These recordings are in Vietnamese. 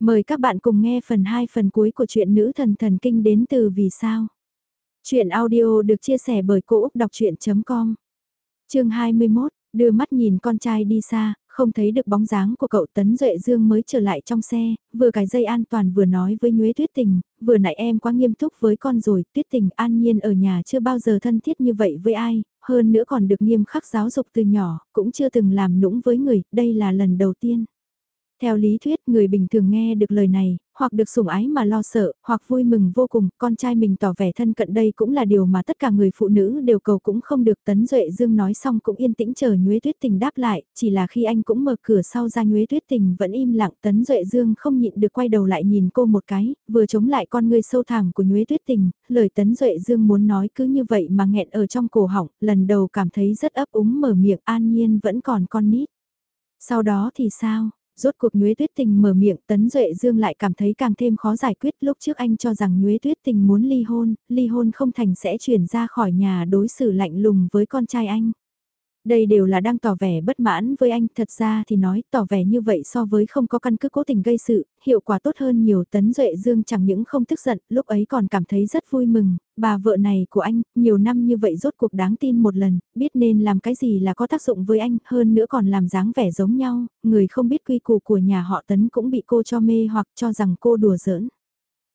Mời các bạn cùng nghe phần 2 phần cuối của truyện nữ thần thần kinh đến từ vì sao. Chuyện audio được chia sẻ bởi Cô Úc Đọc Chuyện.com Chương 21, đưa mắt nhìn con trai đi xa, không thấy được bóng dáng của cậu Tấn Duệ Dương mới trở lại trong xe, vừa cài dây an toàn vừa nói với Nhuế Tuyết Tình, vừa nãy em quá nghiêm túc với con rồi, Tuyết Tình an nhiên ở nhà chưa bao giờ thân thiết như vậy với ai, hơn nữa còn được nghiêm khắc giáo dục từ nhỏ, cũng chưa từng làm nũng với người, đây là lần đầu tiên. Theo lý thuyết, người bình thường nghe được lời này, hoặc được sủng ái mà lo sợ, hoặc vui mừng vô cùng, con trai mình tỏ vẻ thân cận đây cũng là điều mà tất cả người phụ nữ đều cầu cũng không được. Tấn Duệ Dương nói xong cũng yên tĩnh chờ Nhuế Tuyết Tình đáp lại, chỉ là khi anh cũng mở cửa sau ra Nhuế Tuyết Tình vẫn im lặng. Tấn Duệ Dương không nhịn được quay đầu lại nhìn cô một cái, vừa chống lại con người sâu thẳm của Nhuế Tuyết Tình, lời Tấn Duệ Dương muốn nói cứ như vậy mà nghẹn ở trong cổ họng, lần đầu cảm thấy rất ấp úng mở miệng an nhiên vẫn còn con nít. Sau đó thì sao? Rốt cuộc Nhuế Tuyết Tình mở miệng Tấn Duệ Dương lại cảm thấy càng thêm khó giải quyết lúc trước anh cho rằng Nhuế Tuyết Tình muốn ly hôn, ly hôn không thành sẽ chuyển ra khỏi nhà đối xử lạnh lùng với con trai anh. Đây đều là đang tỏ vẻ bất mãn với anh, thật ra thì nói tỏ vẻ như vậy so với không có căn cứ cố tình gây sự, hiệu quả tốt hơn nhiều tấn duệ dương chẳng những không tức giận, lúc ấy còn cảm thấy rất vui mừng, bà vợ này của anh, nhiều năm như vậy rốt cuộc đáng tin một lần, biết nên làm cái gì là có tác dụng với anh, hơn nữa còn làm dáng vẻ giống nhau, người không biết quy củ của nhà họ tấn cũng bị cô cho mê hoặc cho rằng cô đùa giỡn.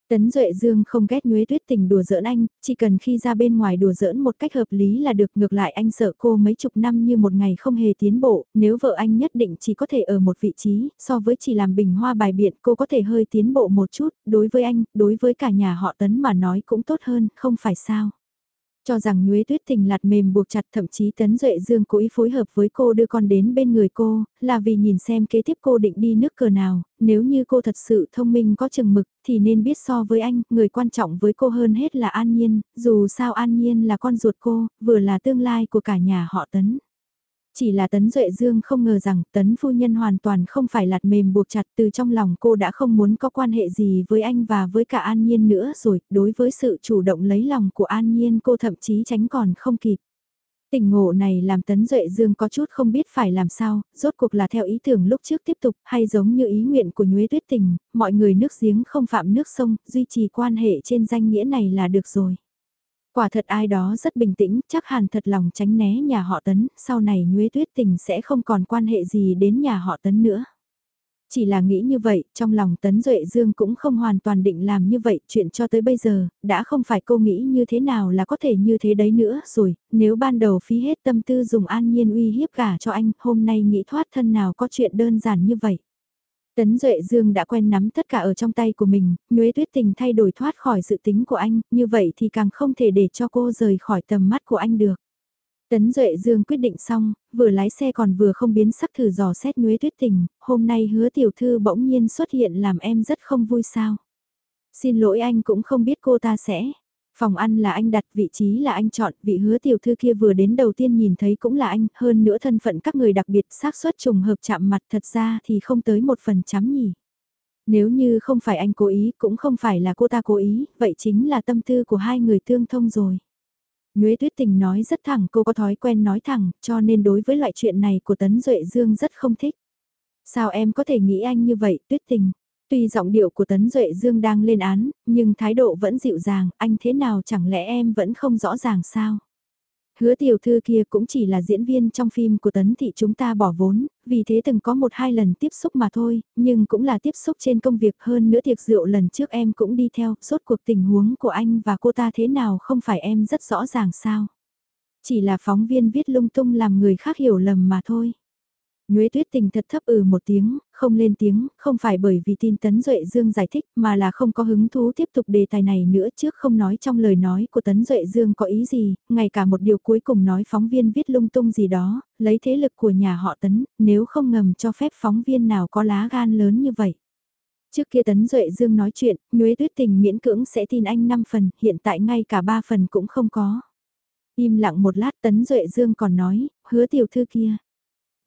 Tấn Duệ Dương không ghét Nhuế Tuyết Tình đùa giỡn anh, chỉ cần khi ra bên ngoài đùa giỡn một cách hợp lý là được ngược lại anh sợ cô mấy chục năm như một ngày không hề tiến bộ, nếu vợ anh nhất định chỉ có thể ở một vị trí, so với chỉ làm bình hoa bài biện cô có thể hơi tiến bộ một chút, đối với anh, đối với cả nhà họ Tấn mà nói cũng tốt hơn, không phải sao. Cho rằng Nhuế Tuyết Tình lạt mềm buộc chặt thậm chí Tấn Duệ Dương cố ý phối hợp với cô đưa con đến bên người cô, là vì nhìn xem kế tiếp cô định đi nước cờ nào, nếu như cô thật sự thông minh có chừng mực thì nên biết so với anh, người quan trọng với cô hơn hết là An Nhiên, dù sao An Nhiên là con ruột cô, vừa là tương lai của cả nhà họ Tấn. Chỉ là Tấn Duệ Dương không ngờ rằng Tấn phu nhân hoàn toàn không phải lạt mềm buộc chặt từ trong lòng cô đã không muốn có quan hệ gì với anh và với cả An Nhiên nữa rồi, đối với sự chủ động lấy lòng của An Nhiên cô thậm chí tránh còn không kịp. Tình ngộ này làm Tấn Duệ Dương có chút không biết phải làm sao, rốt cuộc là theo ý tưởng lúc trước tiếp tục hay giống như ý nguyện của Nhuế Tuyết Tình, mọi người nước giếng không phạm nước sông, duy trì quan hệ trên danh nghĩa này là được rồi. Quả thật ai đó rất bình tĩnh, chắc hẳn thật lòng tránh né nhà họ Tấn, sau này Nhuế Tuyết Tình sẽ không còn quan hệ gì đến nhà họ Tấn nữa. Chỉ là nghĩ như vậy, trong lòng Tấn Duệ Dương cũng không hoàn toàn định làm như vậy, chuyện cho tới bây giờ, đã không phải cô nghĩ như thế nào là có thể như thế đấy nữa rồi, nếu ban đầu phí hết tâm tư dùng an nhiên uy hiếp cả cho anh, hôm nay nghĩ thoát thân nào có chuyện đơn giản như vậy. Tấn Duệ Dương đã quen nắm tất cả ở trong tay của mình, Nhuế Tuyết Tình thay đổi thoát khỏi sự tính của anh, như vậy thì càng không thể để cho cô rời khỏi tầm mắt của anh được. Tấn Duệ Dương quyết định xong, vừa lái xe còn vừa không biến sắc thử dò xét Nhuế Tuyết Tình, hôm nay hứa tiểu thư bỗng nhiên xuất hiện làm em rất không vui sao. Xin lỗi anh cũng không biết cô ta sẽ, Phòng ăn là anh đặt, vị trí là anh chọn, vị hứa tiểu thư kia vừa đến đầu tiên nhìn thấy cũng là anh, hơn nữa thân phận các người đặc biệt xác suất trùng hợp chạm mặt thật ra thì không tới một phần chấm nhỉ. Nếu như không phải anh cố ý, cũng không phải là cô ta cố ý, vậy chính là tâm tư của hai người tương thông rồi. Nhuế Tuyết Tình nói rất thẳng, cô có thói quen nói thẳng, cho nên đối với loại chuyện này của Tấn Duệ Dương rất không thích. Sao em có thể nghĩ anh như vậy, Tuyết Tình? Tuy giọng điệu của Tấn Duệ Dương đang lên án, nhưng thái độ vẫn dịu dàng, anh thế nào chẳng lẽ em vẫn không rõ ràng sao? Hứa tiểu thư kia cũng chỉ là diễn viên trong phim của Tấn Thị chúng ta bỏ vốn, vì thế từng có một hai lần tiếp xúc mà thôi, nhưng cũng là tiếp xúc trên công việc hơn nữa tiệc rượu lần trước em cũng đi theo, suốt cuộc tình huống của anh và cô ta thế nào không phải em rất rõ ràng sao? Chỉ là phóng viên viết lung tung làm người khác hiểu lầm mà thôi. Nhuế tuyết tình thật thấp ừ một tiếng, không lên tiếng, không phải bởi vì tin Tấn Duệ Dương giải thích mà là không có hứng thú tiếp tục đề tài này nữa trước không nói trong lời nói của Tấn Duệ Dương có ý gì, ngay cả một điều cuối cùng nói phóng viên viết lung tung gì đó, lấy thế lực của nhà họ Tấn, nếu không ngầm cho phép phóng viên nào có lá gan lớn như vậy. Trước kia Tấn Duệ Dương nói chuyện, Nhuế tuyết tình miễn cưỡng sẽ tin anh 5 phần, hiện tại ngay cả 3 phần cũng không có. Im lặng một lát Tấn Duệ Dương còn nói, hứa tiểu thư kia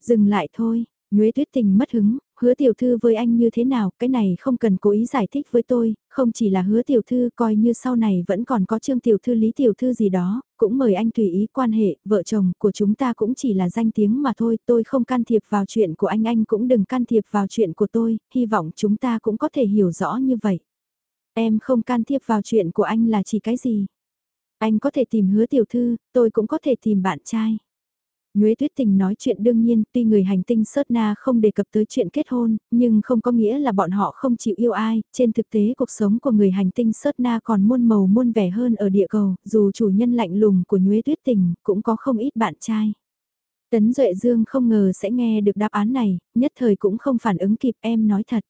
Dừng lại thôi, Nhuế tuyết tình mất hứng, hứa tiểu thư với anh như thế nào, cái này không cần cố ý giải thích với tôi, không chỉ là hứa tiểu thư coi như sau này vẫn còn có trương tiểu thư lý tiểu thư gì đó, cũng mời anh tùy ý quan hệ, vợ chồng của chúng ta cũng chỉ là danh tiếng mà thôi, tôi không can thiệp vào chuyện của anh, anh cũng đừng can thiệp vào chuyện của tôi, hy vọng chúng ta cũng có thể hiểu rõ như vậy. Em không can thiệp vào chuyện của anh là chỉ cái gì? Anh có thể tìm hứa tiểu thư, tôi cũng có thể tìm bạn trai. Nhuế Tuyết Tình nói chuyện đương nhiên, tuy người hành tinh Sớt Na không đề cập tới chuyện kết hôn, nhưng không có nghĩa là bọn họ không chịu yêu ai, trên thực tế cuộc sống của người hành tinh Sớt Na còn muôn màu muôn vẻ hơn ở địa cầu, dù chủ nhân lạnh lùng của Nhuế Tuyết Tình cũng có không ít bạn trai. Tấn Duệ Dương không ngờ sẽ nghe được đáp án này, nhất thời cũng không phản ứng kịp em nói thật.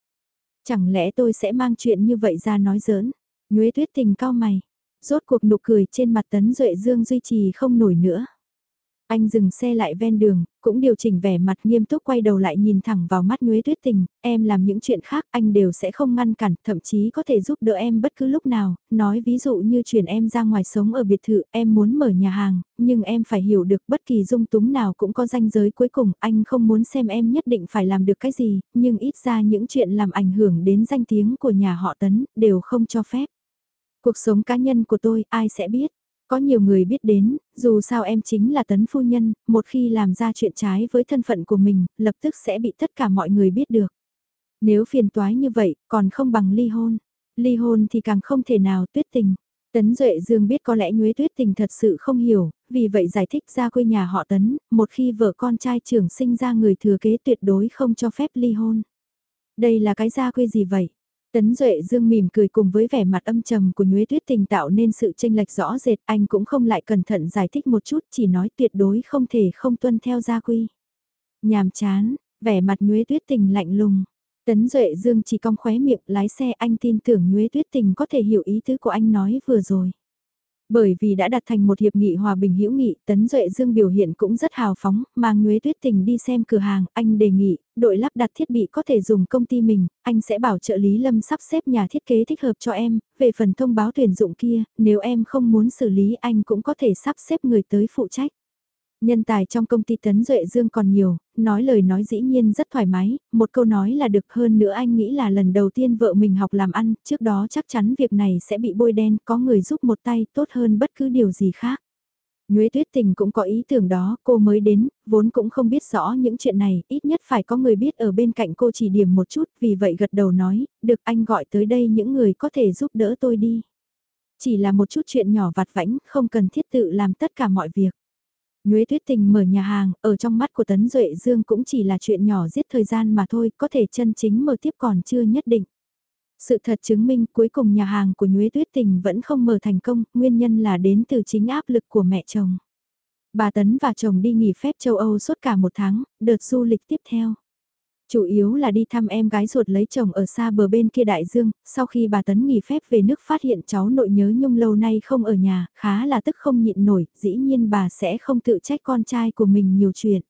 Chẳng lẽ tôi sẽ mang chuyện như vậy ra nói giỡn? Nhuế Tuyết Tình cao mày, rốt cuộc nụ cười trên mặt Tấn Duệ Dương duy trì không nổi nữa. Anh dừng xe lại ven đường, cũng điều chỉnh vẻ mặt nghiêm túc quay đầu lại nhìn thẳng vào mắt Nhuế Tuyết Tình, em làm những chuyện khác anh đều sẽ không ngăn cản, thậm chí có thể giúp đỡ em bất cứ lúc nào, nói ví dụ như chuyển em ra ngoài sống ở biệt thự, em muốn mở nhà hàng, nhưng em phải hiểu được bất kỳ dung túng nào cũng có ranh giới cuối cùng, anh không muốn xem em nhất định phải làm được cái gì, nhưng ít ra những chuyện làm ảnh hưởng đến danh tiếng của nhà họ Tấn, đều không cho phép. Cuộc sống cá nhân của tôi, ai sẽ biết? Có nhiều người biết đến, dù sao em chính là tấn phu nhân, một khi làm ra chuyện trái với thân phận của mình, lập tức sẽ bị tất cả mọi người biết được. Nếu phiền toái như vậy, còn không bằng ly hôn. Ly hôn thì càng không thể nào tuyết tình. Tấn Duệ Dương biết có lẽ Nhuế Tuyết Tình thật sự không hiểu, vì vậy giải thích ra quê nhà họ Tấn, một khi vợ con trai trưởng sinh ra người thừa kế tuyệt đối không cho phép ly hôn. Đây là cái gia quê gì vậy? Tấn Duệ Dương mỉm cười cùng với vẻ mặt âm trầm của Nhuế Tuyết Tình tạo nên sự tranh lệch rõ rệt, anh cũng không lại cẩn thận giải thích một chút, chỉ nói tuyệt đối không thể không tuân theo gia quy. Nhàm chán, vẻ mặt Nhuế Tuyết Tình lạnh lùng. Tấn Duệ Dương chỉ cong khóe miệng lái xe anh tin tưởng Nhuế Tuyết Tình có thể hiểu ý tứ của anh nói vừa rồi. Bởi vì đã đặt thành một hiệp nghị hòa bình hữu nghị, Tấn Duệ Dương biểu hiện cũng rất hào phóng, mang Nhuế Tuyết Tình đi xem cửa hàng, anh đề nghị, đội lắp đặt thiết bị có thể dùng công ty mình, anh sẽ bảo trợ lý Lâm sắp xếp nhà thiết kế thích hợp cho em, về phần thông báo tuyển dụng kia, nếu em không muốn xử lý anh cũng có thể sắp xếp người tới phụ trách. Nhân tài trong công ty Tấn Duệ Dương còn nhiều, nói lời nói dĩ nhiên rất thoải mái, một câu nói là được hơn nữa anh nghĩ là lần đầu tiên vợ mình học làm ăn, trước đó chắc chắn việc này sẽ bị bôi đen, có người giúp một tay tốt hơn bất cứ điều gì khác. Nhuế Tuyết Tình cũng có ý tưởng đó, cô mới đến, vốn cũng không biết rõ những chuyện này, ít nhất phải có người biết ở bên cạnh cô chỉ điểm một chút, vì vậy gật đầu nói, được anh gọi tới đây những người có thể giúp đỡ tôi đi. Chỉ là một chút chuyện nhỏ vặt vãnh, không cần thiết tự làm tất cả mọi việc. Nhuế Tuyết Tình mở nhà hàng, ở trong mắt của Tấn Duệ Dương cũng chỉ là chuyện nhỏ giết thời gian mà thôi, có thể chân chính mở tiếp còn chưa nhất định. Sự thật chứng minh cuối cùng nhà hàng của Nhuế Tuyết Tình vẫn không mở thành công, nguyên nhân là đến từ chính áp lực của mẹ chồng. Bà Tấn và chồng đi nghỉ phép châu Âu suốt cả một tháng, đợt du lịch tiếp theo. Chủ yếu là đi thăm em gái ruột lấy chồng ở xa bờ bên kia đại dương, sau khi bà Tấn nghỉ phép về nước phát hiện cháu nội nhớ nhung lâu nay không ở nhà, khá là tức không nhịn nổi, dĩ nhiên bà sẽ không tự trách con trai của mình nhiều chuyện.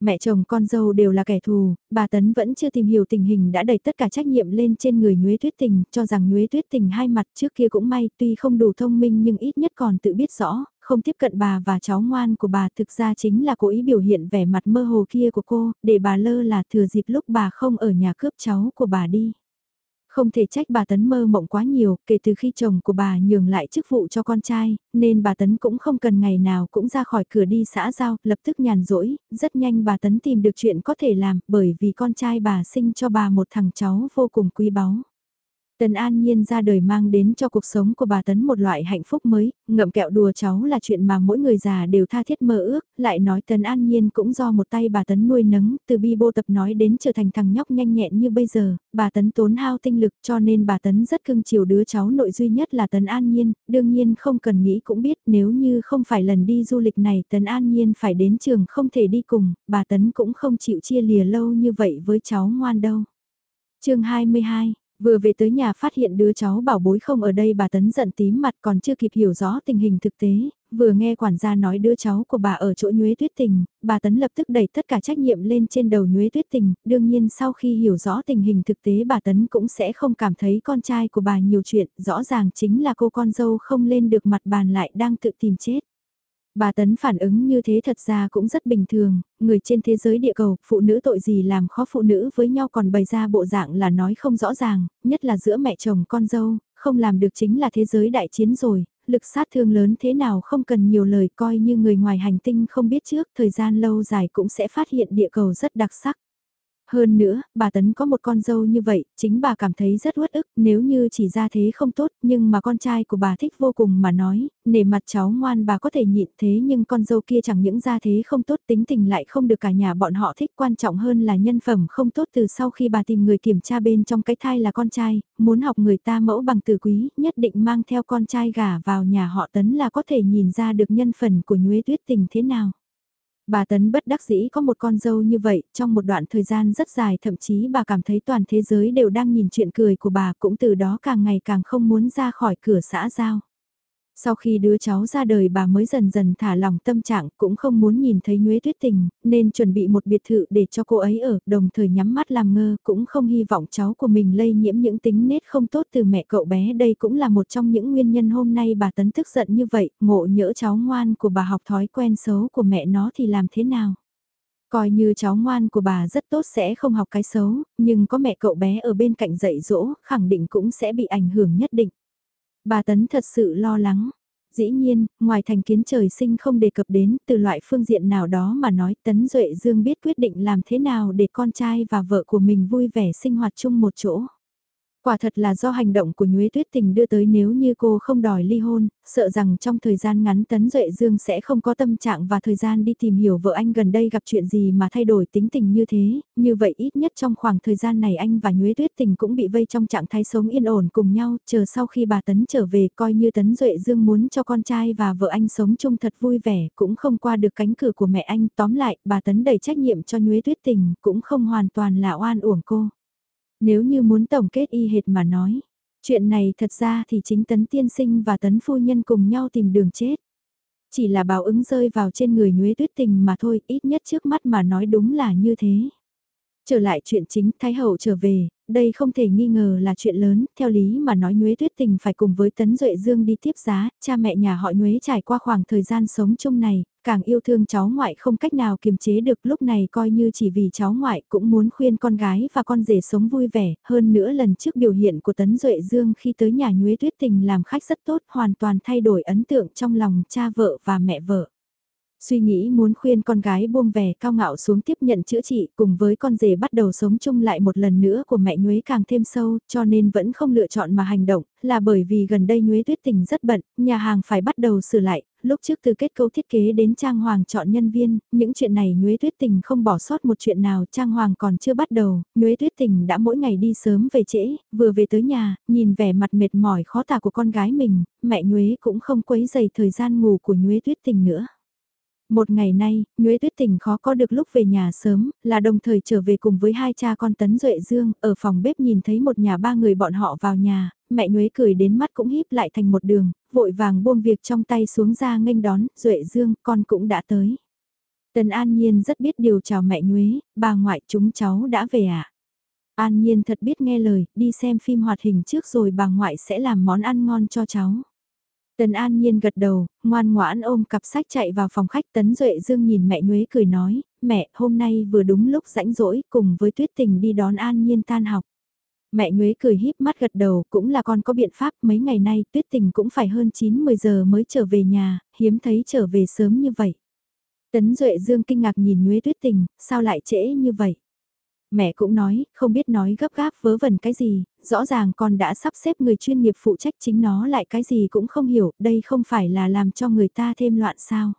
Mẹ chồng con dâu đều là kẻ thù, bà Tấn vẫn chưa tìm hiểu tình hình đã đẩy tất cả trách nhiệm lên trên người Nhuế Tuyết Tình, cho rằng Nhuế Tuyết Tình hai mặt trước kia cũng may, tuy không đủ thông minh nhưng ít nhất còn tự biết rõ, không tiếp cận bà và cháu ngoan của bà thực ra chính là cố ý biểu hiện vẻ mặt mơ hồ kia của cô, để bà lơ là thừa dịp lúc bà không ở nhà cướp cháu của bà đi. Không thể trách bà Tấn mơ mộng quá nhiều, kể từ khi chồng của bà nhường lại chức vụ cho con trai, nên bà Tấn cũng không cần ngày nào cũng ra khỏi cửa đi xã giao, lập tức nhàn rỗi, rất nhanh bà Tấn tìm được chuyện có thể làm, bởi vì con trai bà sinh cho bà một thằng cháu vô cùng quý báu. Tần An Nhiên ra đời mang đến cho cuộc sống của bà Tấn một loại hạnh phúc mới, ngậm kẹo đùa cháu là chuyện mà mỗi người già đều tha thiết mơ ước, lại nói Tần An Nhiên cũng do một tay bà Tấn nuôi nấng, từ bi bô tập nói đến trở thành thằng nhóc nhanh nhẹn như bây giờ, bà Tấn tốn hao tinh lực cho nên bà Tấn rất cưng chiều đứa cháu nội duy nhất là Tần An Nhiên, đương nhiên không cần nghĩ cũng biết nếu như không phải lần đi du lịch này Tần An Nhiên phải đến trường không thể đi cùng, bà Tấn cũng không chịu chia lìa lâu như vậy với cháu ngoan đâu. chương 22 Vừa về tới nhà phát hiện đứa cháu bảo bối không ở đây bà Tấn giận tím mặt còn chưa kịp hiểu rõ tình hình thực tế, vừa nghe quản gia nói đứa cháu của bà ở chỗ nhuế tuyết tình, bà Tấn lập tức đẩy tất cả trách nhiệm lên trên đầu nhuế tuyết tình, đương nhiên sau khi hiểu rõ tình hình thực tế bà Tấn cũng sẽ không cảm thấy con trai của bà nhiều chuyện, rõ ràng chính là cô con dâu không lên được mặt bàn lại đang tự tìm chết. Bà Tấn phản ứng như thế thật ra cũng rất bình thường, người trên thế giới địa cầu, phụ nữ tội gì làm khó phụ nữ với nhau còn bày ra bộ dạng là nói không rõ ràng, nhất là giữa mẹ chồng con dâu, không làm được chính là thế giới đại chiến rồi, lực sát thương lớn thế nào không cần nhiều lời coi như người ngoài hành tinh không biết trước, thời gian lâu dài cũng sẽ phát hiện địa cầu rất đặc sắc. Hơn nữa, bà Tấn có một con dâu như vậy, chính bà cảm thấy rất uất ức nếu như chỉ ra thế không tốt, nhưng mà con trai của bà thích vô cùng mà nói, nể mặt cháu ngoan bà có thể nhịn thế nhưng con dâu kia chẳng những ra thế không tốt tính tình lại không được cả nhà bọn họ thích quan trọng hơn là nhân phẩm không tốt từ sau khi bà tìm người kiểm tra bên trong cái thai là con trai, muốn học người ta mẫu bằng từ quý, nhất định mang theo con trai gả vào nhà họ Tấn là có thể nhìn ra được nhân phần của nhuế tuyết tình thế nào. Bà Tấn bất đắc dĩ có một con dâu như vậy, trong một đoạn thời gian rất dài thậm chí bà cảm thấy toàn thế giới đều đang nhìn chuyện cười của bà cũng từ đó càng ngày càng không muốn ra khỏi cửa xã giao. Sau khi đứa cháu ra đời bà mới dần dần thả lòng tâm trạng cũng không muốn nhìn thấy nhuế tuyết tình, nên chuẩn bị một biệt thự để cho cô ấy ở, đồng thời nhắm mắt làm ngơ cũng không hy vọng cháu của mình lây nhiễm những tính nết không tốt từ mẹ cậu bé. Đây cũng là một trong những nguyên nhân hôm nay bà Tấn tức giận như vậy, ngộ nhỡ cháu ngoan của bà học thói quen xấu của mẹ nó thì làm thế nào? Coi như cháu ngoan của bà rất tốt sẽ không học cái xấu, nhưng có mẹ cậu bé ở bên cạnh dạy dỗ, khẳng định cũng sẽ bị ảnh hưởng nhất định. Bà Tấn thật sự lo lắng. Dĩ nhiên, ngoài thành kiến trời sinh không đề cập đến từ loại phương diện nào đó mà nói Tấn Duệ Dương biết quyết định làm thế nào để con trai và vợ của mình vui vẻ sinh hoạt chung một chỗ. Quả thật là do hành động của Nhuế Tuyết Tình đưa tới nếu như cô không đòi ly hôn, sợ rằng trong thời gian ngắn Tấn Duệ Dương sẽ không có tâm trạng và thời gian đi tìm hiểu vợ anh gần đây gặp chuyện gì mà thay đổi tính tình như thế, như vậy ít nhất trong khoảng thời gian này anh và Nhuế Tuyết Tình cũng bị vây trong trạng thái sống yên ổn cùng nhau, chờ sau khi bà Tấn trở về coi như Tấn Duệ Dương muốn cho con trai và vợ anh sống chung thật vui vẻ, cũng không qua được cánh cửa của mẹ anh, tóm lại, bà Tấn đẩy trách nhiệm cho Nhuế Tuyết Tình, cũng không hoàn toàn là oan uổng cô. Nếu như muốn tổng kết y hệt mà nói, chuyện này thật ra thì chính tấn tiên sinh và tấn phu nhân cùng nhau tìm đường chết. Chỉ là báo ứng rơi vào trên người nhuế tuyết tình mà thôi, ít nhất trước mắt mà nói đúng là như thế. Trở lại chuyện chính, Thái Hậu trở về, đây không thể nghi ngờ là chuyện lớn, theo lý mà nói Nhuế Tuyết Tình phải cùng với Tấn Duệ Dương đi tiếp giá, cha mẹ nhà họ Nhuế trải qua khoảng thời gian sống chung này, càng yêu thương cháu ngoại không cách nào kiềm chế được lúc này coi như chỉ vì cháu ngoại cũng muốn khuyên con gái và con rể sống vui vẻ, hơn nữa lần trước biểu hiện của Tấn Duệ Dương khi tới nhà Nhuế Tuyết Tình làm khách rất tốt, hoàn toàn thay đổi ấn tượng trong lòng cha vợ và mẹ vợ suy nghĩ muốn khuyên con gái buông vẻ cao ngạo xuống tiếp nhận chữa trị cùng với con rể bắt đầu sống chung lại một lần nữa của mẹ Nhuế càng thêm sâu cho nên vẫn không lựa chọn mà hành động là bởi vì gần đây Nhuế tuyết tình rất bận, nhà hàng phải bắt đầu sửa lại, lúc trước từ kết cấu thiết kế đến trang hoàng chọn nhân viên, những chuyện này Nhuế tuyết tình không bỏ sót một chuyện nào trang hoàng còn chưa bắt đầu, Nhuế tuyết tình đã mỗi ngày đi sớm về trễ, vừa về tới nhà, nhìn vẻ mặt mệt mỏi khó tả của con gái mình, mẹ Nhuế cũng không quấy dày thời gian ngủ của Nhuế tuyết tình nữa. Một ngày nay, Nguyễn Tuyết Tình khó có được lúc về nhà sớm, là đồng thời trở về cùng với hai cha con Tấn Duệ Dương, ở phòng bếp nhìn thấy một nhà ba người bọn họ vào nhà, mẹ Nguyễn cười đến mắt cũng híp lại thành một đường, vội vàng buông việc trong tay xuống ra nghênh đón, Duệ Dương, con cũng đã tới. Tần An Nhiên rất biết điều chào mẹ Nguyễn, bà ngoại chúng cháu đã về ạ. À? An Nhiên thật biết nghe lời, đi xem phim hoạt hình trước rồi bà ngoại sẽ làm món ăn ngon cho cháu. Tần An Nhiên gật đầu, ngoan ngoãn ôm cặp sách chạy vào phòng khách Tấn Duệ Dương nhìn mẹ Nhuế cười nói, mẹ, hôm nay vừa đúng lúc rãnh rỗi cùng với Tuyết Tình đi đón An Nhiên tan học. Mẹ Nhuế cười híp mắt gật đầu, cũng là con có biện pháp, mấy ngày nay Tuyết Tình cũng phải hơn 9-10 giờ mới trở về nhà, hiếm thấy trở về sớm như vậy. Tấn Duệ Dương kinh ngạc nhìn Nhuế Tuyết Tình, sao lại trễ như vậy? Mẹ cũng nói, không biết nói gấp gáp vớ vẩn cái gì, rõ ràng con đã sắp xếp người chuyên nghiệp phụ trách chính nó lại cái gì cũng không hiểu, đây không phải là làm cho người ta thêm loạn sao.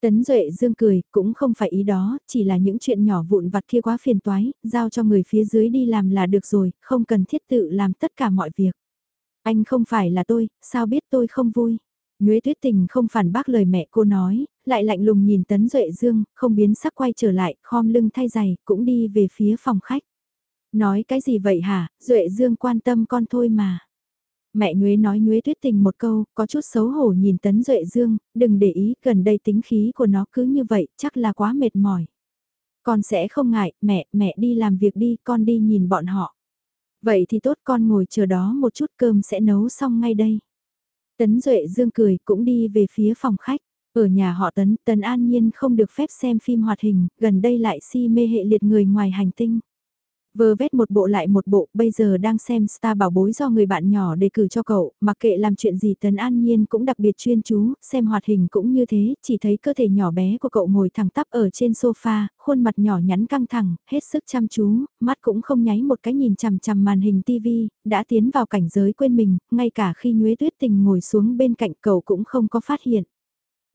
Tấn Duệ Dương cười, cũng không phải ý đó, chỉ là những chuyện nhỏ vụn vặt kia quá phiền toái, giao cho người phía dưới đi làm là được rồi, không cần thiết tự làm tất cả mọi việc. Anh không phải là tôi, sao biết tôi không vui? Nhuế tuyết tình không phản bác lời mẹ cô nói, lại lạnh lùng nhìn Tấn Duệ Dương, không biến sắc quay trở lại, khom lưng thay giày, cũng đi về phía phòng khách. Nói cái gì vậy hả, Duệ Dương quan tâm con thôi mà. Mẹ Nhuế nói Nhuế tuyết tình một câu, có chút xấu hổ nhìn Tấn Duệ Dương, đừng để ý, gần đây tính khí của nó cứ như vậy, chắc là quá mệt mỏi. Con sẽ không ngại, mẹ, mẹ đi làm việc đi, con đi nhìn bọn họ. Vậy thì tốt con ngồi chờ đó một chút cơm sẽ nấu xong ngay đây. Tấn Duệ Dương cười cũng đi về phía phòng khách. Ở nhà họ Tấn, Tấn An Nhiên không được phép xem phim hoạt hình, gần đây lại si mê hệ liệt người ngoài hành tinh. Vơ vét một bộ lại một bộ, bây giờ đang xem Star bảo bối do người bạn nhỏ đề cử cho cậu, mặc kệ làm chuyện gì Tấn An Nhiên cũng đặc biệt chuyên chú, xem hoạt hình cũng như thế, chỉ thấy cơ thể nhỏ bé của cậu ngồi thẳng tắp ở trên sofa, khuôn mặt nhỏ nhắn căng thẳng, hết sức chăm chú, mắt cũng không nháy một cái nhìn chằm chằm màn hình TV, đã tiến vào cảnh giới quên mình, ngay cả khi Nhuế Tuyết Tình ngồi xuống bên cạnh cậu cũng không có phát hiện.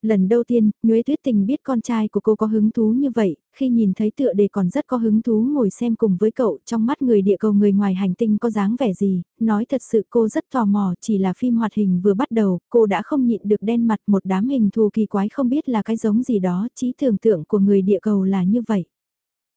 Lần đầu tiên, Nhuế Tuyết Tình biết con trai của cô có hứng thú như vậy, khi nhìn thấy tựa đề còn rất có hứng thú ngồi xem cùng với cậu trong mắt người địa cầu người ngoài hành tinh có dáng vẻ gì, nói thật sự cô rất tò mò chỉ là phim hoạt hình vừa bắt đầu, cô đã không nhịn được đen mặt một đám hình thù kỳ quái không biết là cái giống gì đó, trí tưởng tượng của người địa cầu là như vậy.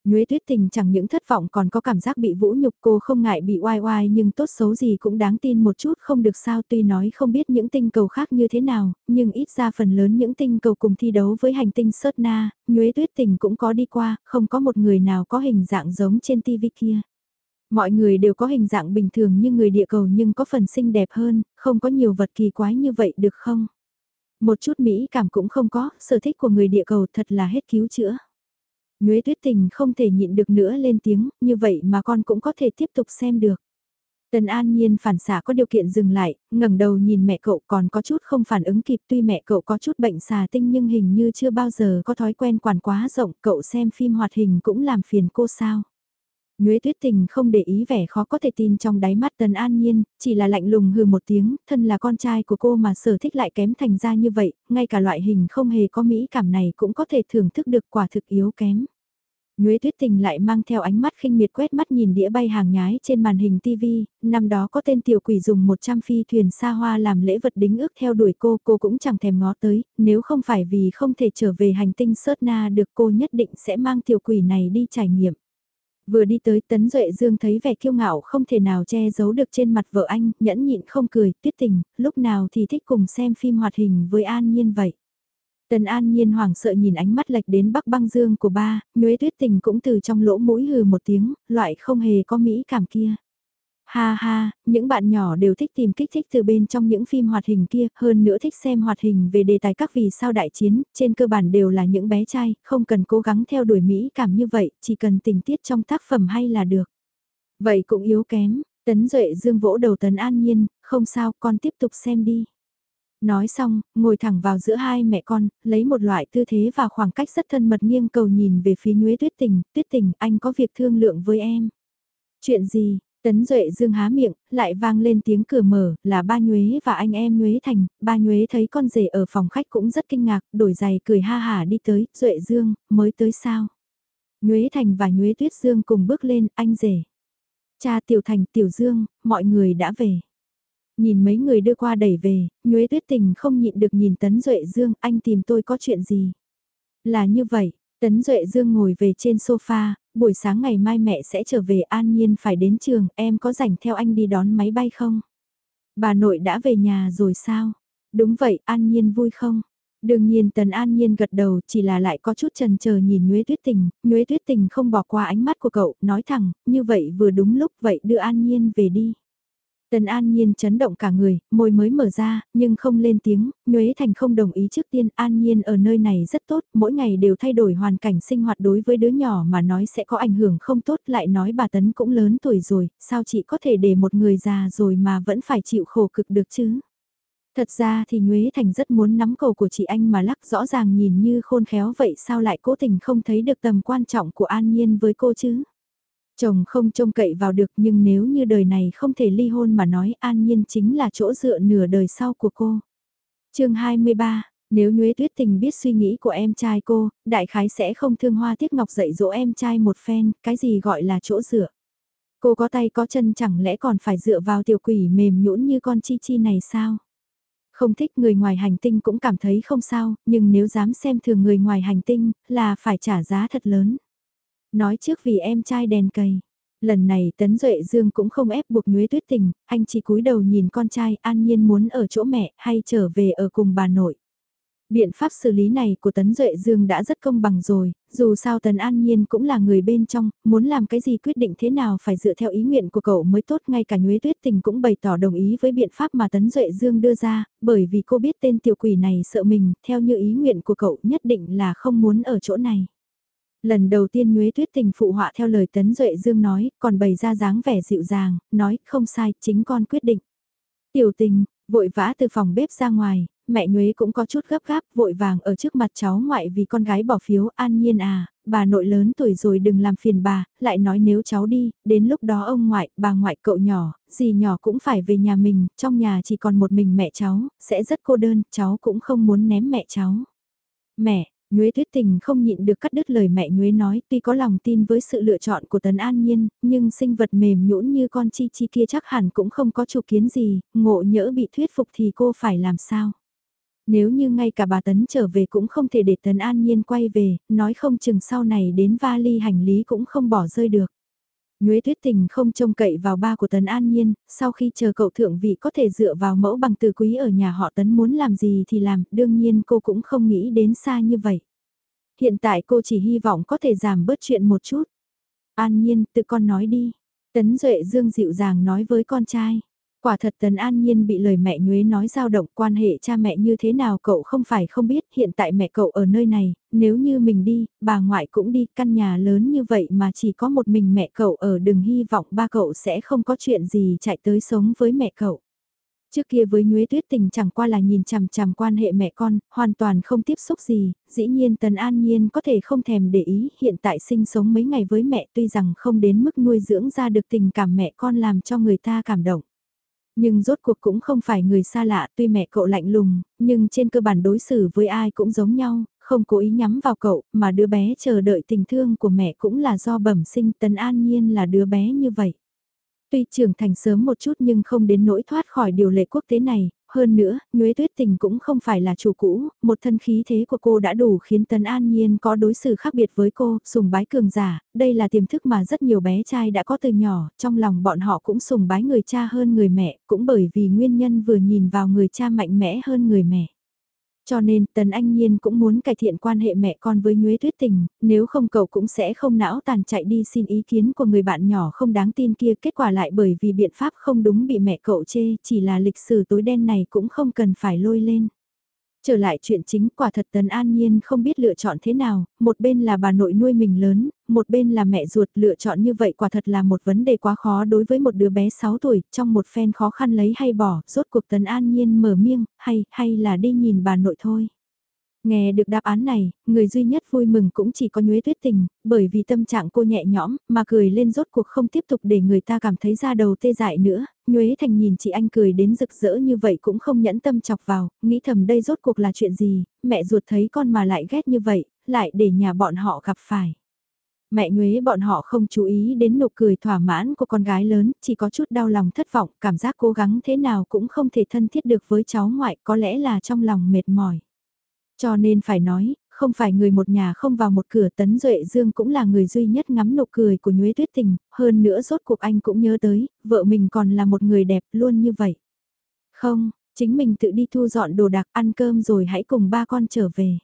Nhuế tuyết tình chẳng những thất vọng còn có cảm giác bị vũ nhục cô không ngại bị oai oai nhưng tốt xấu gì cũng đáng tin một chút không được sao tuy nói không biết những tinh cầu khác như thế nào, nhưng ít ra phần lớn những tinh cầu cùng thi đấu với hành tinh Sớt Na, Nhuế tuyết tình cũng có đi qua, không có một người nào có hình dạng giống trên tivi kia. Mọi người đều có hình dạng bình thường như người địa cầu nhưng có phần xinh đẹp hơn, không có nhiều vật kỳ quái như vậy được không? Một chút mỹ cảm cũng không có, sở thích của người địa cầu thật là hết cứu chữa. Nhuế tuyết tình không thể nhịn được nữa lên tiếng, như vậy mà con cũng có thể tiếp tục xem được. Tần An Nhiên phản xạ có điều kiện dừng lại, ngẩng đầu nhìn mẹ cậu còn có chút không phản ứng kịp tuy mẹ cậu có chút bệnh xà tinh nhưng hình như chưa bao giờ có thói quen quản quá rộng cậu xem phim hoạt hình cũng làm phiền cô sao. Nhuế tuyết tình không để ý vẻ khó có thể tin trong đáy mắt Tần An Nhiên, chỉ là lạnh lùng hừ một tiếng, thân là con trai của cô mà sở thích lại kém thành ra như vậy, ngay cả loại hình không hề có mỹ cảm này cũng có thể thưởng thức được quả thực yếu kém. Nhuế tuyết tình lại mang theo ánh mắt khinh miệt quét mắt nhìn đĩa bay hàng nhái trên màn hình TV, năm đó có tên tiểu quỷ dùng 100 phi thuyền xa hoa làm lễ vật đính ước theo đuổi cô, cô cũng chẳng thèm ngó tới, nếu không phải vì không thể trở về hành tinh Sớt Na được cô nhất định sẽ mang tiểu quỷ này đi trải nghiệm. Vừa đi tới Tấn Duệ Dương thấy vẻ kiêu ngạo không thể nào che giấu được trên mặt vợ anh, nhẫn nhịn không cười, tuyết tình, lúc nào thì thích cùng xem phim hoạt hình với An Nhiên vậy. Tần An Nhiên hoảng sợ nhìn ánh mắt lệch đến bắc băng dương của ba, nhuế tuyết tình cũng từ trong lỗ mũi hừ một tiếng, loại không hề có mỹ cảm kia. Ha ha, những bạn nhỏ đều thích tìm kích thích từ bên trong những phim hoạt hình kia, hơn nữa thích xem hoạt hình về đề tài các vì sao đại chiến, trên cơ bản đều là những bé trai, không cần cố gắng theo đuổi mỹ cảm như vậy, chỉ cần tình tiết trong tác phẩm hay là được. Vậy cũng yếu kém, Tấn Duệ dương vỗ đầu Tấn An Nhiên, không sao, con tiếp tục xem đi. Nói xong, ngồi thẳng vào giữa hai mẹ con, lấy một loại tư thế và khoảng cách rất thân mật nghiêng cầu nhìn về phía Nhuế Tuyết Tình, Tuyết Tình, anh có việc thương lượng với em. Chuyện gì? Tấn Duệ Dương há miệng, lại vang lên tiếng cửa mở, là ba Nhuế và anh em Nhuế Thành, ba Nhuế thấy con rể ở phòng khách cũng rất kinh ngạc, đổi giày cười ha hả đi tới, Duệ Dương, mới tới sao? Nhuế Thành và Nhuế Tuyết Dương cùng bước lên, anh rể. Cha Tiểu Thành, Tiểu Dương, mọi người đã về. Nhìn mấy người đưa qua đẩy về, Nhuế Tuyết Tình không nhịn được nhìn Tấn Duệ Dương, anh tìm tôi có chuyện gì? Là như vậy, Tấn Duệ Dương ngồi về trên sofa, buổi sáng ngày mai mẹ sẽ trở về an nhiên phải đến trường, em có rảnh theo anh đi đón máy bay không? Bà nội đã về nhà rồi sao? Đúng vậy, an nhiên vui không? Đương nhiên Tần An Nhiên gật đầu chỉ là lại có chút trần chờ nhìn Nhuế Tuyết Tình, Nhuế Tuyết Tình không bỏ qua ánh mắt của cậu, nói thẳng, như vậy vừa đúng lúc vậy đưa An Nhiên về đi. Tần An Nhiên chấn động cả người, môi mới mở ra, nhưng không lên tiếng, Nhuế Thành không đồng ý trước tiên, An Nhiên ở nơi này rất tốt, mỗi ngày đều thay đổi hoàn cảnh sinh hoạt đối với đứa nhỏ mà nói sẽ có ảnh hưởng không tốt, lại nói bà Tấn cũng lớn tuổi rồi, sao chị có thể để một người già rồi mà vẫn phải chịu khổ cực được chứ? Thật ra thì Nhuế Thành rất muốn nắm cầu của chị anh mà lắc rõ ràng nhìn như khôn khéo vậy sao lại cố tình không thấy được tầm quan trọng của An Nhiên với cô chứ? Chồng không trông cậy vào được nhưng nếu như đời này không thể ly hôn mà nói an nhiên chính là chỗ dựa nửa đời sau của cô. chương 23, nếu Nhuế Tuyết Tình biết suy nghĩ của em trai cô, đại khái sẽ không thương hoa tiếc ngọc dạy dỗ em trai một phen, cái gì gọi là chỗ dựa. Cô có tay có chân chẳng lẽ còn phải dựa vào tiểu quỷ mềm nhũn như con chi chi này sao? Không thích người ngoài hành tinh cũng cảm thấy không sao, nhưng nếu dám xem thường người ngoài hành tinh, là phải trả giá thật lớn. Nói trước vì em trai đèn cầy. Lần này Tấn Duệ Dương cũng không ép buộc Nhuế Tuyết Tình, anh chỉ cúi đầu nhìn con trai an nhiên muốn ở chỗ mẹ hay trở về ở cùng bà nội. Biện pháp xử lý này của Tấn Duệ Dương đã rất công bằng rồi, Dù sao Tần An Nhiên cũng là người bên trong, muốn làm cái gì quyết định thế nào phải dựa theo ý nguyện của cậu mới tốt ngay cả Nhuế Tuyết Tình cũng bày tỏ đồng ý với biện pháp mà Tấn Duệ Dương đưa ra, bởi vì cô biết tên tiểu quỷ này sợ mình, theo như ý nguyện của cậu nhất định là không muốn ở chỗ này. Lần đầu tiên Nhuế Tuyết Tình phụ họa theo lời Tấn Duệ Dương nói, còn bày ra dáng vẻ dịu dàng, nói không sai, chính con quyết định. Tiểu tình, vội vã từ phòng bếp ra ngoài, mẹ Nhuế cũng có chút gấp gáp, vội vàng ở trước mặt cháu ngoại vì con gái bỏ phiếu an nhiên à, bà nội lớn tuổi rồi đừng làm phiền bà, lại nói nếu cháu đi, đến lúc đó ông ngoại, bà ngoại cậu nhỏ, gì nhỏ cũng phải về nhà mình, trong nhà chỉ còn một mình mẹ cháu, sẽ rất cô đơn, cháu cũng không muốn ném mẹ cháu. Mẹ, Nhuế Thuyết Tình không nhịn được cắt đứt lời mẹ Nhuế nói tuy có lòng tin với sự lựa chọn của Tấn An Nhiên, nhưng sinh vật mềm nhũn như con chi chi kia chắc hẳn cũng không có chủ kiến gì, ngộ nhỡ bị thuyết phục thì cô phải làm sao? Nếu như ngay cả bà Tấn trở về cũng không thể để Tấn An Nhiên quay về, nói không chừng sau này đến vali hành lý cũng không bỏ rơi được. Nhuế Tuyết Tình không trông cậy vào ba của Tấn An Nhiên, sau khi chờ cậu thượng vị có thể dựa vào mẫu bằng từ quý ở nhà họ Tấn muốn làm gì thì làm, đương nhiên cô cũng không nghĩ đến xa như vậy. Hiện tại cô chỉ hy vọng có thể giảm bớt chuyện một chút. An Nhiên, tự con nói đi. Tấn Duệ Dương dịu dàng nói với con trai. Quả thật Tấn An Nhiên bị lời mẹ Nhuế nói dao động quan hệ cha mẹ như thế nào cậu không phải không biết hiện tại mẹ cậu ở nơi này, nếu như mình đi, bà ngoại cũng đi căn nhà lớn như vậy mà chỉ có một mình mẹ cậu ở đừng hy vọng ba cậu sẽ không có chuyện gì chạy tới sống với mẹ cậu. Trước kia với Nhuế Tuyết Tình chẳng qua là nhìn chằm chằm quan hệ mẹ con, hoàn toàn không tiếp xúc gì, dĩ nhiên Tần An Nhiên có thể không thèm để ý, hiện tại sinh sống mấy ngày với mẹ tuy rằng không đến mức nuôi dưỡng ra được tình cảm mẹ con làm cho người ta cảm động. Nhưng rốt cuộc cũng không phải người xa lạ tuy mẹ cậu lạnh lùng, nhưng trên cơ bản đối xử với ai cũng giống nhau, không cố ý nhắm vào cậu, mà đứa bé chờ đợi tình thương của mẹ cũng là do bẩm sinh tấn an nhiên là đứa bé như vậy. Tuy trưởng thành sớm một chút nhưng không đến nỗi thoát khỏi điều lệ quốc tế này, hơn nữa, Nhuế Tuyết Tình cũng không phải là chủ cũ, một thân khí thế của cô đã đủ khiến tần An Nhiên có đối xử khác biệt với cô, sùng bái cường giả, đây là tiềm thức mà rất nhiều bé trai đã có từ nhỏ, trong lòng bọn họ cũng sùng bái người cha hơn người mẹ, cũng bởi vì nguyên nhân vừa nhìn vào người cha mạnh mẽ hơn người mẹ. Cho nên Tần Anh Nhiên cũng muốn cải thiện quan hệ mẹ con với Nhuế Tuyết Tình, nếu không cậu cũng sẽ không não tàn chạy đi xin ý kiến của người bạn nhỏ không đáng tin kia kết quả lại bởi vì biện pháp không đúng bị mẹ cậu chê, chỉ là lịch sử tối đen này cũng không cần phải lôi lên. Trở lại chuyện chính quả thật Tần An Nhiên không biết lựa chọn thế nào, một bên là bà nội nuôi mình lớn, một bên là mẹ ruột lựa chọn như vậy quả thật là một vấn đề quá khó đối với một đứa bé 6 tuổi, trong một phen khó khăn lấy hay bỏ, rốt cuộc Tần An Nhiên mở miêng, hay, hay là đi nhìn bà nội thôi. Nghe được đáp án này, người duy nhất vui mừng cũng chỉ có nhuế tuyết tình, bởi vì tâm trạng cô nhẹ nhõm, mà cười lên rốt cuộc không tiếp tục để người ta cảm thấy ra đầu tê dại nữa, nhuế thành nhìn chị anh cười đến rực rỡ như vậy cũng không nhẫn tâm chọc vào, nghĩ thầm đây rốt cuộc là chuyện gì, mẹ ruột thấy con mà lại ghét như vậy, lại để nhà bọn họ gặp phải. Mẹ nhuế bọn họ không chú ý đến nụ cười thỏa mãn của con gái lớn, chỉ có chút đau lòng thất vọng, cảm giác cố gắng thế nào cũng không thể thân thiết được với cháu ngoại, có lẽ là trong lòng mệt mỏi. Cho nên phải nói, không phải người một nhà không vào một cửa Tấn Duệ Dương cũng là người duy nhất ngắm nụ cười của Nhuế Tuyết Tình, hơn nữa rốt cuộc anh cũng nhớ tới, vợ mình còn là một người đẹp luôn như vậy. Không, chính mình tự đi thu dọn đồ đạc ăn cơm rồi hãy cùng ba con trở về.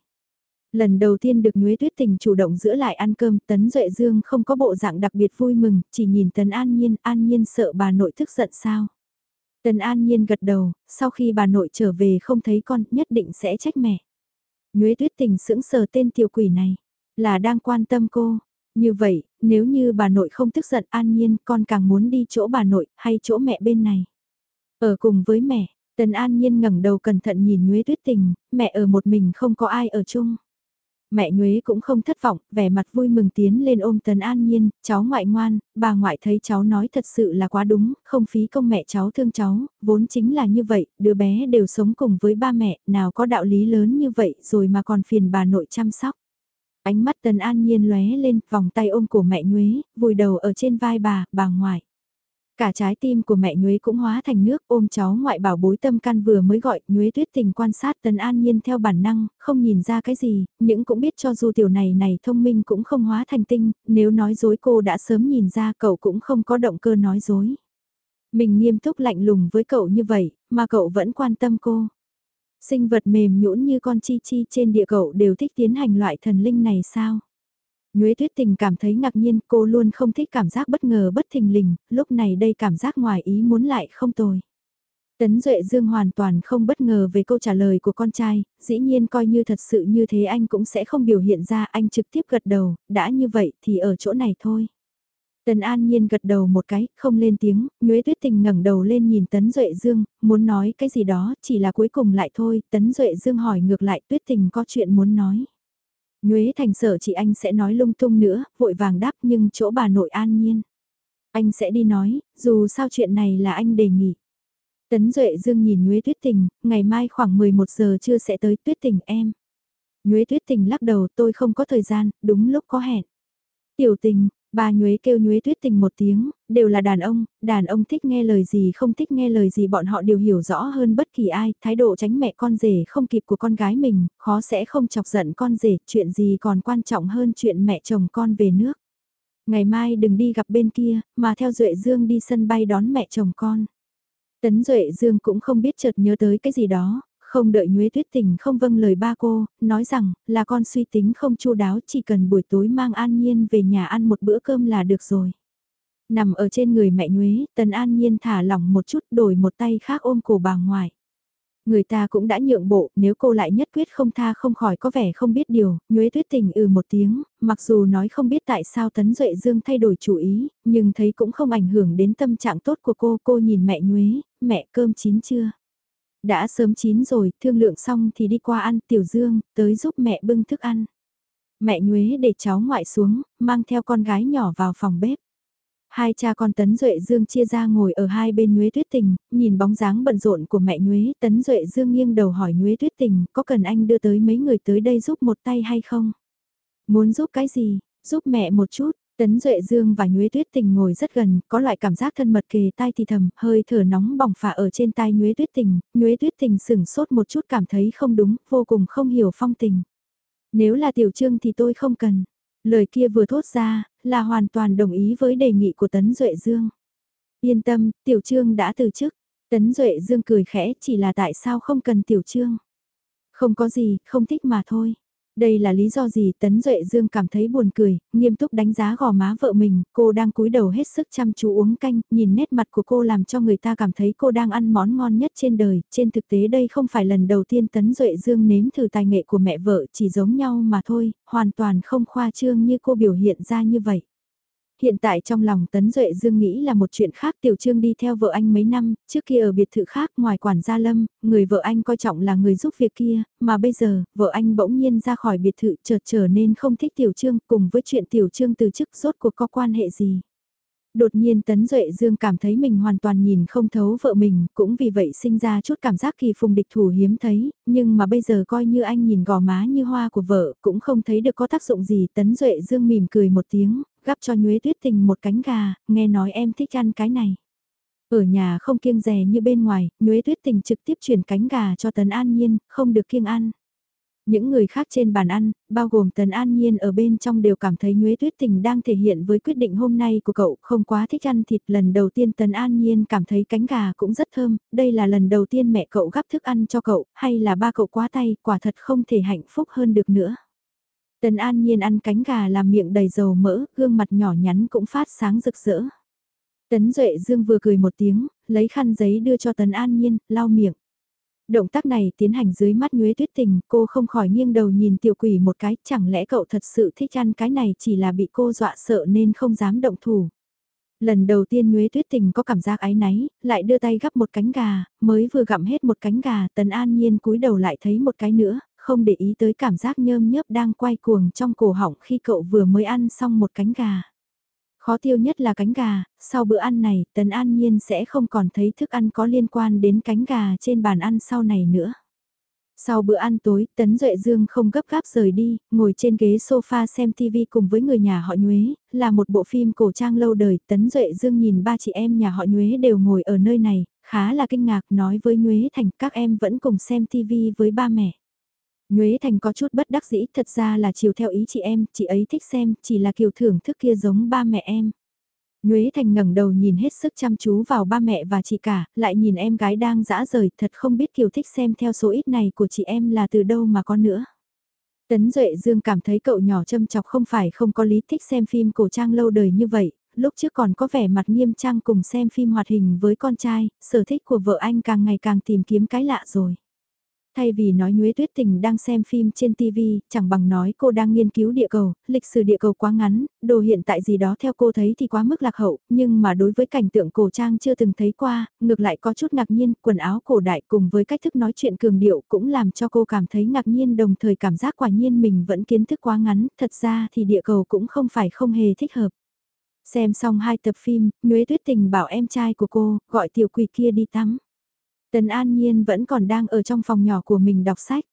Lần đầu tiên được Nhuế Tuyết Tình chủ động giữa lại ăn cơm, Tấn Duệ Dương không có bộ dạng đặc biệt vui mừng, chỉ nhìn Tấn An Nhiên, An Nhiên sợ bà nội thức giận sao. Tấn An Nhiên gật đầu, sau khi bà nội trở về không thấy con, nhất định sẽ trách mẹ. Nhuế tuyết tình sững sờ tên tiểu quỷ này, là đang quan tâm cô. Như vậy, nếu như bà nội không tức giận an nhiên con càng muốn đi chỗ bà nội hay chỗ mẹ bên này. Ở cùng với mẹ, Tần An Nhiên ngẩng đầu cẩn thận nhìn Nhuế Tuyết Tình, mẹ ở một mình không có ai ở chung. Mẹ Nhuế cũng không thất vọng, vẻ mặt vui mừng tiến lên ôm Tần An Nhiên, cháu ngoại ngoan, bà ngoại thấy cháu nói thật sự là quá đúng, không phí công mẹ cháu thương cháu, vốn chính là như vậy, đứa bé đều sống cùng với ba mẹ, nào có đạo lý lớn như vậy rồi mà còn phiền bà nội chăm sóc. Ánh mắt Tần An Nhiên lóe lên, vòng tay ôm của mẹ Nhuế, vùi đầu ở trên vai bà, bà ngoại. Cả trái tim của mẹ Nhuế cũng hóa thành nước ôm cháu ngoại bảo bối tâm căn vừa mới gọi Nhuế tuyết tình quan sát Tần An Nhiên theo bản năng, không nhìn ra cái gì, những cũng biết cho dù tiểu này này thông minh cũng không hóa thành tinh, nếu nói dối cô đã sớm nhìn ra cậu cũng không có động cơ nói dối. Mình nghiêm túc lạnh lùng với cậu như vậy, mà cậu vẫn quan tâm cô. Sinh vật mềm nhũn như con chi chi trên địa cậu đều thích tiến hành loại thần linh này sao? Nhuế Tuyết Tình cảm thấy ngạc nhiên, cô luôn không thích cảm giác bất ngờ bất thình lình, lúc này đây cảm giác ngoài ý muốn lại không tồi. Tấn Duệ Dương hoàn toàn không bất ngờ về câu trả lời của con trai, dĩ nhiên coi như thật sự như thế anh cũng sẽ không biểu hiện ra anh trực tiếp gật đầu, đã như vậy thì ở chỗ này thôi. Tần An Nhiên gật đầu một cái, không lên tiếng, Nhuế Tuyết Tình ngẩng đầu lên nhìn Tấn Duệ Dương, muốn nói cái gì đó, chỉ là cuối cùng lại thôi, Tấn Duệ Dương hỏi ngược lại Tuyết Tình có chuyện muốn nói. Nhuế Thành sợ chị anh sẽ nói lung tung nữa, vội vàng đáp nhưng chỗ bà nội An Nhiên. Anh sẽ đi nói, dù sao chuyện này là anh đề nghị. Tấn Duệ Dương nhìn Nhuế Tuyết Tình, ngày mai khoảng 11 giờ chưa sẽ tới Tuyết Tình em. Nhuế Tuyết Tình lắc đầu tôi không có thời gian, đúng lúc có hẹn. Tiểu tình, Bà Nhuế kêu Nhuế Tuyết Tình một tiếng, đều là đàn ông, đàn ông thích nghe lời gì không thích nghe lời gì bọn họ đều hiểu rõ hơn bất kỳ ai, thái độ tránh mẹ con rể không kịp của con gái mình, khó sẽ không chọc giận con rể, chuyện gì còn quan trọng hơn chuyện mẹ chồng con về nước. Ngày mai đừng đi gặp bên kia, mà theo Duệ Dương đi sân bay đón mẹ chồng con. Tấn Duệ Dương cũng không biết chợt nhớ tới cái gì đó, không đợi Nhuế Tuyết Tình không vâng lời ba cô, nói rằng là con suy tính không chu đáo chỉ cần buổi tối mang An Nhiên về nhà ăn một bữa cơm là được rồi. Nằm ở trên người mẹ Nhuế, Tần An Nhiên thả lỏng một chút đổi một tay khác ôm cổ bà ngoại. Người ta cũng đã nhượng bộ, nếu cô lại nhất quyết không tha không khỏi có vẻ không biết điều, Nhuế Tuyết Tình ừ một tiếng, mặc dù nói không biết tại sao Tấn Duệ Dương thay đổi chủ ý, nhưng thấy cũng không ảnh hưởng đến tâm trạng tốt của cô, cô nhìn mẹ Nhuế, mẹ cơm chín chưa? Đã sớm chín rồi, thương lượng xong thì đi qua ăn Tiểu Dương, tới giúp mẹ bưng thức ăn. Mẹ nhuế để cháu ngoại xuống, mang theo con gái nhỏ vào phòng bếp. Hai cha con Tấn Duệ Dương chia ra ngồi ở hai bên Nhuế Tuyết Tình, nhìn bóng dáng bận rộn của mẹ Nhuế, Tấn Duệ Dương nghiêng đầu hỏi Nhuế Tuyết Tình, có cần anh đưa tới mấy người tới đây giúp một tay hay không? Muốn giúp cái gì? Giúp mẹ một chút, Tấn Duệ Dương và Nhuế Tuyết Tình ngồi rất gần, có loại cảm giác thân mật kề tai thì thầm, hơi thở nóng bỏng phả ở trên tai Nhuế Tuyết Tình, Nhuế Tuyết Tình sửng sốt một chút cảm thấy không đúng, vô cùng không hiểu phong tình. Nếu là tiểu trương thì tôi không cần. Lời kia vừa thốt ra, là hoàn toàn đồng ý với đề nghị của Tấn Duệ Dương. Yên tâm, tiểu trương đã từ chức. Tấn Duệ Dương cười khẽ chỉ là tại sao không cần tiểu trương. Không có gì, không thích mà thôi. Đây là lý do gì Tấn Duệ Dương cảm thấy buồn cười, nghiêm túc đánh giá gò má vợ mình, cô đang cúi đầu hết sức chăm chú uống canh, nhìn nét mặt của cô làm cho người ta cảm thấy cô đang ăn món ngon nhất trên đời, trên thực tế đây không phải lần đầu tiên Tấn Duệ Dương nếm thử tài nghệ của mẹ vợ chỉ giống nhau mà thôi, hoàn toàn không khoa trương như cô biểu hiện ra như vậy. Hiện tại trong lòng Tấn Duệ Dương nghĩ là một chuyện khác Tiểu Trương đi theo vợ anh mấy năm, trước kia ở biệt thự khác ngoài quản gia Lâm, người vợ anh coi trọng là người giúp việc kia, mà bây giờ, vợ anh bỗng nhiên ra khỏi biệt thự chợt trở nên không thích Tiểu Trương cùng với chuyện Tiểu Trương từ chức rốt cuộc có quan hệ gì. Đột nhiên Tấn Duệ Dương cảm thấy mình hoàn toàn nhìn không thấu vợ mình, cũng vì vậy sinh ra chút cảm giác kỳ phùng địch thủ hiếm thấy, nhưng mà bây giờ coi như anh nhìn gò má như hoa của vợ, cũng không thấy được có tác dụng gì. Tấn Duệ Dương mỉm cười một tiếng, gắp cho Nhuế Tuyết Tình một cánh gà, nghe nói em thích ăn cái này. Ở nhà không kiêng rè như bên ngoài, Nhuế Tuyết Tình trực tiếp chuyển cánh gà cho Tấn An Nhiên, không được kiêng ăn. Những người khác trên bàn ăn, bao gồm Tần An Nhiên ở bên trong đều cảm thấy Nhuế Tuyết Tình đang thể hiện với quyết định hôm nay của cậu không quá thích ăn thịt. Lần đầu tiên Tần An Nhiên cảm thấy cánh gà cũng rất thơm, đây là lần đầu tiên mẹ cậu gắp thức ăn cho cậu, hay là ba cậu quá tay, quả thật không thể hạnh phúc hơn được nữa. Tần An Nhiên ăn cánh gà làm miệng đầy dầu mỡ, gương mặt nhỏ nhắn cũng phát sáng rực rỡ. Tấn Duệ Dương vừa cười một tiếng, lấy khăn giấy đưa cho Tần An Nhiên, lau miệng. Động tác này tiến hành dưới mắt nhuế tuyết tình, cô không khỏi nghiêng đầu nhìn tiểu quỷ một cái, chẳng lẽ cậu thật sự thích ăn cái này chỉ là bị cô dọa sợ nên không dám động thủ. Lần đầu tiên Nhuế Tuyết Tình có cảm giác ái náy, lại đưa tay gắp một cánh gà, mới vừa gặm hết một cánh gà, Tần An Nhiên cúi đầu lại thấy một cái nữa, không để ý tới cảm giác nhơm nhớp đang quay cuồng trong cổ họng khi cậu vừa mới ăn xong một cánh gà. Khó tiêu nhất là cánh gà, sau bữa ăn này, Tần An Nhiên sẽ không còn thấy thức ăn có liên quan đến cánh gà trên bàn ăn sau này nữa. Sau bữa ăn tối, Tấn Duệ Dương không gấp gáp rời đi, ngồi trên ghế sofa xem TV cùng với người nhà họ Nhuế, là một bộ phim cổ trang lâu đời. Tấn Duệ Dương nhìn ba chị em nhà họ Nhuế đều ngồi ở nơi này, khá là kinh ngạc nói với Nhuế Thành các em vẫn cùng xem TV với ba mẹ. Nhuế Thành có chút bất đắc dĩ, thật ra là chiều theo ý chị em, chị ấy thích xem, chỉ là kiều thưởng thức kia giống ba mẹ em. Nhuế Thành ngẩng đầu nhìn hết sức chăm chú vào ba mẹ và chị cả, lại nhìn em gái đang dã rời, thật không biết kiều thích xem theo số ít này của chị em là từ đâu mà có nữa. Tấn Duệ Dương cảm thấy cậu nhỏ châm chọc không phải không có lý thích xem phim cổ trang lâu đời như vậy, lúc trước còn có vẻ mặt nghiêm trang cùng xem phim hoạt hình với con trai, sở thích của vợ anh càng ngày càng tìm kiếm cái lạ rồi. Thay vì nói Nhuế Tuyết Tình đang xem phim trên TV, chẳng bằng nói cô đang nghiên cứu địa cầu, lịch sử địa cầu quá ngắn, đồ hiện tại gì đó theo cô thấy thì quá mức lạc hậu, nhưng mà đối với cảnh tượng cổ trang chưa từng thấy qua, ngược lại có chút ngạc nhiên, quần áo cổ đại cùng với cách thức nói chuyện cường điệu cũng làm cho cô cảm thấy ngạc nhiên đồng thời cảm giác quả nhiên mình vẫn kiến thức quá ngắn, thật ra thì địa cầu cũng không phải không hề thích hợp. Xem xong hai tập phim, Nhuế Tuyết Tình bảo em trai của cô, gọi tiểu quỷ kia đi tắm. Tần An Nhiên vẫn còn đang ở trong phòng nhỏ của mình đọc sách.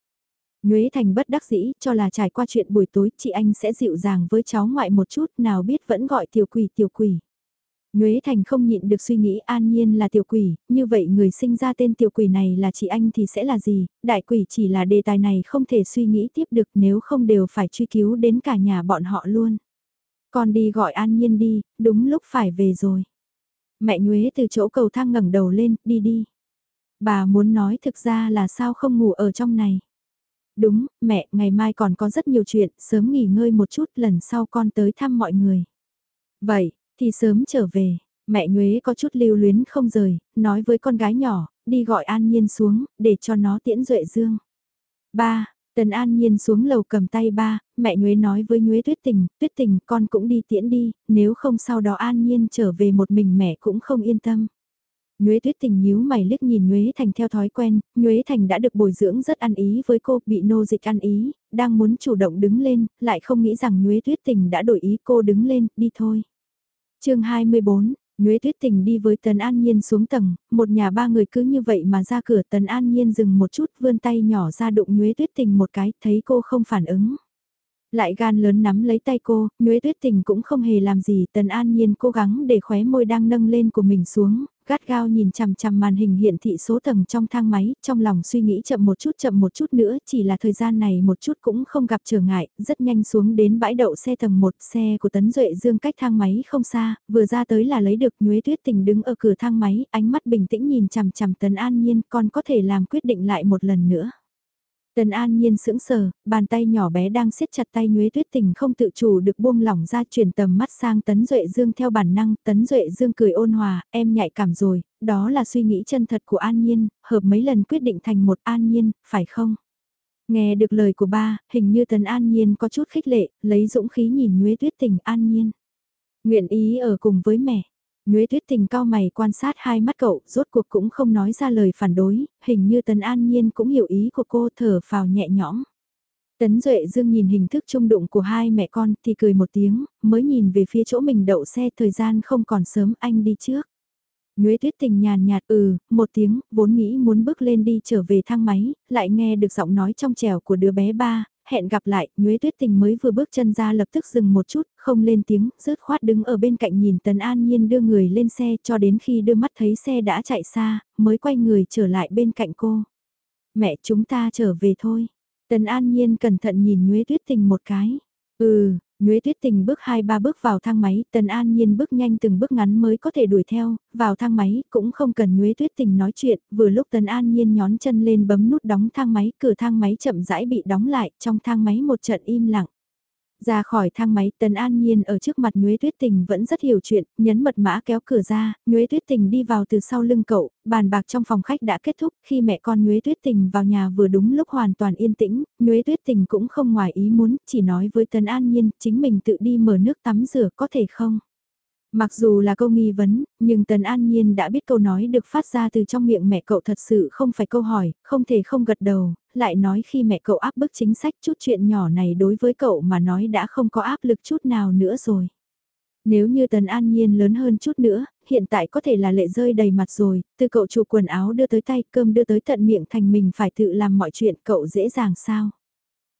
Nhuế Thành bất đắc dĩ cho là trải qua chuyện buổi tối chị anh sẽ dịu dàng với cháu ngoại một chút nào biết vẫn gọi tiểu quỷ tiểu quỷ. Nhuế Thành không nhịn được suy nghĩ an nhiên là tiểu quỷ, như vậy người sinh ra tên tiểu quỷ này là chị anh thì sẽ là gì, đại quỷ chỉ là đề tài này không thể suy nghĩ tiếp được nếu không đều phải truy cứu đến cả nhà bọn họ luôn. Con đi gọi an nhiên đi, đúng lúc phải về rồi. Mẹ Nhuế từ chỗ cầu thang ngẩng đầu lên, đi đi. Bà muốn nói thực ra là sao không ngủ ở trong này. Đúng, mẹ, ngày mai còn có rất nhiều chuyện, sớm nghỉ ngơi một chút, lần sau con tới thăm mọi người. Vậy, thì sớm trở về, mẹ Nhuế có chút lưu luyến không rời, nói với con gái nhỏ, đi gọi An Nhiên xuống, để cho nó tiễn Duệ Dương. Ba, Tần An Nhiên xuống lầu cầm tay ba, mẹ Nhuế nói với Nhuế Tuyết Tình, Tuyết Tình con cũng đi tiễn đi, nếu không sau đó An Nhiên trở về một mình mẹ cũng không yên tâm. Nhuế Tuyết Tình nhíu mày liếc nhìn Nhuế Thành theo thói quen, Nhuế Thành đã được bồi dưỡng rất ăn ý với cô, bị nô dịch ăn ý, đang muốn chủ động đứng lên, lại không nghĩ rằng Nhuế Tuyết Tình đã đổi ý cô đứng lên, đi thôi. chương 24, Nhuế Tuyết Tình đi với Tần An Nhiên xuống tầng, một nhà ba người cứ như vậy mà ra cửa Tần An Nhiên dừng một chút vươn tay nhỏ ra đụng Nhuế Tuyết Tình một cái, thấy cô không phản ứng. Lại gan lớn nắm lấy tay cô, Nhuế Tuyết Tình cũng không hề làm gì, Tần An Nhiên cố gắng để khóe môi đang nâng lên của mình xuống, gắt gao nhìn chằm chằm màn hình hiển thị số tầng trong thang máy, trong lòng suy nghĩ chậm một chút chậm một chút nữa, chỉ là thời gian này một chút cũng không gặp trở ngại, rất nhanh xuống đến bãi đậu xe tầng 1, xe của Tấn Duệ Dương cách thang máy không xa, vừa ra tới là lấy được Nhuế Tuyết Tình đứng ở cửa thang máy, ánh mắt bình tĩnh nhìn chằm chằm Tấn An Nhiên, còn có thể làm quyết định lại một lần nữa. Tần An Nhiên sững sờ, bàn tay nhỏ bé đang siết chặt tay Nhuế Tuyết Tình không tự chủ được buông lỏng ra chuyển tầm mắt sang Tấn Duệ Dương theo bản năng, Tấn Duệ Dương cười ôn hòa, em nhạy cảm rồi, đó là suy nghĩ chân thật của An Nhiên, hợp mấy lần quyết định thành một An Nhiên, phải không? Nghe được lời của ba, hình như Tần An Nhiên có chút khích lệ, lấy dũng khí nhìn Nhuế Tuyết Tình An Nhiên. Nguyện ý ở cùng với mẹ. Nhuế tuyết tình cao mày quan sát hai mắt cậu, rốt cuộc cũng không nói ra lời phản đối, hình như Tấn An Nhiên cũng hiểu ý của cô thở phào nhẹ nhõm. Tấn Duệ Dương nhìn hình thức trung đụng của hai mẹ con thì cười một tiếng, mới nhìn về phía chỗ mình đậu xe thời gian không còn sớm anh đi trước. Nhuế tuyết tình nhàn nhạt ừ, một tiếng, vốn nghĩ muốn bước lên đi trở về thang máy, lại nghe được giọng nói trong trẻo của đứa bé ba, hẹn gặp lại, Nhuế Tuyết Tình mới vừa bước chân ra lập tức dừng một chút, không lên tiếng, rớt khoát đứng ở bên cạnh nhìn Tần An Nhiên đưa người lên xe cho đến khi đưa mắt thấy xe đã chạy xa, mới quay người trở lại bên cạnh cô. Mẹ chúng ta trở về thôi. Tần An Nhiên cẩn thận nhìn Nhuế Tuyết Tình một cái. Ừ, Nhuế Tuyết Tình bước hai ba bước vào thang máy, Tần An Nhiên bước nhanh từng bước ngắn mới có thể đuổi theo, vào thang máy cũng không cần Nhuế Tuyết Tình nói chuyện, vừa lúc Tần An Nhiên nhón chân lên bấm nút đóng thang máy, cửa thang máy chậm rãi bị đóng lại, trong thang máy một trận im lặng. Ra khỏi thang máy, Tần An Nhiên ở trước mặt Nhuế Tuyết Tình vẫn rất hiểu chuyện, nhấn mật mã kéo cửa ra, Nhuế Tuyết Tình đi vào từ sau lưng cậu, bàn bạc trong phòng khách đã kết thúc, khi mẹ con Nhuế Tuyết Tình vào nhà vừa đúng lúc hoàn toàn yên tĩnh, Nhuế Tuyết Tình cũng không ngoài ý muốn, chỉ nói với Tần An Nhiên, chính mình tự đi mở nước tắm rửa có thể không? Mặc dù là câu nghi vấn, nhưng Tần An Nhiên đã biết câu nói được phát ra từ trong miệng mẹ cậu thật sự không phải câu hỏi, không thể không gật đầu, lại nói khi mẹ cậu áp bức chính sách chút chuyện nhỏ này đối với cậu mà nói đã không có áp lực chút nào nữa rồi. Nếu như Tần An Nhiên lớn hơn chút nữa, hiện tại có thể là lệ rơi đầy mặt rồi, từ cậu chủ quần áo đưa tới tay cơm đưa tới tận miệng thành mình phải tự làm mọi chuyện cậu dễ dàng sao?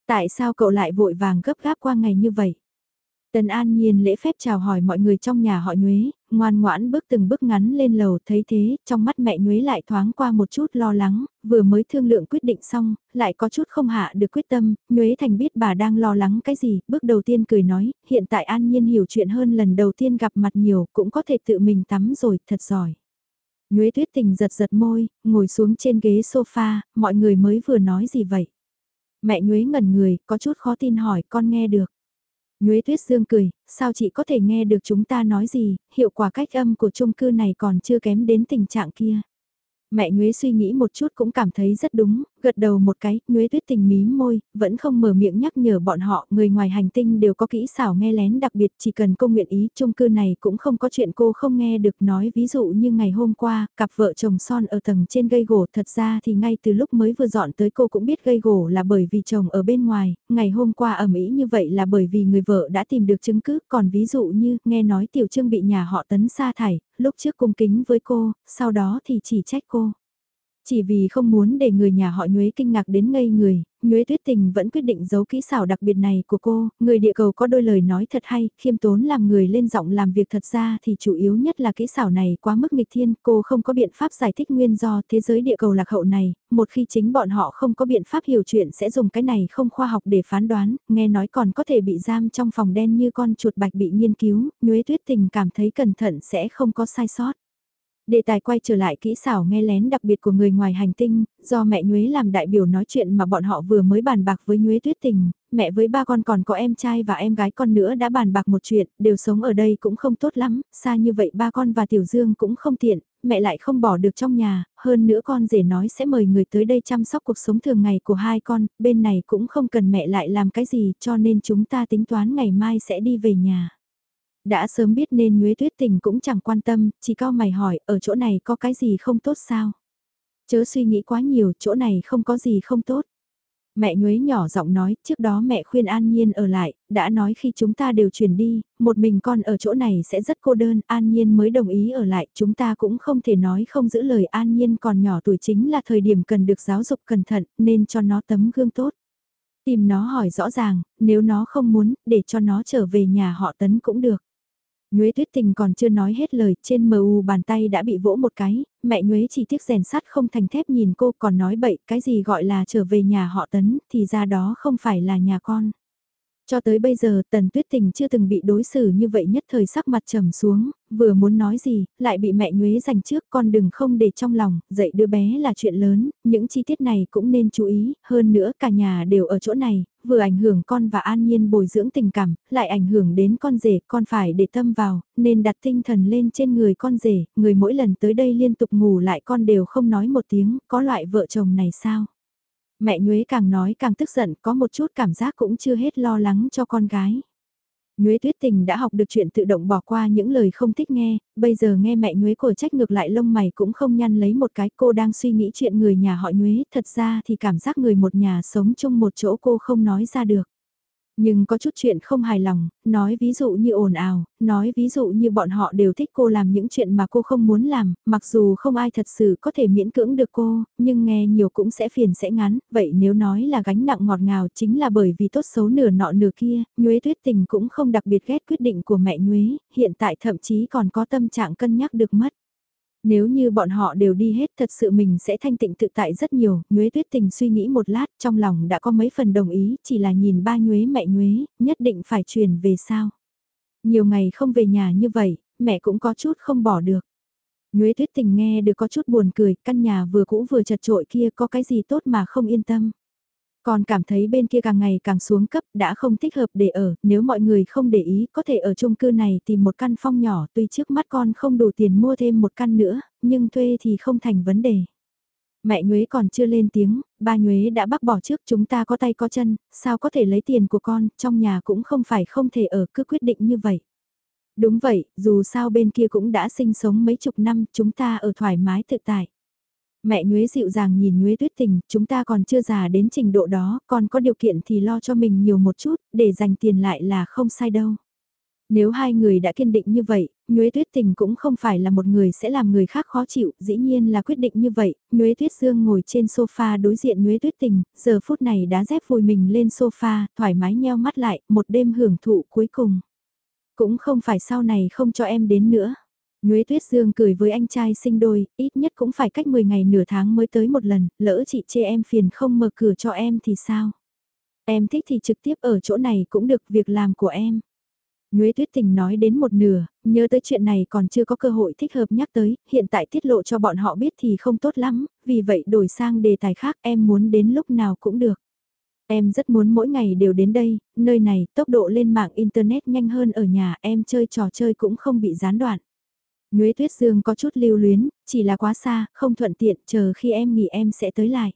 Tại sao cậu lại vội vàng gấp gáp qua ngày như vậy? Tần An Nhiên lễ phép chào hỏi mọi người trong nhà họ Nhuế, ngoan ngoãn bước từng bước ngắn lên lầu thấy thế, trong mắt mẹ Nhuế lại thoáng qua một chút lo lắng, vừa mới thương lượng quyết định xong, lại có chút không hạ được quyết tâm, Nhuế Thành biết bà đang lo lắng cái gì, bước đầu tiên cười nói, hiện tại An Nhiên hiểu chuyện hơn lần đầu tiên gặp mặt nhiều, cũng có thể tự mình tắm rồi, thật giỏi. Nhuế Tuyết Tình giật giật môi, ngồi xuống trên ghế sofa, mọi người mới vừa nói gì vậy? Mẹ Nhuế ngẩn người, có chút khó tin hỏi con nghe được. Nhuế Tuyết Dương cười, sao chị có thể nghe được chúng ta nói gì, hiệu quả cách âm của chung cư này còn chưa kém đến tình trạng kia. Mẹ Nhuế suy nghĩ một chút cũng cảm thấy rất đúng, gật đầu một cái, Nhuế tuyết tình mí môi, vẫn không mở miệng nhắc nhở bọn họ, người ngoài hành tinh đều có kỹ xảo nghe lén đặc biệt, chỉ cần cô nguyện ý, chung cư này cũng không có chuyện cô không nghe được nói ví dụ như ngày hôm qua, cặp vợ chồng son ở tầng trên gây gỗ, thật ra thì ngay từ lúc mới vừa dọn tới cô cũng biết gây gỗ là bởi vì chồng ở bên ngoài, ngày hôm qua ở Mỹ như vậy là bởi vì người vợ đã tìm được chứng cứ, còn ví dụ như, nghe nói tiểu trương bị nhà họ tấn sa thải, lúc trước cung kính với cô, sau đó thì chỉ trách cô. Chỉ vì không muốn để người nhà họ Nhuế kinh ngạc đến ngây người, Nhuế Tuyết Tình vẫn quyết định giấu kỹ xảo đặc biệt này của cô, người địa cầu có đôi lời nói thật hay, khiêm tốn làm người lên giọng làm việc thật ra thì chủ yếu nhất là kỹ xảo này quá mức nghịch thiên, cô không có biện pháp giải thích nguyên do thế giới địa cầu lạc hậu này, một khi chính bọn họ không có biện pháp hiểu chuyện sẽ dùng cái này không khoa học để phán đoán, nghe nói còn có thể bị giam trong phòng đen như con chuột bạch bị nghiên cứu, Nhuế Tuyết Tình cảm thấy cẩn thận sẽ không có sai sót. Đề tài quay trở lại kỹ xảo nghe lén đặc biệt của người ngoài hành tinh, do mẹ Nhuế làm đại biểu nói chuyện mà bọn họ vừa mới bàn bạc với Nhuế tuyết tình, mẹ với ba con còn có em trai và em gái con nữa đã bàn bạc một chuyện, đều sống ở đây cũng không tốt lắm, xa như vậy ba con và Tiểu Dương cũng không tiện, mẹ lại không bỏ được trong nhà, hơn nữa con rể nói sẽ mời người tới đây chăm sóc cuộc sống thường ngày của hai con, bên này cũng không cần mẹ lại làm cái gì cho nên chúng ta tính toán ngày mai sẽ đi về nhà. Đã sớm biết nên Nhuế Tuyết Tình cũng chẳng quan tâm, chỉ cao mày hỏi, ở chỗ này có cái gì không tốt sao? Chớ suy nghĩ quá nhiều, chỗ này không có gì không tốt. Mẹ Nhuế nhỏ giọng nói, trước đó mẹ khuyên An Nhiên ở lại, đã nói khi chúng ta đều chuyển đi, một mình con ở chỗ này sẽ rất cô đơn, An Nhiên mới đồng ý ở lại, chúng ta cũng không thể nói không giữ lời An Nhiên còn nhỏ tuổi chính là thời điểm cần được giáo dục cẩn thận, nên cho nó tấm gương tốt. Tìm nó hỏi rõ ràng, nếu nó không muốn, để cho nó trở về nhà họ tấn cũng được. Nhuế tuyết tình còn chưa nói hết lời, trên mờ u bàn tay đã bị vỗ một cái, mẹ Nhuế chỉ tiếc rèn sắt không thành thép nhìn cô còn nói bậy, cái gì gọi là trở về nhà họ tấn, thì ra đó không phải là nhà con. Cho tới bây giờ tần tuyết tình chưa từng bị đối xử như vậy nhất thời sắc mặt trầm xuống, vừa muốn nói gì, lại bị mẹ nhuế dành trước con đừng không để trong lòng, dạy đứa bé là chuyện lớn, những chi tiết này cũng nên chú ý, hơn nữa cả nhà đều ở chỗ này, vừa ảnh hưởng con và an nhiên bồi dưỡng tình cảm, lại ảnh hưởng đến con rể, con phải để tâm vào, nên đặt tinh thần lên trên người con rể, người mỗi lần tới đây liên tục ngủ lại con đều không nói một tiếng, có loại vợ chồng này sao? Mẹ Nhuế càng nói càng tức giận, có một chút cảm giác cũng chưa hết lo lắng cho con gái. Nhuế tuyết tình đã học được chuyện tự động bỏ qua những lời không thích nghe, bây giờ nghe mẹ Nhuế cổ trách ngược lại lông mày cũng không nhăn lấy một cái cô đang suy nghĩ chuyện người nhà họ Nhuế, thật ra thì cảm giác người một nhà sống chung một chỗ cô không nói ra được. Nhưng có chút chuyện không hài lòng, nói ví dụ như ồn ào, nói ví dụ như bọn họ đều thích cô làm những chuyện mà cô không muốn làm, mặc dù không ai thật sự có thể miễn cưỡng được cô, nhưng nghe nhiều cũng sẽ phiền sẽ ngắn, vậy nếu nói là gánh nặng ngọt ngào chính là bởi vì tốt xấu nửa nọ nửa kia, Nhuế Tuyết Tình cũng không đặc biệt ghét quyết định của mẹ Nhuế, hiện tại thậm chí còn có tâm trạng cân nhắc được mất. Nếu như bọn họ đều đi hết thật sự mình sẽ thanh tịnh tự tại rất nhiều, Nhuế tuyết tình suy nghĩ một lát trong lòng đã có mấy phần đồng ý, chỉ là nhìn ba Nhuế mẹ Nhuế, nhất định phải truyền về sao. Nhiều ngày không về nhà như vậy, mẹ cũng có chút không bỏ được. Nhuế tuyết tình nghe được có chút buồn cười, căn nhà vừa cũ vừa chật trội kia có cái gì tốt mà không yên tâm. Còn cảm thấy bên kia càng ngày càng xuống cấp đã không thích hợp để ở, nếu mọi người không để ý có thể ở chung cư này tìm một căn phong nhỏ tuy trước mắt con không đủ tiền mua thêm một căn nữa, nhưng thuê thì không thành vấn đề. Mẹ Nhuế còn chưa lên tiếng, ba Nhuế đã bác bỏ trước chúng ta có tay có chân, sao có thể lấy tiền của con, trong nhà cũng không phải không thể ở cứ quyết định như vậy. Đúng vậy, dù sao bên kia cũng đã sinh sống mấy chục năm, chúng ta ở thoải mái tự tại. Mẹ Nhuế dịu dàng nhìn Nhuế tuyết tình, chúng ta còn chưa già đến trình độ đó, còn có điều kiện thì lo cho mình nhiều một chút, để dành tiền lại là không sai đâu. Nếu hai người đã kiên định như vậy, Nhuế Tuyết Tình cũng không phải là một người sẽ làm người khác khó chịu, dĩ nhiên là quyết định như vậy. Nhuế Tuyết Dương ngồi trên sofa đối diện Nhuế Tuyết Tình, giờ phút này đã dép vùi mình lên sofa, thoải mái nheo mắt lại, một đêm hưởng thụ cuối cùng. Cũng không phải sau này không cho em đến nữa. Nhuế Tuyết Dương cười với anh trai sinh đôi, ít nhất cũng phải cách 10 ngày nửa tháng mới tới một lần, lỡ chị chê em phiền không mở cửa cho em thì sao? Em thích thì trực tiếp ở chỗ này cũng được việc làm của em. Nhuế Tuyết Tình nói đến một nửa, nhớ tới chuyện này còn chưa có cơ hội thích hợp nhắc tới, hiện tại tiết lộ cho bọn họ biết thì không tốt lắm, vì vậy đổi sang đề tài khác em muốn đến lúc nào cũng được. Em rất muốn mỗi ngày đều đến đây, nơi này tốc độ lên mạng Internet nhanh hơn ở nhà em chơi trò chơi cũng không bị gián đoạn. Nhuế Tuyết Dương có chút lưu luyến, chỉ là quá xa, không thuận tiện, chờ khi em nghỉ em sẽ tới lại.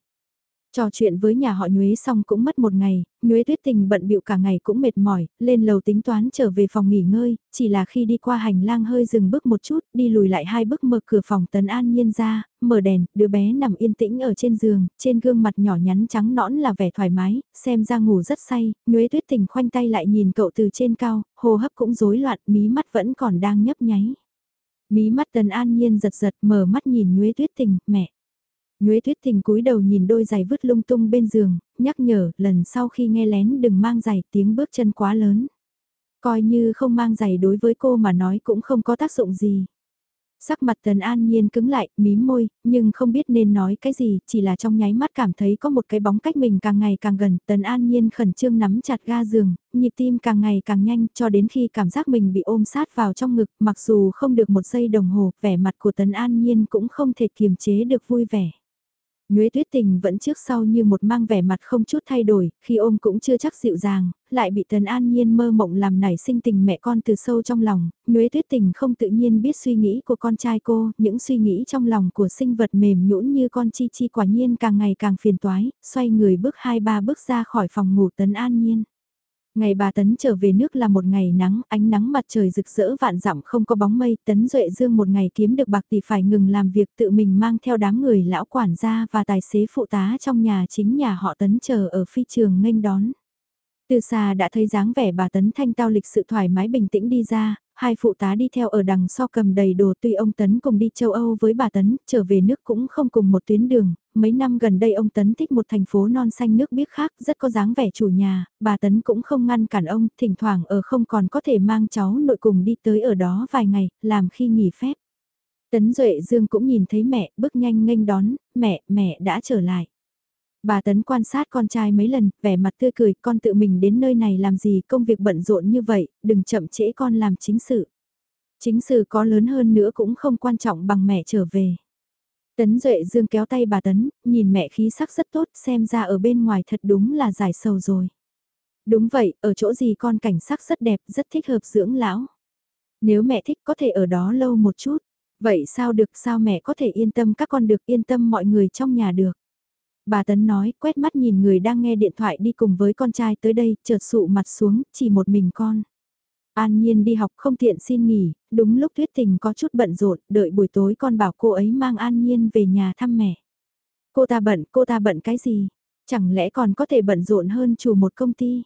Trò chuyện với nhà họ Nhuế xong cũng mất một ngày, Nhuế Tuyết Tình bận bịu cả ngày cũng mệt mỏi, lên lầu tính toán trở về phòng nghỉ ngơi, chỉ là khi đi qua hành lang hơi dừng bước một chút, đi lùi lại hai bước mở cửa phòng Tấn An Nhiên ra, mở đèn, đứa bé nằm yên tĩnh ở trên giường, trên gương mặt nhỏ nhắn trắng nõn là vẻ thoải mái, xem ra ngủ rất say, Nhuế Tuyết Tình khoanh tay lại nhìn cậu từ trên cao, hô hấp cũng rối loạn, mí mắt vẫn còn đang nhấp nháy. Mí mắt Tần An Nhiên giật giật mở mắt nhìn Nhuế Tuyết Tình, mẹ. Nhuế Tuyết Tình cúi đầu nhìn đôi giày vứt lung tung bên giường, nhắc nhở lần sau khi nghe lén đừng mang giày tiếng bước chân quá lớn. Coi như không mang giày đối với cô mà nói cũng không có tác dụng gì. Sắc mặt Tần An Nhiên cứng lại, mím môi, nhưng không biết nên nói cái gì, chỉ là trong nháy mắt cảm thấy có một cái bóng cách mình càng ngày càng gần. Tần An Nhiên khẩn trương nắm chặt ga giường, nhịp tim càng ngày càng nhanh cho đến khi cảm giác mình bị ôm sát vào trong ngực, mặc dù không được một giây đồng hồ, vẻ mặt của Tần An Nhiên cũng không thể kiềm chế được vui vẻ. Nhuế tuyết tình vẫn trước sau như một mang vẻ mặt không chút thay đổi, khi ôm cũng chưa chắc dịu dàng, lại bị Tần An Nhiên mơ mộng làm nảy sinh tình mẹ con từ sâu trong lòng, Nhuế tuyết tình không tự nhiên biết suy nghĩ của con trai cô, những suy nghĩ trong lòng của sinh vật mềm nhũn như con chi chi quả nhiên càng ngày càng phiền toái, xoay người bước hai ba bước ra khỏi phòng ngủ Tần An Nhiên. Ngày bà Tấn trở về nước là một ngày nắng, ánh nắng mặt trời rực rỡ vạn dặm không có bóng mây, Tấn Duệ Dương một ngày kiếm được bạc thì phải ngừng làm việc tự mình mang theo đám người lão quản gia và tài xế phụ tá trong nhà chính nhà họ Tấn chờ ở phi trường nghênh đón. Từ xa đã thấy dáng vẻ bà Tấn Thanh tao lịch sự thoải mái bình tĩnh đi ra, hai phụ tá đi theo ở đằng sau cầm đầy đồ tuy ông Tấn cùng đi châu Âu với bà Tấn, trở về nước cũng không cùng một tuyến đường, mấy năm gần đây ông Tấn thích một thành phố non xanh nước biếc khác, rất có dáng vẻ chủ nhà, bà Tấn cũng không ngăn cản ông, thỉnh thoảng ở không còn có thể mang cháu nội cùng đi tới ở đó vài ngày, làm khi nghỉ phép. Tấn Duệ Dương cũng nhìn thấy mẹ, bước nhanh nghênh đón, mẹ, mẹ đã trở lại. Bà Tấn quan sát con trai mấy lần, vẻ mặt tươi cười, con tự mình đến nơi này làm gì, công việc bận rộn như vậy, đừng chậm trễ con làm chính sự. Chính sự có lớn hơn nữa cũng không quan trọng bằng mẹ trở về. Tấn Duệ Dương kéo tay bà Tấn, nhìn mẹ khí sắc rất tốt, xem ra ở bên ngoài thật đúng là giải sầu rồi. Đúng vậy, ở chỗ gì con cảnh sắc rất đẹp, rất thích hợp dưỡng lão. Nếu mẹ thích có thể ở đó lâu một chút. Vậy sao được sao mẹ có thể yên tâm các con được yên tâm mọi người trong nhà được. Bà Tấn nói, quét mắt nhìn người đang nghe điện thoại đi cùng với con trai tới đây, chợt sụ mặt xuống, chỉ một mình con. An Nhiên đi học không tiện xin nghỉ, đúng lúc Tuyết Tình có chút bận rộn, đợi buổi tối con bảo cô ấy mang An Nhiên về nhà thăm mẹ. Cô ta bận, cô ta bận cái gì? Chẳng lẽ còn có thể bận rộn hơn chủ một công ty?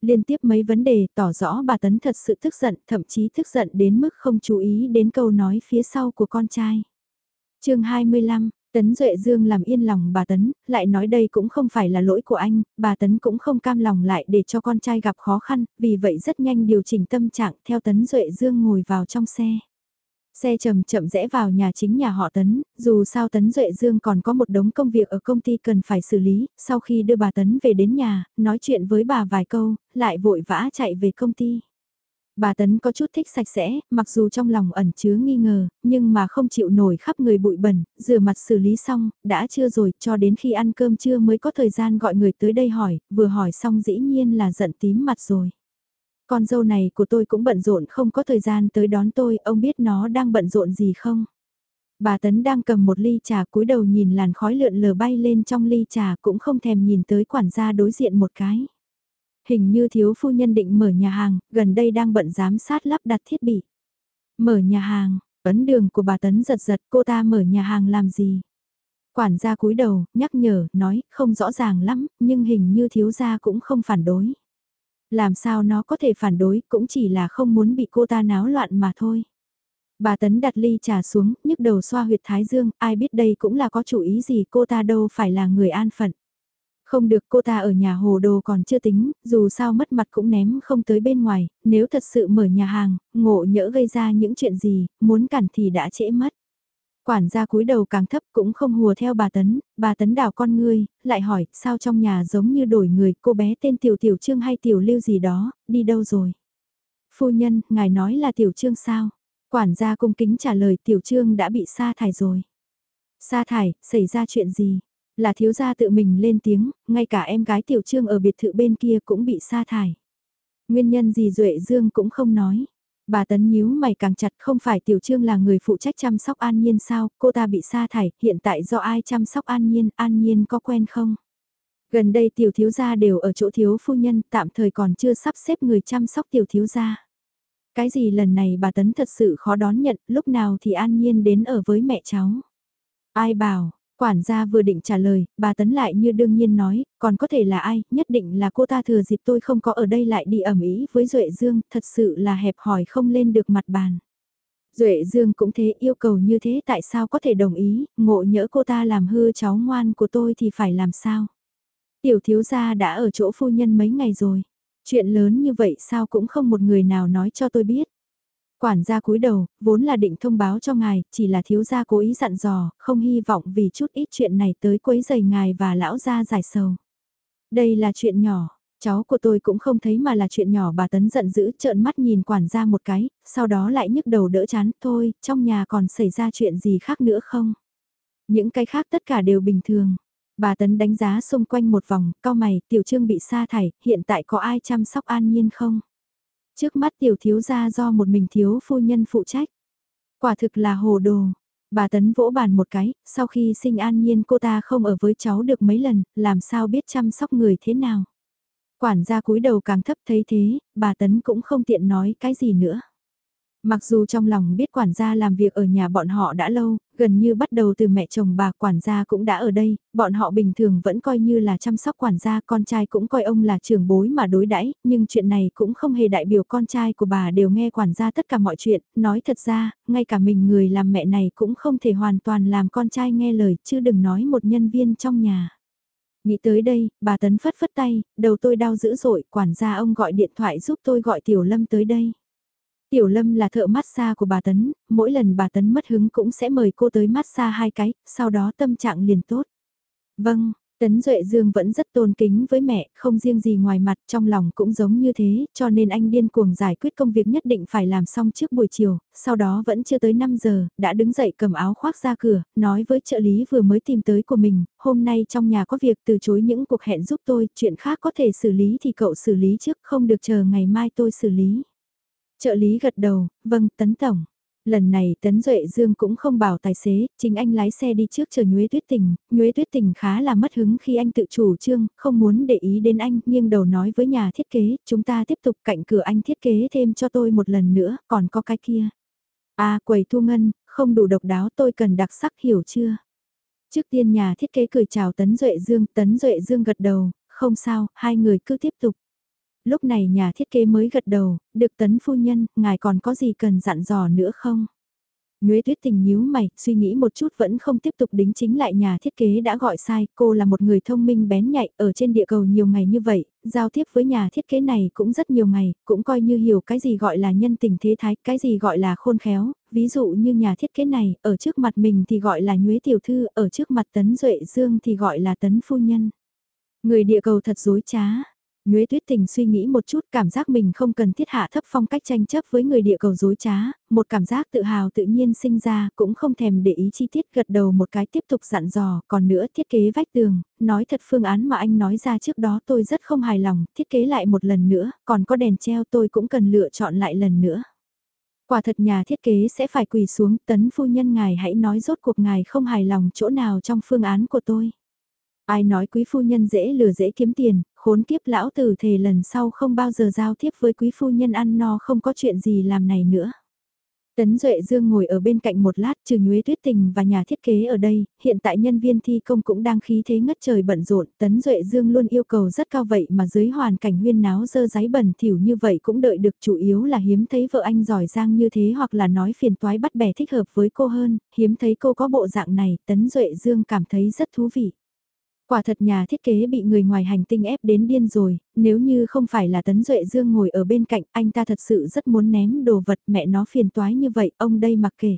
Liên tiếp mấy vấn đề tỏ rõ bà Tấn thật sự tức giận, thậm chí tức giận đến mức không chú ý đến câu nói phía sau của con trai. chương 25, Tấn Duệ Dương làm yên lòng bà Tấn, lại nói đây cũng không phải là lỗi của anh, bà Tấn cũng không cam lòng lại để cho con trai gặp khó khăn, vì vậy rất nhanh điều chỉnh tâm trạng theo Tấn Duệ Dương ngồi vào trong xe. Xe chậm chậm rẽ vào nhà chính nhà họ Tấn, dù sao Tấn Duệ Dương còn có một đống công việc ở công ty cần phải xử lý, sau khi đưa bà Tấn về đến nhà, nói chuyện với bà vài câu, lại vội vã chạy về công ty. Bà Tấn có chút thích sạch sẽ, mặc dù trong lòng ẩn chứa nghi ngờ, nhưng mà không chịu nổi khắp người bụi bẩn, rửa mặt xử lý xong, đã chưa rồi, cho đến khi ăn cơm trưa mới có thời gian gọi người tới đây hỏi, vừa hỏi xong dĩ nhiên là giận tím mặt rồi. Con dâu này của tôi cũng bận rộn không có thời gian tới đón tôi, ông biết nó đang bận rộn gì không? Bà Tấn đang cầm một ly trà cúi đầu nhìn làn khói lượn lờ bay lên trong ly trà cũng không thèm nhìn tới quản gia đối diện một cái. Hình như thiếu phu nhân định mở nhà hàng, gần đây đang bận giám sát lắp đặt thiết bị. Mở nhà hàng, ấn đường của bà Tấn giật giật cô ta mở nhà hàng làm gì? Quản gia cúi đầu, nhắc nhở, nói, không rõ ràng lắm, nhưng hình như thiếu gia cũng không phản đối. Làm sao nó có thể phản đối, cũng chỉ là không muốn bị cô ta náo loạn mà thôi. Bà Tấn đặt ly trà xuống, nhức đầu xoa huyệt thái dương, ai biết đây cũng là có chủ ý gì cô ta đâu phải là người an phận. Không được cô ta ở nhà hồ đồ còn chưa tính, dù sao mất mặt cũng ném không tới bên ngoài, nếu thật sự mở nhà hàng, ngộ nhỡ gây ra những chuyện gì, muốn cản thì đã trễ mất. Quản gia cúi đầu càng thấp cũng không hùa theo bà Tấn, bà Tấn đào con ngươi, lại hỏi sao trong nhà giống như đổi người cô bé tên Tiểu Tiểu Trương hay Tiểu Lưu gì đó, đi đâu rồi? Phu nhân, ngài nói là Tiểu Trương sao? Quản gia cung kính trả lời Tiểu Trương đã bị sa thải rồi. Sa thải, xảy ra chuyện gì? Là thiếu gia tự mình lên tiếng, ngay cả em gái tiểu trương ở biệt thự bên kia cũng bị sa thải. Nguyên nhân gì Duệ Dương cũng không nói. Bà Tấn nhíu mày càng chặt không phải Tiểu Trương là người phụ trách chăm sóc An Nhiên sao, cô ta bị sa thải, hiện tại do ai chăm sóc An Nhiên, An Nhiên có quen không? Gần đây Tiểu Thiếu Gia đều ở chỗ Thiếu Phu Nhân, tạm thời còn chưa sắp xếp người chăm sóc Tiểu Thiếu Gia. Cái gì lần này bà Tấn thật sự khó đón nhận, lúc nào thì An Nhiên đến ở với mẹ cháu. Ai bảo, Quản gia vừa định trả lời, bà Tấn lại như đương nhiên nói, còn có thể là ai, nhất định là cô ta thừa dịp tôi không có ở đây lại đi ẩm ý với Duệ Dương, thật sự là hẹp hỏi không lên được mặt bàn. Duệ Dương cũng thế yêu cầu như thế tại sao có thể đồng ý, ngộ nhỡ cô ta làm hư cháu ngoan của tôi thì phải làm sao? Tiểu thiếu gia đã ở chỗ phu nhân mấy ngày rồi, chuyện lớn như vậy sao cũng không một người nào nói cho tôi biết. Quản gia cúi đầu, vốn là định thông báo cho ngài, chỉ là thiếu gia cố ý dặn dò, không hy vọng vì chút ít chuyện này tới quấy giày ngài và lão gia giải sầu. Đây là chuyện nhỏ, cháu của tôi cũng không thấy mà là chuyện nhỏ bà Tấn giận dữ trợn mắt nhìn quản gia một cái, sau đó lại nhức đầu đỡ chán, thôi, trong nhà còn xảy ra chuyện gì khác nữa không? Những cái khác tất cả đều bình thường. Bà Tấn đánh giá xung quanh một vòng, cao mày, tiểu trương bị sa thải, hiện tại có ai chăm sóc an nhiên không? Trước mắt tiểu thiếu gia do một mình thiếu phu nhân phụ trách. Quả thực là hồ đồ. Bà Tấn vỗ bàn một cái, sau khi sinh an nhiên cô ta không ở với cháu được mấy lần, làm sao biết chăm sóc người thế nào. Quản gia cúi đầu càng thấp thấy thế, bà Tấn cũng không tiện nói cái gì nữa. Mặc dù trong lòng biết quản gia làm việc ở nhà bọn họ đã lâu, gần như bắt đầu từ mẹ chồng bà quản gia cũng đã ở đây, bọn họ bình thường vẫn coi như là chăm sóc quản gia, con trai cũng coi ông là trưởng bối mà đối đãi nhưng chuyện này cũng không hề đại biểu con trai của bà đều nghe quản gia tất cả mọi chuyện, nói thật ra, ngay cả mình người làm mẹ này cũng không thể hoàn toàn làm con trai nghe lời chứ đừng nói một nhân viên trong nhà. Nghĩ tới đây, bà Tấn phất phất tay, đầu tôi đau dữ dội, quản gia ông gọi điện thoại giúp tôi gọi Tiểu Lâm tới đây. Tiểu Lâm là thợ massage của bà Tấn, mỗi lần bà Tấn mất hứng cũng sẽ mời cô tới massage hai cái, sau đó tâm trạng liền tốt. Vâng, Tấn Duệ Dương vẫn rất tôn kính với mẹ, không riêng gì ngoài mặt, trong lòng cũng giống như thế, cho nên anh điên cuồng giải quyết công việc nhất định phải làm xong trước buổi chiều, sau đó vẫn chưa tới 5 giờ, đã đứng dậy cầm áo khoác ra cửa, nói với trợ lý vừa mới tìm tới của mình, hôm nay trong nhà có việc từ chối những cuộc hẹn giúp tôi, chuyện khác có thể xử lý thì cậu xử lý trước, không được chờ ngày mai tôi xử lý. Trợ lý gật đầu, vâng, Tấn Tổng. Lần này Tấn Duệ Dương cũng không bảo tài xế, chính anh lái xe đi trước chờ Nhuế Tuyết Tình, Nhuế Tuyết Tình khá là mất hứng khi anh tự chủ trương, không muốn để ý đến anh, nghiêng đầu nói với nhà thiết kế, chúng ta tiếp tục cạnh cửa anh thiết kế thêm cho tôi một lần nữa, còn có cái kia. À, quầy thu ngân, không đủ độc đáo tôi cần đặc sắc hiểu chưa? Trước tiên nhà thiết kế cười chào Tấn Duệ Dương, Tấn Duệ Dương gật đầu, không sao, hai người cứ tiếp tục lúc này nhà thiết kế mới gật đầu, được tấn phu nhân, ngài còn có gì cần dặn dò nữa không? Nhuế tuyết tình nhíu mày, suy nghĩ một chút vẫn không tiếp tục đính chính lại nhà thiết kế đã gọi sai, cô là một người thông minh bén nhạy, ở trên địa cầu nhiều ngày như vậy, giao tiếp với nhà thiết kế này cũng rất nhiều ngày, cũng coi như hiểu cái gì gọi là nhân tình thế thái, cái gì gọi là khôn khéo, ví dụ như nhà thiết kế này, ở trước mặt mình thì gọi là nhuế tiểu thư, ở trước mặt tấn duệ dương thì gọi là tấn phu nhân. Người địa cầu thật dối trá, Nhuế tuyết tình suy nghĩ một chút cảm giác mình không cần thiết hạ thấp phong cách tranh chấp với người địa cầu dối trá, một cảm giác tự hào tự nhiên sinh ra, cũng không thèm để ý chi tiết gật đầu một cái tiếp tục dặn dò, còn nữa thiết kế vách tường, nói thật phương án mà anh nói ra trước đó tôi rất không hài lòng, thiết kế lại một lần nữa, còn có đèn treo tôi cũng cần lựa chọn lại lần nữa. Quả thật nhà thiết kế sẽ phải quỳ xuống, tấn phu nhân ngài hãy nói rốt cuộc ngài không hài lòng chỗ nào trong phương án của tôi. Ai nói quý phu nhân dễ lừa dễ kiếm tiền, khốn kiếp lão tử thề lần sau không bao giờ giao tiếp với quý phu nhân ăn no không có chuyện gì làm này nữa. Tấn Duệ Dương ngồi ở bên cạnh một lát trừ nhuế tuyết tình và nhà thiết kế ở đây, hiện tại nhân viên thi công cũng đang khí thế ngất trời bận rộn, Tấn Duệ Dương luôn yêu cầu rất cao vậy mà dưới hoàn cảnh huyên náo dơ giấy bẩn thỉu như vậy cũng đợi được chủ yếu là hiếm thấy vợ anh giỏi giang như thế hoặc là nói phiền toái bắt bẻ thích hợp với cô hơn, hiếm thấy cô có bộ dạng này, Tấn Duệ Dương cảm thấy rất thú vị. Quả thật nhà thiết kế bị người ngoài hành tinh ép đến điên rồi, nếu như không phải là Tấn Duệ Dương ngồi ở bên cạnh anh ta thật sự rất muốn ném đồ vật mẹ nó phiền toái như vậy, ông đây mặc kệ.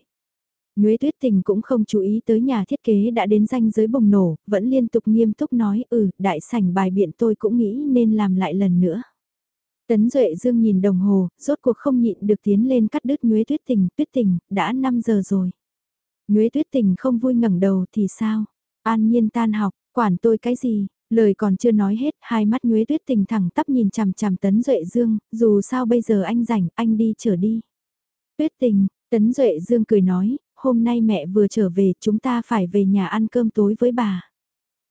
Nhuế tuyết tình cũng không chú ý tới nhà thiết kế đã đến danh giới bùng nổ, vẫn liên tục nghiêm túc nói ừ, đại sảnh bài biện tôi cũng nghĩ nên làm lại lần nữa. Tấn Duệ Dương nhìn đồng hồ, rốt cuộc không nhịn được tiến lên cắt đứt Nhuế tuyết tình, tuyết tình, đã 5 giờ rồi. Nhuế tuyết tình không vui ngẩng đầu thì sao? An nhiên tan học, Quản tôi cái gì, lời còn chưa nói hết, hai mắt nhuế tuyết tình thẳng tắp nhìn chằm chằm Tấn Duệ Dương, dù sao bây giờ anh rảnh, anh đi trở đi. Tuyết tình, Tấn Duệ Dương cười nói, hôm nay mẹ vừa trở về, chúng ta phải về nhà ăn cơm tối với bà.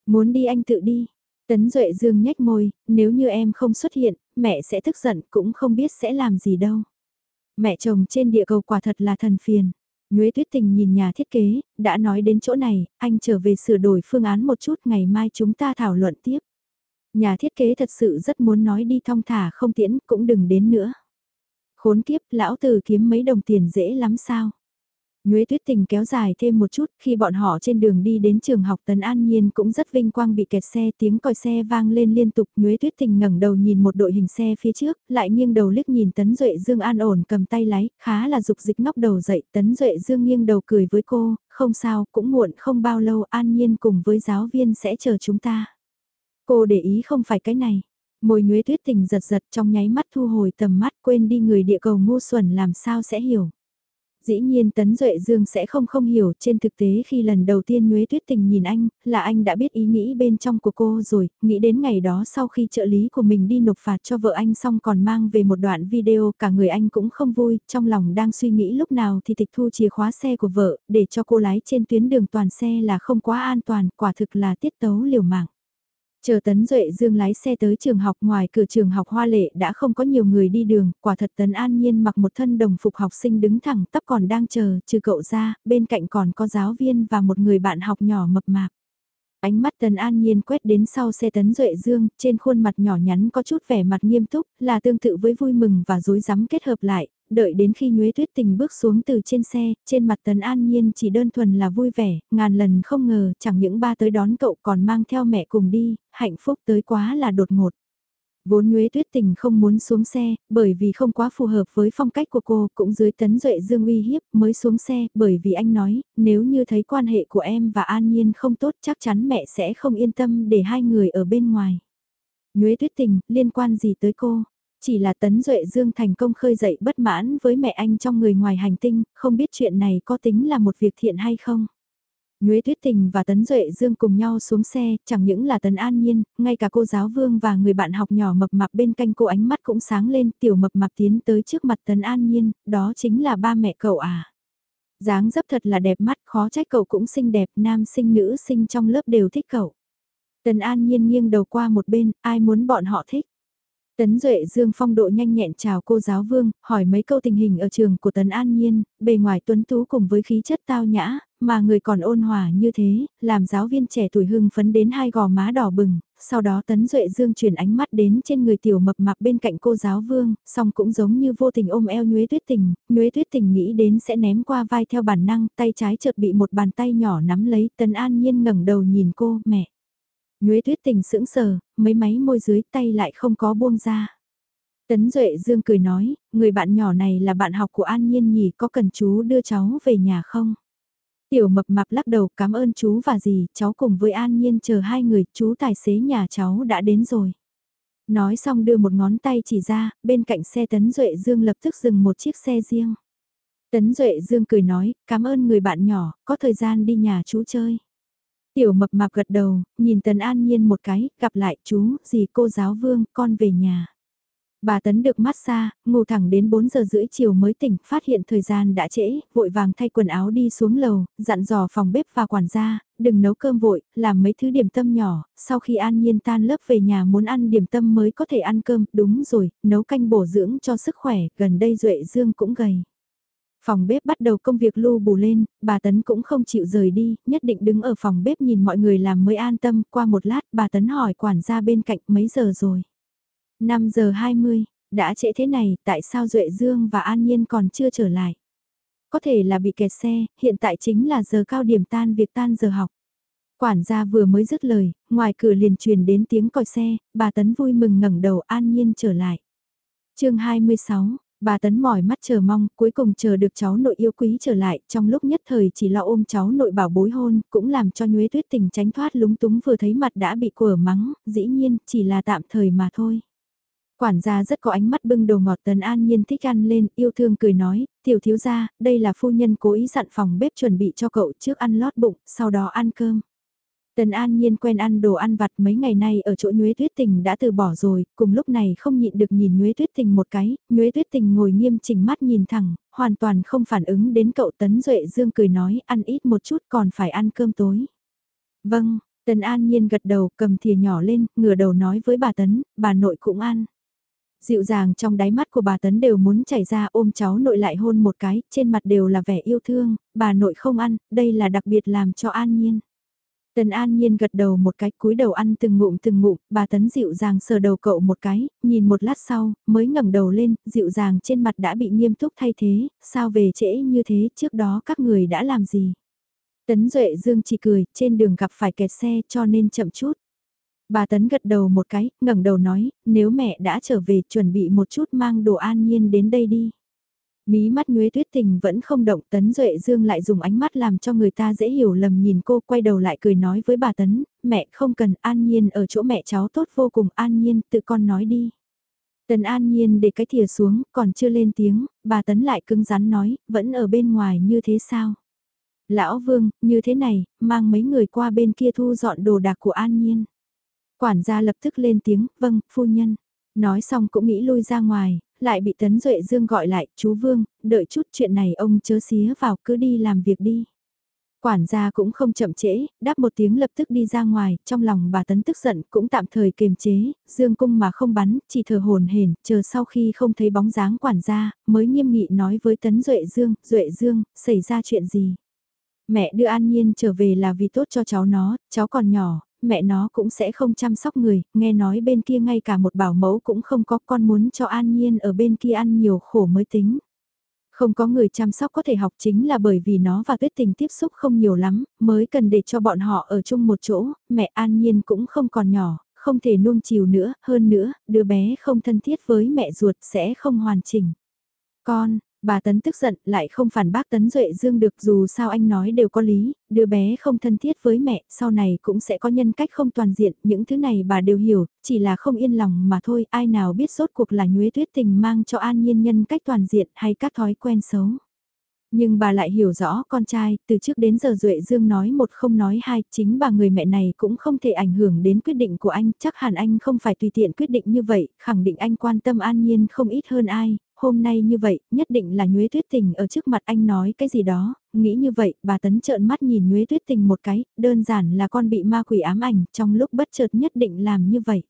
Muốn đi anh tự đi. Tấn Duệ Dương nhếch môi, nếu như em không xuất hiện, mẹ sẽ tức giận cũng không biết sẽ làm gì đâu. Mẹ chồng trên địa cầu quả thật là thần phiền. Nhuế Tuyết Tình nhìn nhà thiết kế, đã nói đến chỗ này, anh trở về sửa đổi phương án một chút ngày mai chúng ta thảo luận tiếp. Nhà thiết kế thật sự rất muốn nói đi thong thả không tiễn cũng đừng đến nữa. Khốn kiếp, lão tử kiếm mấy đồng tiền dễ lắm sao? Nhuế Tuyết Tình kéo dài thêm một chút, khi bọn họ trên đường đi đến trường học Tấn An Nhiên cũng rất vinh quang bị kẹt xe, tiếng còi xe vang lên liên tục, Nhuế Tuyết Tình ngẩng đầu nhìn một đội hình xe phía trước, lại nghiêng đầu liếc nhìn Tấn Duệ Dương an ổn cầm tay lái, khá là dục dịch ngóc đầu dậy, Tấn Duệ Dương nghiêng đầu cười với cô, không sao, cũng muộn không bao lâu An Nhiên cùng với giáo viên sẽ chờ chúng ta. Cô để ý không phải cái này. Môi nhuế tuyết tình giật giật trong nháy mắt thu hồi tầm mắt quên đi người địa cầu ngu xuẩn làm sao sẽ hiểu. Dĩ nhiên Tấn Duệ Dương sẽ không không hiểu trên thực tế khi lần đầu tiên Nhuế Tuyết Tình nhìn anh, là anh đã biết ý nghĩ bên trong của cô rồi, nghĩ đến ngày đó sau khi trợ lý của mình đi nộp phạt cho vợ anh xong còn mang về một đoạn video cả người anh cũng không vui, trong lòng đang suy nghĩ lúc nào thì tịch thu chìa khóa xe của vợ, để cho cô lái trên tuyến đường toàn xe là không quá an toàn, quả thực là tiết tấu liều mạng. Chờ Tấn Duệ Dương lái xe tới trường học ngoài cửa trường học Hoa Lệ đã không có nhiều người đi đường, quả thật Tấn An Nhiên mặc một thân đồng phục học sinh đứng thẳng tắp còn đang chờ, trừ cậu ra, bên cạnh còn có giáo viên và một người bạn học nhỏ mập mạp. Ánh mắt tần An Nhiên quét đến sau xe Tấn Duệ Dương, trên khuôn mặt nhỏ nhắn có chút vẻ mặt nghiêm túc, là tương tự với vui mừng và dối rắm kết hợp lại, đợi đến khi nhuế tuyết tình bước xuống từ trên xe, trên mặt tần An Nhiên chỉ đơn thuần là vui vẻ, ngàn lần không ngờ chẳng những ba tới đón cậu còn mang theo mẹ cùng đi, hạnh phúc tới quá là đột ngột. Vốn Nguyễn Tuyết Tình không muốn xuống xe, bởi vì không quá phù hợp với phong cách của cô, cũng dưới tấn duệ dương uy hiếp mới xuống xe, bởi vì anh nói, nếu như thấy quan hệ của em và An Nhiên không tốt chắc chắn mẹ sẽ không yên tâm để hai người ở bên ngoài. Nguyễn Tuyết Tình, liên quan gì tới cô? Chỉ là Tấn Duệ Dương thành công khơi dậy bất mãn với mẹ anh trong người ngoài hành tinh, không biết chuyện này có tính là một việc thiện hay không. Nhuế Tuyết Tình và Tấn Duệ Dương cùng nhau xuống xe, chẳng những là Tấn An Nhiên, ngay cả cô giáo Vương và người bạn học nhỏ mập mạp bên cạnh cô ánh mắt cũng sáng lên, tiểu mập mạp tiến tới trước mặt Tấn An Nhiên, đó chính là ba mẹ cậu à. dáng dấp thật là đẹp mắt, khó trách cậu cũng xinh đẹp, nam sinh nữ sinh trong lớp đều thích cậu. Tấn An Nhiên nghiêng đầu qua một bên, ai muốn bọn họ thích. Tấn Duệ Dương phong độ nhanh nhẹn chào cô giáo Vương, hỏi mấy câu tình hình ở trường của Tấn An Nhiên, bề ngoài tuấn tú cùng với khí chất tao nhã, mà người còn ôn hòa như thế, làm giáo viên trẻ tuổi hưng phấn đến hai gò má đỏ bừng, sau đó Tấn Duệ Dương chuyển ánh mắt đến trên người tiểu mập mạp bên cạnh cô giáo Vương, song cũng giống như vô tình ôm eo Nhuế Tuyết Tình, Nhuế Tuyết Tình nghĩ đến sẽ ném qua vai theo bản năng, tay trái chợt bị một bàn tay nhỏ nắm lấy, Tấn An Nhiên ngẩng đầu nhìn cô, mẹ. Nhuế tuyết tình sững sờ, mấy máy môi dưới tay lại không có buông ra. Tấn Duệ Dương cười nói, người bạn nhỏ này là bạn học của An Nhiên nhỉ có cần chú đưa cháu về nhà không? Tiểu mập mạp lắc đầu cảm ơn chú và dì cháu cùng với An Nhiên chờ hai người, chú tài xế nhà cháu đã đến rồi. Nói xong đưa một ngón tay chỉ ra, bên cạnh xe Tấn Duệ Dương lập tức dừng một chiếc xe riêng. Tấn Duệ Dương cười nói, cảm ơn người bạn nhỏ, có thời gian đi nhà chú chơi. Tiểu mập mạp gật đầu, nhìn Tấn An Nhiên một cái, gặp lại chú, gì cô giáo vương, con về nhà. Bà Tấn được mát xa, ngủ thẳng đến 4 giờ rưỡi chiều mới tỉnh, phát hiện thời gian đã trễ, vội vàng thay quần áo đi xuống lầu, dặn dò phòng bếp và quản gia, đừng nấu cơm vội, làm mấy thứ điểm tâm nhỏ, sau khi an nhiên tan lớp về nhà muốn ăn điểm tâm mới có thể ăn cơm, đúng rồi, nấu canh bổ dưỡng cho sức khỏe, gần đây Duệ Dương cũng gầy. Phòng bếp bắt đầu công việc lu bù lên, bà Tấn cũng không chịu rời đi, nhất định đứng ở phòng bếp nhìn mọi người làm mới an tâm. Qua một lát bà Tấn hỏi quản gia bên cạnh mấy giờ rồi. 5 giờ 20, đã trễ thế này, tại sao Duệ Dương và An Nhiên còn chưa trở lại? Có thể là bị kẹt xe, hiện tại chính là giờ cao điểm tan việc tan giờ học. Quản gia vừa mới dứt lời, ngoài cửa liền truyền đến tiếng còi xe, bà Tấn vui mừng ngẩng đầu An Nhiên trở lại. chương 26, Bà Tấn mỏi mắt chờ mong, cuối cùng chờ được cháu nội yêu quý trở lại, trong lúc nhất thời chỉ lo ôm cháu nội bảo bối hôn, cũng làm cho nhuế tuyết tình tránh thoát lúng túng vừa thấy mặt đã bị quở mắng, dĩ nhiên, chỉ là tạm thời mà thôi. Quản gia rất có ánh mắt bưng đồ ngọt tấn an nhiên thích ăn lên, yêu thương cười nói, tiểu thiếu gia, đây là phu nhân cố ý dặn phòng bếp chuẩn bị cho cậu trước ăn lót bụng, sau đó ăn cơm. Tần An Nhiên quen ăn đồ ăn vặt mấy ngày nay ở chỗ Nhuế Tuyết Tình đã từ bỏ rồi, cùng lúc này không nhịn được nhìn Nhuế Tuyết Tình một cái, Nhuế Tuyết Tình ngồi nghiêm chỉnh mắt nhìn thẳng, hoàn toàn không phản ứng đến cậu Tấn Duệ Dương cười nói ăn ít một chút còn phải ăn cơm tối. Vâng, Tần An Nhiên gật đầu cầm thìa nhỏ lên, ngửa đầu nói với bà Tấn, bà nội cũng ăn. Dịu dàng trong đáy mắt của bà Tấn đều muốn chảy ra ôm cháu nội lại hôn một cái, trên mặt đều là vẻ yêu thương, bà nội không ăn, đây là đặc biệt làm cho An Nhiên. Tần An Nhiên gật đầu một cái cúi đầu ăn từng ngụm từng ngụm, bà Tấn dịu dàng sờ đầu cậu một cái, nhìn một lát sau, mới ngẩng đầu lên, dịu dàng trên mặt đã bị nghiêm túc thay thế, sao về trễ như thế, trước đó các người đã làm gì? Tấn Duệ Dương chỉ cười, trên đường gặp phải kẹt xe cho nên chậm chút. Bà Tấn gật đầu một cái, ngẩng đầu nói, nếu mẹ đã trở về chuẩn bị một chút mang đồ an nhiên đến đây đi. Mí mắt nhuế tuyết tình vẫn không động Tấn Duệ Dương lại dùng ánh mắt làm cho người ta dễ hiểu lầm nhìn cô quay đầu lại cười nói với bà Tấn, mẹ không cần an nhiên ở chỗ mẹ cháu tốt vô cùng an nhiên tự con nói đi. Tần an nhiên để cái thìa xuống còn chưa lên tiếng, bà Tấn lại cứng rắn nói, vẫn ở bên ngoài như thế sao? Lão Vương, như thế này, mang mấy người qua bên kia thu dọn đồ đạc của an nhiên. Quản gia lập tức lên tiếng, vâng, phu nhân. Nói xong cũng nghĩ lui ra ngoài, lại bị Tấn Duệ Dương gọi lại, chú Vương, đợi chút chuyện này ông chớ xía vào cứ đi làm việc đi. Quản gia cũng không chậm trễ, đáp một tiếng lập tức đi ra ngoài, trong lòng bà Tấn tức giận cũng tạm thời kiềm chế, dương cung mà không bắn, chỉ thờ hồn hển, chờ sau khi không thấy bóng dáng quản gia, mới nghiêm nghị nói với Tấn Duệ Dương, Duệ Dương, xảy ra chuyện gì? Mẹ đưa An Nhiên trở về là vì tốt cho cháu nó, cháu còn nhỏ, mẹ nó cũng sẽ không chăm sóc người, nghe nói bên kia ngay cả một bảo mẫu cũng không có con muốn cho An Nhiên ở bên kia ăn nhiều khổ mới tính. Không có người chăm sóc có thể học chính là bởi vì nó và tuyết tình tiếp xúc không nhiều lắm, mới cần để cho bọn họ ở chung một chỗ, mẹ An Nhiên cũng không còn nhỏ, không thể nuông chiều nữa, hơn nữa, đứa bé không thân thiết với mẹ ruột sẽ không hoàn chỉnh. Con, Bà Tấn tức giận lại không phản bác Tấn Duệ Dương được dù sao anh nói đều có lý, đứa bé không thân thiết với mẹ, sau này cũng sẽ có nhân cách không toàn diện, những thứ này bà đều hiểu, chỉ là không yên lòng mà thôi, ai nào biết rốt cuộc là nhuế tuyết tình mang cho an nhiên nhân cách toàn diện hay các thói quen xấu. Nhưng bà lại hiểu rõ con trai, từ trước đến giờ Duệ Dương nói một không nói hai, chính bà người mẹ này cũng không thể ảnh hưởng đến quyết định của anh, chắc hẳn anh không phải tùy tiện quyết định như vậy, khẳng định anh quan tâm an nhiên không ít hơn ai, hôm nay như vậy, nhất định là Nhuế Tuyết Tình ở trước mặt anh nói cái gì đó, nghĩ như vậy, bà Tấn trợn mắt nhìn Nhuế Tuyết Tình một cái, đơn giản là con bị ma quỷ ám ảnh, trong lúc bất chợt nhất định làm như vậy.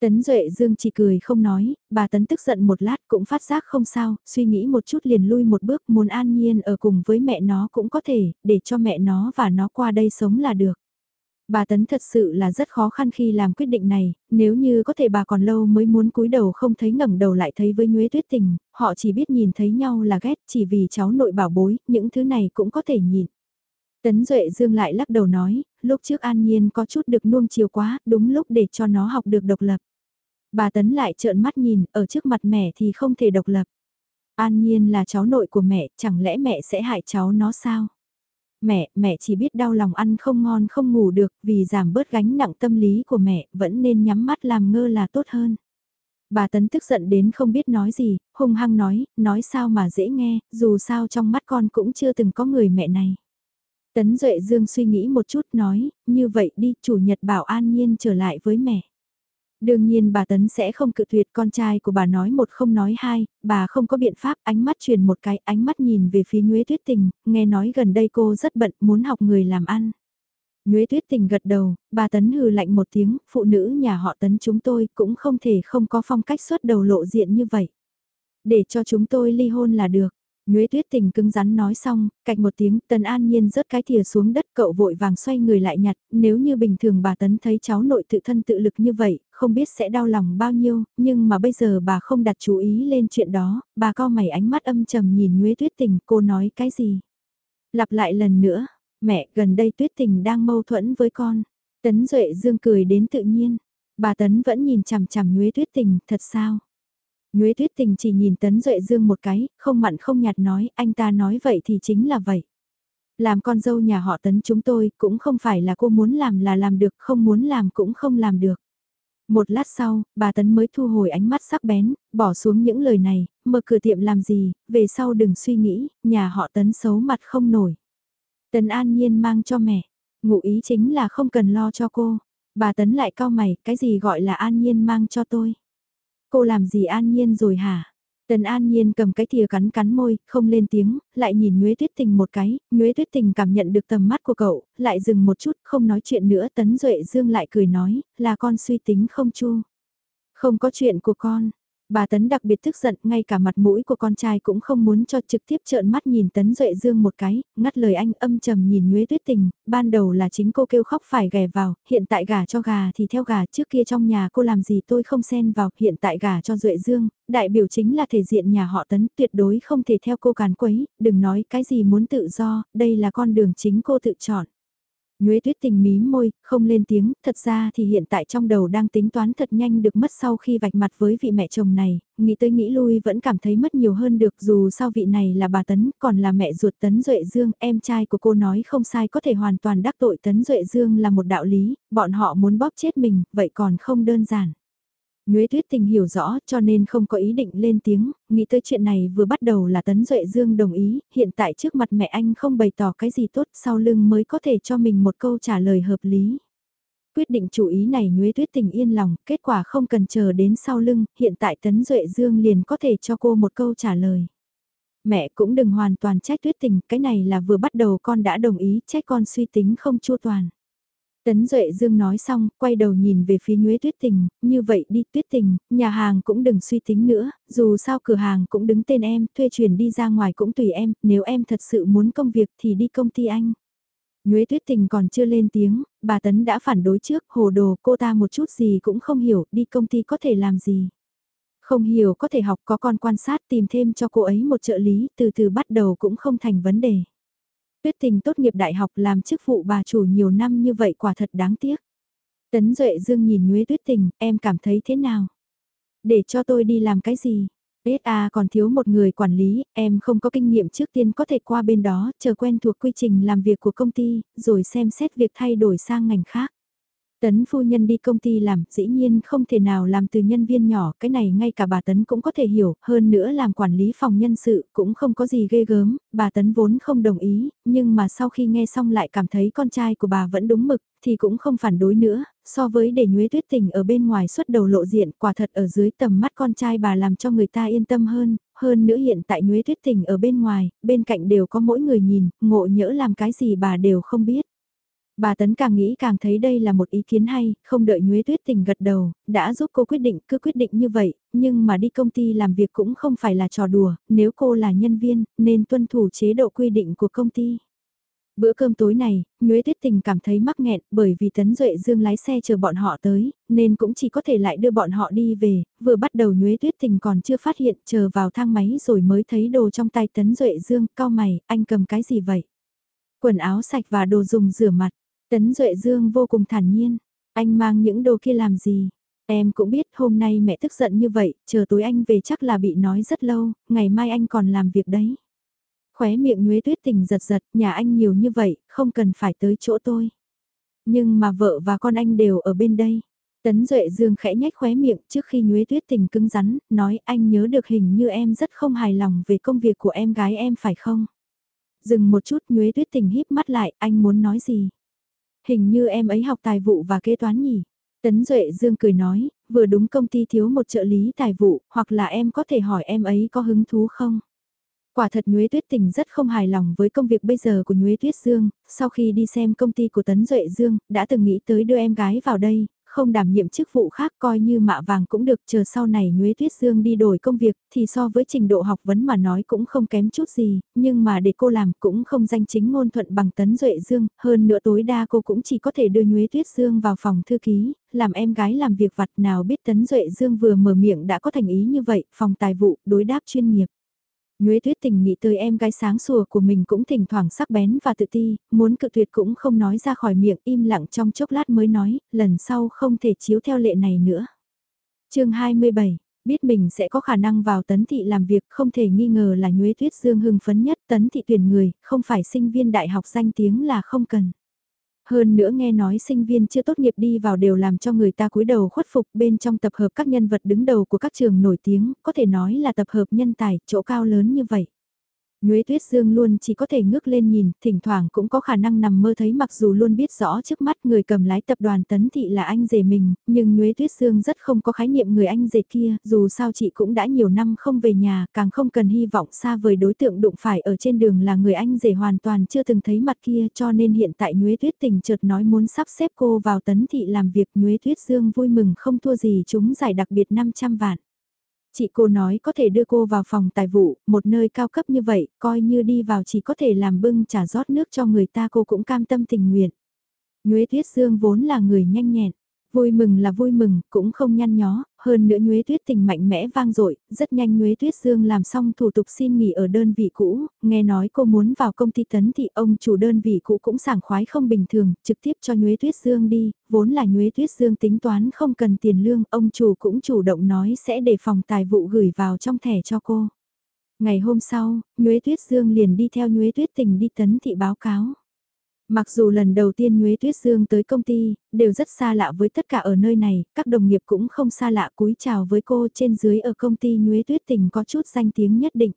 Tấn Duệ Dương chỉ cười không nói, bà Tấn tức giận một lát cũng phát giác không sao, suy nghĩ một chút liền lui một bước muốn an nhiên ở cùng với mẹ nó cũng có thể, để cho mẹ nó và nó qua đây sống là được. Bà Tấn thật sự là rất khó khăn khi làm quyết định này, nếu như có thể bà còn lâu mới muốn cúi đầu không thấy ngẩng đầu lại thấy với Nhuế Tuyết Tình, họ chỉ biết nhìn thấy nhau là ghét chỉ vì cháu nội bảo bối, những thứ này cũng có thể nhìn. Tấn Duệ Dương lại lắc đầu nói, lúc trước An Nhiên có chút được nuông chiều quá, đúng lúc để cho nó học được độc lập. Bà Tấn lại trợn mắt nhìn, ở trước mặt mẹ thì không thể độc lập. An Nhiên là cháu nội của mẹ, chẳng lẽ mẹ sẽ hại cháu nó sao? Mẹ, mẹ chỉ biết đau lòng ăn không ngon không ngủ được, vì giảm bớt gánh nặng tâm lý của mẹ, vẫn nên nhắm mắt làm ngơ là tốt hơn. Bà Tấn tức giận đến không biết nói gì, hung hăng nói, nói sao mà dễ nghe, dù sao trong mắt con cũng chưa từng có người mẹ này. Tấn Duệ Dương suy nghĩ một chút nói, như vậy đi, chủ nhật bảo an nhiên trở lại với mẹ. Đương nhiên bà Tấn sẽ không cự tuyệt con trai của bà nói một không nói hai, bà không có biện pháp ánh mắt truyền một cái ánh mắt nhìn về phía Nhuế Tuyết Tình, nghe nói gần đây cô rất bận muốn học người làm ăn. Nhuế Tuyết Tình gật đầu, bà Tấn hừ lạnh một tiếng, phụ nữ nhà họ Tấn chúng tôi cũng không thể không có phong cách xuất đầu lộ diện như vậy. Để cho chúng tôi ly hôn là được. Nhuế tuyết tình cứng rắn nói xong, cạch một tiếng, tần an nhiên rớt cái thìa xuống đất cậu vội vàng xoay người lại nhặt, nếu như bình thường bà tấn thấy cháu nội tự thân tự lực như vậy, không biết sẽ đau lòng bao nhiêu, nhưng mà bây giờ bà không đặt chú ý lên chuyện đó, bà co mày ánh mắt âm trầm nhìn Nhuế tuyết tình, cô nói cái gì? Lặp lại lần nữa, mẹ, gần đây tuyết tình đang mâu thuẫn với con. Tấn Duệ Dương cười đến tự nhiên, bà Tấn vẫn nhìn chằm chằm Nhuế tuyết tình, thật sao? Nhuế tuyết tình chỉ nhìn Tấn Duệ Dương một cái, không mặn không nhạt nói, anh ta nói vậy thì chính là vậy. Làm con dâu nhà họ Tấn chúng tôi cũng không phải là cô muốn làm là làm được, không muốn làm cũng không làm được. Một lát sau, bà Tấn mới thu hồi ánh mắt sắc bén, bỏ xuống những lời này, mở cửa tiệm làm gì, về sau đừng suy nghĩ, nhà họ Tấn xấu mặt không nổi. Tấn an nhiên mang cho mẹ, Ngụ ý chính là không cần lo cho cô. Bà Tấn lại cao mày, cái gì gọi là an nhiên mang cho tôi? Cô làm gì an nhiên rồi hả? Tần An Nhiên cầm cái thìa cắn cắn môi, không lên tiếng, lại nhìn Nhuế Tuyết Tình một cái, Nhuế Tuyết Tình cảm nhận được tầm mắt của cậu, lại dừng một chút, không nói chuyện nữa, Tấn Duệ Dương lại cười nói, là con suy tính không chu. Không có chuyện của con, Bà Tấn đặc biệt tức giận, ngay cả mặt mũi của con trai cũng không muốn cho trực tiếp trợn mắt nhìn Tấn Duệ Dương một cái, ngắt lời anh âm trầm nhìn Nhuế Tuyết Tình, ban đầu là chính cô kêu khóc phải ghé vào, hiện tại gà cho gà thì theo gà, trước kia trong nhà cô làm gì tôi không xen vào, hiện tại gà cho Duệ Dương, đại biểu chính là thể diện nhà họ Tấn, tuyệt đối không thể theo cô càn quấy, đừng nói cái gì muốn tự do, đây là con đường chính cô tự chọn. Nhuế tuyết tình mím môi, không lên tiếng, thật ra thì hiện tại trong đầu đang tính toán thật nhanh được mất sau khi vạch mặt với vị mẹ chồng này, nghĩ tới nghĩ lui vẫn cảm thấy mất nhiều hơn được dù sao vị này là bà Tấn, còn là mẹ ruột Tấn Duệ Dương, em trai của cô nói không sai có thể hoàn toàn đắc tội Tấn Duệ Dương là một đạo lý, bọn họ muốn bóp chết mình, vậy còn không đơn giản. Nhuế Tuyết Tình hiểu rõ cho nên không có ý định lên tiếng, nghĩ tới chuyện này vừa bắt đầu là Tấn Duệ Dương đồng ý, hiện tại trước mặt mẹ anh không bày tỏ cái gì tốt sau lưng mới có thể cho mình một câu trả lời hợp lý. Quyết định chủ ý này Nhuế Tuyết Tình yên lòng, kết quả không cần chờ đến sau lưng, hiện tại Tấn Duệ Dương liền có thể cho cô một câu trả lời. Mẹ cũng đừng hoàn toàn trách Tuyết Tình, cái này là vừa bắt đầu con đã đồng ý trách con suy tính không chua toàn. Tấn Duệ Dương nói xong, quay đầu nhìn về phía Nhuế Tuyết Tình, như vậy đi Tuyết Tình, nhà hàng cũng đừng suy tính nữa, dù sao cửa hàng cũng đứng tên em, thuê chuyển đi ra ngoài cũng tùy em, nếu em thật sự muốn công việc thì đi công ty anh. Nhuế Tuyết Tình còn chưa lên tiếng, bà Tấn đã phản đối trước, hồ đồ cô ta một chút gì cũng không hiểu, đi công ty có thể làm gì. Không hiểu có thể học có con quan sát tìm thêm cho cô ấy một trợ lý, từ từ bắt đầu cũng không thành vấn đề. Tuyết tình tốt nghiệp đại học làm chức vụ bà chủ nhiều năm như vậy quả thật đáng tiếc. Tấn Duệ Dương nhìn Nguyễn Tuyết tình, em cảm thấy thế nào? Để cho tôi đi làm cái gì? SA à, còn thiếu một người quản lý, em không có kinh nghiệm trước tiên có thể qua bên đó, chờ quen thuộc quy trình làm việc của công ty, rồi xem xét việc thay đổi sang ngành khác. Tấn phu nhân đi công ty làm, dĩ nhiên không thể nào làm từ nhân viên nhỏ, cái này ngay cả bà Tấn cũng có thể hiểu, hơn nữa làm quản lý phòng nhân sự cũng không có gì ghê gớm, bà Tấn vốn không đồng ý, nhưng mà sau khi nghe xong lại cảm thấy con trai của bà vẫn đúng mực, thì cũng không phản đối nữa, so với để nhuế tuyết tình ở bên ngoài xuất đầu lộ diện, quả thật ở dưới tầm mắt con trai bà làm cho người ta yên tâm hơn, hơn nữa hiện tại nhuế tuyết tình ở bên ngoài, bên cạnh đều có mỗi người nhìn, ngộ nhỡ làm cái gì bà đều không biết. Bà Tấn càng nghĩ càng thấy đây là một ý kiến hay, không đợi Nhuế Tuyết Tình gật đầu, đã giúp cô quyết định cứ quyết định như vậy, nhưng mà đi công ty làm việc cũng không phải là trò đùa, nếu cô là nhân viên, nên tuân thủ chế độ quy định của công ty. Bữa cơm tối này, Nhuế Tuyết Tình cảm thấy mắc nghẹn bởi vì Tấn Duệ Dương lái xe chờ bọn họ tới, nên cũng chỉ có thể lại đưa bọn họ đi về, vừa bắt đầu Nhuế Tuyết Tình còn chưa phát hiện chờ vào thang máy rồi mới thấy đồ trong tay Tấn Duệ Dương, cao mày, anh cầm cái gì vậy? Quần áo sạch và đồ dùng rửa mặt, Tấn Duệ Dương vô cùng thản nhiên, anh mang những đồ kia làm gì? Em cũng biết hôm nay mẹ tức giận như vậy, chờ tối anh về chắc là bị nói rất lâu, ngày mai anh còn làm việc đấy. Khóe miệng nhuế tuyết tình giật giật, nhà anh nhiều như vậy, không cần phải tới chỗ tôi. Nhưng mà vợ và con anh đều ở bên đây. Tấn Duệ Dương khẽ nhách khóe miệng trước khi nhuế tuyết tình cứng rắn, nói anh nhớ được hình như em rất không hài lòng về công việc của em gái em phải không? Dừng một chút nhuế tuyết tình híp mắt lại, anh muốn nói gì? Hình như em ấy học tài vụ và kế toán nhỉ? Tấn Duệ Dương cười nói, vừa đúng công ty thiếu một trợ lý tài vụ, hoặc là em có thể hỏi em ấy có hứng thú không? Quả thật Nhuế Tuyết Tình rất không hài lòng với công việc bây giờ của Nhuế Tuyết Dương, sau khi đi xem công ty của Tấn Duệ Dương, đã từng nghĩ tới đưa em gái vào đây, không đảm nhiệm chức vụ khác coi như mạ vàng cũng được chờ sau này Nhuế Tuyết Dương đi đổi công việc thì so với trình độ học vấn mà nói cũng không kém chút gì, nhưng mà để cô làm cũng không danh chính ngôn thuận bằng Tấn Duệ Dương, hơn nữa tối đa cô cũng chỉ có thể đưa Nhuế Tuyết Dương vào phòng thư ký, làm em gái làm việc vặt nào biết Tấn Duệ Dương vừa mở miệng đã có thành ý như vậy, phòng tài vụ, đối đáp chuyên nghiệp. Nhuế Tuyết Tình nghĩ tới em gái sáng sủa của mình cũng thỉnh thoảng sắc bén và tự ti, muốn cự tuyệt cũng không nói ra khỏi miệng im lặng trong chốc lát mới nói, lần sau không thể chiếu theo lệ này nữa. chương 27, biết mình sẽ có khả năng vào tấn thị làm việc không thể nghi ngờ là Nhuế Tuyết Dương hưng phấn nhất tấn thị tuyển người, không phải sinh viên đại học danh tiếng là không cần. Hơn nữa nghe nói sinh viên chưa tốt nghiệp đi vào đều làm cho người ta cúi đầu khuất phục bên trong tập hợp các nhân vật đứng đầu của các trường nổi tiếng, có thể nói là tập hợp nhân tài, chỗ cao lớn như vậy. Nhuế Tuyết Dương luôn chỉ có thể ngước lên nhìn, thỉnh thoảng cũng có khả năng nằm mơ thấy mặc dù luôn biết rõ trước mắt người cầm lái tập đoàn Tấn Thị là anh rể mình, nhưng Nhuế Tuyết Dương rất không có khái niệm người anh rể kia, dù sao chị cũng đã nhiều năm không về nhà, càng không cần hy vọng xa vời đối tượng đụng phải ở trên đường là người anh rể hoàn toàn chưa từng thấy mặt kia cho nên hiện tại Nhuế Tuyết tình chợt nói muốn sắp xếp cô vào Tấn Thị làm việc Nhuế Tuyết Dương vui mừng không thua gì chúng giải đặc biệt 500 vạn. Chị cô nói có thể đưa cô vào phòng tài vụ, một nơi cao cấp như vậy, coi như đi vào chỉ có thể làm bưng trả rót nước cho người ta cô cũng cam tâm tình nguyện. Nhuế Tuyết Dương vốn là người nhanh nhẹn, Vui mừng là vui mừng, cũng không nhăn nhó, hơn nữa Nhuế Tuyết Tình mạnh mẽ vang dội, rất nhanh Nhuế Tuyết Dương làm xong thủ tục xin nghỉ ở đơn vị cũ, nghe nói cô muốn vào công ty tấn thì ông chủ đơn vị cũ cũng sảng khoái không bình thường, trực tiếp cho Nhuế Tuyết Dương đi, vốn là Nhuế Tuyết Dương tính toán không cần tiền lương, ông chủ cũng chủ động nói sẽ để phòng tài vụ gửi vào trong thẻ cho cô. Ngày hôm sau, Nhuế Tuyết Dương liền đi theo Nhuế Tuyết Tình đi tấn thị báo cáo. Mặc dù lần đầu tiên Nhuế Tuyết Dương tới công ty, đều rất xa lạ với tất cả ở nơi này, các đồng nghiệp cũng không xa lạ cúi chào với cô trên dưới ở công ty Nhuế Tuyết Tình có chút danh tiếng nhất định.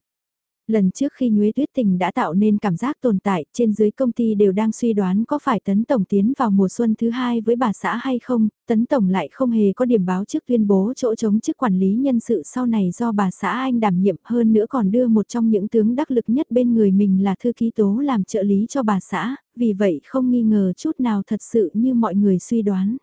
Lần trước khi Nhuế Tuyết Tình đã tạo nên cảm giác tồn tại, trên dưới công ty đều đang suy đoán có phải Tấn Tổng tiến vào mùa xuân thứ hai với bà xã hay không, Tấn Tổng lại không hề có điểm báo trước tuyên bố chỗ chống chức quản lý nhân sự sau này do bà xã anh đảm nhiệm hơn nữa còn đưa một trong những tướng đắc lực nhất bên người mình là thư ký tố làm trợ lý cho bà xã, vì vậy không nghi ngờ chút nào thật sự như mọi người suy đoán.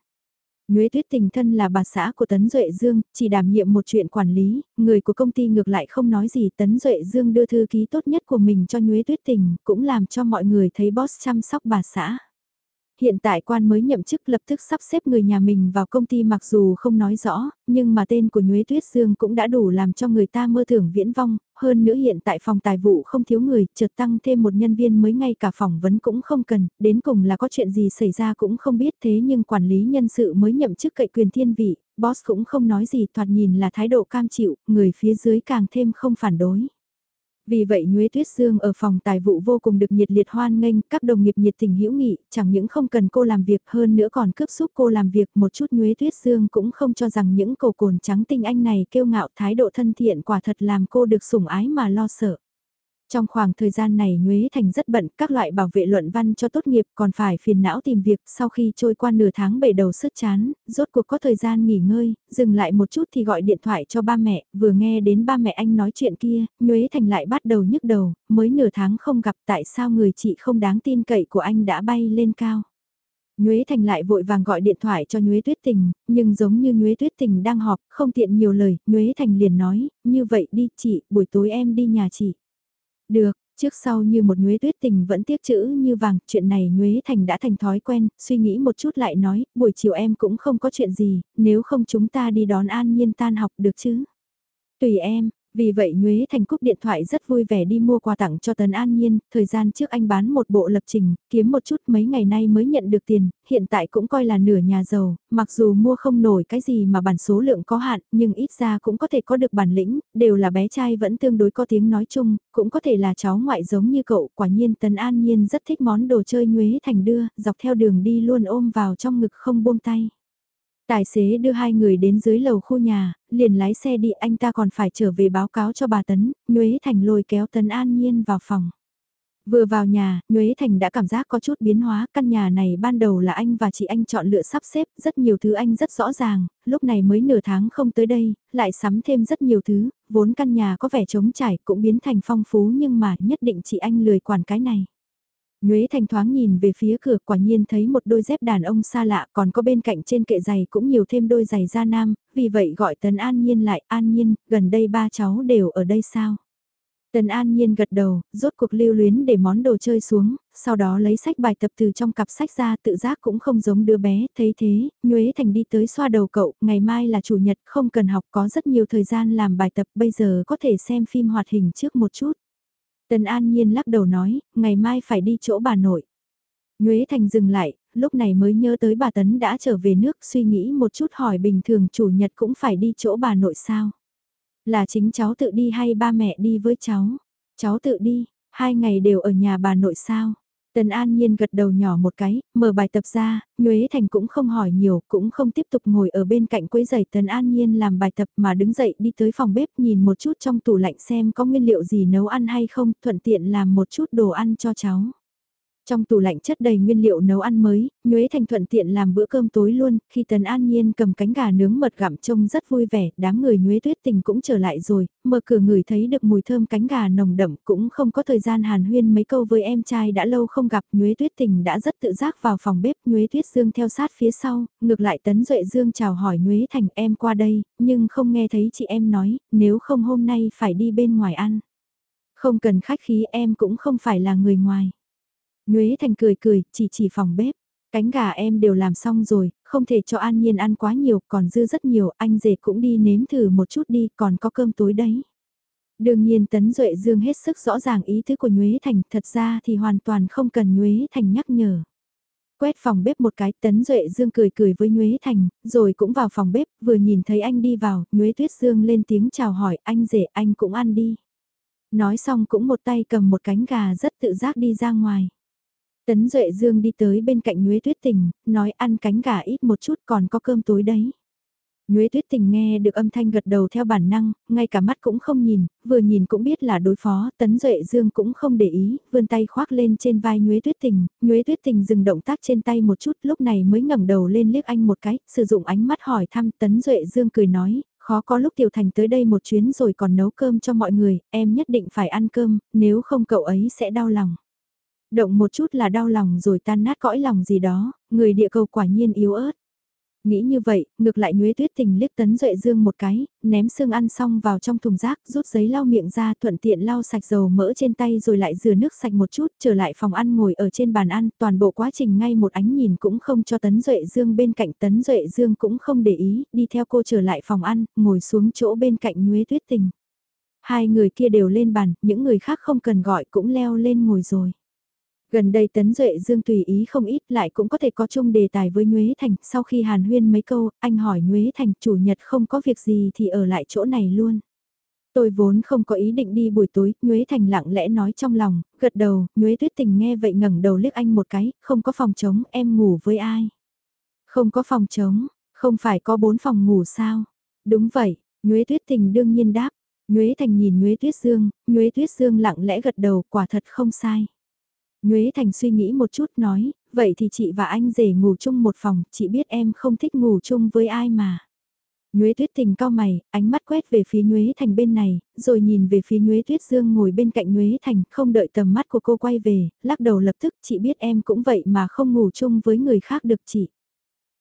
Nhuế Tuyết Tình thân là bà xã của Tấn Duệ Dương, chỉ đảm nhiệm một chuyện quản lý, người của công ty ngược lại không nói gì. Tấn Duệ Dương đưa thư ký tốt nhất của mình cho Nhuế Tuyết Tình, cũng làm cho mọi người thấy boss chăm sóc bà xã. Hiện tại quan mới nhậm chức lập tức sắp xếp người nhà mình vào công ty mặc dù không nói rõ, nhưng mà tên của Nhuế Tuyết Dương cũng đã đủ làm cho người ta mơ tưởng viễn vong, hơn nữa hiện tại phòng tài vụ không thiếu người, chợt tăng thêm một nhân viên mới ngay cả phỏng vấn cũng không cần, đến cùng là có chuyện gì xảy ra cũng không biết thế nhưng quản lý nhân sự mới nhậm chức cậy quyền thiên vị, boss cũng không nói gì thoạt nhìn là thái độ cam chịu, người phía dưới càng thêm không phản đối. Vì vậy Nhuế Tuyết Dương ở phòng tài vụ vô cùng được nhiệt liệt hoan nghênh, các đồng nghiệp nhiệt tình hữu nghị, chẳng những không cần cô làm việc hơn nữa còn cướp giúp cô làm việc một chút Nhuế Tuyết Dương cũng không cho rằng những cổ cồn trắng tinh anh này kêu ngạo thái độ thân thiện quả thật làm cô được sủng ái mà lo sợ. Trong khoảng thời gian này Nhuế Thành rất bận các loại bảo vệ luận văn cho tốt nghiệp còn phải phiền não tìm việc sau khi trôi qua nửa tháng bể đầu sức chán, rốt cuộc có thời gian nghỉ ngơi, dừng lại một chút thì gọi điện thoại cho ba mẹ, vừa nghe đến ba mẹ anh nói chuyện kia, Nhuế Thành lại bắt đầu nhức đầu, mới nửa tháng không gặp tại sao người chị không đáng tin cậy của anh đã bay lên cao. Nhuế Thành lại vội vàng gọi điện thoại cho Nhuế Tuyết Tình, nhưng giống như Nhuế Tuyết Tình đang họp, không tiện nhiều lời, Nhuế Thành liền nói, như vậy đi chị, buổi tối em đi nhà chị. Được, trước sau như một nhuế tuyết tình vẫn tiếc chữ như vàng, chuyện này nhuế thành đã thành thói quen, suy nghĩ một chút lại nói, buổi chiều em cũng không có chuyện gì, nếu không chúng ta đi đón an nhiên tan học được chứ. Tùy em, vì vậy Nhuế Thành cúc điện thoại rất vui vẻ đi mua quà tặng cho tần An Nhiên, thời gian trước anh bán một bộ lập trình, kiếm một chút mấy ngày nay mới nhận được tiền, hiện tại cũng coi là nửa nhà giàu, mặc dù mua không nổi cái gì mà bản số lượng có hạn, nhưng ít ra cũng có thể có được bản lĩnh, đều là bé trai vẫn tương đối có tiếng nói chung, cũng có thể là cháu ngoại giống như cậu, quả nhiên tần An Nhiên rất thích món đồ chơi Nhuế Thành đưa, dọc theo đường đi luôn ôm vào trong ngực không buông tay. Tài xế đưa hai người đến dưới lầu khu nhà, liền lái xe đi anh ta còn phải trở về báo cáo cho bà Tấn, Nhuế Thành lôi kéo Tấn An Nhiên vào phòng. Vừa vào nhà, Nhuế Thành đã cảm giác có chút biến hóa, căn nhà này ban đầu là anh và chị anh chọn lựa sắp xếp, rất nhiều thứ anh rất rõ ràng, lúc này mới nửa tháng không tới đây, lại sắm thêm rất nhiều thứ, vốn căn nhà có vẻ trống trải cũng biến thành phong phú nhưng mà nhất định chị anh lười quản cái này. Nhuế Thành thoáng nhìn về phía cửa quả nhiên thấy một đôi dép đàn ông xa lạ còn có bên cạnh trên kệ giày cũng nhiều thêm đôi giày da nam, vì vậy gọi Tần An Nhiên lại, An Nhiên, gần đây ba cháu đều ở đây sao? Tần An Nhiên gật đầu, rốt cuộc lưu luyến để món đồ chơi xuống, sau đó lấy sách bài tập từ trong cặp sách ra tự giác cũng không giống đứa bé, thấy thế, Nhuế Thành đi tới xoa đầu cậu, ngày mai là chủ nhật không cần học có rất nhiều thời gian làm bài tập bây giờ có thể xem phim hoạt hình trước một chút. Tần An Nhiên lắc đầu nói, ngày mai phải đi chỗ bà nội. Nhuế Thành dừng lại, lúc này mới nhớ tới bà Tấn đã trở về nước suy nghĩ một chút hỏi bình thường chủ nhật cũng phải đi chỗ bà nội sao. Là chính cháu tự đi hay ba mẹ đi với cháu? Cháu tự đi, hai ngày đều ở nhà bà nội sao? Tần An Nhiên gật đầu nhỏ một cái, mở bài tập ra, Nhuế Thành cũng không hỏi nhiều, cũng không tiếp tục ngồi ở bên cạnh quấy giày Tần An Nhiên làm bài tập mà đứng dậy đi tới phòng bếp nhìn một chút trong tủ lạnh xem có nguyên liệu gì nấu ăn hay không, thuận tiện làm một chút đồ ăn cho cháu. Trong tủ lạnh chất đầy nguyên liệu nấu ăn mới, Nhuế Thành thuận tiện làm bữa cơm tối luôn, khi Tần An Nhiên cầm cánh gà nướng mật gặm trông rất vui vẻ, đám người Nhuế Tuyết Tình cũng trở lại rồi, mở cửa người thấy được mùi thơm cánh gà nồng đậm cũng không có thời gian hàn huyên mấy câu với em trai đã lâu không gặp Nhuế Tuyết Tình đã rất tự giác vào phòng bếp Nhuế Tuyết Dương theo sát phía sau, ngược lại Tấn Duệ Dương chào hỏi Nhuế Thành em qua đây, nhưng không nghe thấy chị em nói, nếu không hôm nay phải đi bên ngoài ăn. Không cần khách khí em cũng không phải là người ngoài. Nhuế Thành cười cười, chỉ chỉ phòng bếp. Cánh gà em đều làm xong rồi, không thể cho An Nhiên ăn quá nhiều, còn dư rất nhiều, anh rể cũng đi nếm thử một chút đi, còn có cơm tối đấy. Đương nhiên Tấn Duệ Dương hết sức rõ ràng ý tứ của Nhuế Thành, thật ra thì hoàn toàn không cần Nhuế Thành nhắc nhở. Quét phòng bếp một cái, Tấn Duệ Dương cười cười với Nhuế Thành, rồi cũng vào phòng bếp, vừa nhìn thấy anh đi vào, Nhuế Tuyết Dương lên tiếng chào hỏi, anh rể anh cũng ăn đi. Nói xong cũng một tay cầm một cánh gà rất tự giác đi ra ngoài. Tấn Duệ Dương đi tới bên cạnh Nhuế Tuyết Tình, nói ăn cánh gà ít một chút còn có cơm tối đấy. Nhuế Tuyết Tình nghe được âm thanh gật đầu theo bản năng, ngay cả mắt cũng không nhìn, vừa nhìn cũng biết là đối phó, Tấn Duệ Dương cũng không để ý, vươn tay khoác lên trên vai Nhuế Tuyết Tình, Nhuế Tuyết Tình dừng động tác trên tay một chút, lúc này mới ngẩng đầu lên liếc anh một cái, sử dụng ánh mắt hỏi thăm, Tấn Duệ Dương cười nói, khó có lúc Tiểu Thành tới đây một chuyến rồi còn nấu cơm cho mọi người, em nhất định phải ăn cơm, nếu không cậu ấy sẽ đau lòng. Động một chút là đau lòng rồi tan nát cõi lòng gì đó, người địa cầu quả nhiên yếu ớt. Nghĩ như vậy, ngược lại nhuế tuyết tình liếc tấn duệ dương một cái, ném xương ăn xong vào trong thùng rác, rút giấy lau miệng ra thuận tiện lau sạch dầu mỡ trên tay rồi lại rửa nước sạch một chút, trở lại phòng ăn ngồi ở trên bàn ăn, toàn bộ quá trình ngay một ánh nhìn cũng không cho tấn duệ dương bên cạnh tấn duệ dương cũng không để ý, đi theo cô trở lại phòng ăn, ngồi xuống chỗ bên cạnh nhuế tuyết tình. Hai người kia đều lên bàn, những người khác không cần gọi cũng leo lên ngồi rồi. Gần đây Tấn Duệ Dương tùy ý không ít lại cũng có thể có chung đề tài với Nhuế Thành, sau khi hàn huyên mấy câu, anh hỏi Nhuế Thành chủ nhật không có việc gì thì ở lại chỗ này luôn. Tôi vốn không có ý định đi buổi tối, Nhuế Thành lặng lẽ nói trong lòng, gật đầu, Nhuế Tuyết Tình nghe vậy ngẩng đầu liếc anh một cái, không có phòng trống, em ngủ với ai? Không có phòng trống, không phải có bốn phòng ngủ sao? Đúng vậy, Nhuế Tuyết Tình đương nhiên đáp. Nhuế Thành nhìn Nhuế Tuyết Dương, Nhuế Tuyết Dương lặng lẽ gật đầu, quả thật không sai. Nhuế Thành suy nghĩ một chút nói, vậy thì chị và anh rể ngủ chung một phòng, chị biết em không thích ngủ chung với ai mà. Nhuế Tuyết Tình cao mày, ánh mắt quét về phía Nhuế Thành bên này, rồi nhìn về phía Nhuế Tuyết Dương ngồi bên cạnh Nhuế Thành, không đợi tầm mắt của cô quay về, lắc đầu lập tức, chị biết em cũng vậy mà không ngủ chung với người khác được chị.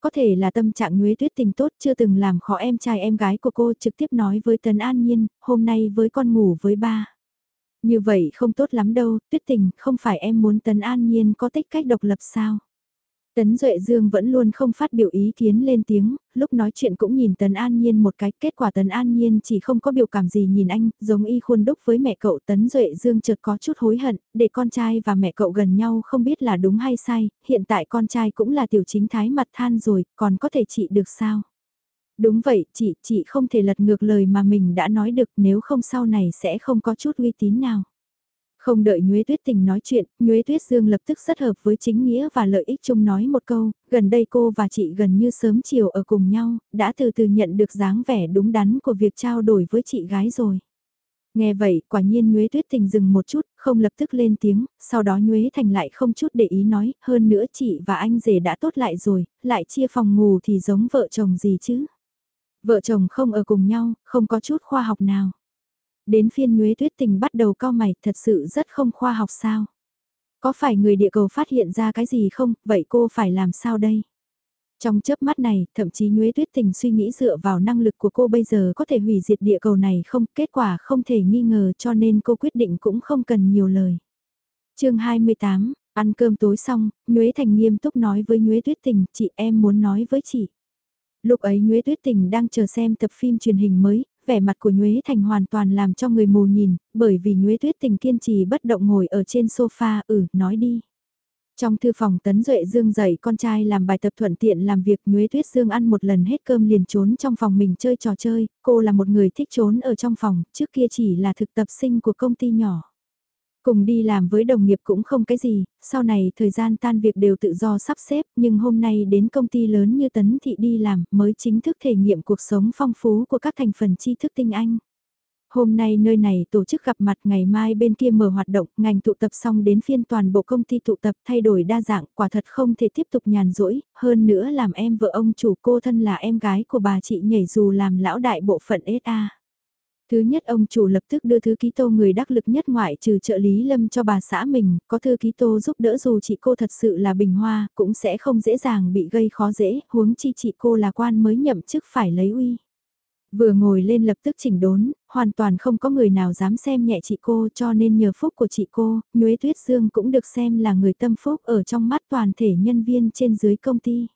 Có thể là tâm trạng Nhuế Tuyết Tình tốt chưa từng làm khó em trai em gái của cô trực tiếp nói với Tấn An Nhiên, hôm nay với con ngủ với ba. Như vậy không tốt lắm đâu, tuyết tình, không phải em muốn Tấn An Nhiên có tích cách độc lập sao? Tấn Duệ Dương vẫn luôn không phát biểu ý kiến lên tiếng, lúc nói chuyện cũng nhìn Tấn An Nhiên một cái, kết quả Tấn An Nhiên chỉ không có biểu cảm gì nhìn anh, giống y khuôn đúc với mẹ cậu Tấn Duệ Dương chợt có chút hối hận, để con trai và mẹ cậu gần nhau không biết là đúng hay sai, hiện tại con trai cũng là tiểu chính thái mặt than rồi, còn có thể trị được sao? Đúng vậy, chị, chị không thể lật ngược lời mà mình đã nói được nếu không sau này sẽ không có chút uy tín nào. Không đợi Nhuế Tuyết Tình nói chuyện, Nhuế Tuyết Dương lập tức rất hợp với chính nghĩa và lợi ích chung nói một câu, gần đây cô và chị gần như sớm chiều ở cùng nhau, đã từ từ nhận được dáng vẻ đúng đắn của việc trao đổi với chị gái rồi. Nghe vậy, quả nhiên Nhuế Tuyết Tình dừng một chút, không lập tức lên tiếng, sau đó Nhuế Thành lại không chút để ý nói, hơn nữa chị và anh rể đã tốt lại rồi, lại chia phòng ngủ thì giống vợ chồng gì chứ. Vợ chồng không ở cùng nhau, không có chút khoa học nào. Đến phiên Nhuế Tuyết Tình bắt đầu cao mày, thật sự rất không khoa học sao. Có phải người địa cầu phát hiện ra cái gì không, vậy cô phải làm sao đây? Trong chớp mắt này, thậm chí Nhuế Tuyết Tình suy nghĩ dựa vào năng lực của cô bây giờ có thể hủy diệt địa cầu này không, kết quả không thể nghi ngờ cho nên cô quyết định cũng không cần nhiều lời. chương 28, ăn cơm tối xong, Nhuế Thành nghiêm túc nói với Nhuế Tuyết Tình, chị em muốn nói với chị. Lúc ấy Nhuế Tuyết Tình đang chờ xem tập phim truyền hình mới, vẻ mặt của Nhuế Thành hoàn toàn làm cho người mù nhìn, bởi vì Nhuế Tuyết Tình kiên trì bất động ngồi ở trên sofa, ừ, nói đi. Trong thư phòng Tấn Duệ Dương dạy con trai làm bài tập thuận tiện làm việc Nhuế Tuyết Dương ăn một lần hết cơm liền trốn trong phòng mình chơi trò chơi, cô là một người thích trốn ở trong phòng, trước kia chỉ là thực tập sinh của công ty nhỏ. Cùng đi làm với đồng nghiệp cũng không cái gì, sau này thời gian tan việc đều tự do sắp xếp, nhưng hôm nay đến công ty lớn như Tấn Thị đi làm mới chính thức thể nghiệm cuộc sống phong phú của các thành phần tri thức tinh anh. Hôm nay nơi này tổ chức gặp mặt ngày mai bên kia mở hoạt động, ngành tụ tập xong đến phiên toàn bộ công ty tụ tập thay đổi đa dạng, quả thật không thể tiếp tục nhàn rỗi, hơn nữa làm em vợ ông chủ cô thân là em gái của bà chị nhảy dù làm lão đại bộ phận SA. Thứ nhất ông chủ lập tức đưa thư ký tô người đắc lực nhất ngoại trừ trợ lý lâm cho bà xã mình, có thư ký tô giúp đỡ dù chị cô thật sự là bình hoa, cũng sẽ không dễ dàng bị gây khó dễ, huống chi chị cô là quan mới nhậm chức phải lấy uy. Vừa ngồi lên lập tức chỉnh đốn, hoàn toàn không có người nào dám xem nhẹ chị cô cho nên nhờ phúc của chị cô, Nhuế Tuyết Dương cũng được xem là người tâm phúc ở trong mắt toàn thể nhân viên trên dưới công ty.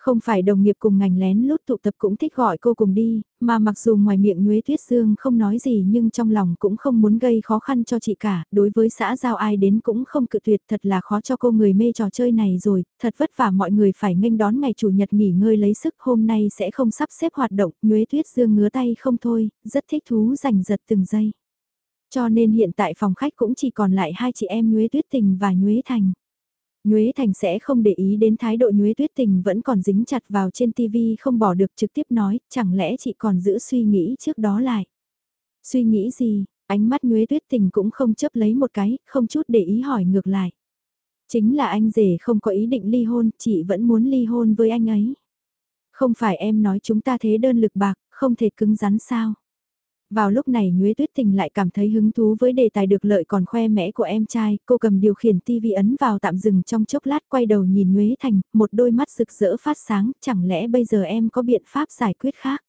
Không phải đồng nghiệp cùng ngành lén lút tụ tập cũng thích gọi cô cùng đi, mà mặc dù ngoài miệng Nhuế Tuyết Dương không nói gì nhưng trong lòng cũng không muốn gây khó khăn cho chị cả, đối với xã giao ai đến cũng không cự tuyệt thật là khó cho cô người mê trò chơi này rồi, thật vất vả mọi người phải nghênh đón ngày chủ nhật nghỉ ngơi lấy sức hôm nay sẽ không sắp xếp hoạt động, Nhuế Tuyết Dương ngứa tay không thôi, rất thích thú giành giật từng giây. Cho nên hiện tại phòng khách cũng chỉ còn lại hai chị em Nhuế Tuyết Tình và Nhuế Thành. Nhuế Thành sẽ không để ý đến thái độ Nhuế Tuyết Tình vẫn còn dính chặt vào trên TV không bỏ được trực tiếp nói, chẳng lẽ chị còn giữ suy nghĩ trước đó lại. Suy nghĩ gì, ánh mắt Nhuế Tuyết Tình cũng không chấp lấy một cái, không chút để ý hỏi ngược lại. Chính là anh rể không có ý định ly hôn, chị vẫn muốn ly hôn với anh ấy. Không phải em nói chúng ta thế đơn lực bạc, không thể cứng rắn sao. Vào lúc này Nhuế Tuyết Tình lại cảm thấy hứng thú với đề tài được lợi còn khoe mẽ của em trai, cô cầm điều khiển tivi ấn vào tạm dừng trong chốc lát quay đầu nhìn Nhuế Thành, một đôi mắt rực rỡ phát sáng, chẳng lẽ bây giờ em có biện pháp giải quyết khác?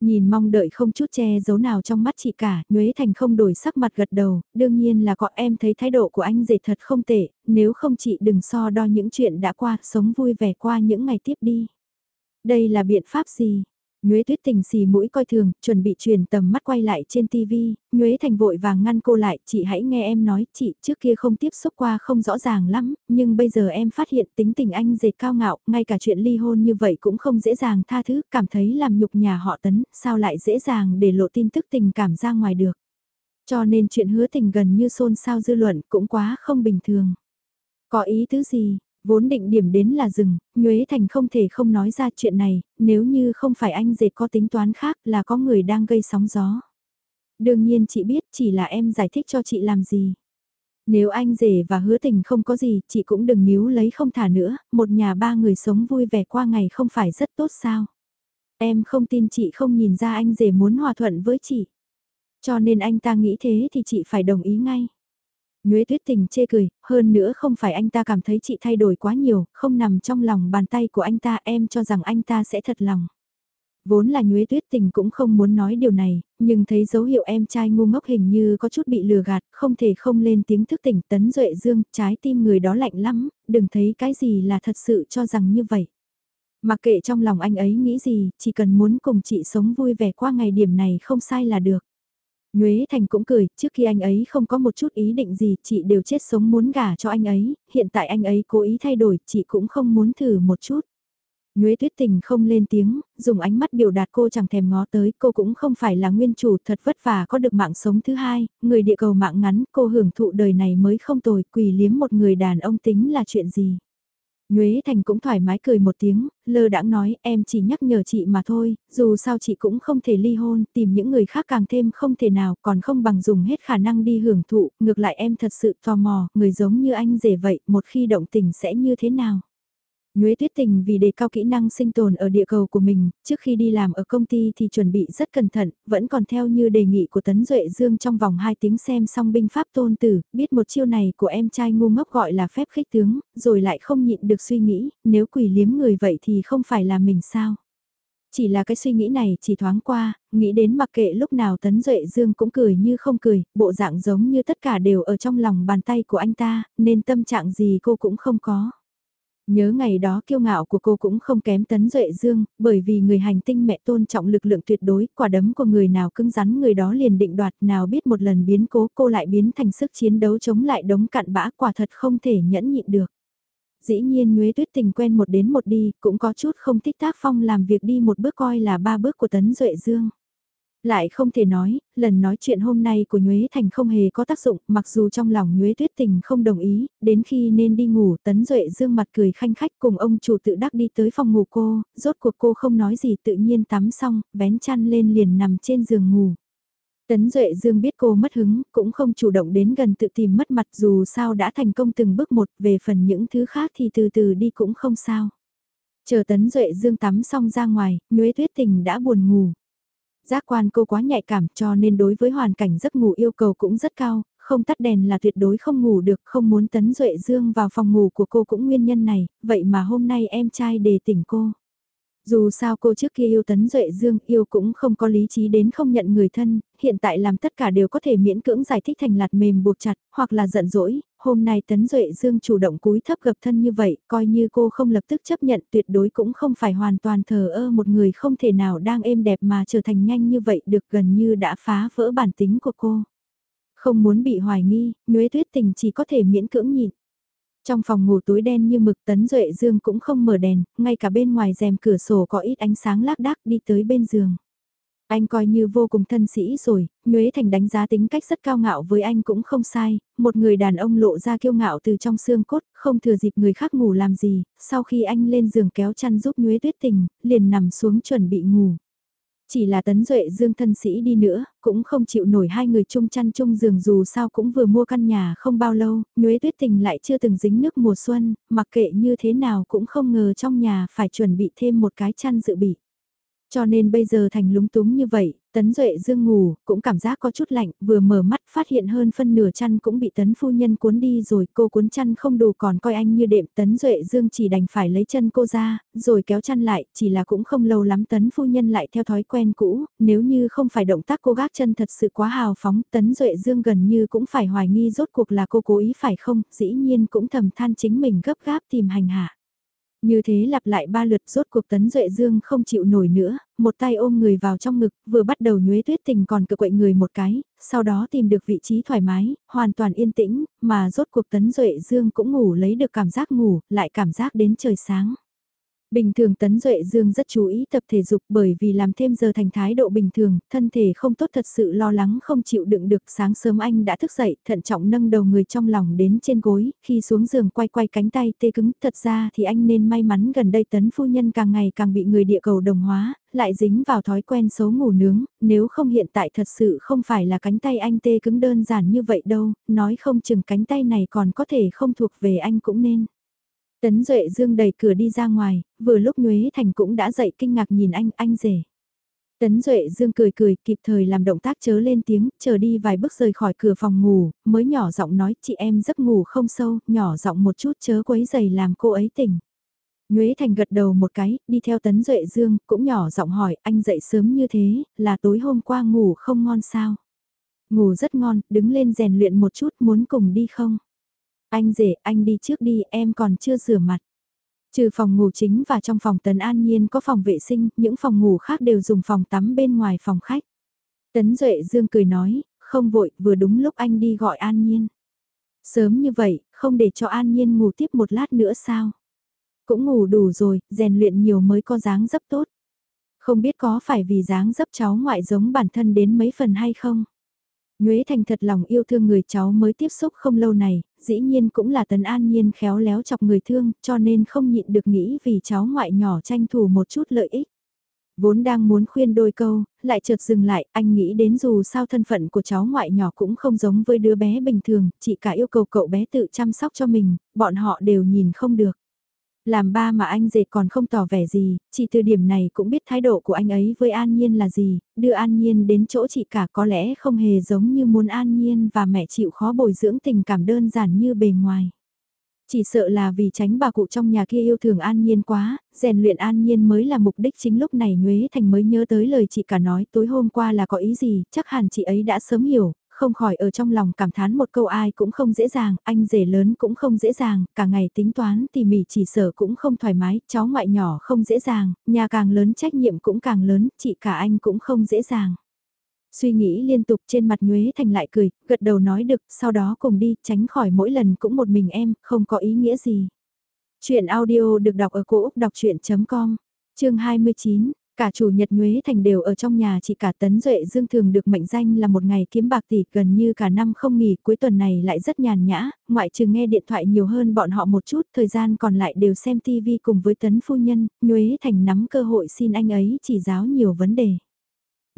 Nhìn mong đợi không chút che giấu nào trong mắt chị cả, Nhuế Thành không đổi sắc mặt gật đầu, đương nhiên là có em thấy thái độ của anh dễ thật không tệ, nếu không chị đừng so đo những chuyện đã qua, sống vui vẻ qua những ngày tiếp đi. Đây là biện pháp gì? Nhuế tuyết tình xì mũi coi thường, chuẩn bị truyền tầm mắt quay lại trên TV, Nhuế thành vội vàng ngăn cô lại, chị hãy nghe em nói, chị trước kia không tiếp xúc qua không rõ ràng lắm, nhưng bây giờ em phát hiện tính tình anh dệt cao ngạo, ngay cả chuyện ly hôn như vậy cũng không dễ dàng tha thứ, cảm thấy làm nhục nhà họ tấn, sao lại dễ dàng để lộ tin tức tình cảm ra ngoài được. Cho nên chuyện hứa tình gần như xôn xao dư luận cũng quá không bình thường. Có ý tứ gì, Vốn định điểm đến là rừng, Nhuế Thành không thể không nói ra chuyện này, nếu như không phải anh dệt có tính toán khác là có người đang gây sóng gió. Đương nhiên chị biết chỉ là em giải thích cho chị làm gì. Nếu anh rể và hứa tình không có gì, chị cũng đừng níu lấy không thả nữa, một nhà ba người sống vui vẻ qua ngày không phải rất tốt sao. Em không tin chị không nhìn ra anh rể muốn hòa thuận với chị. Cho nên anh ta nghĩ thế thì chị phải đồng ý ngay. Nhuế tuyết tình chê cười, hơn nữa không phải anh ta cảm thấy chị thay đổi quá nhiều, không nằm trong lòng bàn tay của anh ta em cho rằng anh ta sẽ thật lòng. Vốn là nhuế tuyết tình cũng không muốn nói điều này, nhưng thấy dấu hiệu em trai ngu ngốc hình như có chút bị lừa gạt, không thể không lên tiếng thức tỉnh tấn duệ dương, trái tim người đó lạnh lắm, đừng thấy cái gì là thật sự cho rằng như vậy. Mặc kệ trong lòng anh ấy nghĩ gì, chỉ cần muốn cùng chị sống vui vẻ qua ngày điểm này không sai là được. Nhuế Thành cũng cười, trước khi anh ấy không có một chút ý định gì, chị đều chết sống muốn gả cho anh ấy, hiện tại anh ấy cố ý thay đổi, chị cũng không muốn thử một chút. Nhuế Tuyết Tình không lên tiếng, dùng ánh mắt biểu đạt cô chẳng thèm ngó tới, cô cũng không phải là nguyên chủ thật vất vả có được mạng sống thứ hai, người địa cầu mạng ngắn, cô hưởng thụ đời này mới không tồi, quỳ liếm một người đàn ông tính là chuyện gì. Nhuế Thành cũng thoải mái cười một tiếng, lơ đãng nói em chỉ nhắc nhở chị mà thôi, dù sao chị cũng không thể ly hôn, tìm những người khác càng thêm không thể nào, còn không bằng dùng hết khả năng đi hưởng thụ, ngược lại em thật sự tò mò, người giống như anh rể vậy, một khi động tình sẽ như thế nào. Nhuế Tuyết Tình vì đề cao kỹ năng sinh tồn ở địa cầu của mình, trước khi đi làm ở công ty thì chuẩn bị rất cẩn thận, vẫn còn theo như đề nghị của Tấn Duệ Dương trong vòng 2 tiếng xem xong binh pháp tôn tử, biết một chiêu này của em trai ngu ngốc gọi là phép khích tướng, rồi lại không nhịn được suy nghĩ, nếu quỷ liếm người vậy thì không phải là mình sao. Chỉ là cái suy nghĩ này chỉ thoáng qua, nghĩ đến mặc kệ lúc nào Tấn Duệ Dương cũng cười như không cười, bộ dạng giống như tất cả đều ở trong lòng bàn tay của anh ta, nên tâm trạng gì cô cũng không có. Nhớ ngày đó kiêu ngạo của cô cũng không kém tấn duệ dương, bởi vì người hành tinh mẹ tôn trọng lực lượng tuyệt đối, quả đấm của người nào cứng rắn người đó liền định đoạt nào biết một lần biến cố cô lại biến thành sức chiến đấu chống lại đống cặn bã quả thật không thể nhẫn nhịn được. Dĩ nhiên Nhuế Tuyết Tình quen một đến một đi, cũng có chút không thích tác phong làm việc đi một bước coi là ba bước của Tấn Duệ Dương. Lại không thể nói, lần nói chuyện hôm nay của Nhuế Thành không hề có tác dụng, mặc dù trong lòng Nhuế Tuyết Tình không đồng ý, đến khi nên đi ngủ, Tấn Duệ dương mặt cười khanh khách cùng ông chủ tự đắc đi tới phòng ngủ cô, rốt cuộc cô không nói gì tự nhiên tắm xong, vén chăn lên liền nằm trên giường ngủ. Tấn Duệ Dương biết cô mất hứng, cũng không chủ động đến gần tự tìm mất mặt dù sao đã thành công từng bước một, về phần những thứ khác thì từ từ đi cũng không sao. Chờ Tấn Duệ Dương tắm xong ra ngoài, Nhuế Tuyết Tình đã buồn ngủ. Giác quan cô quá nhạy cảm cho nên đối với hoàn cảnh giấc ngủ yêu cầu cũng rất cao, không tắt đèn là tuyệt đối không ngủ được, không muốn Tấn Duệ Dương vào phòng ngủ của cô cũng nguyên nhân này, vậy mà hôm nay em trai đề tỉnh cô. Dù sao cô trước kia yêu Tấn Duệ Dương yêu cũng không có lý trí đến không nhận người thân, hiện tại làm tất cả đều có thể miễn cưỡng giải thích thành lạt mềm buộc chặt, hoặc là giận dỗi, hôm nay Tấn Duệ Dương chủ động cúi thấp gập thân như vậy, coi như cô không lập tức chấp nhận tuyệt đối cũng không phải hoàn toàn thờ ơ một người không thể nào đang êm đẹp mà trở thành nhanh như vậy được gần như đã phá vỡ bản tính của cô. Không muốn bị hoài nghi, Nhuế Tuyết Tình chỉ có thể miễn cưỡng nhịn. Trong phòng ngủ tối đen như mực Tấn Duệ Dương cũng không mở đèn, ngay cả bên ngoài rèm cửa sổ có ít ánh sáng lác đác đi tới bên giường. Anh coi như vô cùng thân sĩ rồi, Nhuế Thành đánh giá tính cách rất cao ngạo với anh cũng không sai, một người đàn ông lộ ra kiêu ngạo từ trong xương cốt, không thừa dịp người khác ngủ làm gì, sau khi anh lên giường kéo chăn giúp Nhuế Tuyết Tình, liền nằm xuống chuẩn bị ngủ. Chỉ là tấn duệ dương thân sĩ đi nữa, cũng không chịu nổi hai người chung chăn chung giường dù sao cũng vừa mua căn nhà không bao lâu, nhuế tuyết tình lại chưa từng dính nước mùa xuân, mặc kệ như thế nào cũng không ngờ trong nhà phải chuẩn bị thêm một cái chăn dự bị. Cho nên bây giờ thành lúng túng như vậy, Tấn Duệ Dương ngủ, cũng cảm giác có chút lạnh, vừa mở mắt phát hiện hơn phân nửa chăn cũng bị Tấn Phu Nhân cuốn đi rồi, cô cuốn chăn không đủ còn coi anh như đệm Tấn Duệ Dương chỉ đành phải lấy chân cô ra, rồi kéo chăn lại, chỉ là cũng không lâu lắm Tấn Phu Nhân lại theo thói quen cũ, nếu như không phải động tác cô gác chân thật sự quá hào phóng, Tấn Duệ Dương gần như cũng phải hoài nghi rốt cuộc là cô cố ý phải không, dĩ nhiên cũng thầm than chính mình gấp gáp tìm hành hạ. Như thế lặp lại ba lượt rốt cuộc tấn duệ dương không chịu nổi nữa, một tay ôm người vào trong ngực, vừa bắt đầu nhuế tuyết tình còn cự quậy người một cái, sau đó tìm được vị trí thoải mái, hoàn toàn yên tĩnh, mà rốt cuộc tấn duệ dương cũng ngủ lấy được cảm giác ngủ, lại cảm giác đến trời sáng. Bình thường Tấn Duệ Dương rất chú ý tập thể dục bởi vì làm thêm giờ thành thái độ bình thường, thân thể không tốt thật sự lo lắng không chịu đựng được sáng sớm anh đã thức dậy, thận trọng nâng đầu người trong lòng đến trên gối, khi xuống giường quay quay cánh tay tê cứng, thật ra thì anh nên may mắn gần đây Tấn Phu Nhân càng ngày càng bị người địa cầu đồng hóa, lại dính vào thói quen xấu ngủ nướng, nếu không hiện tại thật sự không phải là cánh tay anh tê cứng đơn giản như vậy đâu, nói không chừng cánh tay này còn có thể không thuộc về anh cũng nên. Tấn Duệ Dương đẩy cửa đi ra ngoài, vừa lúc Nhuế Thành cũng đã dậy kinh ngạc nhìn anh, anh rể. Tấn Duệ Dương cười cười kịp thời làm động tác chớ lên tiếng, chờ đi vài bước rời khỏi cửa phòng ngủ, mới nhỏ giọng nói chị em giấc ngủ không sâu, nhỏ giọng một chút chớ quấy giày làm cô ấy tỉnh. Nhuế Thành gật đầu một cái, đi theo Tấn Duệ Dương, cũng nhỏ giọng hỏi anh dậy sớm như thế, là tối hôm qua ngủ không ngon sao? Ngủ rất ngon, đứng lên rèn luyện một chút muốn cùng đi không? Anh rể, anh đi trước đi, em còn chưa rửa mặt. Trừ phòng ngủ chính và trong phòng Tấn An Nhiên có phòng vệ sinh, những phòng ngủ khác đều dùng phòng tắm bên ngoài phòng khách. Tấn Duệ Dương cười nói, không vội, vừa đúng lúc anh đi gọi An Nhiên. Sớm như vậy, không để cho An Nhiên ngủ tiếp một lát nữa sao? Cũng ngủ đủ rồi, rèn luyện nhiều mới có dáng dấp tốt. Không biết có phải vì dáng dấp cháu ngoại giống bản thân đến mấy phần hay không? Nhuế Thành thật lòng yêu thương người cháu mới tiếp xúc không lâu này, dĩ nhiên cũng là tần an nhiên khéo léo chọc người thương, cho nên không nhịn được nghĩ vì cháu ngoại nhỏ tranh thủ một chút lợi ích. Vốn đang muốn khuyên đôi câu, lại chợt dừng lại, anh nghĩ đến dù sao thân phận của cháu ngoại nhỏ cũng không giống với đứa bé bình thường, chỉ cả yêu cầu cậu bé tự chăm sóc cho mình, bọn họ đều nhìn không được. Làm ba mà anh dệt còn không tỏ vẻ gì, chỉ từ điểm này cũng biết thái độ của anh ấy với An Nhiên là gì, đưa An Nhiên đến chỗ chị cả có lẽ không hề giống như muốn An Nhiên và mẹ chịu khó bồi dưỡng tình cảm đơn giản như bề ngoài. Chỉ sợ là vì tránh bà cụ trong nhà kia yêu thương An Nhiên quá, rèn luyện An Nhiên mới là mục đích chính lúc này Nhuế Thành mới nhớ tới lời chị cả nói tối hôm qua là có ý gì, chắc hẳn chị ấy đã sớm hiểu, không khỏi ở trong lòng cảm thán một câu ai cũng không dễ dàng, anh rể lớn cũng không dễ dàng, cả ngày tính toán tỉ mỉ chỉ sở cũng không thoải mái, cháu ngoại nhỏ không dễ dàng, nhà càng lớn trách nhiệm cũng càng lớn, chị cả anh cũng không dễ dàng. Suy nghĩ liên tục trên mặt Nhuế Thành lại cười, gật đầu nói được, sau đó cùng đi, tránh khỏi mỗi lần cũng một mình em, không có ý nghĩa gì. Chuyện audio được đọc ở cổ Úc đọc chuyện.com, chương 29, Cả chủ nhật Nhuế Thành đều ở trong nhà chị cả Tấn Duệ Dương thường được mệnh danh là một ngày kiếm bạc tỷ gần như cả năm không nghỉ cuối tuần này lại rất nhàn nhã, ngoại trừ nghe điện thoại nhiều hơn bọn họ một chút, thời gian còn lại đều xem TV cùng với Tấn Phu Nhân, Nhuế Thành nắm cơ hội xin anh ấy chỉ giáo nhiều vấn đề.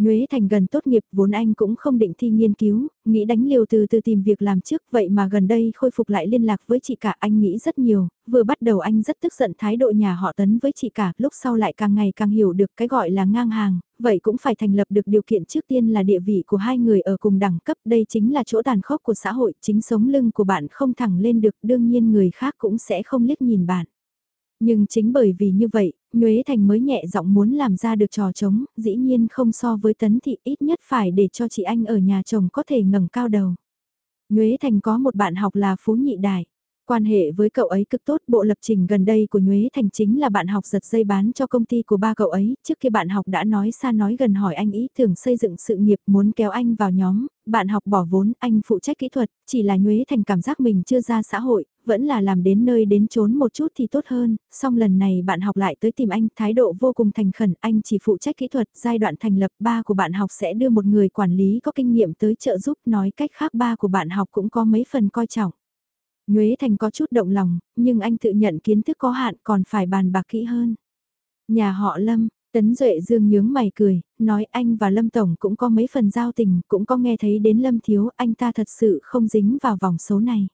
Nhuế Thành gần tốt nghiệp vốn anh cũng không định thi nghiên cứu, nghĩ đánh liều từ từ tìm việc làm trước vậy mà gần đây khôi phục lại liên lạc với chị cả anh nghĩ rất nhiều, vừa bắt đầu anh rất tức giận thái độ nhà họ tấn với chị cả, lúc sau lại càng ngày càng hiểu được cái gọi là ngang hàng, vậy cũng phải thành lập được điều kiện trước tiên là địa vị của hai người ở cùng đẳng cấp, đây chính là chỗ tàn khốc của xã hội, chính sống lưng của bạn không thẳng lên được, đương nhiên người khác cũng sẽ không liếc nhìn bạn. Nhưng chính bởi vì như vậy, Nhuế Thành mới nhẹ giọng muốn làm ra được trò trống, dĩ nhiên không so với Tấn Thị ít nhất phải để cho chị anh ở nhà chồng có thể ngẩng cao đầu. Nhuế Thành có một bạn học là Phú Nhị Đại. Quan hệ với cậu ấy cực tốt, bộ lập trình gần đây của Nhuế Thành chính là bạn học giật dây bán cho công ty của ba cậu ấy, trước kia bạn học đã nói xa nói gần hỏi anh ý tưởng xây dựng sự nghiệp muốn kéo anh vào nhóm, bạn học bỏ vốn, anh phụ trách kỹ thuật, chỉ là Nhuế Thành cảm giác mình chưa ra xã hội, vẫn là làm đến nơi đến chốn một chút thì tốt hơn, song lần này bạn học lại tới tìm anh, thái độ vô cùng thành khẩn, anh chỉ phụ trách kỹ thuật, giai đoạn thành lập ba của bạn học sẽ đưa một người quản lý có kinh nghiệm tới trợ giúp, nói cách khác ba của bạn học cũng có mấy phần coi trọng. Nhuế Thành có chút động lòng, nhưng anh tự nhận kiến thức có hạn còn phải bàn bạc kỹ hơn. Nhà họ Lâm, Tấn Duệ Dương nhướng mày cười, nói anh và Lâm Tổng cũng có mấy phần giao tình, cũng có nghe thấy đến Lâm Thiếu, anh ta thật sự không dính vào vòng số này.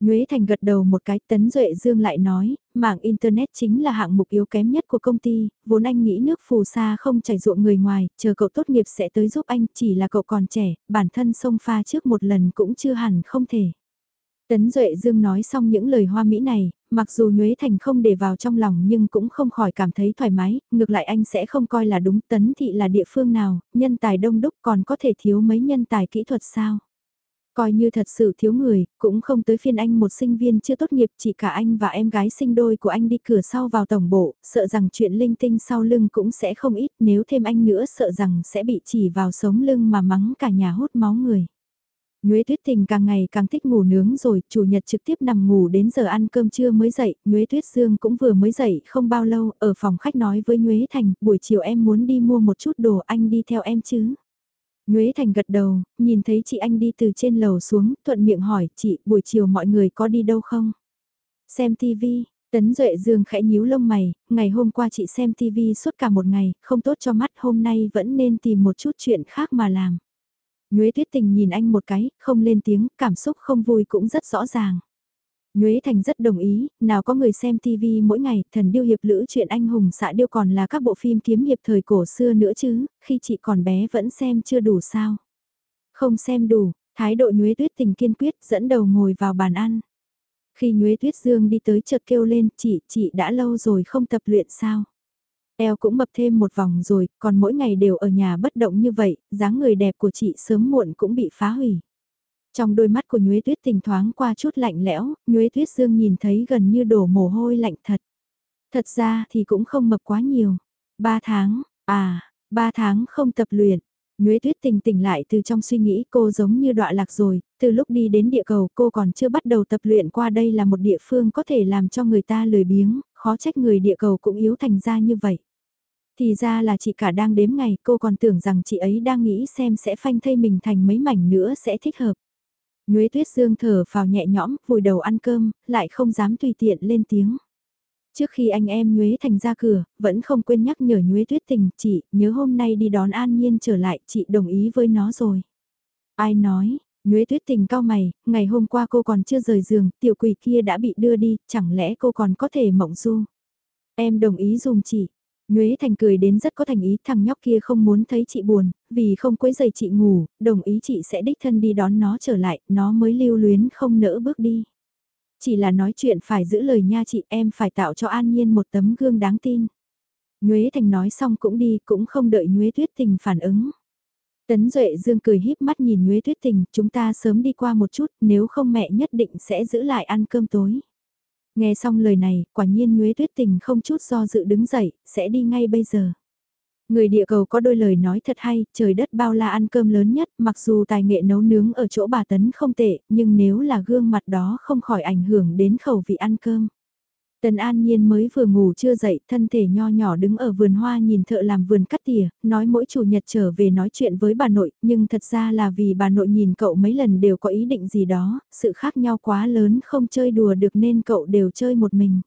Nhuế Thành gật đầu một cái, Tấn Duệ Dương lại nói, mạng Internet chính là hạng mục yếu kém nhất của công ty, vốn anh nghĩ nước phù sa không chảy ruộng người ngoài, chờ cậu tốt nghiệp sẽ tới giúp anh, chỉ là cậu còn trẻ, bản thân sông pha trước một lần cũng chưa hẳn không thể. Tấn Duệ Dương nói xong những lời hoa mỹ này, mặc dù Nhuế Thành không để vào trong lòng nhưng cũng không khỏi cảm thấy thoải mái, ngược lại anh sẽ không coi là đúng Tấn Thị là địa phương nào, nhân tài đông đúc còn có thể thiếu mấy nhân tài kỹ thuật sao. Coi như thật sự thiếu người, cũng không tới phiên anh một sinh viên chưa tốt nghiệp chỉ cả anh và em gái sinh đôi của anh đi cửa sau vào tổng bộ, sợ rằng chuyện linh tinh sau lưng cũng sẽ không ít nếu thêm anh nữa sợ rằng sẽ bị chỉ vào sống lưng mà mắng cả nhà hút máu người. Nhuế Tuyết Tình càng ngày càng thích ngủ nướng rồi, chủ nhật trực tiếp nằm ngủ đến giờ ăn cơm trưa mới dậy, Nhuế Tuyết Dương cũng vừa mới dậy không bao lâu, ở phòng khách nói với Nhuế Thành, buổi chiều em muốn đi mua một chút đồ anh đi theo em chứ. Nhuế Thành gật đầu, nhìn thấy chị anh đi từ trên lầu xuống, thuận miệng hỏi, chị, buổi chiều mọi người có đi đâu không? Xem TV, Tấn Duệ Dương khẽ nhíu lông mày, ngày hôm qua chị xem TV suốt cả một ngày, không tốt cho mắt hôm nay vẫn nên tìm một chút chuyện khác mà làm. Nhuế Tuyết Tình nhìn anh một cái, không lên tiếng, cảm xúc không vui cũng rất rõ ràng. Nhuế Thành rất đồng ý, nào có người xem TV mỗi ngày, thần điêu hiệp lữ chuyện anh hùng xạ điêu còn là các bộ phim kiếm hiệp thời cổ xưa nữa chứ, khi chị còn bé vẫn xem chưa đủ sao. Không xem đủ, thái độ Nhuế Tuyết Tình kiên quyết dẫn đầu ngồi vào bàn ăn. Khi Nhuế Tuyết Dương đi tới chợt kêu lên, chị, chị đã lâu rồi không tập luyện sao? Eo cũng mập thêm một vòng rồi, còn mỗi ngày đều ở nhà bất động như vậy, dáng người đẹp của chị sớm muộn cũng bị phá hủy. Trong đôi mắt của Nhuế Tuyết tình thoáng qua chút lạnh lẽo, Nhuế Tuyết Dương nhìn thấy gần như đổ mồ hôi lạnh thật. Thật ra thì cũng không mập quá nhiều. Ba tháng, à, ba tháng không tập luyện. Nhuế Tuyết tình tỉnh lại từ trong suy nghĩ cô giống như đọa lạc rồi, từ lúc đi đến địa cầu cô còn chưa bắt đầu tập luyện qua đây là một địa phương có thể làm cho người ta lười biếng, khó trách người địa cầu cũng yếu thành ra như vậy. Thì ra là chị cả đang đếm ngày, cô còn tưởng rằng chị ấy đang nghĩ xem sẽ phanh thây mình thành mấy mảnh nữa sẽ thích hợp. Nhuế Tuyết Dương thở vào nhẹ nhõm, vùi đầu ăn cơm, lại không dám tùy tiện lên tiếng. Trước khi anh em Nhuế Thành ra cửa, vẫn không quên nhắc nhở Nhuế Tuyết Tình, chị, nhớ hôm nay đi đón An Nhiên trở lại, chị đồng ý với nó rồi. Ai nói, Nhuế Tuyết Tình cao mày, ngày hôm qua cô còn chưa rời giường, tiểu quỷ kia đã bị đưa đi, chẳng lẽ cô còn có thể mộng du. Em đồng ý dùng chị, Nhuế Thành cười đến rất có thành ý thằng nhóc kia không muốn thấy chị buồn, vì không quấy giày chị ngủ, đồng ý chị sẽ đích thân đi đón nó trở lại, nó mới lưu luyến không nỡ bước đi. Chỉ là nói chuyện phải giữ lời nha chị em phải tạo cho An Nhiên một tấm gương đáng tin. Nhuế Thành nói xong cũng đi cũng không đợi Nhuế Tuyết Tình phản ứng. Tấn Duệ Dương cười híp mắt nhìn Nhuế Tuyết Tình, chúng ta sớm đi qua một chút, nếu không mẹ nhất định sẽ giữ lại ăn cơm tối. Nghe xong lời này, quả nhiên Nhuế Tuyết Tình không chút do dự đứng dậy, sẽ đi ngay bây giờ. Người địa cầu có đôi lời nói thật hay, trời đất bao la ăn cơm lớn nhất, mặc dù tài nghệ nấu nướng ở chỗ bà Tấn không tệ, nhưng nếu là gương mặt đó không khỏi ảnh hưởng đến khẩu vị ăn cơm. Tần An Nhiên mới vừa ngủ chưa dậy, thân thể nho nhỏ đứng ở vườn hoa nhìn thợ làm vườn cắt tỉa, nói mỗi chủ nhật trở về nói chuyện với bà nội, nhưng thật ra là vì bà nội nhìn cậu mấy lần đều có ý định gì đó, sự khác nhau quá lớn không chơi đùa được nên cậu đều chơi một mình.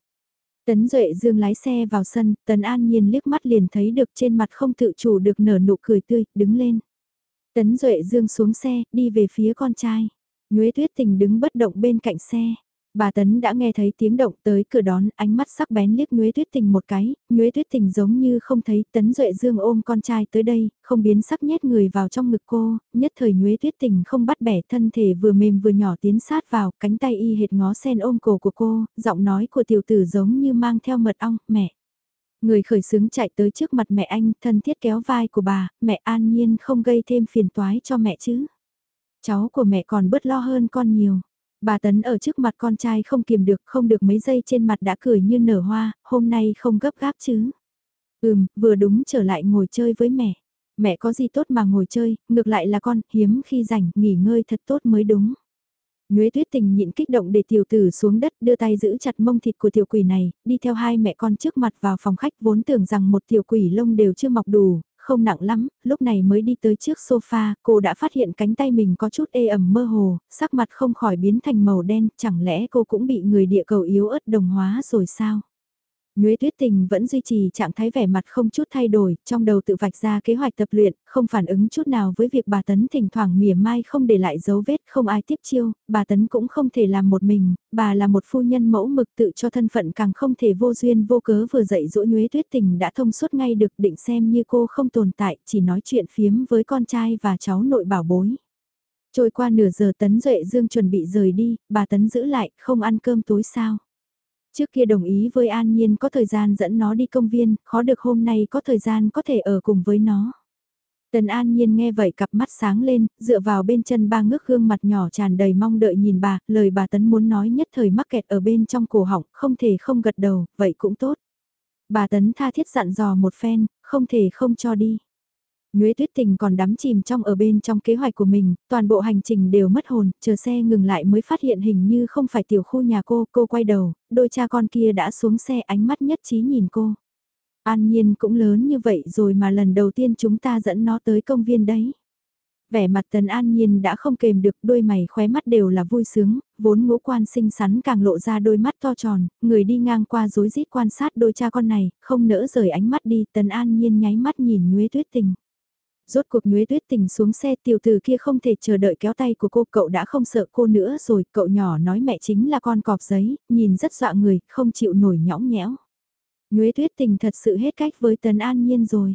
Tấn Duệ Dương lái xe vào sân, Tần An Nhiên liếc mắt liền thấy được trên mặt không tự chủ được nở nụ cười tươi, đứng lên. Tấn Duệ Dương xuống xe, đi về phía con trai. Nhuế Tuyết Tình đứng bất động bên cạnh xe. Bà Tấn đã nghe thấy tiếng động tới cửa đón, ánh mắt sắc bén liếc Nhuế Tuyết Tình một cái, Nhuế Tuyết Tình giống như không thấy Tấn Duệ Dương ôm con trai tới đây, không biến sắc nhét người vào trong ngực cô, nhất thời Nhuế Tuyết Tình không bắt bẻ thân thể vừa mềm vừa nhỏ tiến sát vào, cánh tay y hệt ngó sen ôm cổ của cô, giọng nói của tiểu tử giống như mang theo mật ong, mẹ. Người khởi sướng chạy tới trước mặt mẹ anh, thân thiết kéo vai của bà, mẹ an nhiên không gây thêm phiền toái cho mẹ chứ. Cháu của mẹ còn bớt lo hơn con nhiều. Bà Tấn ở trước mặt con trai không kiềm được, không được mấy giây trên mặt đã cười như nở hoa, hôm nay không gấp gáp chứ. Ừm, vừa đúng trở lại ngồi chơi với mẹ. Mẹ có gì tốt mà ngồi chơi, ngược lại là con, hiếm khi rảnh, nghỉ ngơi thật tốt mới đúng. Nhuế tuyết tình nhịn kích động để tiểu tử xuống đất đưa tay giữ chặt mông thịt của tiểu quỷ này, đi theo hai mẹ con trước mặt vào phòng khách vốn tưởng rằng một tiểu quỷ lông đều chưa mọc đủ, không nặng lắm, lúc này mới đi tới trước sofa, cô đã phát hiện cánh tay mình có chút ê ẩm mơ hồ, sắc mặt không khỏi biến thành màu đen, chẳng lẽ cô cũng bị người địa cầu yếu ớt đồng hóa rồi sao? Nhuế Tuyết Tình vẫn duy trì trạng thái vẻ mặt không chút thay đổi, trong đầu tự vạch ra kế hoạch tập luyện, không phản ứng chút nào với việc bà Tấn thỉnh thoảng mỉa mai không để lại dấu vết, không ai tiếp chiêu, bà Tấn cũng không thể làm một mình, bà là một phu nhân mẫu mực tự cho thân phận càng không thể vô duyên vô cớ vừa dạy dỗ Nhuế Tuyết Tình đã thông suốt ngay được định xem như cô không tồn tại, chỉ nói chuyện phiếm với con trai và cháu nội bảo bối. Trôi qua nửa giờ Tấn Duệ Dương chuẩn bị rời đi, bà Tấn giữ lại, không ăn cơm tối sao. Trước kia đồng ý với An Nhiên có thời gian dẫn nó đi công viên, khó được hôm nay có thời gian có thể ở cùng với nó. Tần An Nhiên nghe vậy cặp mắt sáng lên, dựa vào bên chân ba ngước gương mặt nhỏ tràn đầy mong đợi nhìn bà, lời bà Tấn muốn nói nhất thời mắc kẹt ở bên trong cổ họng, không thể không gật đầu, vậy cũng tốt. Bà Tấn tha thiết dặn dò một phen, không thể không cho đi. Nguyễn Tuyết Tình còn đắm chìm trong ở bên trong kế hoạch của mình, toàn bộ hành trình đều mất hồn, chờ xe ngừng lại mới phát hiện hình như không phải tiểu khu nhà cô, cô quay đầu, đôi cha con kia đã xuống xe ánh mắt nhất trí nhìn cô. An nhiên cũng lớn như vậy rồi mà lần đầu tiên chúng ta dẫn nó tới công viên đấy. Vẻ mặt tần an nhiên đã không kềm được đôi mày khóe mắt đều là vui sướng, vốn ngũ quan xinh xắn càng lộ ra đôi mắt to tròn, người đi ngang qua rối rít quan sát đôi cha con này, không nỡ rời ánh mắt đi, tần an nhiên nháy mắt nhìn Nguyễn Tuyết Tình. Rốt cuộc nhuế tuyết tình xuống xe tiểu tử kia không thể chờ đợi kéo tay của cô, cậu đã không sợ cô nữa rồi, cậu nhỏ nói mẹ chính là con cọp giấy, nhìn rất dọa người, không chịu nổi nhõng nhẽo. Nhuế tuyết tình thật sự hết cách với Tần An Nhiên rồi.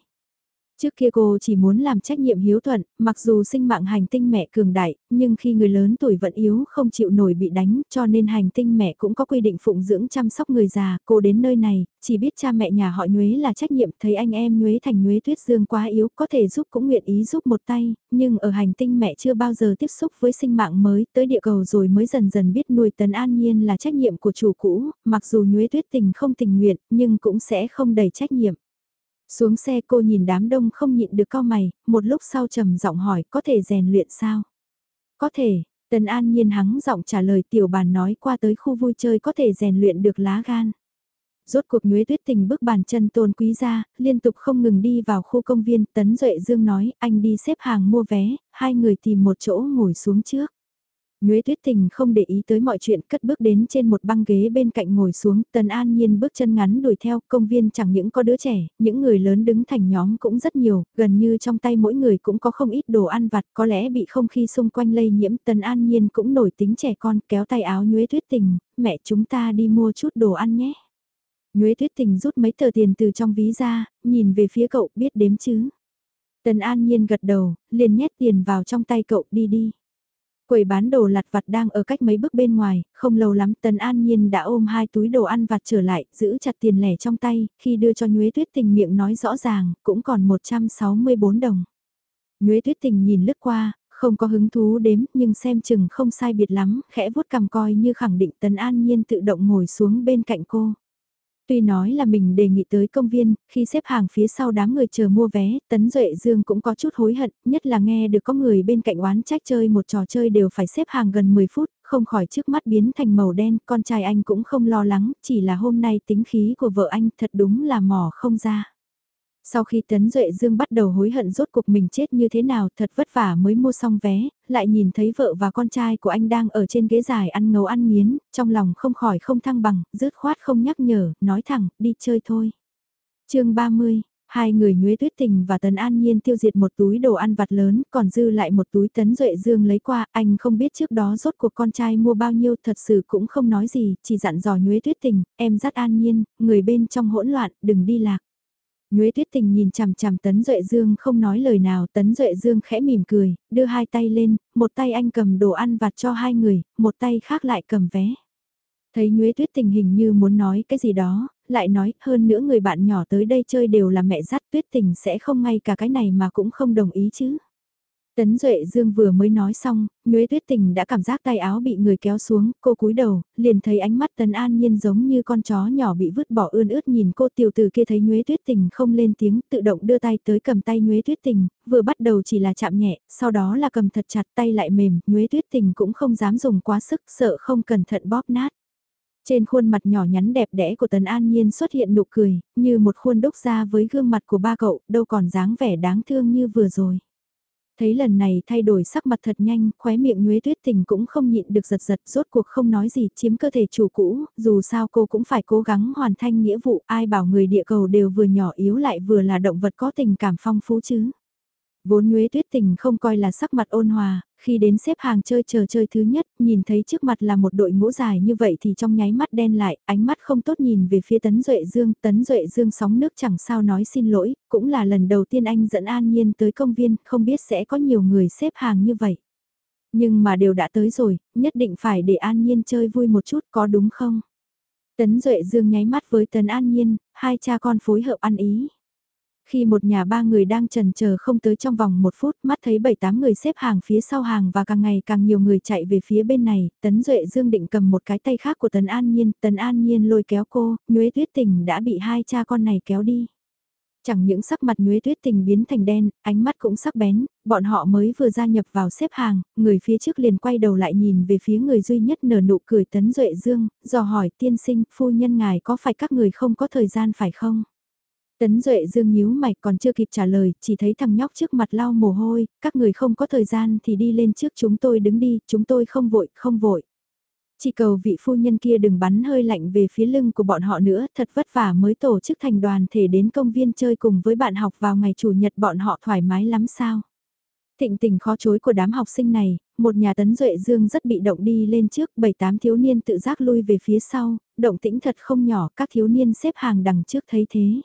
Trước kia cô chỉ muốn làm trách nhiệm hiếu thuận, mặc dù sinh mạng hành tinh mẹ cường đại, nhưng khi người lớn tuổi vẫn yếu không chịu nổi bị đánh, cho nên hành tinh mẹ cũng có quy định phụng dưỡng chăm sóc người già. Cô đến nơi này, chỉ biết cha mẹ nhà họ Nhuế là trách nhiệm, thấy anh em Nhuế thành Nhuế Tuyết Dương quá yếu, có thể giúp cũng nguyện ý giúp một tay, nhưng ở hành tinh mẹ chưa bao giờ tiếp xúc với sinh mạng mới, tới địa cầu rồi mới dần dần biết nuôi Tấn An Nhiên là trách nhiệm của chủ cũ, mặc dù Nhuế Tuyết tình không tình nguyện, nhưng cũng sẽ không đầy trách nhiệm. Xuống xe cô nhìn đám đông không nhịn được cao mày, một lúc sau trầm giọng hỏi có thể rèn luyện sao? Có thể, Tần An Nhiên hắng giọng trả lời tiểu bàn nói qua tới khu vui chơi có thể rèn luyện được lá gan. Rốt cuộc nhuế tuyết tình bước bàn chân tôn quý ra, liên tục không ngừng đi vào khu công viên, Tấn Duệ Dương nói, anh đi xếp hàng mua vé, hai người tìm một chỗ ngồi xuống trước. Nguyễn Tuyết Tình không để ý tới mọi chuyện cất bước đến trên một băng ghế bên cạnh ngồi xuống, Tần An Nhiên bước chân ngắn đuổi theo, công viên chẳng những có đứa trẻ, những người lớn đứng thành nhóm cũng rất nhiều, gần như trong tay mỗi người cũng có không ít đồ ăn vặt, có lẽ bị không khí xung quanh lây nhiễm, Tần An Nhiên cũng nổi tính trẻ con, kéo tay áo Nguyễn Tuyết Tình, mẹ chúng ta đi mua chút đồ ăn nhé. Nguyễn Tuyết Tình rút mấy tờ tiền từ trong ví ra, nhìn về phía cậu biết đếm chứ. Tần An Nhiên gật đầu, liền nhét tiền vào trong tay cậu đi đi. Quầy bán đồ lặt vặt đang ở cách mấy bước bên ngoài, không lâu lắm Tần An Nhiên đã ôm hai túi đồ ăn vặt trở lại, giữ chặt tiền lẻ trong tay, khi đưa cho Nhuế Tuyết Tình miệng nói rõ ràng, cũng còn 164 đồng. Nhuế Tuyết Tình nhìn lướt qua, không có hứng thú đếm nhưng xem chừng không sai biệt lắm, khẽ vuốt cằm coi như khẳng định Tần An Nhiên tự động ngồi xuống bên cạnh cô. Tuy nói là mình đề nghị tới công viên, khi xếp hàng phía sau đám người chờ mua vé, Tấn Duệ Dương cũng có chút hối hận, nhất là nghe được có người bên cạnh oán trách chơi một trò chơi đều phải xếp hàng gần 10 phút, không khỏi trước mắt biến thành màu đen, con trai anh cũng không lo lắng, chỉ là hôm nay tính khí của vợ anh thật đúng là mỏ không ra. Sau khi Tấn Duệ Dương bắt đầu hối hận rốt cuộc mình chết như thế nào thật vất vả mới mua xong vé, lại nhìn thấy vợ và con trai của anh đang ở trên ghế dài ăn ngấu ăn miến, trong lòng không khỏi không thăng bằng, rứt khoát không nhắc nhở, nói thẳng, đi chơi thôi. chương 30, Hai người nhuế tuyết tình và Tấn An Nhiên tiêu diệt một túi đồ ăn vặt lớn, còn dư lại một túi Tấn Duệ Dương lấy qua, anh không biết trước đó rốt cuộc con trai mua bao nhiêu thật sự cũng không nói gì, chỉ dặn dò nhuế tuyết tình, em dắt An Nhiên, người bên trong hỗn loạn, đừng đi lạc. Nhuế tuyết tình nhìn chằm chằm Tấn Duệ Dương không nói lời nào, Tấn Duệ Dương khẽ mỉm cười, đưa hai tay lên, một tay anh cầm đồ ăn vặt cho hai người, một tay khác lại cầm vé. Thấy Nhuế tuyết tình hình như muốn nói cái gì đó, lại nói hơn nữa người bạn nhỏ tới đây chơi đều là mẹ dắt tuyết tình sẽ không ngay cả cái này mà cũng không đồng ý chứ. Tấn Duệ Dương vừa mới nói xong, Nhuế Tuyết Tình đã cảm giác tay áo bị người kéo xuống, cô cúi đầu, liền thấy ánh mắt Tấn An Nhiên giống như con chó nhỏ bị vứt bỏ ươn ướt nhìn cô tiểu tử kia thấy Nhuế Tuyết Tình không lên tiếng, tự động đưa tay tới cầm tay Nhuế Tuyết Tình, vừa bắt đầu chỉ là chạm nhẹ, sau đó là cầm thật chặt tay lại mềm, Nhuế Tuyết Tình cũng không dám dùng quá sức, sợ không cẩn thận bóp nát. Trên khuôn mặt nhỏ nhắn đẹp đẽ của Tần An Nhiên xuất hiện nụ cười, như một khuôn đúc ra với gương mặt của ba cậu, đâu còn dáng vẻ đáng thương như vừa rồi. Thấy lần này thay đổi sắc mặt thật nhanh, khóe miệng nhuế tuyết tình cũng không nhịn được giật giật, rốt cuộc không nói gì, chiếm cơ thể chủ cũ, dù sao cô cũng phải cố gắng hoàn thành nghĩa vụ, ai bảo người địa cầu đều vừa nhỏ yếu lại vừa là động vật có tình cảm phong phú chứ. Vốn Nhuế Tuyết Tình không coi là sắc mặt ôn hòa, khi đến xếp hàng chơi chờ chơi thứ nhất, nhìn thấy trước mặt là một đội ngũ dài như vậy thì trong nháy mắt đen lại, ánh mắt không tốt nhìn về phía Tấn Duệ Dương, Tấn Duệ Dương sóng nước chẳng sao nói xin lỗi, cũng là lần đầu tiên anh dẫn An Nhiên tới công viên, không biết sẽ có nhiều người xếp hàng như vậy. Nhưng mà đều đã tới rồi, nhất định phải để An Nhiên chơi vui một chút có đúng không? Tấn Duệ Dương nháy mắt với Tấn An Nhiên, hai cha con phối hợp ăn ý. Khi một nhà ba người đang trần chờ không tới trong vòng một phút, mắt thấy bảy tám người xếp hàng phía sau hàng và càng ngày càng nhiều người chạy về phía bên này, Tấn Duệ Dương định cầm một cái tay khác của Tấn An Nhiên, Tấn An Nhiên lôi kéo cô, Nhuế Tuyết Tình đã bị hai cha con này kéo đi. Chẳng những sắc mặt Nhuế Tuyết Tình biến thành đen, ánh mắt cũng sắc bén, bọn họ mới vừa gia nhập vào xếp hàng, người phía trước liền quay đầu lại nhìn về phía người duy nhất nở nụ cười Tấn Duệ Dương, dò hỏi tiên sinh, phu nhân ngài có phải các người không có thời gian phải không? Tấn Duệ Dương nhíu mày còn chưa kịp trả lời, chỉ thấy thằng nhóc trước mặt lau mồ hôi, các người không có thời gian thì đi lên trước chúng tôi đứng đi, chúng tôi không vội, không vội. Chỉ cầu vị phu nhân kia đừng bắn hơi lạnh về phía lưng của bọn họ nữa, thật vất vả mới tổ chức thành đoàn thể đến công viên chơi cùng với bạn học vào ngày chủ nhật bọn họ thoải mái lắm sao. Thịnh tình khó chối của đám học sinh này, một nhà tấn duệ dương rất bị động đi lên trước, bảy tám thiếu niên tự giác lui về phía sau, động tĩnh thật không nhỏ, các thiếu niên xếp hàng đằng trước thấy thế.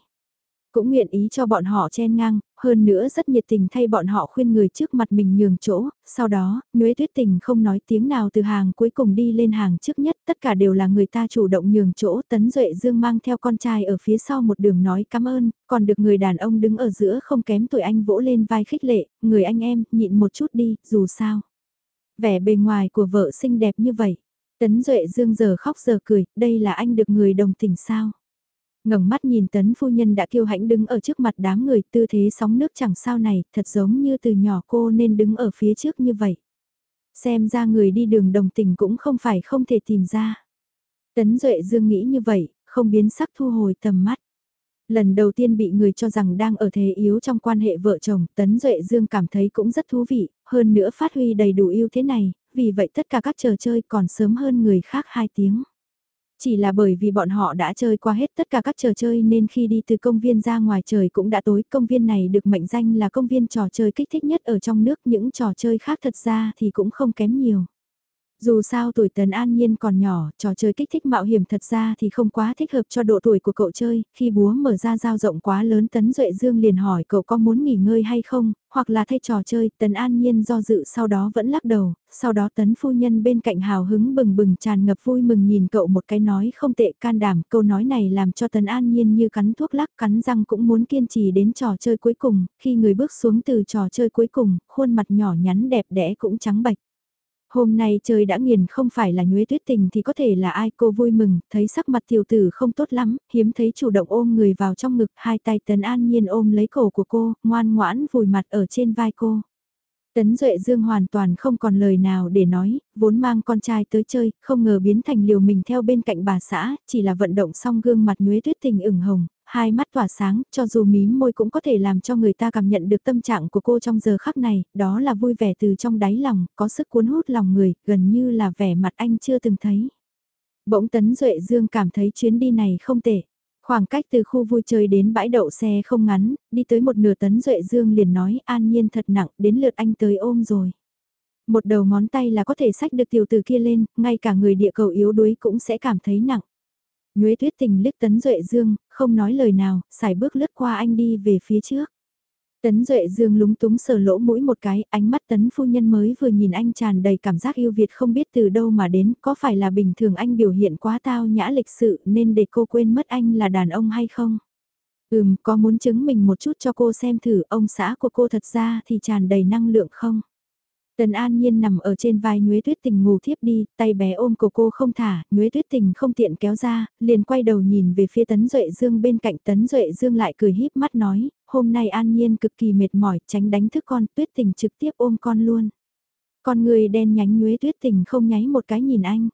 Cũng nguyện ý cho bọn họ chen ngang, hơn nữa rất nhiệt tình thay bọn họ khuyên người trước mặt mình nhường chỗ, sau đó, Nhuế Tuyết Tình không nói tiếng nào từ hàng cuối cùng đi lên hàng trước nhất, tất cả đều là người ta chủ động nhường chỗ, Tấn Duệ Dương mang theo con trai ở phía sau một đường nói cảm ơn, còn được người đàn ông đứng ở giữa không kém tuổi anh vỗ lên vai khích lệ, người anh em, nhịn một chút đi, dù sao. Vẻ bề ngoài của vợ xinh đẹp như vậy, Tấn Duệ Dương giờ khóc giờ cười, đây là anh được người đồng tình sao ngẩng mắt nhìn tấn phu nhân đã kiêu hãnh đứng ở trước mặt đám người tư thế sóng nước chẳng sao này, thật giống như từ nhỏ cô nên đứng ở phía trước như vậy. Xem ra người đi đường đồng tình cũng không phải không thể tìm ra. Tấn Duệ Dương nghĩ như vậy, không biến sắc thu hồi tầm mắt. Lần đầu tiên bị người cho rằng đang ở thế yếu trong quan hệ vợ chồng, Tấn Duệ Dương cảm thấy cũng rất thú vị, hơn nữa phát huy đầy đủ yêu thế này, vì vậy tất cả các trò chơi còn sớm hơn người khác 2 tiếng. Chỉ là bởi vì bọn họ đã chơi qua hết tất cả các trò chơi nên khi đi từ công viên ra ngoài trời cũng đã tối. Công viên này được mệnh danh là công viên trò chơi kích thích nhất ở trong nước. Những trò chơi khác thật ra thì cũng không kém nhiều. Dù sao tuổi Tần An Nhiên còn nhỏ, trò chơi kích thích mạo hiểm thật ra thì không quá thích hợp cho độ tuổi của cậu chơi, khi búa mở ra dao rộng quá lớn Tấn Duệ Dương liền hỏi cậu có muốn nghỉ ngơi hay không, hoặc là thay trò chơi, tần An Nhiên do dự sau đó vẫn lắc đầu, sau đó Tấn Phu Nhân bên cạnh hào hứng bừng bừng tràn ngập vui mừng nhìn cậu một cái nói không tệ can đảm, câu nói này làm cho tần An Nhiên như cắn thuốc lắc cắn răng cũng muốn kiên trì đến trò chơi cuối cùng, khi người bước xuống từ trò chơi cuối cùng, khuôn mặt nhỏ nhắn đẹp đẽ cũng trắng bạch. Hôm nay trời đã nghiền không phải là nhuế tuyết tình thì có thể là ai cô vui mừng, thấy sắc mặt tiểu tử không tốt lắm, hiếm thấy chủ động ôm người vào trong ngực, hai tay tấn an nhiên ôm lấy cổ của cô, ngoan ngoãn vùi mặt ở trên vai cô. Tấn Duệ Dương hoàn toàn không còn lời nào để nói, vốn mang con trai tới chơi, không ngờ biến thành liều mình theo bên cạnh bà xã, chỉ là vận động xong gương mặt nhuế tuyết tình ửng hồng, hai mắt tỏa sáng, cho dù mím môi cũng có thể làm cho người ta cảm nhận được tâm trạng của cô trong giờ khắc này, đó là vui vẻ từ trong đáy lòng, có sức cuốn hút lòng người, gần như là vẻ mặt anh chưa từng thấy. Bỗng Tấn Duệ Dương cảm thấy chuyến đi này không tệ. Khoảng cách từ khu vui chơi đến bãi đậu xe không ngắn, đi tới một nửa tấn Duệ Dương liền nói an nhiên thật nặng, đến lượt anh tới ôm rồi. Một đầu ngón tay là có thể sách được tiểu tử kia lên, ngay cả người địa cầu yếu đuối cũng sẽ cảm thấy nặng. Nhuế tuyết tình liếc tấn Duệ Dương, không nói lời nào, xài bước lướt qua anh đi về phía trước. Tấn Duệ Dương lúng túng sờ lỗ mũi một cái, ánh mắt tấn phu nhân mới vừa nhìn anh tràn đầy cảm giác yêu Việt không biết từ đâu mà đến, có phải là bình thường anh biểu hiện quá tao nhã lịch sự nên để cô quên mất anh là đàn ông hay không? Ừm, có muốn chứng mình một chút cho cô xem thử ông xã của cô thật ra thì tràn đầy năng lượng không? Tần An Nhiên nằm ở trên vai Nhuế Tuyết Tình ngủ thiếp đi, tay bé ôm cổ cô không thả, Nhuế Tuyết Tình không tiện kéo ra, liền quay đầu nhìn về phía Tấn Duệ Dương bên cạnh Tấn Duệ Dương lại cười híp mắt nói, hôm nay An Nhiên cực kỳ mệt mỏi, tránh đánh thức con, Tuyết Tình trực tiếp ôm con luôn. Con người đen nhánh Nhuế Tuyết Tình không nháy một cái nhìn anh.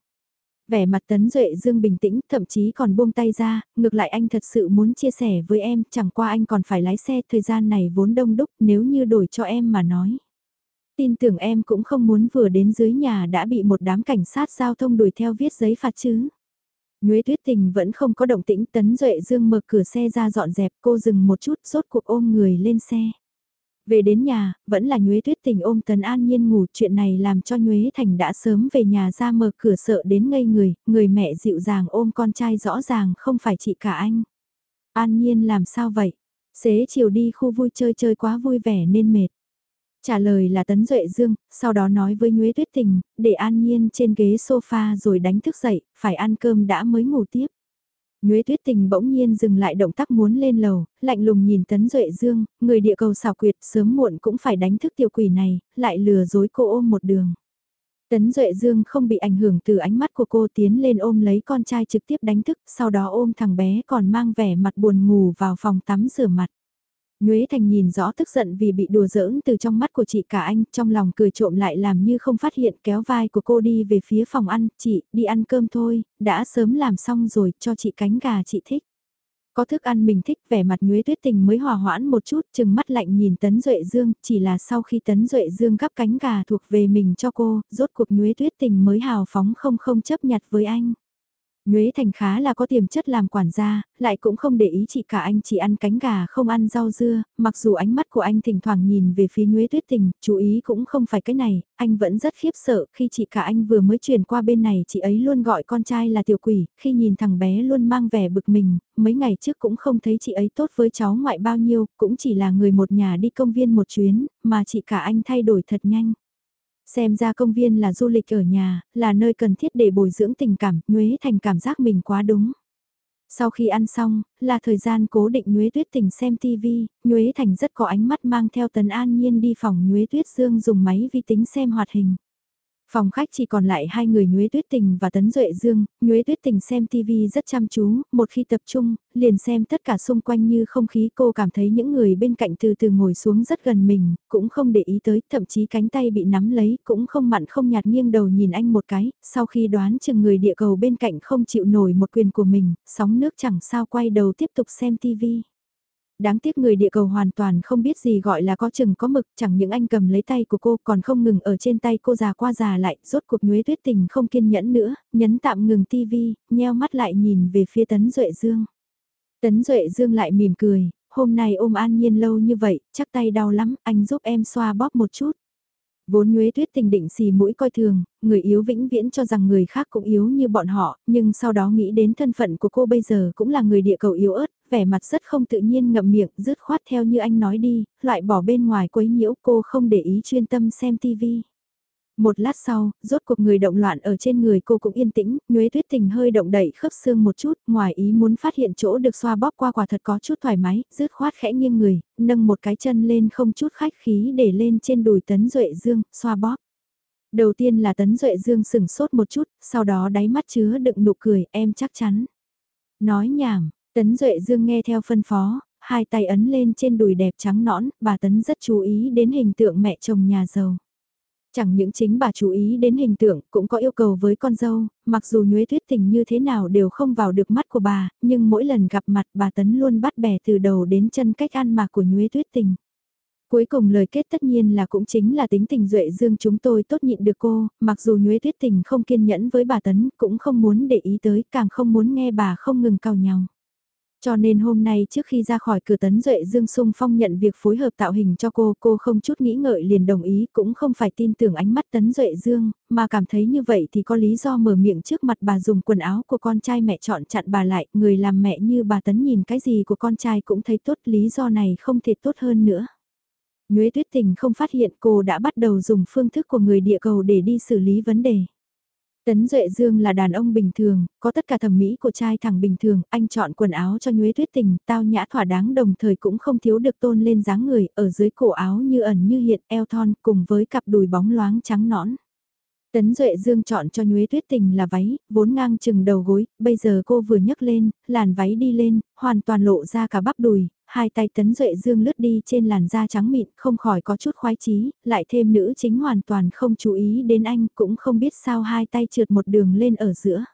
Vẻ mặt Tấn Duệ Dương bình tĩnh, thậm chí còn buông tay ra, ngược lại anh thật sự muốn chia sẻ với em, chẳng qua anh còn phải lái xe, thời gian này vốn đông đúc, nếu như đổi cho em mà nói tin tưởng em cũng không muốn vừa đến dưới nhà đã bị một đám cảnh sát giao thông đuổi theo viết giấy phạt chứ. Nhuế tuyết tình vẫn không có động tĩnh tấn duệ dương mở cửa xe ra dọn dẹp cô dừng một chút rốt cuộc ôm người lên xe. Về đến nhà, vẫn là Nhuế Tuyết Tình ôm Tấn An Nhiên ngủ, chuyện này làm cho Nhuế Thành đã sớm về nhà ra mở cửa sợ đến ngây người, người mẹ dịu dàng ôm con trai rõ ràng không phải chị cả anh. An Nhiên làm sao vậy? Xế chiều đi khu vui chơi chơi quá vui vẻ nên mệt. Trả lời là Tấn Duệ Dương, sau đó nói với Nhuế Tuyết Tình, để an nhiên trên ghế sofa rồi đánh thức dậy, phải ăn cơm đã mới ngủ tiếp. Nhuế Tuyết Tình bỗng nhiên dừng lại động tác muốn lên lầu, lạnh lùng nhìn Tấn Duệ Dương, người địa cầu xảo quyệt sớm muộn cũng phải đánh thức tiểu quỷ này, lại lừa dối cô ôm một đường. Tấn Duệ Dương không bị ảnh hưởng từ ánh mắt của cô tiến lên ôm lấy con trai trực tiếp đánh thức, sau đó ôm thằng bé còn mang vẻ mặt buồn ngủ vào phòng tắm rửa mặt. Nhuế Thành nhìn rõ tức giận vì bị đùa giỡn từ trong mắt của chị cả anh, trong lòng cười trộm lại làm như không phát hiện kéo vai của cô đi về phía phòng ăn, chị, đi ăn cơm thôi, đã sớm làm xong rồi, cho chị cánh gà chị thích. Có thức ăn mình thích vẻ mặt Nhuế Tuyết Tình mới hòa hoãn một chút, chừng mắt lạnh nhìn Tấn Duệ Dương, chỉ là sau khi Tấn Duệ Dương gắp cánh gà thuộc về mình cho cô, rốt cuộc Nhuế Tuyết Tình mới hào phóng không không chấp nhặt với anh. Nhuế Thành khá là có tiềm chất làm quản gia, lại cũng không để ý chị cả anh chỉ ăn cánh gà không ăn rau dưa, mặc dù ánh mắt của anh thỉnh thoảng nhìn về phía Nhuế Tuyết Tình, chú ý cũng không phải cái này, anh vẫn rất khiếp sợ khi chị cả anh vừa mới chuyển qua bên này chị ấy luôn gọi con trai là tiểu quỷ, khi nhìn thằng bé luôn mang vẻ bực mình, mấy ngày trước cũng không thấy chị ấy tốt với cháu ngoại bao nhiêu, cũng chỉ là người một nhà đi công viên một chuyến, mà chị cả anh thay đổi thật nhanh. Xem ra công viên là du lịch ở nhà, là nơi cần thiết để bồi dưỡng tình cảm, Nhuế Thành cảm giác mình quá đúng. Sau khi ăn xong, là thời gian cố định Nhuế Tuyết Tình xem TV, Nhuế Thành rất có ánh mắt mang theo tần An Nhiên đi phòng Nhuế Tuyết Dương dùng máy vi tính xem hoạt hình. Phòng khách chỉ còn lại hai người Nhuế Tuyết Tình và Tấn Duệ Dương, Nhuế Tuyết Tình xem TV rất chăm chú, một khi tập trung, liền xem tất cả xung quanh như không khí. Cô cảm thấy những người bên cạnh từ từ ngồi xuống rất gần mình, cũng không để ý tới, thậm chí cánh tay bị nắm lấy, cũng không mặn không nhạt nghiêng đầu nhìn anh một cái, sau khi đoán chừng người địa cầu bên cạnh không chịu nổi một quyền của mình, sóng nước chẳng sao quay đầu tiếp tục xem TV. Đáng tiếc người địa cầu hoàn toàn không biết gì gọi là có chừng có mực, chẳng những anh cầm lấy tay của cô còn không ngừng ở trên tay cô già qua già lại, rốt cuộc nhuế tuyết tình không kiên nhẫn nữa, nhấn tạm ngừng tivi, nheo mắt lại nhìn về phía Tấn Duệ Dương. Tấn Duệ Dương lại mỉm cười, hôm nay ôm an nhiên lâu như vậy, chắc tay đau lắm, anh giúp em xoa bóp một chút. Vốn Nhuế Tuyết Tình định xì mũi coi thường, người yếu vĩnh viễn cho rằng người khác cũng yếu như bọn họ, nhưng sau đó nghĩ đến thân phận của cô bây giờ cũng là người địa cầu yếu ớt, vẻ mặt rất không tự nhiên ngậm miệng, dứt khoát theo như anh nói đi, loại bỏ bên ngoài quấy nhiễu cô không để ý chuyên tâm xem tivi. Một lát sau, rốt cuộc người động loạn ở trên người cô cũng yên tĩnh, nhuế tuyết tình hơi động đẩy khớp xương một chút, ngoài ý muốn phát hiện chỗ được xoa bóp qua quả thật có chút thoải mái, rứt khoát khẽ nghiêng người, nâng một cái chân lên không chút khách khí để lên trên đùi tấn duệ dương, xoa bóp. Đầu tiên là tấn duệ dương sừng sốt một chút, sau đó đáy mắt chứa đựng nụ cười, em chắc chắn. Nói nhảm, tấn duệ dương nghe theo phân phó, hai tay ấn lên trên đùi đẹp trắng nõn, bà Tấn rất chú ý đến hình tượng mẹ chồng nhà giàu. Chẳng những chính bà chú ý đến hình tượng, cũng có yêu cầu với con dâu, mặc dù nhuế tuyết tình như thế nào đều không vào được mắt của bà, nhưng mỗi lần gặp mặt bà Tấn luôn bắt bẻ từ đầu đến chân cách ăn mặc của nhuế tuyết tình. Cuối cùng lời kết tất nhiên là cũng chính là tính tình duệ dương chúng tôi tốt nhịn được cô, mặc dù nhuế tuyết tình không kiên nhẫn với bà Tấn, cũng không muốn để ý tới, càng không muốn nghe bà không ngừng cào nhau. Cho nên hôm nay trước khi ra khỏi cửa tấn Duệ Dương Sung Phong nhận việc phối hợp tạo hình cho cô, cô không chút nghĩ ngợi liền đồng ý, cũng không phải tin tưởng ánh mắt tấn Duệ Dương, mà cảm thấy như vậy thì có lý do mở miệng trước mặt bà dùng quần áo của con trai mẹ chọn chặn bà lại, người làm mẹ như bà tấn nhìn cái gì của con trai cũng thấy tốt, lý do này không thể tốt hơn nữa. Nhuế tuyết tình không phát hiện cô đã bắt đầu dùng phương thức của người địa cầu để đi xử lý vấn đề. Tấn Duệ Dương là đàn ông bình thường, có tất cả thẩm mỹ của trai thẳng bình thường, anh chọn quần áo cho nhuế tuyết tình, tao nhã thỏa đáng đồng thời cũng không thiếu được tôn lên dáng người, ở dưới cổ áo như ẩn như hiện, eo thon cùng với cặp đùi bóng loáng trắng nõn. Tấn Duệ Dương chọn cho Nhuế Tuyết Tình là váy, vốn ngang chừng đầu gối, bây giờ cô vừa nhấc lên, làn váy đi lên, hoàn toàn lộ ra cả bắp đùi, hai tay Tấn Duệ Dương lướt đi trên làn da trắng mịn, không khỏi có chút khoái chí, lại thêm nữ chính hoàn toàn không chú ý đến anh, cũng không biết sao hai tay trượt một đường lên ở giữa.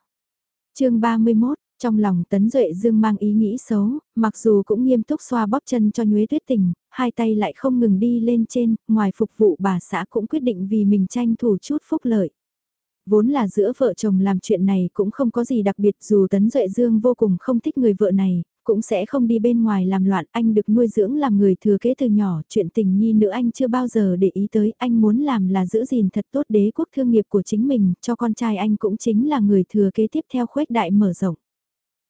chương 31 trong lòng Tấn Duệ Dương mang ý nghĩ xấu, mặc dù cũng nghiêm túc xoa bóp chân cho Nhuế Tuyết Tình, hai tay lại không ngừng đi lên trên, ngoài phục vụ bà xã cũng quyết định vì mình tranh thủ chút phúc lợi. Vốn là giữa vợ chồng làm chuyện này cũng không có gì đặc biệt dù Tấn Duệ Dương vô cùng không thích người vợ này, cũng sẽ không đi bên ngoài làm loạn, anh được nuôi dưỡng làm người thừa kế từ nhỏ, chuyện tình nhi nữa anh chưa bao giờ để ý tới, anh muốn làm là giữ gìn thật tốt đế quốc thương nghiệp của chính mình, cho con trai anh cũng chính là người thừa kế tiếp theo khuếch đại mở rộng.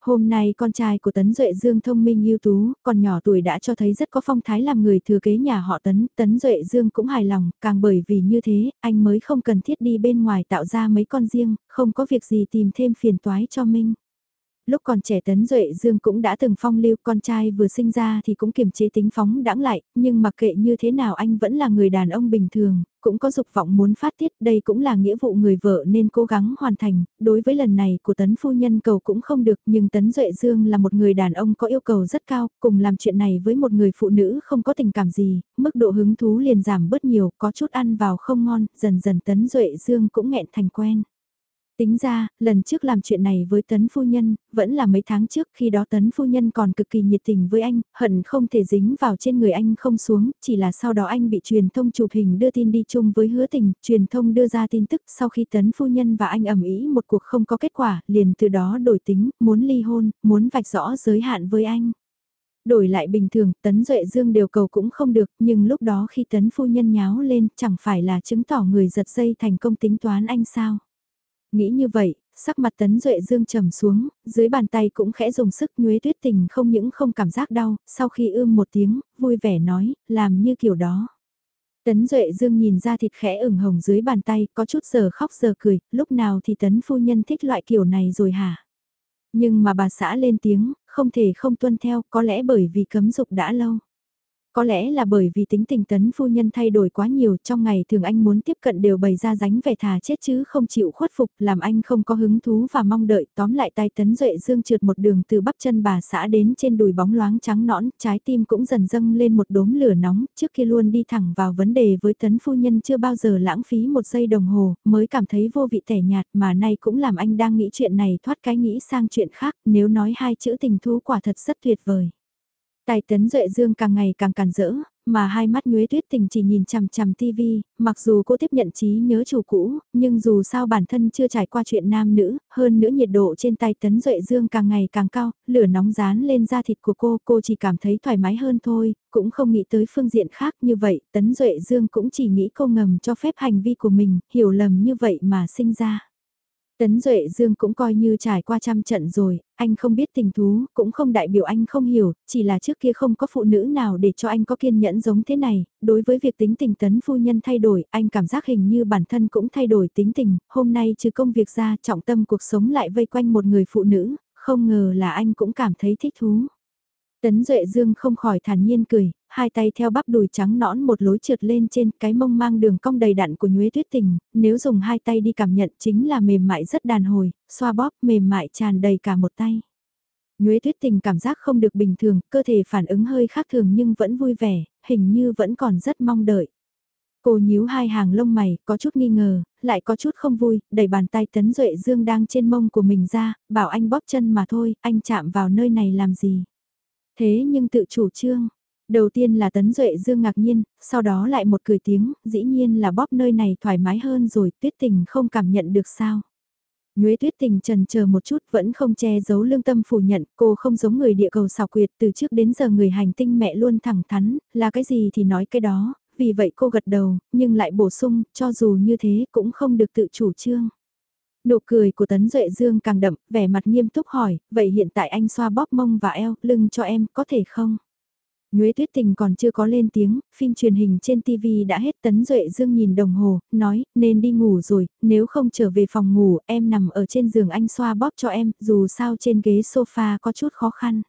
Hôm nay con trai của Tấn Duệ Dương thông minh ưu tú, còn nhỏ tuổi đã cho thấy rất có phong thái làm người thừa kế nhà họ Tấn, Tấn Duệ Dương cũng hài lòng, càng bởi vì như thế, anh mới không cần thiết đi bên ngoài tạo ra mấy con riêng, không có việc gì tìm thêm phiền toái cho Minh lúc còn trẻ Tấn Duệ Dương cũng đã từng phong lưu con trai vừa sinh ra thì cũng kiềm chế tính phóng đãng lại, nhưng mặc kệ như thế nào anh vẫn là người đàn ông bình thường, cũng có dục vọng muốn phát tiết, đây cũng là nghĩa vụ người vợ nên cố gắng hoàn thành, đối với lần này của Tấn Phu Nhân cầu cũng không được nhưng Tấn Duệ Dương là một người đàn ông có yêu cầu rất cao, cùng làm chuyện này với một người phụ nữ không có tình cảm gì, mức độ hứng thú liền giảm bớt nhiều, có chút ăn vào không ngon, dần dần Tấn Duệ Dương cũng nghẹn thành quen. Tính ra, lần trước làm chuyện này với tấn phu nhân, vẫn là mấy tháng trước khi đó tấn phu nhân còn cực kỳ nhiệt tình với anh, hận không thể dính vào trên người anh không xuống, chỉ là sau đó anh bị truyền thông chụp hình đưa tin đi chung với hứa tình, truyền thông đưa ra tin tức sau khi tấn phu nhân và anh ẩm ý một cuộc không có kết quả, liền từ đó đổi tính, muốn ly hôn, muốn vạch rõ giới hạn với anh. Đổi lại bình thường, Tấn Duệ Dương đều cầu cũng không được, nhưng lúc đó khi Tấn phu nhân nháo lên, chẳng phải là chứng tỏ người giật dây thành công tính toán anh sao. Nghĩ như vậy, sắc mặt tấn duệ dương trầm xuống, dưới bàn tay cũng khẽ dùng sức nhuế tuyết tình không những không cảm giác đau, sau khi ưm một tiếng, vui vẻ nói, làm như kiểu đó. Tấn Duệ Dương nhìn ra thịt khẽ ửng hồng dưới bàn tay, có chút giờ khóc giờ cười, lúc nào thì Tấn phu nhân thích loại kiểu này rồi hả? Nhưng mà bà xã lên tiếng, không thể không tuân theo, có lẽ bởi vì cấm dục đã lâu. Có lẽ là bởi vì tính tình tấn phu nhân thay đổi quá nhiều, trong ngày thường anh muốn tiếp cận đều bày ra ránh vẻ thà chết chứ không chịu khuất phục, làm anh không có hứng thú và mong đợi tóm lại tay tấn duệ dương trượt một đường từ bắp chân bà xã đến trên đùi bóng loáng trắng nõn, trái tim cũng dần dâng lên một đốm lửa nóng, trước khi luôn đi thẳng vào vấn đề với tấn phu nhân chưa bao giờ lãng phí một giây đồng hồ, mới cảm thấy vô vị tẻ nhạt mà nay cũng làm anh đang nghĩ chuyện này thoát cái nghĩ sang chuyện khác, nếu nói hai chữ tình thú quả thật rất tuyệt vời. Tài tấn duệ dương càng ngày càng càn rỡ, mà hai mắt nhuế tuyết tình chỉ nhìn chằm chằm tivi, mặc dù cô tiếp nhận trí nhớ chủ cũ, nhưng dù sao bản thân chưa trải qua chuyện nam nữ, hơn nữa nhiệt độ trên tay tấn duệ dương càng ngày càng cao, lửa nóng dán lên da thịt của cô, cô chỉ cảm thấy thoải mái hơn thôi, cũng không nghĩ tới phương diện khác như vậy, tấn duệ dương cũng chỉ nghĩ cô ngầm cho phép hành vi của mình, hiểu lầm như vậy mà sinh ra. Tấn Duệ Dương cũng coi như trải qua trăm trận rồi, anh không biết tình thú, cũng không đại biểu anh không hiểu, chỉ là trước kia không có phụ nữ nào để cho anh có kiên nhẫn giống thế này, đối với việc tính tình tấn phu nhân thay đổi, anh cảm giác hình như bản thân cũng thay đổi tính tình, hôm nay trừ công việc ra, trọng tâm cuộc sống lại vây quanh một người phụ nữ, không ngờ là anh cũng cảm thấy thích thú. Tấn Duệ Dương không khỏi thản nhiên cười, hai tay theo bắp đùi trắng nõn một lối trượt lên trên cái mông mang đường cong đầy đặn của nhuế tuyết tình, nếu dùng hai tay đi cảm nhận chính là mềm mại rất đàn hồi, xoa bóp mềm mại tràn đầy cả một tay. Nhuế Tuyết Tình cảm giác không được bình thường, cơ thể phản ứng hơi khác thường nhưng vẫn vui vẻ, hình như vẫn còn rất mong đợi. Cô nhíu hai hàng lông mày, có chút nghi ngờ, lại có chút không vui, đẩy bàn tay Tấn Duệ Dương đang trên mông của mình ra, bảo anh bóp chân mà thôi, anh chạm vào nơi này làm gì. Thế nhưng tự chủ trương, đầu tiên là Tấn Duệ Dương ngạc nhiên, sau đó lại một cười tiếng, dĩ nhiên là bóp nơi này thoải mái hơn rồi, tuyết tình không cảm nhận được sao. Nhuế tuyết tình trần chờ một chút vẫn không che giấu lương tâm phủ nhận cô không giống người địa cầu xào quyệt từ trước đến giờ người hành tinh mẹ luôn thẳng thắn, là cái gì thì nói cái đó, vì vậy cô gật đầu, nhưng lại bổ sung, cho dù như thế cũng không được tự chủ trương. Nụ cười của Tấn Duệ Dương càng đậm, vẻ mặt nghiêm túc hỏi, vậy hiện tại anh xoa bóp mông và eo, lưng cho em, có thể không? Nhuế Tuyết Tình còn chưa có lên tiếng, phim truyền hình trên TV đã hết Tấn Duệ Dương nhìn đồng hồ, nói, nên đi ngủ rồi, nếu không trở về phòng ngủ, em nằm ở trên giường anh xoa bóp cho em, dù sao trên ghế sofa có chút khó khăn.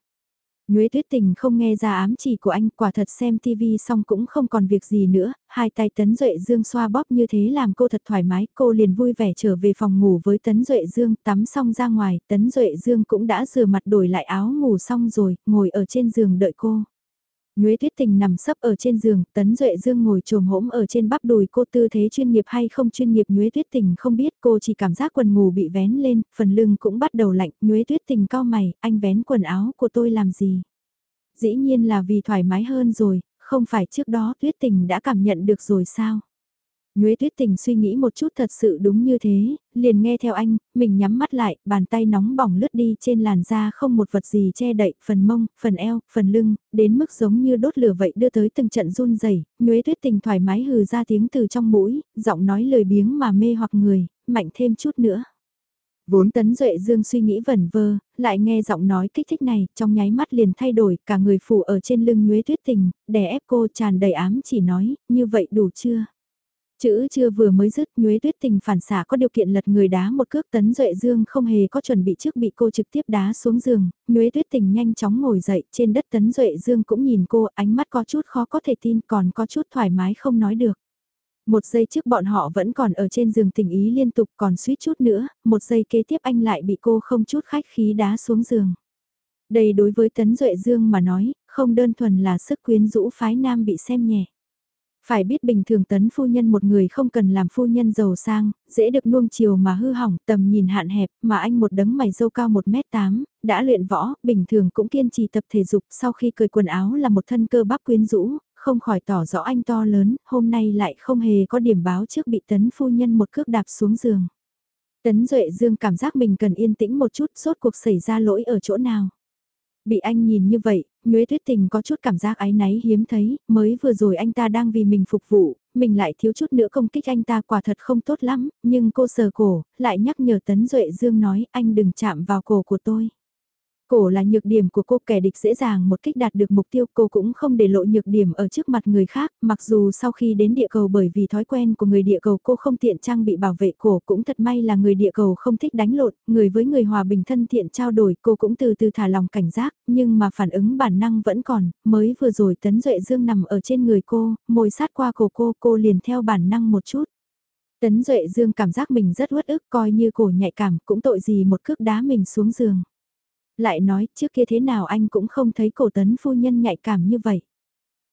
Nhuế tuyết tình không nghe ra ám chỉ của anh quả thật xem tivi xong cũng không còn việc gì nữa, hai tay Tấn Duệ Dương xoa bóp như thế làm cô thật thoải mái, cô liền vui vẻ trở về phòng ngủ với Tấn Duệ Dương, tắm xong ra ngoài, Tấn Duệ Dương cũng đã rửa mặt đổi lại áo ngủ xong rồi, ngồi ở trên giường đợi cô. Nhuế Tuyết Tình nằm sấp ở trên giường, Tấn Duệ Dương ngồi trồm hỗn ở trên bắp đùi cô tư thế chuyên nghiệp hay không chuyên nghiệp Nhuế Tuyết Tình không biết cô chỉ cảm giác quần ngủ bị vén lên, phần lưng cũng bắt đầu lạnh, Nhuế Tuyết Tình cao mày, anh vén quần áo của tôi làm gì? Dĩ nhiên là vì thoải mái hơn rồi, không phải trước đó Tuyết Tình đã cảm nhận được rồi sao? Nhuế tuyết tình suy nghĩ một chút thật sự đúng như thế, liền nghe theo anh, mình nhắm mắt lại, bàn tay nóng bỏng lướt đi trên làn da không một vật gì che đậy, phần mông, phần eo, phần lưng, đến mức giống như đốt lửa vậy đưa tới từng trận run rẩy. Nhuế tuyết tình thoải mái hừ ra tiếng từ trong mũi, giọng nói lời biếng mà mê hoặc người, mạnh thêm chút nữa. Vốn tấn duệ dương suy nghĩ vẩn vơ, lại nghe giọng nói kích thích này, trong nháy mắt liền thay đổi, cả người phủ ở trên lưng nhuế tuyết tình, đè ép cô tràn đầy ám chỉ nói, như vậy đủ chưa? Chữ chưa vừa mới dứt nhuế tuyết tình phản xả có điều kiện lật người đá một cước tấn duệ dương không hề có chuẩn bị trước bị cô trực tiếp đá xuống giường, nhuế tuyết tình nhanh chóng ngồi dậy trên đất tấn duệ dương cũng nhìn cô ánh mắt có chút khó có thể tin còn có chút thoải mái không nói được. Một giây trước bọn họ vẫn còn ở trên giường tình ý liên tục còn suýt chút nữa, một giây kế tiếp anh lại bị cô không chút khách khí đá xuống giường. Đây đối với Tấn Duệ Dương mà nói, không đơn thuần là sức quyến rũ phái nam bị xem nhẹ. Phải biết bình thường tấn phu nhân một người không cần làm phu nhân giàu sang, dễ được nuông chiều mà hư hỏng, tầm nhìn hạn hẹp, mà anh một đấng mày dâu cao 1m8, đã luyện võ, bình thường cũng kiên trì tập thể dục sau khi cởi quần áo là một thân cơ bắp quyến rũ, không khỏi tỏ rõ anh to lớn, hôm nay lại không hề có điểm báo trước bị tấn phu nhân một cước đạp xuống giường. Tấn Duệ Dương cảm giác mình cần yên tĩnh một chút, suốt cuộc xảy ra lỗi ở chỗ nào. Bị anh nhìn như vậy, Nhuế Tuyết Tình có chút cảm giác ái náy hiếm thấy, mới vừa rồi anh ta đang vì mình phục vụ, mình lại thiếu chút nữa công kích anh ta quả thật không tốt lắm, nhưng cô sờ cổ, lại nhắc nhở Tấn Duệ Dương nói anh đừng chạm vào cổ của tôi. Cổ là nhược điểm của cô kẻ địch dễ dàng một kích đạt được mục tiêu cô cũng không để lộ nhược điểm ở trước mặt người khác, mặc dù sau khi đến địa cầu bởi vì thói quen của người địa cầu cô không tiện trang bị bảo vệ cổ cũng thật may là người địa cầu không thích đánh lộn, người với người hòa bình thân thiện trao đổi cô cũng từ từ thả lòng cảnh giác, nhưng mà phản ứng bản năng vẫn còn, mới vừa rồi tấn duệ dương nằm ở trên người cô, môi sát qua cổ cô, cô liền theo bản năng một chút. Tấn Duệ Dương cảm giác mình rất uất ức coi như cổ nhạy cảm cũng tội gì một cước đá mình xuống giường. Lại nói trước kia thế nào anh cũng không thấy cổ tấn phu nhân nhạy cảm như vậy.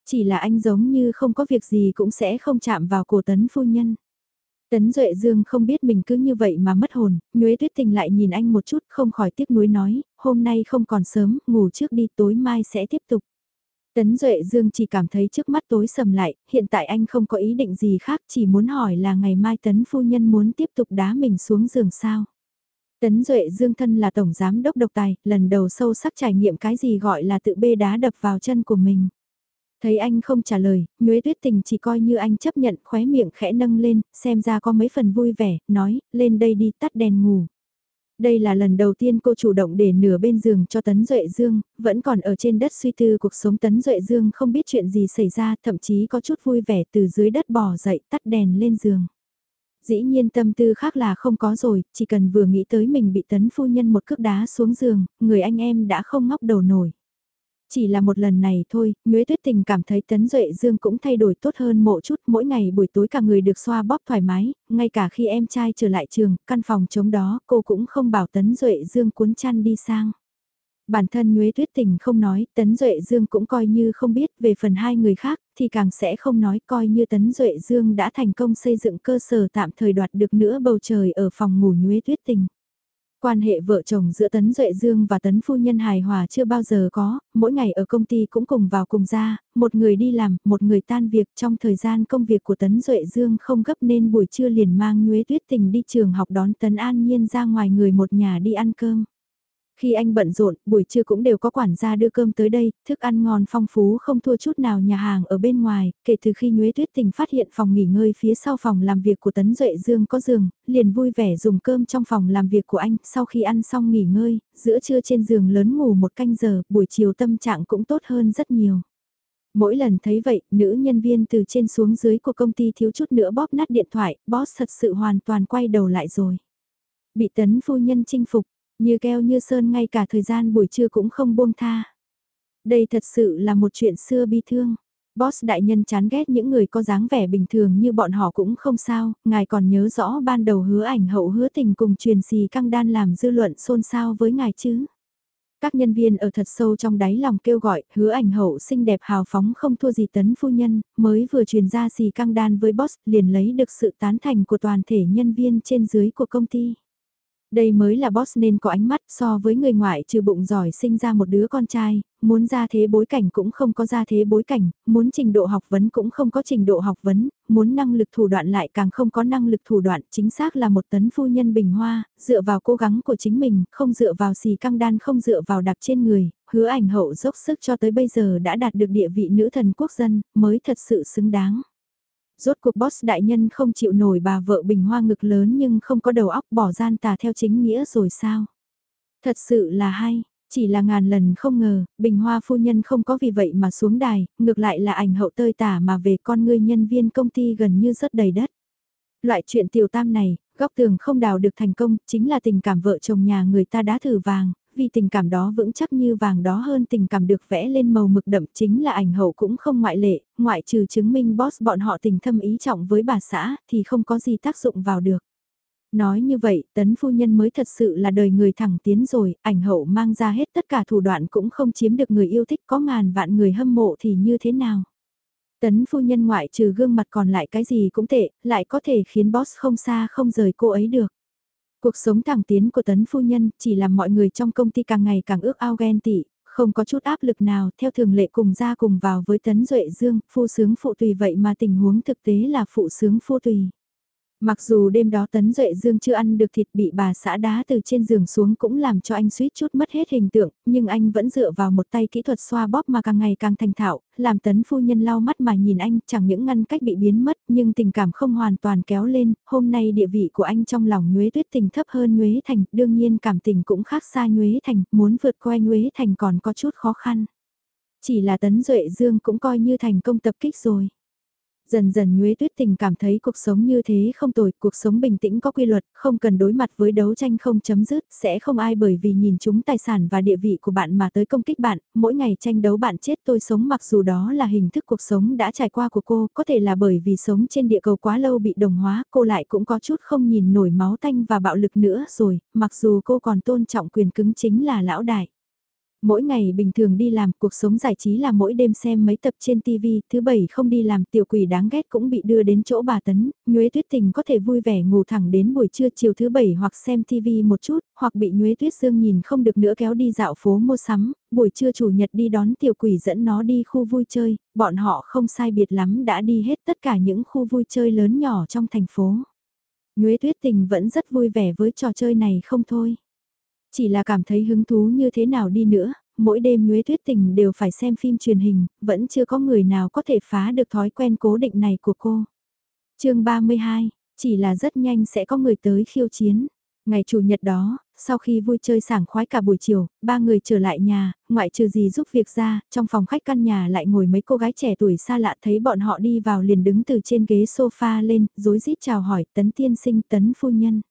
Chỉ là anh giống như không có việc gì cũng sẽ không chạm vào cổ tấn phu nhân. Tấn Duệ Dương không biết mình cứ như vậy mà mất hồn, Nhuế Tuyết Tình lại nhìn anh một chút không khỏi tiếc nuối nói, hôm nay không còn sớm, ngủ trước đi tối mai sẽ tiếp tục. Tấn Duệ Dương chỉ cảm thấy trước mắt tối sầm lại, hiện tại anh không có ý định gì khác chỉ muốn hỏi là ngày mai Tấn Phu Nhân muốn tiếp tục đá mình xuống giường sao. Tấn Duệ Dương thân là tổng giám đốc độc tài, lần đầu sâu sắc trải nghiệm cái gì gọi là tự bê đá đập vào chân của mình. Thấy anh không trả lời, Nhuế Tuyết Tình chỉ coi như anh chấp nhận khóe miệng khẽ nâng lên, xem ra có mấy phần vui vẻ, nói, lên đây đi tắt đèn ngủ. Đây là lần đầu tiên cô chủ động để nửa bên giường cho Tấn Duệ Dương, vẫn còn ở trên đất suy tư cuộc sống Tấn Duệ Dương không biết chuyện gì xảy ra, thậm chí có chút vui vẻ từ dưới đất bò dậy tắt đèn lên giường. Dĩ nhiên tâm tư khác là không có rồi, chỉ cần vừa nghĩ tới mình bị tấn phu nhân một cước đá xuống giường, người anh em đã không ngóc đầu nổi. Chỉ là một lần này thôi, Nguyễn Tuyết Tình cảm thấy Tấn Duệ Dương cũng thay đổi tốt hơn mộ chút, mỗi ngày buổi tối cả người được xoa bóp thoải mái, ngay cả khi em trai trở lại trường, căn phòng chống đó cô cũng không bảo Tấn Duệ Dương cuốn chăn đi sang. Bản thân Nhuế Tuyết Tình không nói, Tấn Duệ Dương cũng coi như không biết về phần hai người khác, thì càng sẽ không nói coi như Tấn Duệ Dương đã thành công xây dựng cơ sở tạm thời đoạt được nữa bầu trời ở phòng ngủ Nhuế Tuyết Tình. Quan hệ vợ chồng giữa Tấn Duệ Dương và Tấn Phu Nhân hài hòa chưa bao giờ có, mỗi ngày ở công ty cũng cùng vào cùng ra, một người đi làm, một người tan việc trong thời gian công việc của Tấn Duệ Dương không gấp nên buổi trưa liền mang Nhuế Tuyết Tình đi trường học đón Tấn An Nhiên ra ngoài người một nhà đi ăn cơm. Khi anh bận rộn, buổi trưa cũng đều có quản gia đưa cơm tới đây, thức ăn ngon phong phú không thua chút nào nhà hàng ở bên ngoài, kể từ khi Nhuế Tuyết Tình phát hiện phòng nghỉ ngơi phía sau phòng làm việc của Tấn Duệ Dương có giường, liền vui vẻ dùng cơm trong phòng làm việc của anh, sau khi ăn xong nghỉ ngơi, giữa trưa trên giường lớn ngủ một canh giờ, buổi chiều tâm trạng cũng tốt hơn rất nhiều. Mỗi lần thấy vậy, nữ nhân viên từ trên xuống dưới của công ty thiếu chút nữa bóp nát điện thoại, boss thật sự hoàn toàn quay đầu lại rồi. Bị tấn phu nhân chinh phục, như keo như sơn ngay cả thời gian buổi trưa cũng không buông tha. Đây thật sự là một chuyện xưa bi thương. Boss đại nhân chán ghét những người có dáng vẻ bình thường như bọn họ cũng không sao, ngài còn nhớ rõ ban đầu hứa ảnh hậu hứa tình cùng truyền xì căng đan làm dư luận xôn xao với ngài chứ. Các nhân viên ở thật sâu trong đáy lòng kêu gọi, hứa ảnh hậu xinh đẹp hào phóng không thua gì tấn phu nhân, mới vừa truyền ra xì căng đan với boss liền lấy được sự tán thành của toàn thể nhân viên trên dưới của công ty. Đây mới là boss nên có ánh mắt so với người ngoại trừ bụng giỏi sinh ra một đứa con trai, muốn ra thế bối cảnh cũng không có ra thế bối cảnh, muốn trình độ học vấn cũng không có trình độ học vấn, muốn năng lực thủ đoạn lại càng không có năng lực thủ đoạn, chính xác là một tấn phu nhân bình hoa, dựa vào cố gắng của chính mình, không dựa vào xì căng đan không dựa vào đạp trên người, hứa ảnh hậu dốc sức cho tới bây giờ đã đạt được địa vị nữ thần quốc dân, mới thật sự xứng đáng rốt cuộc boss đại nhân không chịu nổi bà vợ bình hoa ngực lớn nhưng không có đầu óc bỏ gian tà theo chính nghĩa rồi sao. Thật sự là hay, chỉ là ngàn lần không ngờ, bình hoa phu nhân không có vì vậy mà xuống đài, ngược lại là ảnh hậu tơi tả mà về con người nhân viên công ty gần như rất đầy đất. Loại chuyện tiểu tam này, góc tường không đào được thành công, chính là tình cảm vợ chồng nhà người ta đã thử vàng, vì tình cảm đó vững chắc như vàng đó hơn tình cảm được vẽ lên màu mực đậm chính là ảnh hậu cũng không ngoại lệ, ngoại trừ chứng minh boss bọn họ tình thâm ý trọng với bà xã thì không có gì tác dụng vào được. Nói như vậy, tấn phu nhân mới thật sự là đời người thẳng tiến rồi, ảnh hậu mang ra hết tất cả thủ đoạn cũng không chiếm được người yêu thích có ngàn vạn người hâm mộ thì như thế nào. Tấn phu nhân ngoại trừ gương mặt còn lại cái gì cũng tệ, lại có thể khiến boss không xa không rời cô ấy được. Cuộc sống thẳng tiến của tấn phu nhân chỉ làm mọi người trong công ty càng ngày càng ước ao ghen tị, không có chút áp lực nào theo thường lệ cùng ra cùng vào với tấn duệ dương, phu sướng phụ tùy vậy mà tình huống thực tế là phụ sướng phu tùy. Mặc dù đêm đó Tấn Duệ Dương chưa ăn được thịt bị bà xã đá từ trên giường xuống cũng làm cho anh suýt chút mất hết hình tượng, nhưng anh vẫn dựa vào một tay kỹ thuật xoa bóp mà càng ngày càng thành thạo, làm Tấn phu nhân lau mắt mà nhìn anh chẳng những ngăn cách bị biến mất nhưng tình cảm không hoàn toàn kéo lên, hôm nay địa vị của anh trong lòng Nhuế Tuyết Tình thấp hơn Nhuế Thành, đương nhiên cảm tình cũng khác xa Nhuế Thành, muốn vượt qua Nhuế Thành còn có chút khó khăn. Chỉ là Tấn Duệ Dương cũng coi như thành công tập kích rồi. Dần dần Nhuế Tuyết Tình cảm thấy cuộc sống như thế không tồi, cuộc sống bình tĩnh có quy luật, không cần đối mặt với đấu tranh không chấm dứt, sẽ không ai bởi vì nhìn chúng tài sản và địa vị của bạn mà tới công kích bạn, mỗi ngày tranh đấu bạn chết tôi sống mặc dù đó là hình thức cuộc sống đã trải qua của cô, có thể là bởi vì sống trên địa cầu quá lâu bị đồng hóa, cô lại cũng có chút không nhìn nổi máu tanh và bạo lực nữa rồi, mặc dù cô còn tôn trọng quyền cứng chính là lão đại. Mỗi ngày bình thường đi làm, cuộc sống giải trí là mỗi đêm xem mấy tập trên TV, thứ bảy không đi làm, tiểu quỷ đáng ghét cũng bị đưa đến chỗ bà Tấn, Nhuế Tuyết Tình có thể vui vẻ ngủ thẳng đến buổi trưa chiều thứ bảy hoặc xem TV một chút, hoặc bị Nhuế Tuyết Dương nhìn không được nữa kéo đi dạo phố mua sắm, buổi trưa chủ nhật đi đón tiểu quỷ dẫn nó đi khu vui chơi, bọn họ không sai biệt lắm đã đi hết tất cả những khu vui chơi lớn nhỏ trong thành phố. Nhuế Tuyết Tình vẫn rất vui vẻ với trò chơi này không thôi. Chỉ là cảm thấy hứng thú như thế nào đi nữa, mỗi đêm Nhuế Tuyết Tình đều phải xem phim truyền hình, vẫn chưa có người nào có thể phá được thói quen cố định này của cô. chương 32, chỉ là rất nhanh sẽ có người tới khiêu chiến. Ngày Chủ nhật đó, sau khi vui chơi sảng khoái cả buổi chiều, ba người trở lại nhà, ngoại trừ gì giúp việc ra, trong phòng khách căn nhà lại ngồi mấy cô gái trẻ tuổi xa lạ thấy bọn họ đi vào liền đứng từ trên ghế sofa lên, dối rít chào hỏi tấn tiên sinh tấn phu nhân.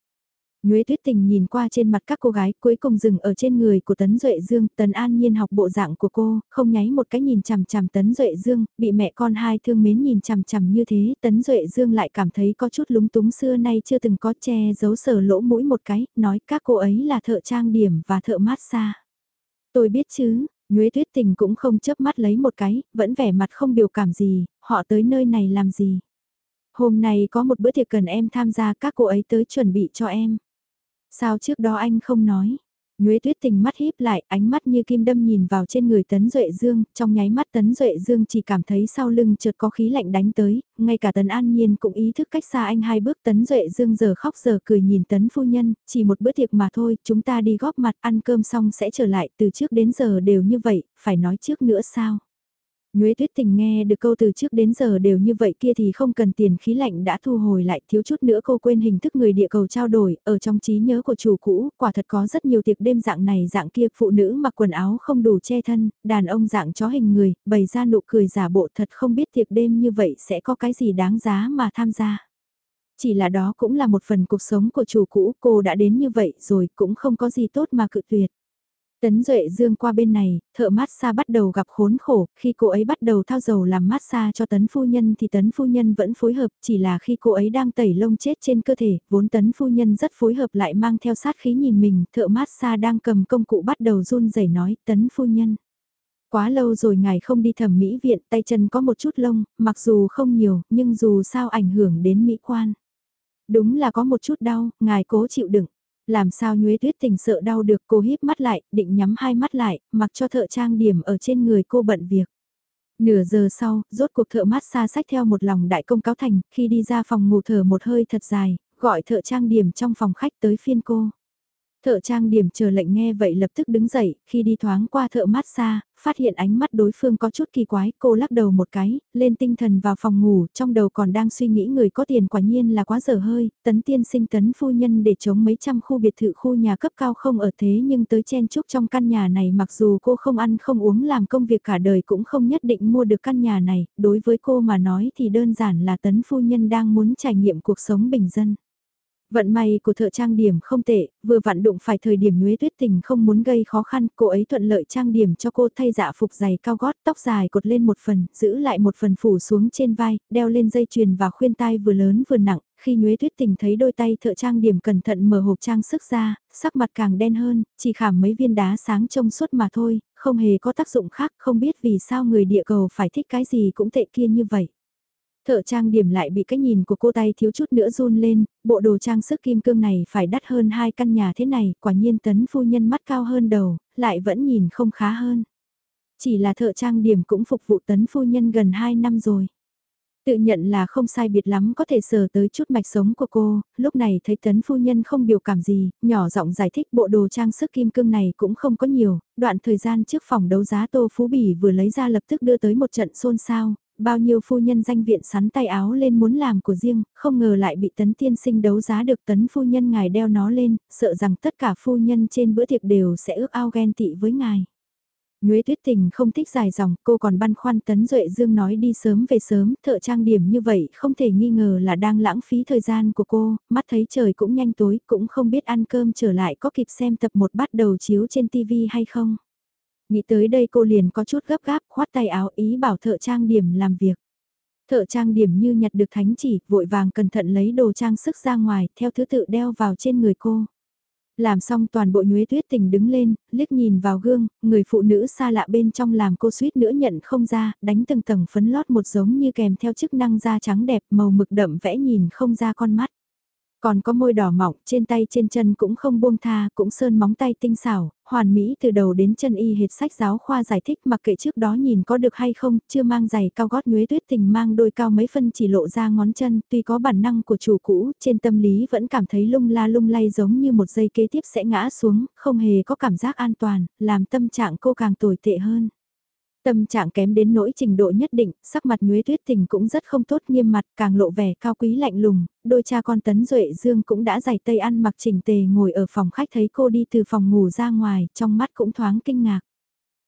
Nhuế tuyết tình nhìn qua trên mặt các cô gái cuối cùng dừng ở trên người của Tấn Duệ Dương, Tấn An Nhiên học bộ dạng của cô, không nháy một cái nhìn chằm chằm Tấn Duệ Dương, bị mẹ con hai thương mến nhìn chằm chằm như thế, Tấn Duệ Dương lại cảm thấy có chút lúng túng xưa nay chưa từng có che giấu sờ lỗ mũi một cái, nói các cô ấy là thợ trang điểm và thợ mát xa. Tôi biết chứ, Nhuế Tuyết Tình cũng không chớp mắt lấy một cái, vẫn vẻ mặt không biểu cảm gì, họ tới nơi này làm gì. Hôm nay có một bữa tiệc cần em tham gia các cô ấy tới chuẩn bị cho em. Sao trước đó anh không nói? Nhuế tuyết tình mắt híp lại, ánh mắt như kim đâm nhìn vào trên người Tấn Duệ Dương, trong nháy mắt Tấn Duệ Dương chỉ cảm thấy sau lưng chợt có khí lạnh đánh tới, ngay cả Tấn An Nhiên cũng ý thức cách xa anh hai bước Tấn Duệ Dương giờ khóc giờ cười nhìn Tấn Phu Nhân, chỉ một bữa tiệc mà thôi, chúng ta đi góp mặt ăn cơm xong sẽ trở lại, từ trước đến giờ đều như vậy, phải nói trước nữa sao? Nhuế tuyết tình nghe được câu từ trước đến giờ đều như vậy kia thì không cần tiền khí lạnh đã thu hồi lại thiếu chút nữa cô quên hình thức người địa cầu trao đổi, ở trong trí nhớ của chủ cũ, quả thật có rất nhiều tiệc đêm dạng này dạng kia, phụ nữ mặc quần áo không đủ che thân, đàn ông dạng chó hình người, bày ra nụ cười giả bộ thật không biết tiệc đêm như vậy sẽ có cái gì đáng giá mà tham gia. Chỉ là đó cũng là một phần cuộc sống của chủ cũ, cô đã đến như vậy rồi cũng không có gì tốt mà cự tuyệt. Tấn Duệ Dương qua bên này, thợ mát xa bắt đầu gặp khốn khổ, khi cô ấy bắt đầu thao dầu làm mát xa cho Tấn Phu Nhân thì Tấn Phu Nhân vẫn phối hợp, chỉ là khi cô ấy đang tẩy lông chết trên cơ thể, vốn Tấn Phu Nhân rất phối hợp lại mang theo sát khí nhìn mình, thợ mát xa đang cầm công cụ bắt đầu run rẩy nói, Tấn Phu Nhân. Quá lâu rồi ngài không đi thẩm mỹ viện, tay chân có một chút lông, mặc dù không nhiều, nhưng dù sao ảnh hưởng đến mỹ quan. Đúng là có một chút đau, ngài cố chịu đựng. Làm sao nhuế tuyết tình sợ đau được cô híp mắt lại, định nhắm hai mắt lại, mặc cho thợ trang điểm ở trên người cô bận việc. Nửa giờ sau, rốt cuộc thợ mát xa sách theo một lòng đại công cáo thành, khi đi ra phòng ngủ thở một hơi thật dài, gọi thợ trang điểm trong phòng khách tới phiên cô. Thợ trang điểm chờ lệnh nghe vậy lập tức đứng dậy, khi đi thoáng qua thợ mát xa, phát hiện ánh mắt đối phương có chút kỳ quái, cô lắc đầu một cái, lên tinh thần vào phòng ngủ, trong đầu còn đang suy nghĩ người có tiền quả nhiên là quá dở hơi, tấn tiên sinh tấn phu nhân để chống mấy trăm khu biệt thự khu nhà cấp cao không ở thế nhưng tới chen chúc trong căn nhà này mặc dù cô không ăn không uống làm công việc cả đời cũng không nhất định mua được căn nhà này, đối với cô mà nói thì đơn giản là tấn phu nhân đang muốn trải nghiệm cuộc sống bình dân. Vận may của thợ trang điểm không tệ, vừa vặn đụng phải thời điểm Nhuế Tuyết Tình không muốn gây khó khăn, cô ấy thuận lợi trang điểm cho cô thay dạ phục giày cao gót, tóc dài cột lên một phần, giữ lại một phần phủ xuống trên vai, đeo lên dây chuyền và khuyên tai vừa lớn vừa nặng, khi Nhuế Tuyết Tình thấy đôi tay thợ trang điểm cẩn thận mở hộp trang sức ra, sắc mặt càng đen hơn, chỉ khảm mấy viên đá sáng trông suốt mà thôi, không hề có tác dụng khác, không biết vì sao người địa cầu phải thích cái gì cũng tệ kia như vậy. Thợ trang điểm lại bị cái nhìn của cô tay thiếu chút nữa run lên, bộ đồ trang sức kim cương này phải đắt hơn hai căn nhà thế này, quả nhiên tấn phu nhân mắt cao hơn đầu, lại vẫn nhìn không khá hơn. Chỉ là thợ trang điểm cũng phục vụ tấn phu nhân gần 2 năm rồi. Tự nhận là không sai biệt lắm có thể sờ tới chút mạch sống của cô, lúc này thấy tấn phu nhân không biểu cảm gì, nhỏ giọng giải thích bộ đồ trang sức kim cương này cũng không có nhiều, đoạn thời gian trước phòng đấu giá Tô Phú Bỉ vừa lấy ra lập tức đưa tới một trận xôn xao, bao nhiêu phu nhân danh viện sắn tay áo lên muốn làm của riêng, không ngờ lại bị tấn tiên sinh đấu giá được tấn phu nhân ngài đeo nó lên, sợ rằng tất cả phu nhân trên bữa tiệc đều sẽ ước ao ghen tị với ngài. Nhuế tuyết tình không thích dài dòng, cô còn băn khoăn tấn duệ dương nói đi sớm về sớm, thợ trang điểm như vậy không thể nghi ngờ là đang lãng phí thời gian của cô, mắt thấy trời cũng nhanh tối, cũng không biết ăn cơm trở lại có kịp xem tập một bắt đầu chiếu trên TV hay không. Nghĩ tới đây cô liền có chút gấp gáp khoát tay áo ý bảo thợ trang điểm làm việc. Thợ trang điểm như nhặt được thánh chỉ, vội vàng cẩn thận lấy đồ trang sức ra ngoài, theo thứ tự đeo vào trên người cô. Làm xong toàn bộ nhuế tuyết tình đứng lên, liếc nhìn vào gương, người phụ nữ xa lạ bên trong làm cô suýt nữa nhận không ra, đánh từng tầng phấn lót một giống như kèm theo chức năng da trắng đẹp màu mực đậm vẽ nhìn không ra con mắt. Còn có môi đỏ mỏng, trên tay trên chân cũng không buông tha, cũng sơn móng tay tinh xảo, hoàn mỹ từ đầu đến chân y hệt sách giáo khoa giải thích mặc kệ trước đó nhìn có được hay không, chưa mang giày cao gót nhuế tuyết tình mang đôi cao mấy phân chỉ lộ ra ngón chân, tuy có bản năng của chủ cũ, trên tâm lý vẫn cảm thấy lung la lung lay giống như một giây kế tiếp sẽ ngã xuống, không hề có cảm giác an toàn, làm tâm trạng cô càng tồi tệ hơn. Tâm trạng kém đến nỗi trình độ nhất định, sắc mặt nhuế tuyết tình cũng rất không tốt nghiêm mặt, càng lộ vẻ cao quý lạnh lùng, đôi cha con Tấn Duệ Dương cũng đã giày tây ăn mặc chỉnh tề ngồi ở phòng khách thấy cô đi từ phòng ngủ ra ngoài, trong mắt cũng thoáng kinh ngạc.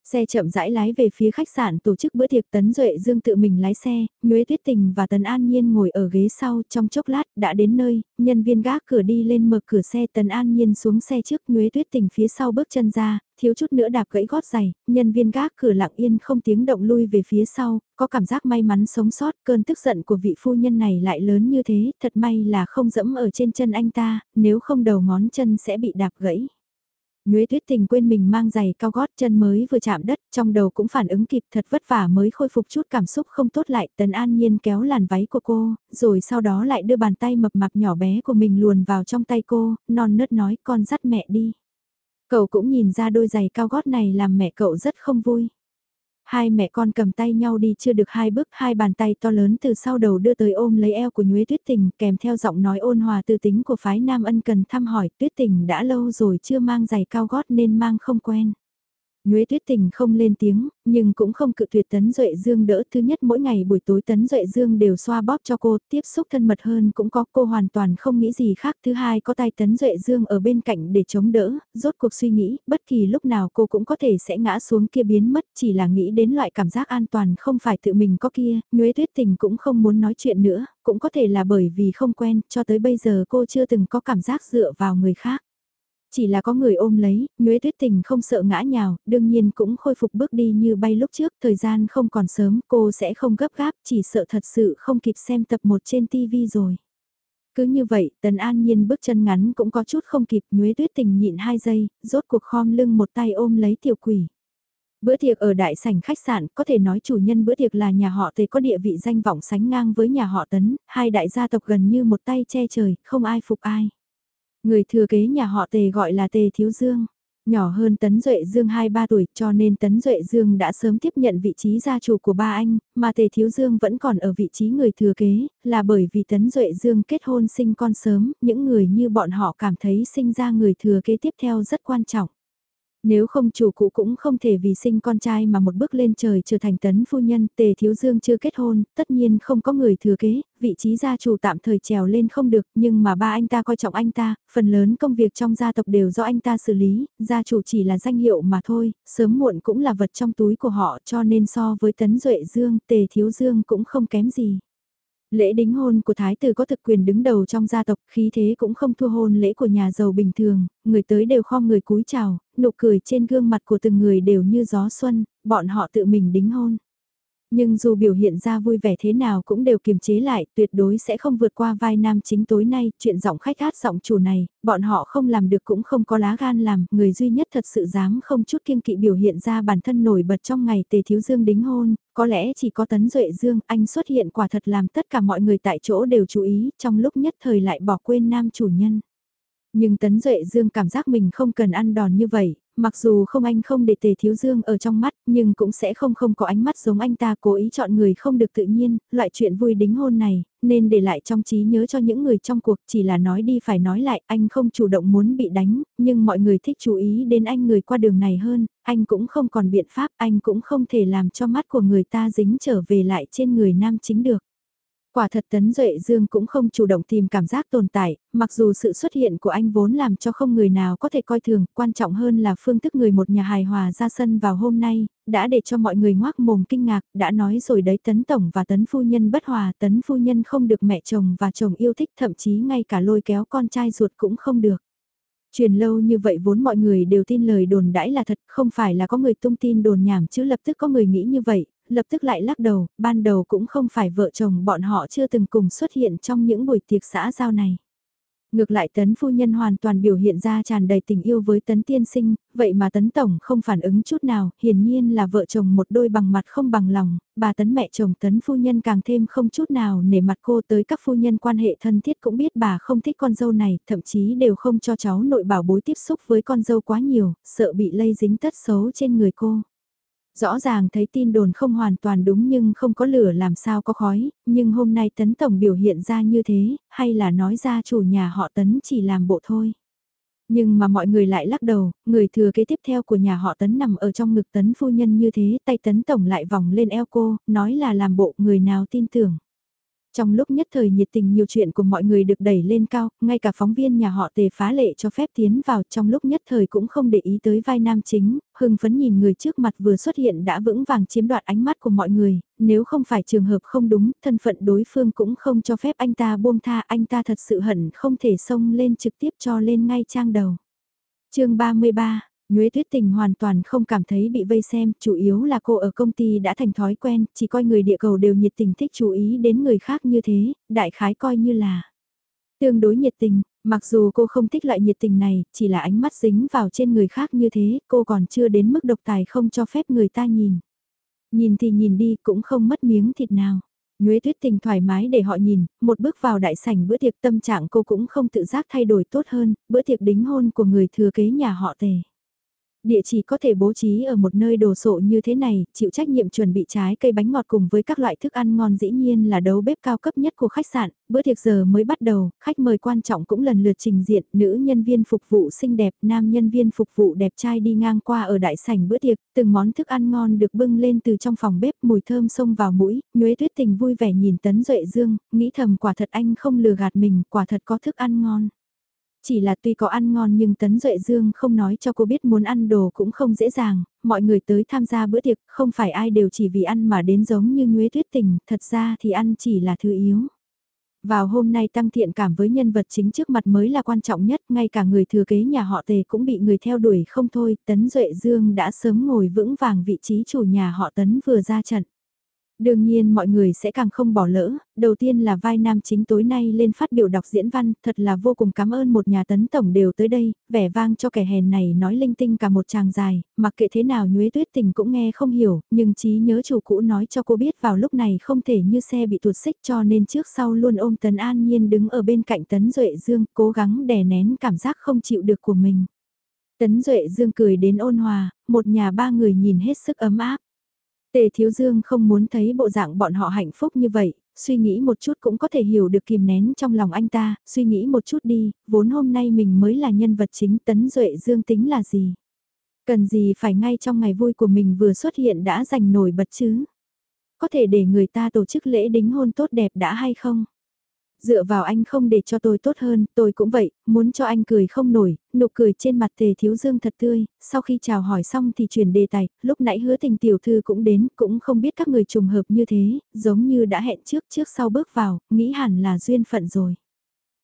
Xe chậm rãi lái về phía khách sạn tổ chức bữa tiệc Tấn Duệ Dương tự mình lái xe, Nhuế Tuyết Tình và Tấn An Nhiên ngồi ở ghế sau trong chốc lát đã đến nơi, nhân viên gác cửa đi lên mở cửa xe Tấn An Nhiên xuống xe trước Nhuế Tuyết Tình phía sau bước chân ra, thiếu chút nữa đạp gãy gót giày, nhân viên gác cửa lặng yên không tiếng động lui về phía sau, có cảm giác may mắn sống sót, cơn tức giận của vị phu nhân này lại lớn như thế, thật may là không dẫm ở trên chân anh ta, nếu không đầu ngón chân sẽ bị đạp gãy. Nhuế tuyết tình quên mình mang giày cao gót chân mới vừa chạm đất, trong đầu cũng phản ứng kịp thật vất vả mới khôi phục chút cảm xúc không tốt lại. Tần An Nhiên kéo làn váy của cô, rồi sau đó lại đưa bàn tay mập mạp nhỏ bé của mình luồn vào trong tay cô, non nớt nói con dắt mẹ đi. Cậu cũng nhìn ra đôi giày cao gót này làm mẹ cậu rất không vui. Hai mẹ con cầm tay nhau đi chưa được hai bước, hai bàn tay to lớn từ sau đầu đưa tới ôm lấy eo của Nhuế Tuyết Tình, kèm theo giọng nói ôn hòa tư tính của phái Nam Ân cần thăm hỏi, Tuyết Tình đã lâu rồi chưa mang giày cao gót nên mang không quen. Nhuế tuyết tình không lên tiếng, nhưng cũng không cự tuyệt Tấn Duệ Dương đỡ. Thứ nhất mỗi ngày buổi tối Tấn Duệ Dương đều xoa bóp cho cô, tiếp xúc thân mật hơn cũng có cô hoàn toàn không nghĩ gì khác. Thứ hai có tay Tấn Duệ Dương ở bên cạnh để chống đỡ, rốt cuộc suy nghĩ, bất kỳ lúc nào cô cũng có thể sẽ ngã xuống kia biến mất, chỉ là nghĩ đến loại cảm giác an toàn không phải tự mình có kia. Nhuế tuyết tình cũng không muốn nói chuyện nữa, cũng có thể là bởi vì không quen, cho tới bây giờ cô chưa từng có cảm giác dựa vào người khác. Chỉ là có người ôm lấy, Nhuế Tuyết Tình không sợ ngã nhào, đương nhiên cũng khôi phục bước đi như bay lúc trước, thời gian không còn sớm, cô sẽ không gấp gáp, chỉ sợ thật sự không kịp xem tập 1 trên TV rồi. Cứ như vậy, Tần An Nhiên bước chân ngắn cũng có chút không kịp, Nhuế Tuyết Tình nhịn 2 giây, rốt cuộc khom lưng một tay ôm lấy tiểu quỷ. Bữa tiệc ở đại sảnh khách sạn, có thể nói chủ nhân bữa tiệc là nhà họ Tề có địa vị danh vọng sánh ngang với nhà họ Tấn, hai đại gia tộc gần như một tay che trời, không ai phục ai. Người thừa kế nhà họ Tề gọi là Tề Thiếu Dương. Nhỏ hơn Tấn Duệ Dương 2-3 tuổi cho nên Tấn Duệ Dương đã sớm tiếp nhận vị trí gia chủ của ba anh, mà Tề Thiếu Dương vẫn còn ở vị trí người thừa kế, là bởi vì Tấn Duệ Dương kết hôn sinh con sớm, những người như bọn họ cảm thấy sinh ra người thừa kế tiếp theo rất quan trọng. Nếu không chủ cũ cũng không thể vì sinh con trai mà một bước lên trời trở thành tấn phu nhân, tề thiếu dương chưa kết hôn, tất nhiên không có người thừa kế, vị trí gia chủ tạm thời trèo lên không được, nhưng mà ba anh ta coi trọng anh ta, phần lớn công việc trong gia tộc đều do anh ta xử lý, gia chủ chỉ là danh hiệu mà thôi, sớm muộn cũng là vật trong túi của họ cho nên so với tấn duệ dương, tề thiếu dương cũng không kém gì. Lễ đính hôn của thái tử có thực quyền đứng đầu trong gia tộc, khí thế cũng không thua hôn lễ của nhà giàu bình thường, người tới đều khom người cúi chào, nụ cười trên gương mặt của từng người đều như gió xuân, bọn họ tự mình đính hôn. Nhưng dù biểu hiện ra vui vẻ thế nào cũng đều kiềm chế lại, tuyệt đối sẽ không vượt qua vai nam chính tối nay, chuyện giọng khách hát giọng chủ này, bọn họ không làm được cũng không có lá gan làm, người duy nhất thật sự dám không chút kiêng kỵ biểu hiện ra bản thân nổi bật trong ngày tề thiếu dương đính hôn, có lẽ chỉ có tấn duệ dương, anh xuất hiện quả thật làm tất cả mọi người tại chỗ đều chú ý, trong lúc nhất thời lại bỏ quên nam chủ nhân. Nhưng Tấn Duệ Dương cảm giác mình không cần ăn đòn như vậy, mặc dù không anh không để tề thiếu dương ở trong mắt, nhưng cũng sẽ không không có ánh mắt giống anh ta cố ý chọn người không được tự nhiên, loại chuyện vui đính hôn này, nên để lại trong trí nhớ cho những người trong cuộc chỉ là nói đi phải nói lại, anh không chủ động muốn bị đánh, nhưng mọi người thích chú ý đến anh người qua đường này hơn, anh cũng không còn biện pháp, anh cũng không thể làm cho mắt của người ta dính trở về lại trên người nam chính được. Quả thật Tấn Duệ Dương cũng không chủ động tìm cảm giác tồn tại, mặc dù sự xuất hiện của anh vốn làm cho không người nào có thể coi thường, quan trọng hơn là phương thức người một nhà hài hòa ra sân vào hôm nay, đã để cho mọi người ngoác mồm kinh ngạc, đã nói rồi đấy Tấn Tổng và Tấn Phu Nhân bất hòa, Tấn Phu Nhân không được mẹ chồng và chồng yêu thích thậm chí ngay cả lôi kéo con trai ruột cũng không được. Truyền lâu như vậy vốn mọi người đều tin lời đồn đãi là thật, không phải là có người tung tin đồn nhảm chứ lập tức có người nghĩ như vậy, lập tức lại lắc đầu, ban đầu cũng không phải vợ chồng bọn họ chưa từng cùng xuất hiện trong những buổi tiệc xã giao này. Ngược lại tấn phu nhân hoàn toàn biểu hiện ra tràn đầy tình yêu với tấn tiên sinh, vậy mà tấn tổng không phản ứng chút nào, hiển nhiên là vợ chồng một đôi bằng mặt không bằng lòng, bà tấn mẹ chồng tấn phu nhân càng thêm không chút nào nể mặt cô tới các phu nhân quan hệ thân thiết cũng biết bà không thích con dâu này, thậm chí đều không cho cháu nội bảo bối tiếp xúc với con dâu quá nhiều, sợ bị lây dính tất xấu trên người cô. Rõ ràng thấy tin đồn không hoàn toàn đúng nhưng không có lửa làm sao có khói, nhưng hôm nay Tấn Tổng biểu hiện ra như thế, hay là nói ra chủ nhà họ Tấn chỉ làm bộ thôi. Nhưng mà mọi người lại lắc đầu, người thừa kế tiếp theo của nhà họ Tấn nằm ở trong ngực Tấn phu nhân như thế, tay Tấn Tổng lại vòng lên eo cô, nói là làm bộ người nào tin tưởng. Trong lúc nhất thời nhiệt tình nhiều chuyện của mọi người được đẩy lên cao, ngay cả phóng viên nhà họ tề phá lệ cho phép tiến vào trong lúc nhất thời cũng không để ý tới vai nam chính, hưng phấn nhìn người trước mặt vừa xuất hiện đã vững vàng chiếm đoạt ánh mắt của mọi người, nếu không phải trường hợp không đúng, thân phận đối phương cũng không cho phép anh ta buông tha, anh ta thật sự hận không thể xông lên trực tiếp cho lên ngay trang đầu. chương 33 Nhuế Tuyết Tình hoàn toàn không cảm thấy bị vây xem, chủ yếu là cô ở công ty đã thành thói quen, chỉ coi người địa cầu đều nhiệt tình thích chú ý đến người khác như thế, đại khái coi như là. Tương đối nhiệt tình, mặc dù cô không thích loại nhiệt tình này, chỉ là ánh mắt dính vào trên người khác như thế, cô còn chưa đến mức độc tài không cho phép người ta nhìn. Nhìn thì nhìn đi cũng không mất miếng thịt nào. Nhuế tuyết tình thoải mái để họ nhìn, một bước vào đại sảnh bữa tiệc tâm trạng cô cũng không tự giác thay đổi tốt hơn, bữa tiệc đính hôn của người thừa kế nhà họ tề. Địa chỉ có thể bố trí ở một nơi đồ sộ như thế này, chịu trách nhiệm chuẩn bị trái cây bánh ngọt cùng với các loại thức ăn ngon dĩ nhiên là đấu bếp cao cấp nhất của khách sạn, bữa tiệc giờ mới bắt đầu, khách mời quan trọng cũng lần lượt trình diện, nữ nhân viên phục vụ xinh đẹp, nam nhân viên phục vụ đẹp trai đi ngang qua ở đại sảnh bữa tiệc, từng món thức ăn ngon được bưng lên từ trong phòng bếp, mùi thơm xông vào mũi, nhuế tuyết tình vui vẻ nhìn Tấn Duệ Dương, nghĩ thầm quả thật anh không lừa gạt mình, quả thật có thức ăn ngon. Chỉ là tuy có ăn ngon nhưng Tấn Duệ Dương không nói cho cô biết muốn ăn đồ cũng không dễ dàng, mọi người tới tham gia bữa tiệc không phải ai đều chỉ vì ăn mà đến giống như Nguyễn Tuyết Tình, thật ra thì ăn chỉ là thứ yếu. Vào hôm nay tăng thiện cảm với nhân vật chính trước mặt mới là quan trọng nhất, ngay cả người thừa kế nhà họ Tề cũng bị người theo đuổi không thôi, Tấn Duệ Dương đã sớm ngồi vững vàng vị trí chủ nhà họ Tấn vừa ra trận. Đương nhiên mọi người sẽ càng không bỏ lỡ, đầu tiên là vai nam chính tối nay lên phát biểu đọc diễn văn, thật là vô cùng cảm ơn một nhà tấn tổng đều tới đây, vẻ vang cho kẻ hèn này nói linh tinh cả một tràng dài, mặc kệ thế nào nhuế tuyết tình cũng nghe không hiểu, nhưng trí nhớ chủ cũ nói cho cô biết vào lúc này không thể như xe bị tuột xích cho nên trước sau luôn ôm tấn an nhiên đứng ở bên cạnh tấn duệ dương, cố gắng đè nén cảm giác không chịu được của mình. Tấn Duệ Dương cười đến ôn hòa, một nhà ba người nhìn hết sức ấm áp. Tề Thiếu Dương không muốn thấy bộ dạng bọn họ hạnh phúc như vậy, suy nghĩ một chút cũng có thể hiểu được kìm nén trong lòng anh ta, suy nghĩ một chút đi, vốn hôm nay mình mới là nhân vật chính Tấn Duệ Dương tính là gì. Cần gì phải ngay trong ngày vui của mình vừa xuất hiện đã giành nổi bật chứ. Có thể để người ta tổ chức lễ đính hôn tốt đẹp đã hay không? Dựa vào anh không để cho tôi tốt hơn, tôi cũng vậy, muốn cho anh cười không nổi, nụ cười trên mặt tề thiếu dương thật tươi, sau khi chào hỏi xong thì chuyển đề tài, lúc nãy hứa tình tiểu thư cũng đến, cũng không biết các người trùng hợp như thế, giống như đã hẹn trước trước sau bước vào, nghĩ hẳn là duyên phận rồi.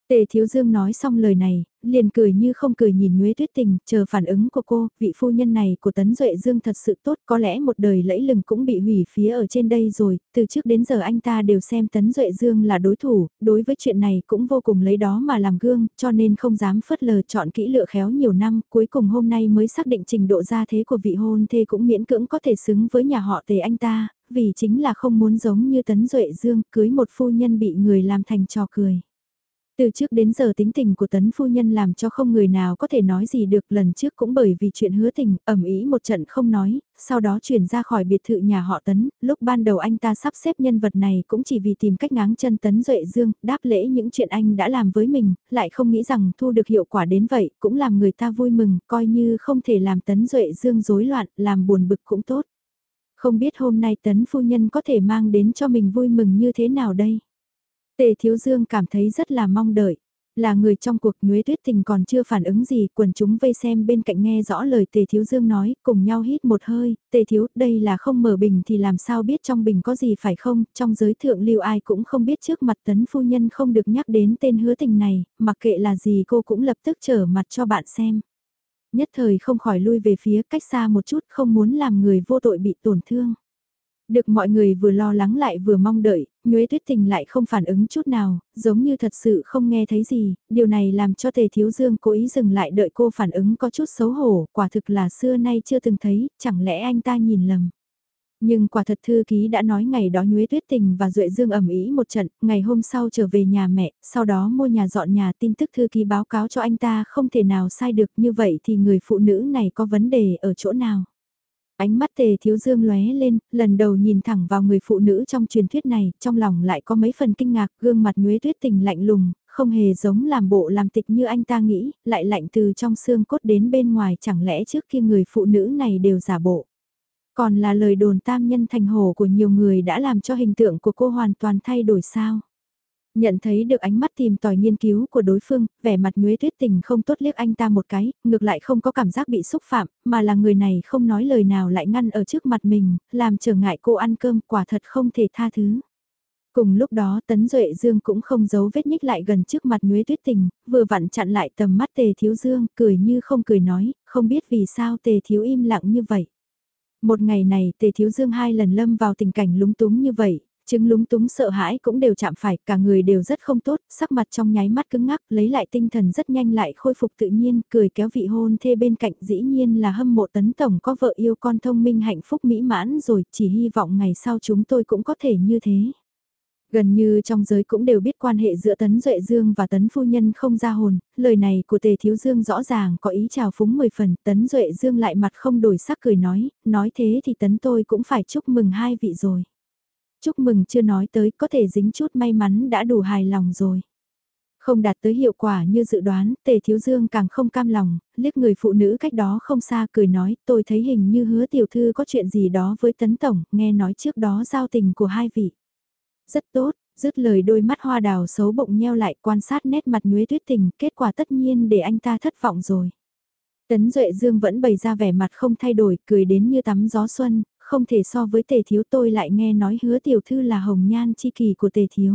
Tề Thiếu Dương nói xong lời này, liền cười như không cười nhìn Nguyễn Tuyết Tình, chờ phản ứng của cô, vị phu nhân này của Tấn Duệ Dương thật sự tốt, có lẽ một đời lẫy lừng cũng bị hủy phía ở trên đây rồi, từ trước đến giờ anh ta đều xem Tấn Duệ Dương là đối thủ, đối với chuyện này cũng vô cùng lấy đó mà làm gương, cho nên không dám phớt lờ chọn kỹ lựa khéo nhiều năm, cuối cùng hôm nay mới xác định trình độ gia thế của vị hôn thê cũng miễn cưỡng có thể xứng với nhà họ Tề anh ta, vì chính là không muốn giống như Tấn Duệ Dương cưới một phu nhân bị người làm thành trò cười. Từ trước đến giờ tính tình của tấn phu nhân làm cho không người nào có thể nói gì được lần trước cũng bởi vì chuyện hứa tình, ẩm ý một trận không nói, sau đó chuyển ra khỏi biệt thự nhà họ tấn, lúc ban đầu anh ta sắp xếp nhân vật này cũng chỉ vì tìm cách ngáng chân tấn duệ dương, đáp lễ những chuyện anh đã làm với mình, lại không nghĩ rằng thu được hiệu quả đến vậy, cũng làm người ta vui mừng, coi như không thể làm tấn duệ dương rối loạn, làm buồn bực cũng tốt. Không biết hôm nay tấn phu nhân có thể mang đến cho mình vui mừng như thế nào đây? Tề Thiếu Dương cảm thấy rất là mong đợi. Là người trong cuộc nhuế tuyết tình còn chưa phản ứng gì, quần chúng vây xem bên cạnh nghe rõ lời Tề Thiếu Dương nói, cùng nhau hít một hơi, Tề Thiếu, đây là không mở bình thì làm sao biết trong bình có gì phải không, trong giới thượng lưu ai cũng không biết trước mặt tấn phu nhân không được nhắc đến tên hứa tình này, mặc kệ là gì cô cũng lập tức trở mặt cho bạn xem. Nhất thời không khỏi lui về phía cách xa một chút không muốn làm người vô tội bị tổn thương. Được mọi người vừa lo lắng lại vừa mong đợi, Nhuế Tuyết Tình lại không phản ứng chút nào, giống như thật sự không nghe thấy gì, điều này làm cho Tề Thiếu Dương cố ý dừng lại đợi cô phản ứng có chút xấu hổ, quả thực là xưa nay chưa từng thấy, chẳng lẽ anh ta nhìn lầm. Nhưng quả thật thư ký đã nói ngày đó Nhuế Tuyết Tình và Duệ Dương ẩm ý một trận, ngày hôm sau trở về nhà mẹ, sau đó mua nhà dọn nhà tin tức thư ký báo cáo cho anh ta không thể nào sai được như vậy thì người phụ nữ này có vấn đề ở chỗ nào. Ánh mắt tề thiếu dương lóe lên, lần đầu nhìn thẳng vào người phụ nữ trong truyền thuyết này, trong lòng lại có mấy phần kinh ngạc, gương mặt nhuế tuyết tình lạnh lùng, không hề giống làm bộ làm tịch như anh ta nghĩ, lại lạnh từ trong xương cốt đến bên ngoài chẳng lẽ trước khi người phụ nữ này đều giả bộ. Còn là lời đồn tam nhân thành hồ của nhiều người đã làm cho hình tượng của cô hoàn toàn thay đổi sao. Nhận thấy được ánh mắt tìm tòi nghiên cứu của đối phương, vẻ mặt nhuế tuyết tình không tốt liếc anh ta một cái, ngược lại không có cảm giác bị xúc phạm, mà là người này không nói lời nào lại ngăn ở trước mặt mình, làm trở ngại cô ăn cơm quả thật không thể tha thứ. Cùng lúc đó Tấn Duệ Dương cũng không giấu vết nhích lại gần trước mặt Nhuế Tuyết Tình, vừa vặn chặn lại tầm mắt Tề Thiếu Dương, cười như không cười nói, không biết vì sao Tề Thiếu im lặng như vậy. Một ngày này Tề Thiếu Dương hai lần lâm vào tình cảnh lúng túng như vậy, Chứng lúng túng sợ hãi cũng đều chạm phải, cả người đều rất không tốt, sắc mặt trong nháy mắt cứng ngắc, lấy lại tinh thần rất nhanh lại khôi phục tự nhiên, cười kéo vị hôn thê bên cạnh dĩ nhiên là hâm mộ tấn tổng có vợ yêu con thông minh hạnh phúc mỹ mãn rồi, chỉ hy vọng ngày sau chúng tôi cũng có thể như thế. Gần như trong giới cũng đều biết quan hệ giữa Tấn Duệ Dương và Tấn Phu Nhân không ra hồn, lời này của Tề Thiếu Dương rõ ràng có ý chào phúng 10 phần, Tấn Duệ Dương lại mặt không đổi sắc cười nói, nói thế thì Tấn tôi cũng phải chúc mừng hai vị rồi. Chúc mừng chưa nói tới có thể dính chút may mắn đã đủ hài lòng rồi. Không đạt tới hiệu quả như dự đoán, Tề Thiếu Dương càng không cam lòng, liếc người phụ nữ cách đó không xa cười nói tôi thấy hình như hứa tiểu thư có chuyện gì đó với Tấn Tổng, nghe nói trước đó giao tình của hai vị. Rất tốt, dứt lời đôi mắt hoa đào xấu bụng nheo lại quan sát nét mặt nhuế tuyết tình, kết quả tất nhiên để anh ta thất vọng rồi. Tấn Duệ Dương vẫn bày ra vẻ mặt không thay đổi, cười đến như tắm gió xuân, không thể so với tề thiếu tôi lại nghe nói hứa tiểu thư là hồng nhan chi kỳ của tề thiếu.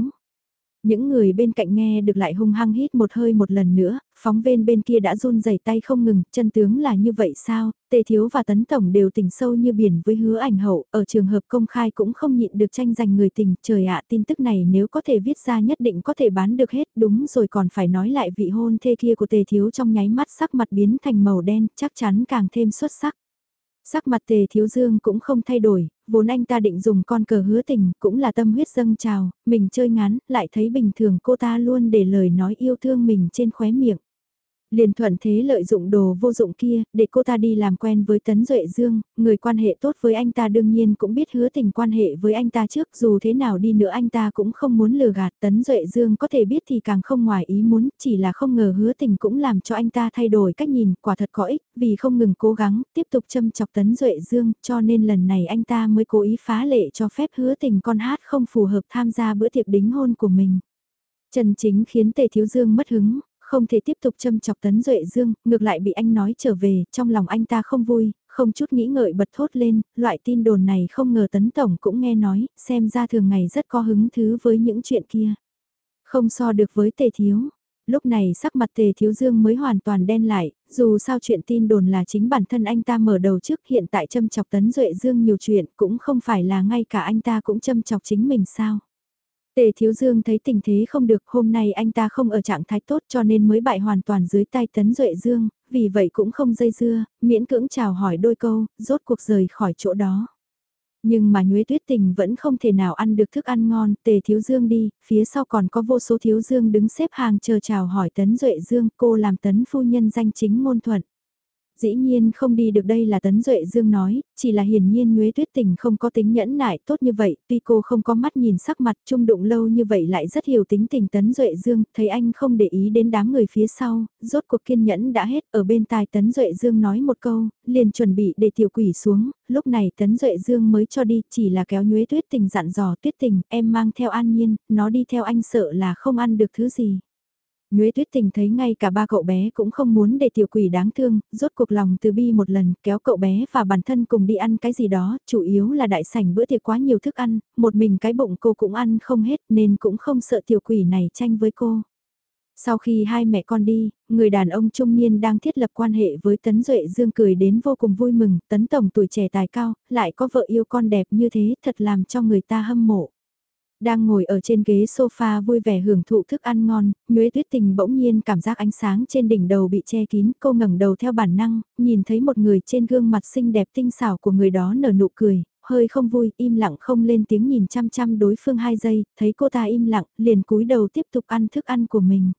Những người bên cạnh nghe được lại hung hăng hít một hơi một lần nữa, phóng viên bên kia đã run rẩy tay không ngừng, chân tướng là như vậy sao, tề thiếu và tấn tổng đều tình sâu như biển với hứa ảnh hậu, ở trường hợp công khai cũng không nhịn được tranh giành người tình, trời ạ tin tức này nếu có thể viết ra nhất định có thể bán được hết, đúng rồi còn phải nói lại vị hôn thê kia của tề thiếu trong nháy mắt sắc mặt biến thành màu đen, chắc chắn càng thêm xuất sắc. Sắc mặt tề thiếu dương cũng không thay đổi, vốn anh ta định dùng con cờ hứa tình, cũng là tâm huyết dâng trào, mình chơi ngắn, lại thấy bình thường cô ta luôn để lời nói yêu thương mình trên khóe miệng. Liền thuận thế lợi dụng đồ vô dụng kia, để cô ta đi làm quen với Tấn Duệ Dương, người quan hệ tốt với anh ta đương nhiên cũng biết hứa tình quan hệ với anh ta trước, dù thế nào đi nữa anh ta cũng không muốn lừa gạt Tấn Duệ Dương có thể biết thì càng không ngoài ý muốn, chỉ là không ngờ hứa tình cũng làm cho anh ta thay đổi cách nhìn, quả thật có ích, vì không ngừng cố gắng, tiếp tục châm chọc Tấn Duệ Dương, cho nên lần này anh ta mới cố ý phá lệ cho phép hứa tình con hát không phù hợp tham gia bữa tiệc đính hôn của mình. Trần Chính khiến Tề Thiếu Dương mất hứng, không thể tiếp tục châm chọc Tấn Duệ Dương, ngược lại bị anh nói trở về, trong lòng anh ta không vui, không chút nghĩ ngợi bật thốt lên, loại tin đồn này không ngờ Tấn Tổng cũng nghe nói, xem ra thường ngày rất có hứng thứ với những chuyện kia. Không so được với Tề Thiếu. Lúc này sắc mặt Tề Thiếu Dương mới hoàn toàn đen lại, dù sao chuyện tin đồn là chính bản thân anh ta mở đầu trước hiện tại châm chọc Tấn Duệ Dương nhiều chuyện cũng không phải là ngay cả anh ta cũng châm chọc chính mình sao. Tề Thiếu Dương thấy tình thế không được, hôm nay anh ta không ở trạng thái tốt cho nên mới bại hoàn toàn dưới tay Tấn Duệ Dương, vì vậy cũng không dây dưa, miễn cưỡng chào hỏi đôi câu, rốt cuộc rời khỏi chỗ đó. Nhưng mà Nhuế Tuyết Tình vẫn không thể nào ăn được thức ăn ngon, Tề Thiếu Dương đi, phía sau còn có vô số Thiếu Dương đứng xếp hàng chờ chào hỏi Tấn Duệ Dương, cô làm Tấn Phu Nhân danh chính ngôn thuận. Dĩ nhiên không đi được đây là Tấn Duệ Dương nói, chỉ là hiển nhiên Nhuế Tuyết Tình không có tính nhẫn nại tốt như vậy, tuy cô không có mắt nhìn sắc mặt trung đụng lâu như vậy lại rất hiểu tính tình Tấn Duệ Dương, thấy anh không để ý đến đám người phía sau, rốt cuộc kiên nhẫn đã hết, ở bên tai Tấn Duệ Dương nói một câu, liền chuẩn bị để tiểu quỷ xuống, lúc này Tấn Duệ Dương mới cho đi, chỉ là kéo Nhuế Tuyết Tình dặn dò Tuyết Tình, em mang theo an nhiên, nó đi theo anh sợ là không ăn được thứ gì. Nhuế tuyết tình thấy ngay cả ba cậu bé cũng không muốn để tiểu quỷ đáng thương, rốt cuộc lòng từ bi một lần kéo cậu bé và bản thân cùng đi ăn cái gì đó, chủ yếu là đại sảnh bữa tiệc quá nhiều thức ăn, một mình cái bụng cô cũng ăn không hết nên cũng không sợ tiểu quỷ này tranh với cô. Sau khi hai mẹ con đi, người đàn ông trung niên đang thiết lập quan hệ với Tấn Duệ Dương cười đến vô cùng vui mừng, Tấn Tổng tuổi trẻ tài cao, lại có vợ yêu con đẹp như thế thật làm cho người ta hâm mộ. Đang ngồi ở trên ghế sofa vui vẻ hưởng thụ thức ăn ngon, Nhuế Tuyết Tình bỗng nhiên cảm giác ánh sáng trên đỉnh đầu bị che kín, cô ngẩng đầu theo bản năng, nhìn thấy một người trên gương mặt xinh đẹp tinh xảo của người đó nở nụ cười, hơi không vui, im lặng không lên tiếng nhìn chăm chăm đối phương hai giây, thấy cô ta im lặng, liền cúi đầu tiếp tục ăn thức ăn của mình.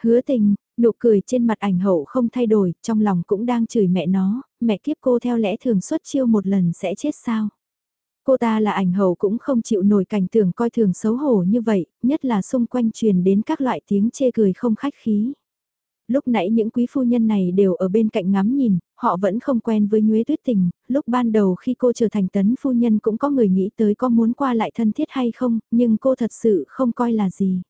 Hứa tình, nụ cười trên mặt ảnh hậu không thay đổi, trong lòng cũng đang chửi mẹ nó, mẹ kiếp cô theo lẽ thường xuất chiêu một lần sẽ chết sao. Cô ta là ảnh hậu cũng không chịu nổi cảnh tưởng coi thường xấu hổ như vậy, nhất là xung quanh truyền đến các loại tiếng chê cười không khách khí. Lúc nãy những quý phu nhân này đều ở bên cạnh ngắm nhìn, họ vẫn không quen với Nhuế Tuyết Tình, lúc ban đầu khi cô trở thành tấn phu nhân cũng có người nghĩ tới có muốn qua lại thân thiết hay không, nhưng cô thật sự không coi là gì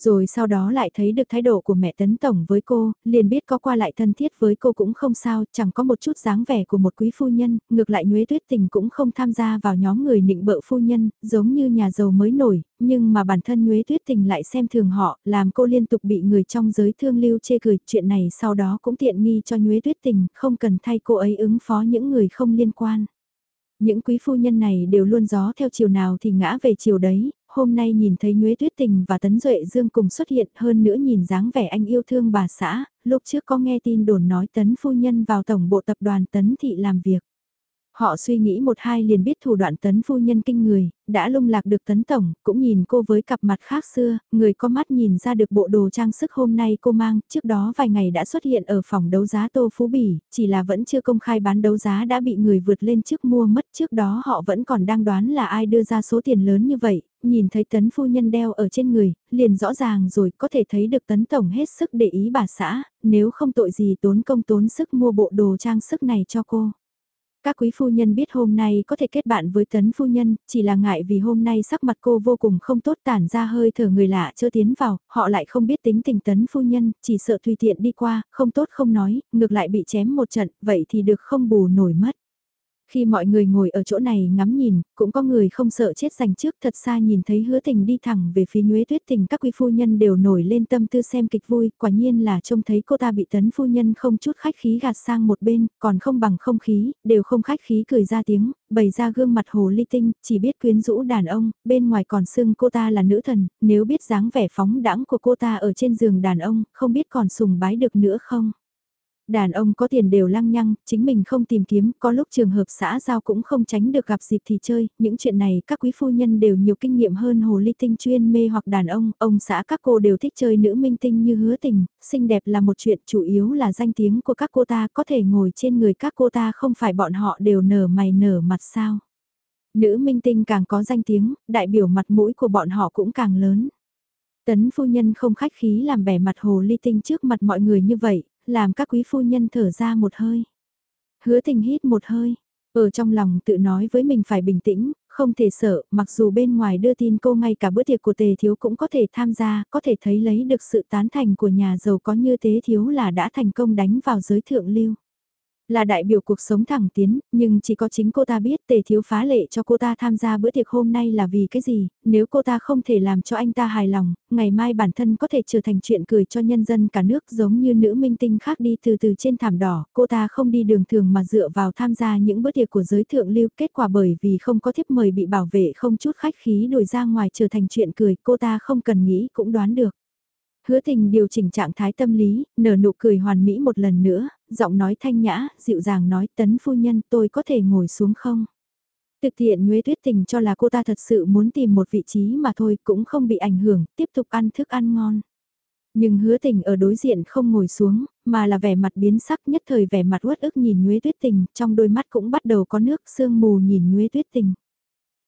rồi sau đó lại thấy được thái độ của mẹ Tấn Tổng với cô, liền biết có qua lại thân thiết với cô cũng không sao, chẳng có một chút dáng vẻ của một quý phu nhân, ngược lại Nhuế Tuyết Tình cũng không tham gia vào nhóm người nịnh bợ phu nhân, giống như nhà giàu mới nổi, nhưng mà bản thân Nhuế Tuyết Tình lại xem thường họ, làm cô liên tục bị người trong giới thương lưu chê cười, chuyện này sau đó cũng tiện nghi cho Nhuế Tuyết Tình, không cần thay cô ấy ứng phó những người không liên quan. Những quý phu nhân này đều luôn gió theo chiều nào thì ngã về chiều đấy, hôm nay nhìn thấy Nhuế Tuyết Tình và Tấn Duệ Dương cùng xuất hiện hơn nữa nhìn dáng vẻ anh yêu thương bà xã, lúc trước có nghe tin đồn nói Tấn phu nhân vào tổng bộ tập đoàn Tấn Thị làm việc. Họ suy nghĩ một hai liền biết thủ đoạn tấn phu nhân kinh người, đã lung lạc được tấn tổng, cũng nhìn cô với cặp mặt khác xưa, người có mắt nhìn ra được bộ đồ trang sức hôm nay cô mang, trước đó vài ngày đã xuất hiện ở phòng đấu giá Tô Phú Bỉ, chỉ là vẫn chưa công khai bán đấu giá đã bị người vượt lên trước mua mất, trước đó họ vẫn còn đang đoán là ai đưa ra số tiền lớn như vậy, nhìn thấy tấn phu nhân đeo ở trên người, liền rõ ràng rồi có thể thấy được tấn tổng hết sức để ý bà xã, nếu không tội gì tốn công tốn sức mua bộ đồ trang sức này cho cô. Các quý phu nhân biết hôm nay có thể kết bạn với tấn phu nhân, chỉ là ngại vì hôm nay sắc mặt cô vô cùng không tốt tản ra hơi thở người lạ chưa tiến vào, họ lại không biết tính tình tấn phu nhân, chỉ sợ tùy tiện đi qua, không tốt không nói, ngược lại bị chém một trận, vậy thì được không bù nổi mất. Khi mọi người ngồi ở chỗ này ngắm nhìn, cũng có người không sợ chết giành trước thật xa nhìn thấy hứa tình đi thẳng về phía nhuế tuyết tình các quý phu nhân đều nổi lên tâm tư xem kịch vui, quả nhiên là trông thấy cô ta bị tấn phu nhân không chút khách khí gạt sang một bên, còn không bằng không khí, đều không khách khí cười ra tiếng, bày ra gương mặt hồ ly tinh, chỉ biết quyến rũ đàn ông, bên ngoài còn xưng cô ta là nữ thần, nếu biết dáng vẻ phóng đãng của cô ta ở trên giường đàn ông, không biết còn sùng bái được nữa không? Đàn ông có tiền đều lăng nhăng, chính mình không tìm kiếm, có lúc trường hợp xã giao cũng không tránh được gặp dịp thì chơi, những chuyện này các quý phu nhân đều nhiều kinh nghiệm hơn hồ ly tinh chuyên mê hoặc đàn ông, ông xã các cô đều thích chơi nữ minh tinh như hứa tình, xinh đẹp là một chuyện chủ yếu là danh tiếng của các cô ta có thể ngồi trên người các cô ta không phải bọn họ đều nở mày nở mặt sao. Nữ minh tinh càng có danh tiếng, đại biểu mặt mũi của bọn họ cũng càng lớn. Tấn phu nhân không khách khí làm bẻ mặt hồ ly tinh trước mặt mọi người như vậy, làm các quý phu nhân thở ra một hơi. Hứa tình hít một hơi, ở trong lòng tự nói với mình phải bình tĩnh, không thể sợ, mặc dù bên ngoài đưa tin cô ngay cả bữa tiệc của tề thiếu cũng có thể tham gia, có thể thấy lấy được sự tán thành của nhà giàu có như Tế thiếu là đã thành công đánh vào giới thượng lưu là đại biểu cuộc sống thẳng tiến, nhưng chỉ có chính cô ta biết tề thiếu phá lệ cho cô ta tham gia bữa tiệc hôm nay là vì cái gì, nếu cô ta không thể làm cho anh ta hài lòng, ngày mai bản thân có thể trở thành chuyện cười cho nhân dân cả nước giống như nữ minh tinh khác đi từ từ trên thảm đỏ, cô ta không đi đường thường mà dựa vào tham gia những bữa tiệc của giới thượng lưu kết quả bởi vì không có thiếp mời bị bảo vệ không chút khách khí đổi ra ngoài trở thành chuyện cười, cô ta không cần nghĩ cũng đoán được. Hứa tình điều chỉnh trạng thái tâm lý, nở nụ cười hoàn mỹ một lần nữa, giọng nói thanh nhã, dịu dàng nói tấn phu nhân tôi có thể ngồi xuống không? Thực thiện Nguyễn Tuyết Tình cho là cô ta thật sự muốn tìm một vị trí mà thôi cũng không bị ảnh hưởng, tiếp tục ăn thức ăn ngon. Nhưng hứa tình ở đối diện không ngồi xuống, mà là vẻ mặt biến sắc nhất thời vẻ mặt uất ức nhìn Nguyễn Tuyết Tình, trong đôi mắt cũng bắt đầu có nước sương mù nhìn Nguyễn Tuyết Tình.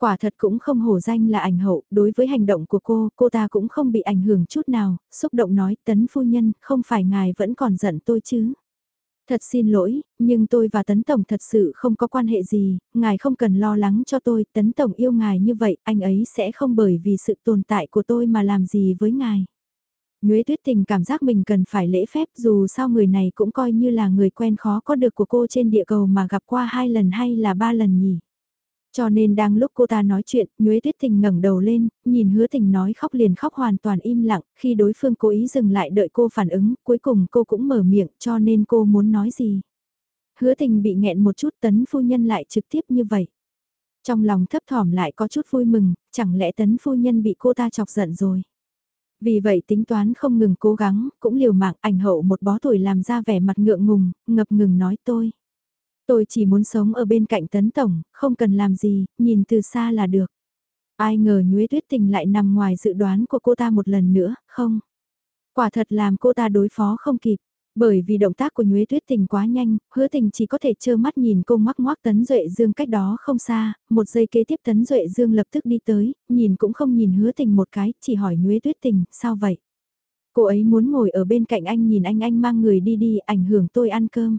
Quả thật cũng không hổ danh là ảnh hậu, đối với hành động của cô, cô ta cũng không bị ảnh hưởng chút nào, xúc động nói tấn phu nhân, không phải ngài vẫn còn giận tôi chứ. Thật xin lỗi, nhưng tôi và Tấn Tổng thật sự không có quan hệ gì, ngài không cần lo lắng cho tôi, Tấn Tổng yêu ngài như vậy, anh ấy sẽ không bởi vì sự tồn tại của tôi mà làm gì với ngài. Nhuế tuyết tình cảm giác mình cần phải lễ phép dù sao người này cũng coi như là người quen khó có được của cô trên địa cầu mà gặp qua hai lần hay là ba lần nhỉ. Cho nên đang lúc cô ta nói chuyện, Nhuế Tuyết Tình ngẩng đầu lên, nhìn Hứa Tình nói khóc liền khóc hoàn toàn im lặng, khi đối phương cố ý dừng lại đợi cô phản ứng, cuối cùng cô cũng mở miệng cho nên cô muốn nói gì. Hứa Tình bị nghẹn một chút tấn phu nhân lại trực tiếp như vậy. Trong lòng thấp thỏm lại có chút vui mừng, chẳng lẽ tấn phu nhân bị cô ta chọc giận rồi. Vì vậy tính toán không ngừng cố gắng, cũng liều mạng ảnh hậu một bó tuổi làm ra vẻ mặt ngượng ngùng, ngập ngừng nói tôi. Tôi chỉ muốn sống ở bên cạnh tấn tổng, không cần làm gì, nhìn từ xa là được. Ai ngờ nhuế tuyết tình lại nằm ngoài dự đoán của cô ta một lần nữa, không? Quả thật làm cô ta đối phó không kịp. Bởi vì động tác của Nhuế Tuyết Tình quá nhanh, hứa tình chỉ có thể trơ mắt nhìn cô ngoắc ngoắc Tấn Duệ Dương cách đó không xa, một giây kế tiếp Tấn Duệ Dương lập tức đi tới, nhìn cũng không nhìn hứa tình một cái, chỉ hỏi Nhuế Tuyết Tình, sao vậy? Cô ấy muốn ngồi ở bên cạnh anh nhìn anh anh mang người đi đi, ảnh hưởng tôi ăn cơm.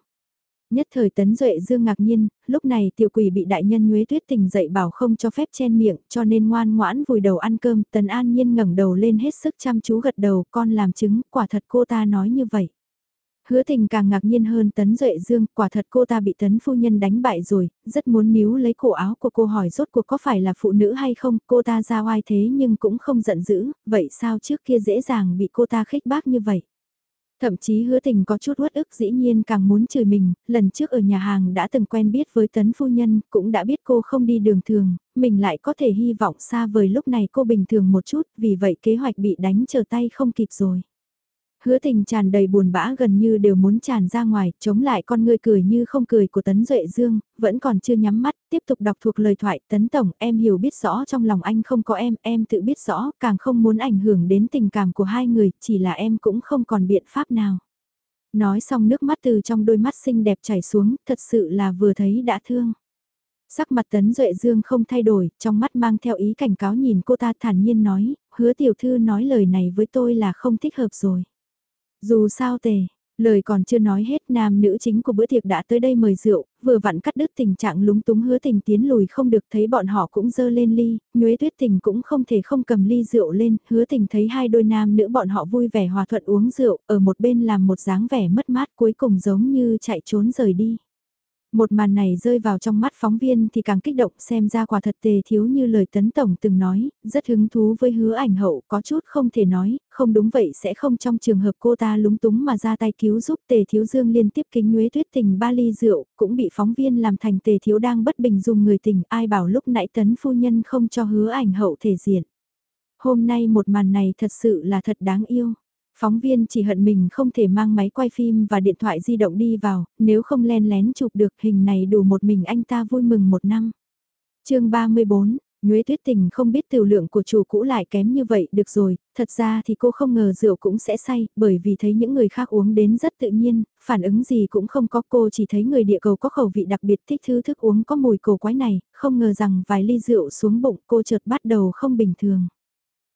Nhất thời tấn duệ dương ngạc nhiên, lúc này tiểu quỷ bị đại nhân nhuế tuyết tình dậy bảo không cho phép chen miệng cho nên ngoan ngoãn vùi đầu ăn cơm. Tấn an nhiên ngẩng đầu lên hết sức chăm chú gật đầu con làm chứng, quả thật cô ta nói như vậy. Hứa tình càng ngạc nhiên hơn tấn duệ dương, quả thật cô ta bị tấn phu nhân đánh bại rồi, rất muốn níu lấy cổ áo của cô hỏi rốt cuộc có phải là phụ nữ hay không, cô ta ra oai thế nhưng cũng không giận dữ, vậy sao trước kia dễ dàng bị cô ta khích bác như vậy. Thậm chí hứa tình có chút uất ức dĩ nhiên càng muốn chửi mình, lần trước ở nhà hàng đã từng quen biết với tấn phu nhân, cũng đã biết cô không đi đường thường, mình lại có thể hy vọng xa vời lúc này cô bình thường một chút, vì vậy kế hoạch bị đánh trở tay không kịp rồi. Hứa tình tràn đầy buồn bã gần như đều muốn tràn ra ngoài, chống lại con ngươi cười như không cười của Tấn Duệ Dương, vẫn còn chưa nhắm mắt, tiếp tục đọc thuộc lời thoại Tấn Tổng, em hiểu biết rõ trong lòng anh không có em, em tự biết rõ, càng không muốn ảnh hưởng đến tình cảm của hai người, chỉ là em cũng không còn biện pháp nào. Nói xong nước mắt từ trong đôi mắt xinh đẹp chảy xuống, thật sự là vừa thấy đã thương. Sắc mặt Tấn Duệ Dương không thay đổi, trong mắt mang theo ý cảnh cáo nhìn cô ta thản nhiên nói, hứa tiểu thư nói lời này với tôi là không thích hợp rồi. Dù sao tề, lời còn chưa nói hết nam nữ chính của bữa tiệc đã tới đây mời rượu, vừa vặn cắt đứt tình trạng lúng túng hứa tình tiến lùi không được thấy bọn họ cũng dơ lên ly, nhuế tuyết tình cũng không thể không cầm ly rượu lên, hứa tình thấy hai đôi nam nữ bọn họ vui vẻ hòa thuận uống rượu, ở một bên làm một dáng vẻ mất mát cuối cùng giống như chạy trốn rời đi. Một màn này rơi vào trong mắt phóng viên thì càng kích động xem ra quả thật tề thiếu như lời tấn tổng từng nói, rất hứng thú với hứa ảnh hậu có chút không thể nói, không đúng vậy sẽ không trong trường hợp cô ta lúng túng mà ra tay cứu giúp tề thiếu dương liên tiếp kính nhuế tuyết tình ba ly rượu, cũng bị phóng viên làm thành tề thiếu đang bất bình dùng người tình ai bảo lúc nãy tấn phu nhân không cho hứa ảnh hậu thể diện. Hôm nay một màn này thật sự là thật đáng yêu. Phóng viên chỉ hận mình không thể mang máy quay phim và điện thoại di động đi vào, nếu không len lén chụp được hình này đủ một mình anh ta vui mừng một năm. chương 34, Nhuế Tuyết Tình không biết tiểu lượng của chủ cũ lại kém như vậy được rồi, thật ra thì cô không ngờ rượu cũng sẽ say, bởi vì thấy những người khác uống đến rất tự nhiên, phản ứng gì cũng không có cô chỉ thấy người địa cầu có khẩu vị đặc biệt thích thứ thức uống có mùi cổ quái này, không ngờ rằng vài ly rượu xuống bụng cô chợt bắt đầu không bình thường.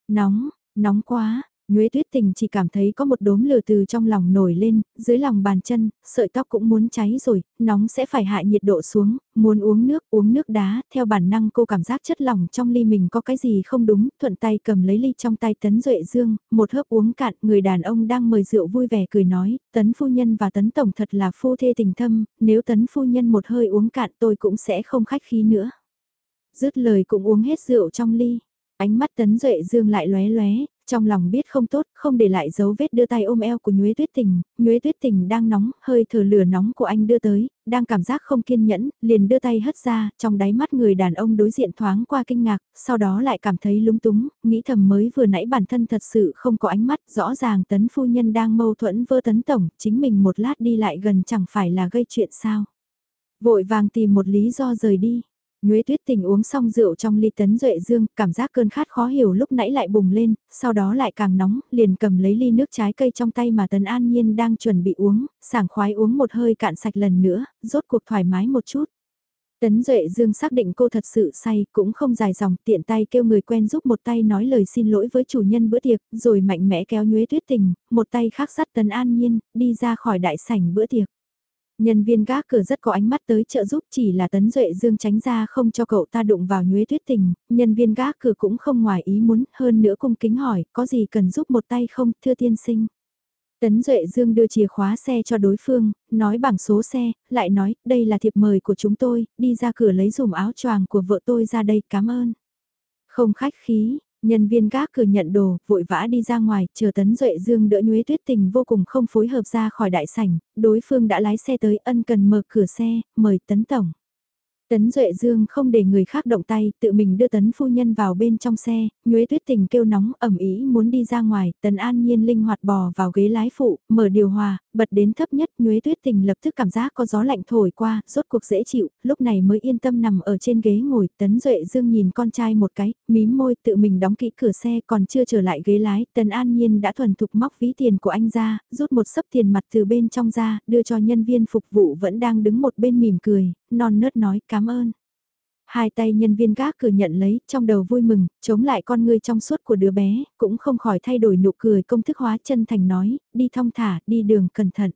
Nóng, nóng quá, Nhuế tuyết tình chỉ cảm thấy có một đốm lửa từ trong lòng nổi lên, dưới lòng bàn chân, sợi tóc cũng muốn cháy rồi, nóng sẽ phải hạ nhiệt độ xuống, muốn uống nước, uống nước đá, theo bản năng cô cảm giác chất lỏng trong ly mình có cái gì không đúng, thuận tay cầm lấy ly trong tay Tấn Duệ Dương, một hớp uống cạn, người đàn ông đang mời rượu vui vẻ cười nói, Tấn Phu Nhân và Tấn Tổng thật là phu thê tình thâm, nếu Tấn Phu Nhân một hơi uống cạn tôi cũng sẽ không khách khí nữa. Dứt lời cũng uống hết rượu trong ly. Ánh mắt Tấn Duệ Dương lại lóe lóe, trong lòng biết không tốt, không để lại dấu vết đưa tay ôm eo của Nhuế Tuyết Tình, Nhuế Tuyết Tình đang nóng, hơi thở lửa nóng của anh đưa tới, đang cảm giác không kiên nhẫn, liền đưa tay hất ra, trong đáy mắt người đàn ông đối diện thoáng qua kinh ngạc, sau đó lại cảm thấy lúng túng, nghĩ thầm mới vừa nãy bản thân thật sự không có ánh mắt, rõ ràng tấn phu nhân đang mâu thuẫn vơ tấn tổng, chính mình một lát đi lại gần chẳng phải là gây chuyện sao. Vội vàng tìm một lý do rời đi. Nhuế tuyết tình uống xong rượu trong ly tấn duệ dương, cảm giác cơn khát khó hiểu lúc nãy lại bùng lên, sau đó lại càng nóng, liền cầm lấy ly nước trái cây trong tay mà tấn an nhiên đang chuẩn bị uống, sảng khoái uống một hơi cạn sạch lần nữa, rốt cuộc thoải mái một chút. Tấn Duệ Dương xác định cô thật sự say, cũng không dài dòng, tiện tay kêu người quen giúp một tay nói lời xin lỗi với chủ nhân bữa tiệc, rồi mạnh mẽ kéo nhuế tuyết tình, một tay khác sắt Tấn An Nhiên, đi ra khỏi đại sảnh bữa tiệc. Nhân viên gác cửa rất có ánh mắt tới trợ giúp chỉ là Tấn Duệ Dương tránh ra không cho cậu ta đụng vào nhuế tuyết tình, nhân viên gác cửa cũng không ngoài ý muốn, hơn nữa cung kính hỏi, có gì cần giúp một tay không, thưa tiên sinh. Tấn Duệ Dương đưa chìa khóa xe cho đối phương, nói bằng số xe, lại nói, đây là thiệp mời của chúng tôi, đi ra cửa lấy dùm áo choàng của vợ tôi ra đây, cảm ơn. Không khách khí, Nhân viên gác cửa nhận đồ, vội vã đi ra ngoài, chờ Tấn Duệ Dương đỡ nhuế tuyết tình vô cùng không phối hợp ra khỏi đại sảnh, đối phương đã lái xe tới ân cần mở cửa xe, mời Tấn Tổng. Tấn Duệ Dương không để người khác động tay, tự mình đưa Tấn Phu Nhân vào bên trong xe, Nhuế Tuyết Tình kêu nóng ẩm ý muốn đi ra ngoài, Tấn An Nhiên linh hoạt bò vào ghế lái phụ, mở điều hòa, bật đến thấp nhất, Nhuế Tuyết Tình lập tức cảm giác có gió lạnh thổi qua, rốt cuộc dễ chịu, lúc này mới yên tâm nằm ở trên ghế ngồi, Tấn Duệ Dương nhìn con trai một cái, mím môi tự mình đóng kỹ cửa xe còn chưa trở lại ghế lái, Tấn An Nhiên đã thuần thục móc ví tiền của anh ra, rút một sấp tiền mặt từ bên trong ra, đưa cho nhân viên phục vụ vẫn đang đứng một bên mỉm cười, non nớt nói cảm ơn. Hai tay nhân viên gác cửa nhận lấy, trong đầu vui mừng, chống lại con người trong suốt của đứa bé, cũng không khỏi thay đổi nụ cười công thức hóa chân thành nói, đi thong thả, đi đường cẩn thận.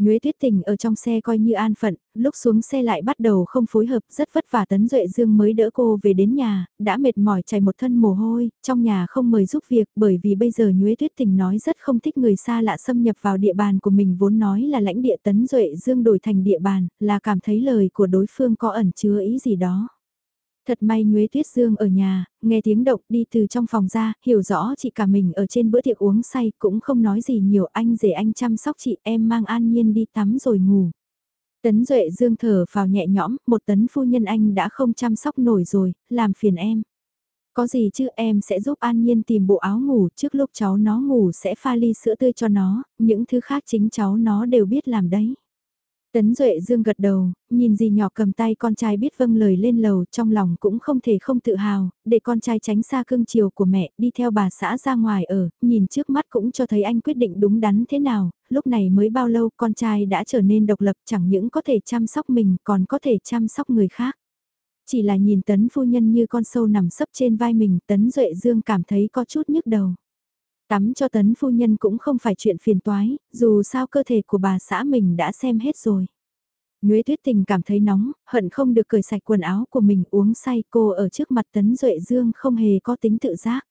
Nhuế tuyết tình ở trong xe coi như an phận, lúc xuống xe lại bắt đầu không phối hợp rất vất vả Tấn Duệ Dương mới đỡ cô về đến nhà, đã mệt mỏi chảy một thân mồ hôi, trong nhà không mời giúp việc bởi vì bây giờ Nhuế tuyết tình nói rất không thích người xa lạ xâm nhập vào địa bàn của mình vốn nói là lãnh địa Tấn Duệ Dương đổi thành địa bàn, là cảm thấy lời của đối phương có ẩn chứa ý gì đó. Thật may Nhuế Tuyết Dương ở nhà, nghe tiếng động đi từ trong phòng ra, hiểu rõ chị cả mình ở trên bữa tiệc uống say cũng không nói gì nhiều anh rể anh chăm sóc chị em mang an nhiên đi tắm rồi ngủ. Tấn Duệ Dương thở vào nhẹ nhõm, một tấn phu nhân anh đã không chăm sóc nổi rồi, làm phiền em. Có gì chứ em sẽ giúp An Nhiên tìm bộ áo ngủ trước lúc cháu nó ngủ sẽ pha ly sữa tươi cho nó, những thứ khác chính cháu nó đều biết làm đấy. Tấn Duệ Dương gật đầu, nhìn gì nhỏ cầm tay con trai biết vâng lời lên lầu trong lòng cũng không thể không tự hào, để con trai tránh xa cương chiều của mẹ đi theo bà xã ra ngoài ở, nhìn trước mắt cũng cho thấy anh quyết định đúng đắn thế nào, lúc này mới bao lâu con trai đã trở nên độc lập chẳng những có thể chăm sóc mình còn có thể chăm sóc người khác. Chỉ là nhìn tấn phu nhân như con sâu nằm sấp trên vai mình tấn Duệ Dương cảm thấy có chút nhức đầu. Tắm cho tấn phu nhân cũng không phải chuyện phiền toái, dù sao cơ thể của bà xã mình đã xem hết rồi. Nhuế tuyết tình cảm thấy nóng, hận không được cởi sạch quần áo của mình uống say cô ở trước mặt tấn Duệ Dương không hề có tính tự giác.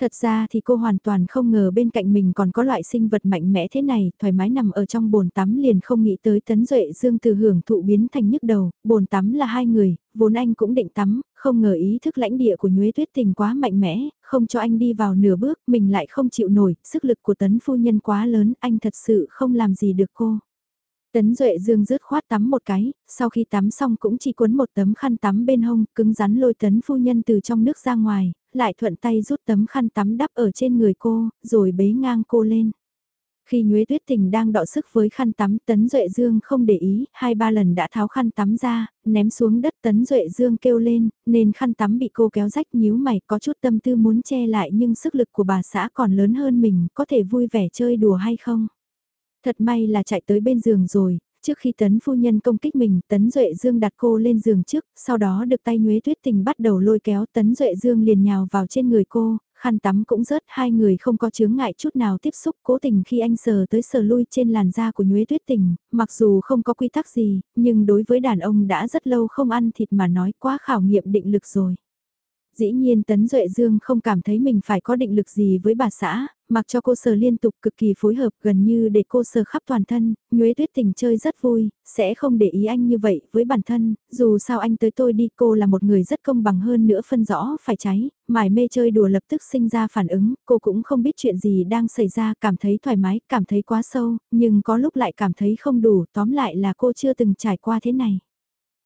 Thật ra thì cô hoàn toàn không ngờ bên cạnh mình còn có loại sinh vật mạnh mẽ thế này, thoải mái nằm ở trong bồn tắm liền không nghĩ tới tấn duệ dương từ hưởng thụ biến thành nhức đầu, bồn tắm là hai người, vốn anh cũng định tắm, không ngờ ý thức lãnh địa của nhuế tuyết tình quá mạnh mẽ, không cho anh đi vào nửa bước, mình lại không chịu nổi, sức lực của tấn phu nhân quá lớn, anh thật sự không làm gì được cô. Tấn Duệ Dương rớt khoát tắm một cái, sau khi tắm xong cũng chỉ cuốn một tấm khăn tắm bên hông, cứng rắn lôi tấn phu nhân từ trong nước ra ngoài, lại thuận tay rút tấm khăn tắm đắp ở trên người cô, rồi bế ngang cô lên. Khi Nhuế Tuyết Tình đang đọ sức với khăn tắm, Tấn Duệ Dương không để ý, hai ba lần đã tháo khăn tắm ra, ném xuống đất Tấn Duệ Dương kêu lên, nên khăn tắm bị cô kéo rách nhíu mày, có chút tâm tư muốn che lại nhưng sức lực của bà xã còn lớn hơn mình, có thể vui vẻ chơi đùa hay không? Thật may là chạy tới bên giường rồi, trước khi tấn phu nhân công kích mình, tấn Duệ Dương đặt cô lên giường trước, sau đó được tay nhuế tuyết tình bắt đầu lôi kéo tấn Duệ Dương liền nhào vào trên người cô, khăn tắm cũng rớt, hai người không có chướng ngại chút nào tiếp xúc, cố tình khi anh sờ tới sờ lui trên làn da của nhuế tuyết tình, mặc dù không có quy tắc gì, nhưng đối với đàn ông đã rất lâu không ăn thịt mà nói quá khảo nghiệm định lực rồi dĩ nhiên Tấn Duệ Dương không cảm thấy mình phải có định lực gì với bà xã, mặc cho cô sờ liên tục cực kỳ phối hợp gần như để cô sờ khắp toàn thân, Nhuế Tuyết Tình chơi rất vui, sẽ không để ý anh như vậy với bản thân, dù sao anh tới tôi đi cô là một người rất công bằng hơn nữa phân rõ phải cháy, mải mê chơi đùa lập tức sinh ra phản ứng, cô cũng không biết chuyện gì đang xảy ra, cảm thấy thoải mái, cảm thấy quá sâu, nhưng có lúc lại cảm thấy không đủ, tóm lại là cô chưa từng trải qua thế này.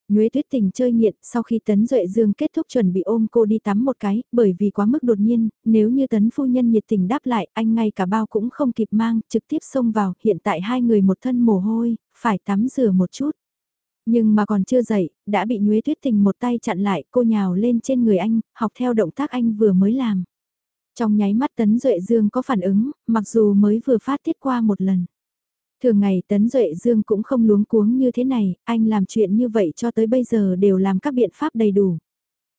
Nhuế tuyết tình chơi nghiện sau khi Tấn Duệ Dương kết thúc chuẩn bị ôm cô đi tắm một cái, bởi vì quá mức đột nhiên, nếu như Tấn phu nhân nhiệt tình đáp lại, anh ngay cả bao cũng không kịp mang, trực tiếp xông vào, hiện tại hai người một thân mồ hôi, phải tắm rửa một chút. Nhưng mà còn chưa dậy, đã bị Nhuế tuyết tình một tay chặn lại, cô nhào lên trên người anh, học theo động tác anh vừa mới làm. Trong nháy mắt Tấn Duệ Dương có phản ứng, mặc dù mới vừa phát tiết qua một lần. Thường ngày Tấn Duệ Dương cũng không luống cuống như thế này, anh làm chuyện như vậy cho tới bây giờ đều làm các biện pháp đầy đủ.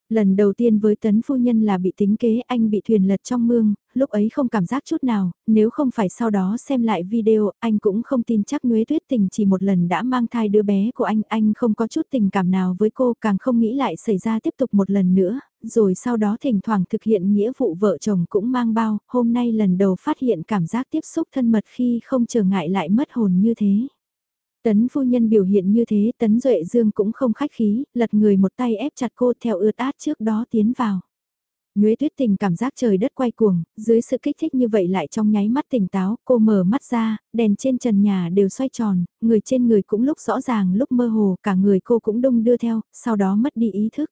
Lần đầu tiên với tấn phu nhân là bị tính kế anh bị thuyền lật trong mương, lúc ấy không cảm giác chút nào, nếu không phải sau đó xem lại video, anh cũng không tin chắc Nhuế Tuyết Tình chỉ một lần đã mang thai đứa bé của anh, anh không có chút tình cảm nào với cô, càng không nghĩ lại xảy ra tiếp tục một lần nữa, rồi sau đó thỉnh thoảng thực hiện nghĩa vụ vợ chồng cũng mang bao, hôm nay lần đầu phát hiện cảm giác tiếp xúc thân mật khi không trở ngại lại mất hồn như thế. Tấn phu nhân biểu hiện như thế Tấn Duệ Dương cũng không khách khí, lật người một tay ép chặt cô theo ướt át trước đó tiến vào. Nhuế tuyết tình cảm giác trời đất quay cuồng, dưới sự kích thích như vậy lại trong nháy mắt tỉnh táo, cô mở mắt ra, đèn trên trần nhà đều xoay tròn, người trên người cũng lúc rõ ràng lúc mơ hồ, cả người cô cũng đông đưa theo, sau đó mất đi ý thức.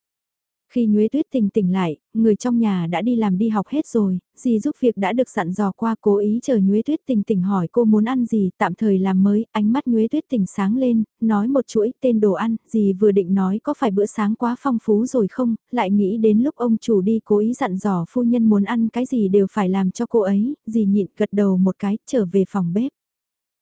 Khi Nhuế Tuyết Tình tỉnh lại, người trong nhà đã đi làm đi học hết rồi, dì giúp việc đã được dặn dò qua cố ý chờ Nhuế Tuyết Tình tỉnh hỏi cô muốn ăn gì, tạm thời làm mới, ánh mắt Nhuế Tuyết Tình sáng lên, nói một chuỗi tên đồ ăn, dì vừa định nói có phải bữa sáng quá phong phú rồi không, lại nghĩ đến lúc ông chủ đi cố ý dặn dò phu nhân muốn ăn cái gì đều phải làm cho cô ấy, dì nhịn gật đầu một cái, trở về phòng bếp.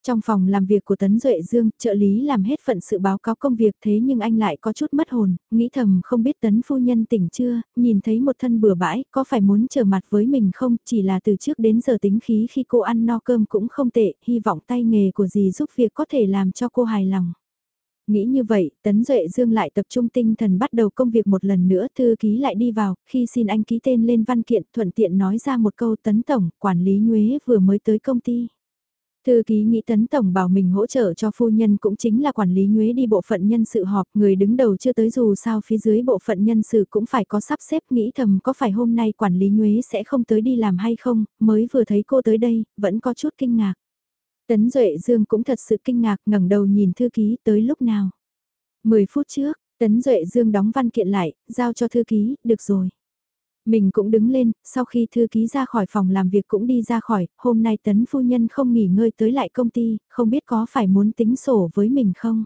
Trong phòng làm việc của Tấn Duệ Dương, trợ lý làm hết phận sự báo cáo công việc thế nhưng anh lại có chút mất hồn, nghĩ thầm không biết Tấn phu nhân tỉnh chưa, nhìn thấy một thân bừa bãi, có phải muốn trở mặt với mình không, chỉ là từ trước đến giờ tính khí khi cô ăn no cơm cũng không tệ, hy vọng tay nghề của dì giúp việc có thể làm cho cô hài lòng. Nghĩ như vậy, Tấn Duệ Dương lại tập trung tinh thần bắt đầu công việc một lần nữa, thư ký lại đi vào, khi xin anh ký tên lên văn kiện thuận tiện nói ra một câu Tấn Tổng, quản lý Nhuế vừa mới tới công ty. Thư ký nghĩ tấn tổng bảo mình hỗ trợ cho phu nhân cũng chính là quản lý nhuế đi bộ phận nhân sự họp, người đứng đầu chưa tới dù sao phía dưới bộ phận nhân sự cũng phải có sắp xếp nghĩ thầm có phải hôm nay quản lý nhuế sẽ không tới đi làm hay không, mới vừa thấy cô tới đây, vẫn có chút kinh ngạc. Tấn Duệ Dương cũng thật sự kinh ngạc ngẩng đầu nhìn thư ký tới lúc nào. 10 phút trước, Tấn Duệ Dương đóng văn kiện lại, giao cho thư ký, được rồi. Mình cũng đứng lên, sau khi thư ký ra khỏi phòng làm việc cũng đi ra khỏi, hôm nay tấn phu nhân không nghỉ ngơi tới lại công ty, không biết có phải muốn tính sổ với mình không?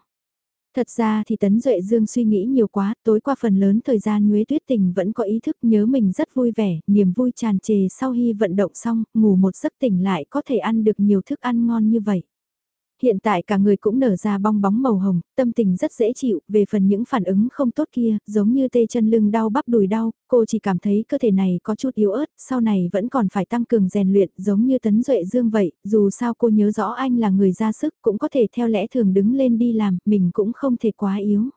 Thật ra thì Tấn Duệ Dương suy nghĩ nhiều quá, tối qua phần lớn thời gian Nhuế Tuyết Tình vẫn có ý thức nhớ mình rất vui vẻ, niềm vui tràn trề sau khi vận động xong, ngủ một giấc tỉnh lại có thể ăn được nhiều thức ăn ngon như vậy hiện tại cả người cũng nở ra bong bóng màu hồng, tâm tình rất dễ chịu, về phần những phản ứng không tốt kia, giống như tê chân lưng đau bắp đùi đau, cô chỉ cảm thấy cơ thể này có chút yếu ớt, sau này vẫn còn phải tăng cường rèn luyện giống như Tấn Duệ Dương vậy, dù sao cô nhớ rõ anh là người ra sức cũng có thể theo lẽ thường đứng lên đi làm, mình cũng không thể quá yếu.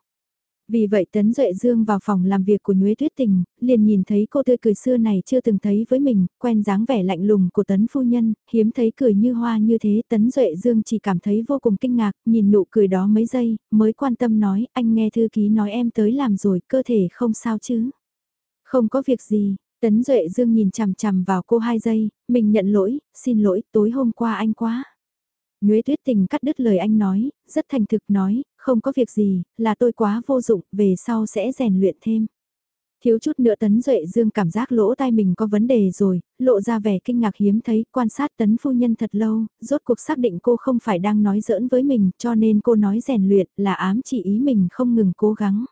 Vì vậy Tấn Duệ Dương vào phòng làm việc của Nhuế Tuyết Tình, liền nhìn thấy cô tươi cười xưa này chưa từng thấy với mình, quen dáng vẻ lạnh lùng của Tấn Phu Nhân, hiếm thấy cười như hoa như thế. Tấn Duệ Dương chỉ cảm thấy vô cùng kinh ngạc, nhìn nụ cười đó mấy giây, mới quan tâm nói, anh nghe thư ký nói em tới làm rồi, cơ thể không sao chứ. Không có việc gì, Tấn Duệ Dương nhìn chằm chằm vào cô hai giây, mình nhận lỗi, xin lỗi, tối hôm qua anh quá. Nhuế tuyết tình cắt đứt lời anh nói, rất thành thực nói, không có việc gì, là tôi quá vô dụng, về sau sẽ rèn luyện thêm. Thiếu chút nữa Tấn Duệ Dương cảm giác lỗ tai mình có vấn đề rồi, lộ ra vẻ kinh ngạc hiếm thấy, quan sát Tấn Phu Nhân thật lâu, rốt cuộc xác định cô không phải đang nói giỡn với mình, cho nên cô nói rèn luyện là ám chỉ ý mình không ngừng cố gắng.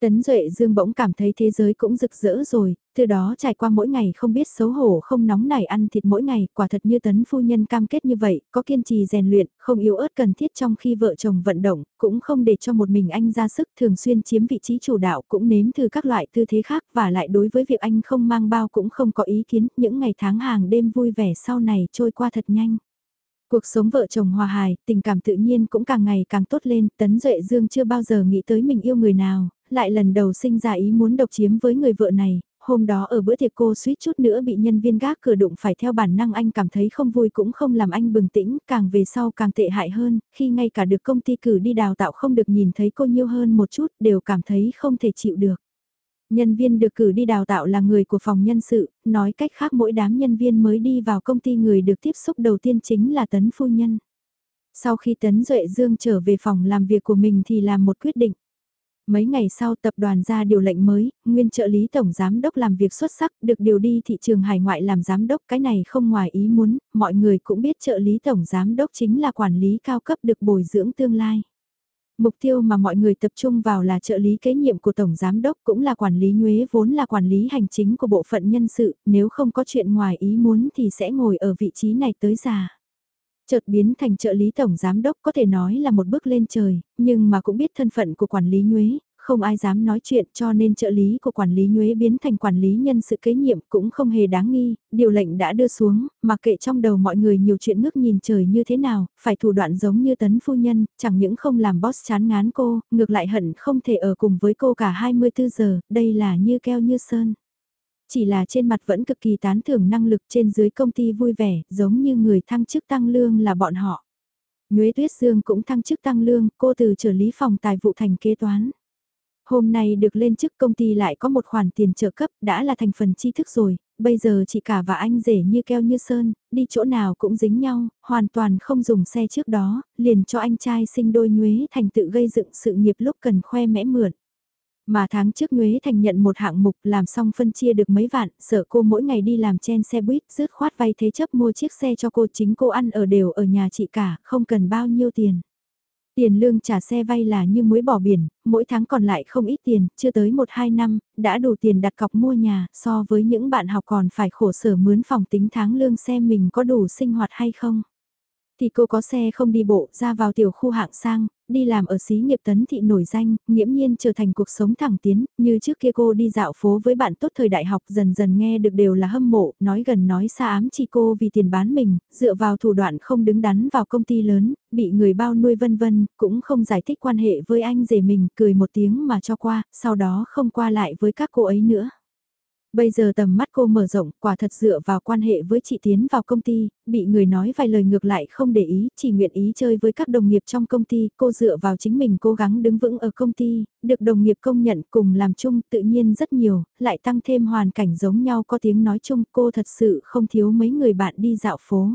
Tấn Duệ Dương bỗng cảm thấy thế giới cũng rực rỡ rồi, từ đó trải qua mỗi ngày không biết xấu hổ không nóng nảy ăn thịt mỗi ngày, quả thật như Tấn Phu Nhân cam kết như vậy, có kiên trì rèn luyện, không yếu ớt cần thiết trong khi vợ chồng vận động, cũng không để cho một mình anh ra sức thường xuyên chiếm vị trí chủ đạo cũng nếm thử các loại tư thế khác và lại đối với việc anh không mang bao cũng không có ý kiến, những ngày tháng hàng đêm vui vẻ sau này trôi qua thật nhanh. Cuộc sống vợ chồng hòa hài, tình cảm tự nhiên cũng càng ngày càng tốt lên, Tấn Duệ Dương chưa bao giờ nghĩ tới mình yêu người nào, lại lần đầu sinh ra ý muốn độc chiếm với người vợ này, hôm đó ở bữa tiệc cô suýt chút nữa bị nhân viên gác cửa đụng phải theo bản năng anh cảm thấy không vui cũng không làm anh bừng tĩnh, càng về sau càng tệ hại hơn, khi ngay cả được công ty cử đi đào tạo không được nhìn thấy cô nhiều hơn một chút đều cảm thấy không thể chịu được. Nhân viên được cử đi đào tạo là người của phòng nhân sự, nói cách khác mỗi đám nhân viên mới đi vào công ty người được tiếp xúc đầu tiên chính là Tấn Phu Nhân. Sau khi Tấn Duệ Dương trở về phòng làm việc của mình thì làm một quyết định. Mấy ngày sau tập đoàn ra điều lệnh mới, nguyên trợ lý tổng giám đốc làm việc xuất sắc, được điều đi thị trường hải ngoại làm giám đốc, cái này không ngoài ý muốn, mọi người cũng biết trợ lý tổng giám đốc chính là quản lý cao cấp được bồi dưỡng tương lai. Mục tiêu mà mọi người tập trung vào là trợ lý kế nhiệm của Tổng Giám Đốc cũng là quản lý nhuế vốn là quản lý hành chính của bộ phận nhân sự, nếu không có chuyện ngoài ý muốn thì sẽ ngồi ở vị trí này tới già. Chợt biến thành trợ lý tổng giám đốc có thể nói là một bước lên trời, nhưng mà cũng biết thân phận của quản lý nhuế, không ai dám nói chuyện cho nên trợ lý của quản lý nhuế biến thành quản lý nhân sự kế nhiệm cũng không hề đáng nghi, điều lệnh đã đưa xuống, mà kệ trong đầu mọi người nhiều chuyện ngước nhìn trời như thế nào, phải thủ đoạn giống như tấn phu nhân, chẳng những không làm boss chán ngán cô, ngược lại hận không thể ở cùng với cô cả 24 giờ, đây là như keo như sơn. Chỉ là trên mặt vẫn cực kỳ tán thưởng năng lực trên dưới công ty vui vẻ, giống như người thăng chức tăng lương là bọn họ. Nhuế Tuyết Dương cũng thăng chức tăng lương, cô từ trợ lý phòng tài vụ thành kế toán. Hôm nay được lên chức công ty lại có một khoản tiền trợ cấp đã là thành phần tri thức rồi, bây giờ chị cả và anh rể như keo như sơn, đi chỗ nào cũng dính nhau, hoàn toàn không dùng xe trước đó, liền cho anh trai sinh đôi nhuế thành tự gây dựng sự nghiệp lúc cần khoe mẽ mượn. Mà tháng trước Nhuế Thành nhận một hạng mục làm xong phân chia được mấy vạn, sợ cô mỗi ngày đi làm chen xe buýt, rước khoát vay thế chấp mua chiếc xe cho cô chính cô ăn ở đều ở nhà chị cả, không cần bao nhiêu tiền. Tiền lương trả xe vay là như muối bỏ biển, mỗi tháng còn lại không ít tiền, chưa tới 1-2 năm, đã đủ tiền đặt cọc mua nhà, so với những bạn học còn phải khổ sở mướn phòng tính tháng lương xem mình có đủ sinh hoạt hay không thì cô có xe không đi bộ ra vào tiểu khu hạng sang, đi làm ở xí nghiệp tấn thị nổi danh, nghiễm nhiên trở thành cuộc sống thẳng tiến, như trước kia cô đi dạo phố với bạn tốt thời đại học dần dần nghe được đều là hâm mộ, nói gần nói xa ám chỉ cô vì tiền bán mình, dựa vào thủ đoạn không đứng đắn vào công ty lớn, bị người bao nuôi vân vân, cũng không giải thích quan hệ với anh rể mình, cười một tiếng mà cho qua, sau đó không qua lại với các cô ấy nữa. Bây giờ tầm mắt cô mở rộng, quả thật dựa vào quan hệ với chị Tiến vào công ty, bị người nói vài lời ngược lại không để ý, chỉ nguyện ý chơi với các đồng nghiệp trong công ty, cô dựa vào chính mình cố gắng đứng vững ở công ty, được đồng nghiệp công nhận cùng làm chung tự nhiên rất nhiều, lại tăng thêm hoàn cảnh giống nhau có tiếng nói chung, cô thật sự không thiếu mấy người bạn đi dạo phố.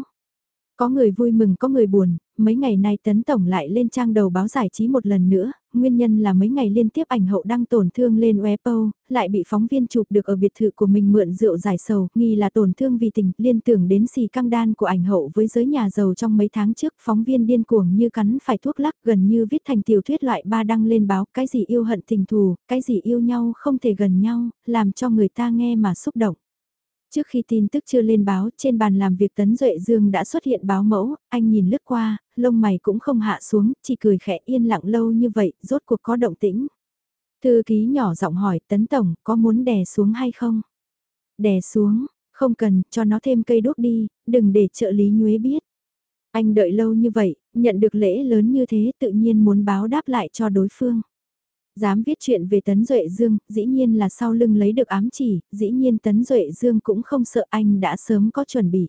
Có người vui mừng có người buồn, mấy ngày nay Tấn Tổng lại lên trang đầu báo giải trí một lần nữa, nguyên nhân là mấy ngày liên tiếp ảnh hậu đăng tổn thương lên Weibo, lại bị phóng viên chụp được ở biệt thự của mình mượn rượu giải sầu, nghi là tổn thương vì tình, liên tưởng đến xì căng đan của ảnh hậu với giới nhà giàu trong mấy tháng trước, phóng viên điên cuồng như cắn phải thuốc lắc gần như viết thành tiểu thuyết loại ba đăng lên báo, cái gì yêu hận tình thù, cái gì yêu nhau không thể gần nhau, làm cho người ta nghe mà xúc động. Trước khi tin tức chưa lên báo, trên bàn làm việc Tấn Duệ Dương đã xuất hiện báo mẫu, anh nhìn lướt qua, lông mày cũng không hạ xuống, chỉ cười khẽ yên lặng lâu như vậy, rốt cuộc có động tĩnh. Thư ký nhỏ giọng hỏi Tấn Tổng có muốn đè xuống hay không? Đè xuống, không cần, cho nó thêm cây đốt đi, đừng để trợ lý nhuế biết. Anh đợi lâu như vậy, nhận được lễ lớn như thế tự nhiên muốn báo đáp lại cho đối phương. Dám viết chuyện về Tấn Duệ Dương, dĩ nhiên là sau lưng lấy được ám chỉ, dĩ nhiên Tấn Duệ Dương cũng không sợ anh đã sớm có chuẩn bị.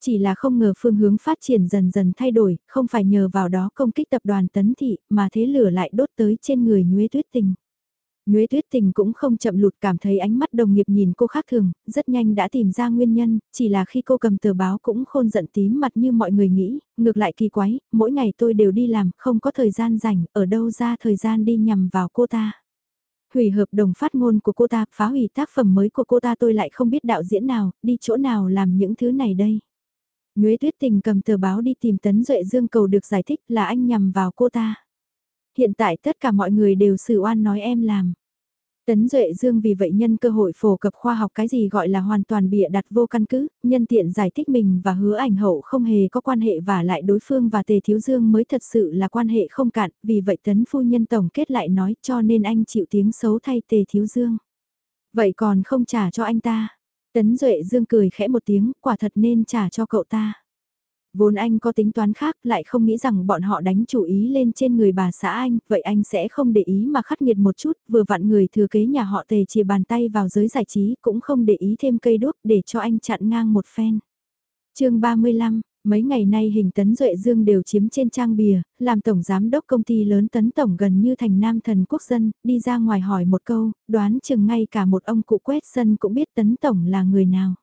Chỉ là không ngờ phương hướng phát triển dần dần thay đổi, không phải nhờ vào đó công kích tập đoàn Tấn Thị, mà thế lửa lại đốt tới trên người Nhuế Tuyết Tình. Nhuế Tuyết Tình cũng không chậm lụt cảm thấy ánh mắt đồng nghiệp nhìn cô khác thường, rất nhanh đã tìm ra nguyên nhân, chỉ là khi cô cầm tờ báo cũng khôn giận tím mặt như mọi người nghĩ, ngược lại kỳ quái, mỗi ngày tôi đều đi làm, không có thời gian rảnh, ở đâu ra thời gian đi nhằm vào cô ta. Hủy hợp đồng phát ngôn của cô ta, phá hủy tác phẩm mới của cô ta tôi lại không biết đạo diễn nào, đi chỗ nào làm những thứ này đây. Nhuế Tuyết Tình cầm tờ báo đi tìm Tấn Duệ Dương cầu được giải thích là anh nhằm vào cô ta. Hiện tại tất cả mọi người đều xử oan nói em làm. Tấn Duệ Dương vì vậy nhân cơ hội phổ cập khoa học cái gì gọi là hoàn toàn bịa đặt vô căn cứ, nhân tiện giải thích mình và hứa ảnh hậu không hề có quan hệ và lại đối phương và Tề Thiếu Dương mới thật sự là quan hệ không cạn, vì vậy Tấn Phu Nhân Tổng kết lại nói cho nên anh chịu tiếng xấu thay Tề Thiếu Dương. Vậy còn không trả cho anh ta. Tấn Duệ Dương cười khẽ một tiếng, quả thật nên trả cho cậu ta. Vốn anh có tính toán khác lại không nghĩ rằng bọn họ đánh chủ ý lên trên người bà xã anh, vậy anh sẽ không để ý mà khắc nghiệt một chút, vừa vặn người thừa kế nhà họ tề chìa bàn tay vào giới giải trí cũng không để ý thêm cây đuốc để cho anh chặn ngang một phen. chương 35 Mấy ngày nay hình tấn Duệ Dương đều chiếm trên trang bìa, làm tổng giám đốc công ty lớn tấn tổng gần như thành nam thần quốc dân, đi ra ngoài hỏi một câu, đoán chừng ngay cả một ông cụ quét sân cũng biết tấn tổng là người nào.